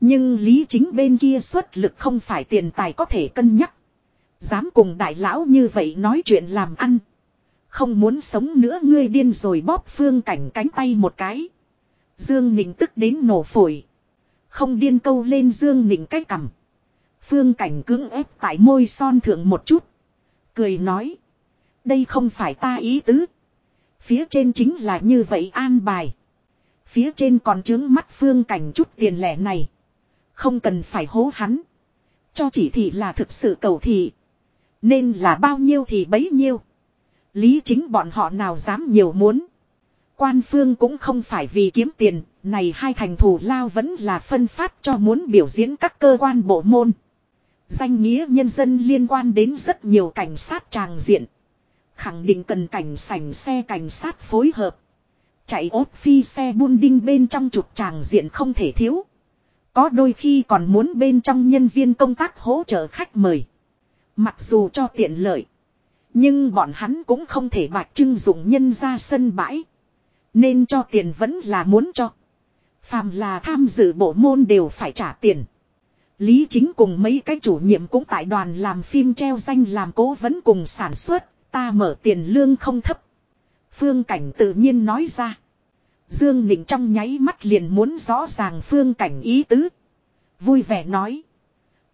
Nhưng lý chính bên kia xuất lực không phải tiền tài có thể cân nhắc. Dám cùng đại lão như vậy nói chuyện làm ăn. Không muốn sống nữa ngươi điên rồi bóp phương cảnh cánh tay một cái. Dương Nịnh tức đến nổ phổi. Không điên câu lên Dương Nịnh cái cầm Phương cảnh cứng ép tại môi son thượng một chút. Cười nói. Đây không phải ta ý tứ. Phía trên chính là như vậy an bài. Phía trên còn chứng mắt phương cảnh chút tiền lẻ này. Không cần phải hố hắn. Cho chỉ thị là thực sự cầu thị. Nên là bao nhiêu thì bấy nhiêu. Lý chính bọn họ nào dám nhiều muốn. Quan phương cũng không phải vì kiếm tiền, này hai thành thủ lao vẫn là phân phát cho muốn biểu diễn các cơ quan bộ môn. Danh nghĩa nhân dân liên quan đến rất nhiều cảnh sát tràng diện. Khẳng định cần cảnh sảnh xe cảnh sát phối hợp. Chạy ốt phi xe buôn đinh bên trong trục tràng diện không thể thiếu. Có đôi khi còn muốn bên trong nhân viên công tác hỗ trợ khách mời. Mặc dù cho tiện lợi. Nhưng bọn hắn cũng không thể bạc trưng dụng nhân ra sân bãi. Nên cho tiền vẫn là muốn cho. Phàm là tham dự bộ môn đều phải trả tiền. Lý chính cùng mấy cái chủ nhiệm cũng tại đoàn làm phim treo danh làm cố vấn cùng sản xuất, ta mở tiền lương không thấp. Phương Cảnh tự nhiên nói ra. Dương Nịnh trong nháy mắt liền muốn rõ ràng Phương Cảnh ý tứ. Vui vẻ nói.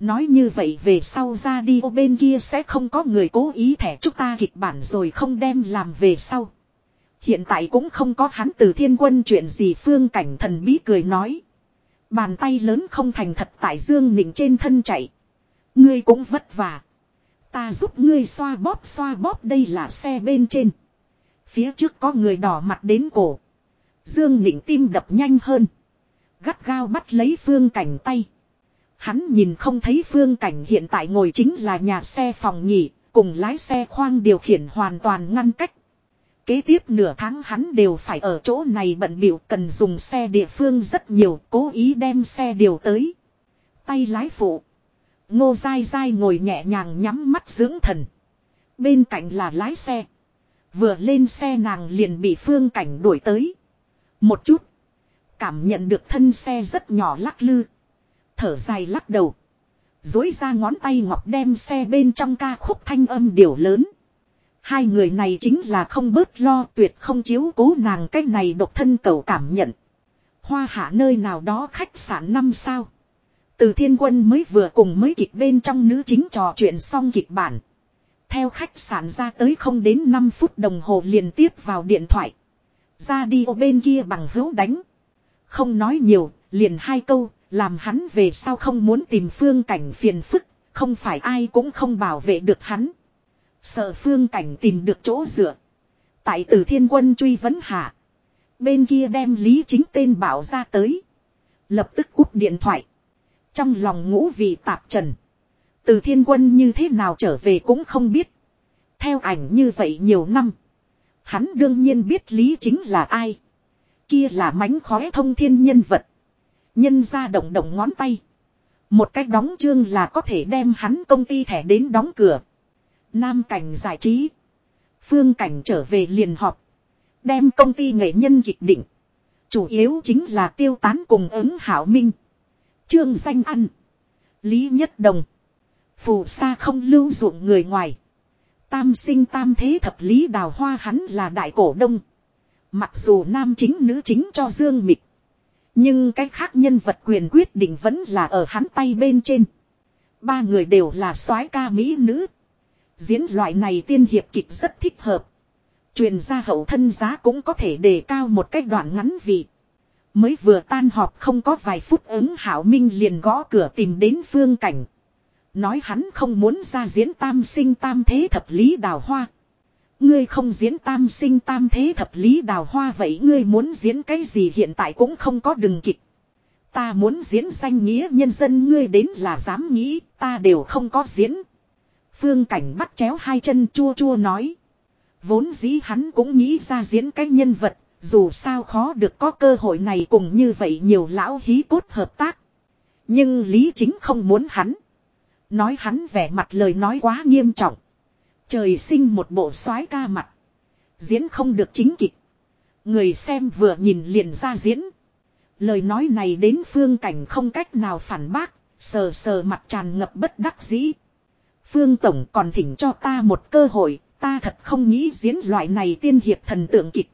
Nói như vậy về sau ra đi ô bên kia sẽ không có người cố ý thẻ chúng ta kịch bản rồi không đem làm về sau. Hiện tại cũng không có hắn từ thiên quân chuyện gì phương cảnh thần bí cười nói. Bàn tay lớn không thành thật tại Dương Nịnh trên thân chạy. Ngươi cũng vất vả. Ta giúp ngươi xoa bóp xoa bóp đây là xe bên trên. Phía trước có người đỏ mặt đến cổ. Dương Nịnh tim đập nhanh hơn. Gắt gao bắt lấy phương cảnh tay. Hắn nhìn không thấy phương cảnh hiện tại ngồi chính là nhà xe phòng nghỉ, cùng lái xe khoang điều khiển hoàn toàn ngăn cách. Kế tiếp nửa tháng hắn đều phải ở chỗ này bận biểu cần dùng xe địa phương rất nhiều, cố ý đem xe điều tới. Tay lái phụ. Ngô dai dai ngồi nhẹ nhàng nhắm mắt dưỡng thần. Bên cạnh là lái xe. Vừa lên xe nàng liền bị phương cảnh đuổi tới. Một chút. Cảm nhận được thân xe rất nhỏ lắc lư. Thở dài lắc đầu. Dối ra ngón tay ngọc đem xe bên trong ca khúc thanh âm điều lớn. Hai người này chính là không bớt lo tuyệt không chiếu cố nàng cái này độc thân cầu cảm nhận. Hoa hạ nơi nào đó khách sạn năm sao. Từ thiên quân mới vừa cùng mới kịch bên trong nữ chính trò chuyện xong kịch bản. Theo khách sạn ra tới không đến 5 phút đồng hồ liền tiếp vào điện thoại. Ra đi ô bên kia bằng hữu đánh. Không nói nhiều, liền hai câu, làm hắn về sau không muốn tìm phương cảnh phiền phức, không phải ai cũng không bảo vệ được hắn. Sợ phương cảnh tìm được chỗ dựa. Tại tử thiên quân truy vấn hạ. Bên kia đem lý chính tên bảo ra tới. Lập tức cúp điện thoại. Trong lòng ngũ vị tạp trần. Từ thiên quân như thế nào trở về cũng không biết. Theo ảnh như vậy nhiều năm. Hắn đương nhiên biết lý chính là ai. Kia là mánh khói thông thiên nhân vật. Nhân ra động động ngón tay. Một cách đóng chương là có thể đem hắn công ty thẻ đến đóng cửa. Nam cảnh giải trí. Phương cảnh trở về liền họp. Đem công ty nghệ nhân kịch định. Chủ yếu chính là tiêu tán cùng ứng hảo minh. Trương danh ăn. Lý nhất đồng. Phù sa không lưu dụng người ngoài. Tam sinh tam thế thập lý đào hoa hắn là đại cổ đông. Mặc dù nam chính nữ chính cho Dương Mịch. Nhưng cái khác nhân vật quyền quyết định vẫn là ở hắn tay bên trên. Ba người đều là soái ca mỹ nữ. Diễn loại này tiên hiệp kịch rất thích hợp. Truyền ra hậu thân giá cũng có thể đề cao một cách đoạn ngắn vị. Mới vừa tan họp không có vài phút ứng hảo minh liền gõ cửa tìm đến phương cảnh. Nói hắn không muốn ra diễn tam sinh tam thế thập lý đào hoa. Ngươi không diễn tam sinh tam thế thập lý đào hoa vậy ngươi muốn diễn cái gì hiện tại cũng không có đừng kịch. Ta muốn diễn danh nghĩa nhân dân ngươi đến là dám nghĩ, ta đều không có diễn. Phương cảnh bắt chéo hai chân chua chua nói. Vốn dĩ hắn cũng nghĩ ra diễn cái nhân vật, dù sao khó được có cơ hội này cùng như vậy nhiều lão hí cốt hợp tác. Nhưng Lý Chính không muốn hắn. Nói hắn vẻ mặt lời nói quá nghiêm trọng. Trời sinh một bộ soái ca mặt. Diễn không được chính kịch. Người xem vừa nhìn liền ra diễn. Lời nói này đến phương cảnh không cách nào phản bác, sờ sờ mặt tràn ngập bất đắc dĩ. Phương Tổng còn thỉnh cho ta một cơ hội, ta thật không nghĩ diễn loại này tiên hiệp thần tượng kịch.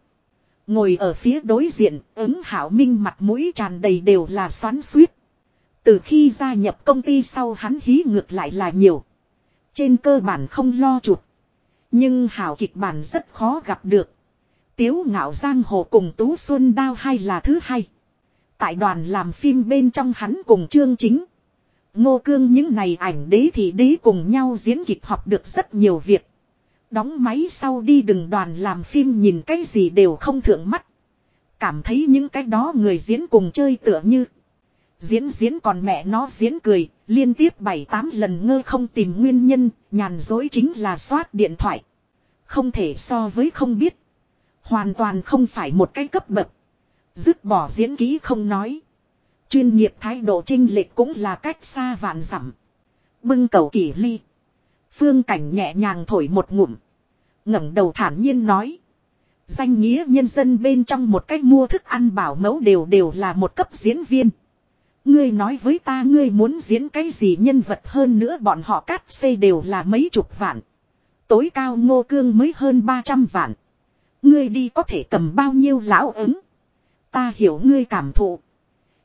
Ngồi ở phía đối diện, ứng hảo minh mặt mũi tràn đầy đều là xoắn suýt. Từ khi gia nhập công ty sau hắn hí ngược lại là nhiều. Trên cơ bản không lo chuột. Nhưng hảo kịch bản rất khó gặp được. Tiếu ngạo giang hồ cùng Tú Xuân Đao hay là thứ hai. Tại đoàn làm phim bên trong hắn cùng chương chính. Ngô cương những này ảnh đế thì đế cùng nhau diễn kịch học được rất nhiều việc. Đóng máy sau đi đừng đoàn làm phim nhìn cái gì đều không thượng mắt. Cảm thấy những cái đó người diễn cùng chơi tựa như. Diễn diễn còn mẹ nó diễn cười, liên tiếp 7-8 lần ngơ không tìm nguyên nhân, nhàn dối chính là soát điện thoại. Không thể so với không biết. Hoàn toàn không phải một cái cấp bậc. Dứt bỏ diễn ký không nói. Chuyên nghiệp thái độ trinh lệch cũng là cách xa vạn dặm. Bưng cầu kỷ ly. Phương cảnh nhẹ nhàng thổi một ngụm. ngẩng đầu thản nhiên nói. Danh nghĩa nhân dân bên trong một cách mua thức ăn bảo mẫu đều đều là một cấp diễn viên. Ngươi nói với ta ngươi muốn diễn cái gì nhân vật hơn nữa bọn họ cắt xây đều là mấy chục vạn. Tối cao ngô cương mới hơn 300 vạn. Ngươi đi có thể cầm bao nhiêu lão ứng. Ta hiểu ngươi cảm thụ.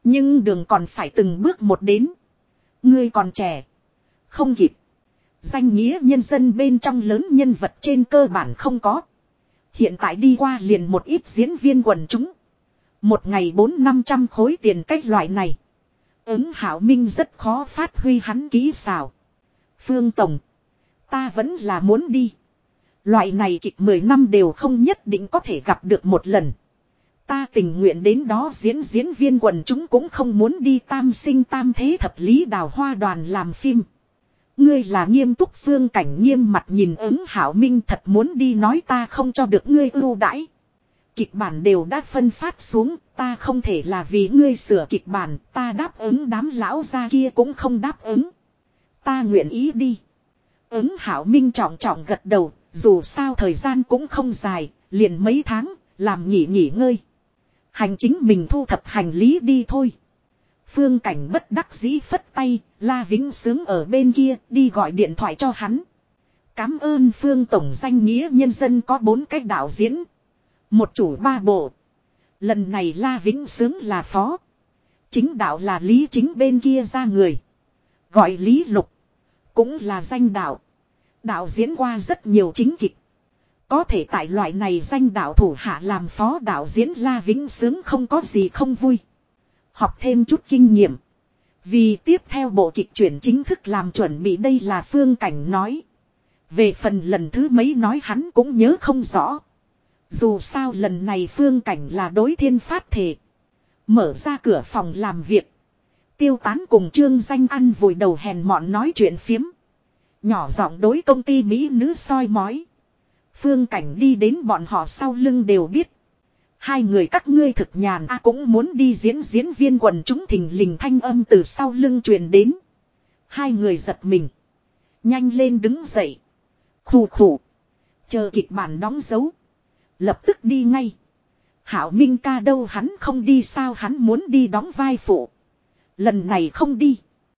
Nhưng đường còn phải từng bước một đến. Ngươi còn trẻ. Không kịp. Danh nghĩa nhân dân bên trong lớn nhân vật trên cơ bản không có. Hiện tại đi qua liền một ít diễn viên quần chúng. Một ngày bốn năm trăm khối tiền cách loại này. Ứng hảo minh rất khó phát huy hắn ký xào. Phương Tổng. Ta vẫn là muốn đi. Loại này kịch 10 năm đều không nhất định có thể gặp được một lần. Ta tình nguyện đến đó diễn diễn viên quần chúng cũng không muốn đi tam sinh tam thế thập lý đào hoa đoàn làm phim. Ngươi là nghiêm túc phương cảnh nghiêm mặt nhìn ứng hảo minh thật muốn đi nói ta không cho được ngươi ưu đãi. Kịch bản đều đã phân phát xuống, ta không thể là vì ngươi sửa kịch bản, ta đáp ứng đám lão gia kia cũng không đáp ứng. Ta nguyện ý đi. Ứng hảo minh trọng trọng gật đầu, dù sao thời gian cũng không dài, liền mấy tháng, làm nghỉ nghỉ ngơi. Hành chính mình thu thập hành lý đi thôi. Phương cảnh bất đắc dĩ phất tay, La Vĩnh Sướng ở bên kia, đi gọi điện thoại cho hắn. Cám ơn Phương Tổng danh nghĩa nhân dân có bốn cách đạo diễn. Một chủ ba bộ. Lần này La Vĩnh Sướng là phó. Chính đạo là Lý Chính bên kia ra người. Gọi Lý Lục. Cũng là danh đạo. Đạo diễn qua rất nhiều chính kịch. Có thể tại loại này danh đạo thủ hạ làm phó đạo diễn La Vĩnh Sướng không có gì không vui. Học thêm chút kinh nghiệm. Vì tiếp theo bộ kịch chuyển chính thức làm chuẩn bị đây là phương cảnh nói. Về phần lần thứ mấy nói hắn cũng nhớ không rõ. Dù sao lần này phương cảnh là đối thiên phát thể. Mở ra cửa phòng làm việc. Tiêu tán cùng trương danh ăn vùi đầu hèn mọn nói chuyện phiếm. Nhỏ giọng đối công ty Mỹ nữ soi mói. Phương cảnh đi đến bọn họ sau lưng đều biết. Hai người các ngươi thực nhàn a cũng muốn đi diễn diễn viên quần chúng thình lình thanh âm từ sau lưng truyền đến. Hai người giật mình. Nhanh lên đứng dậy. Khủ khủ. Chờ kịch bản đóng dấu. Lập tức đi ngay. Hảo Minh ca đâu hắn không đi sao hắn muốn đi đóng vai phụ. Lần này không đi.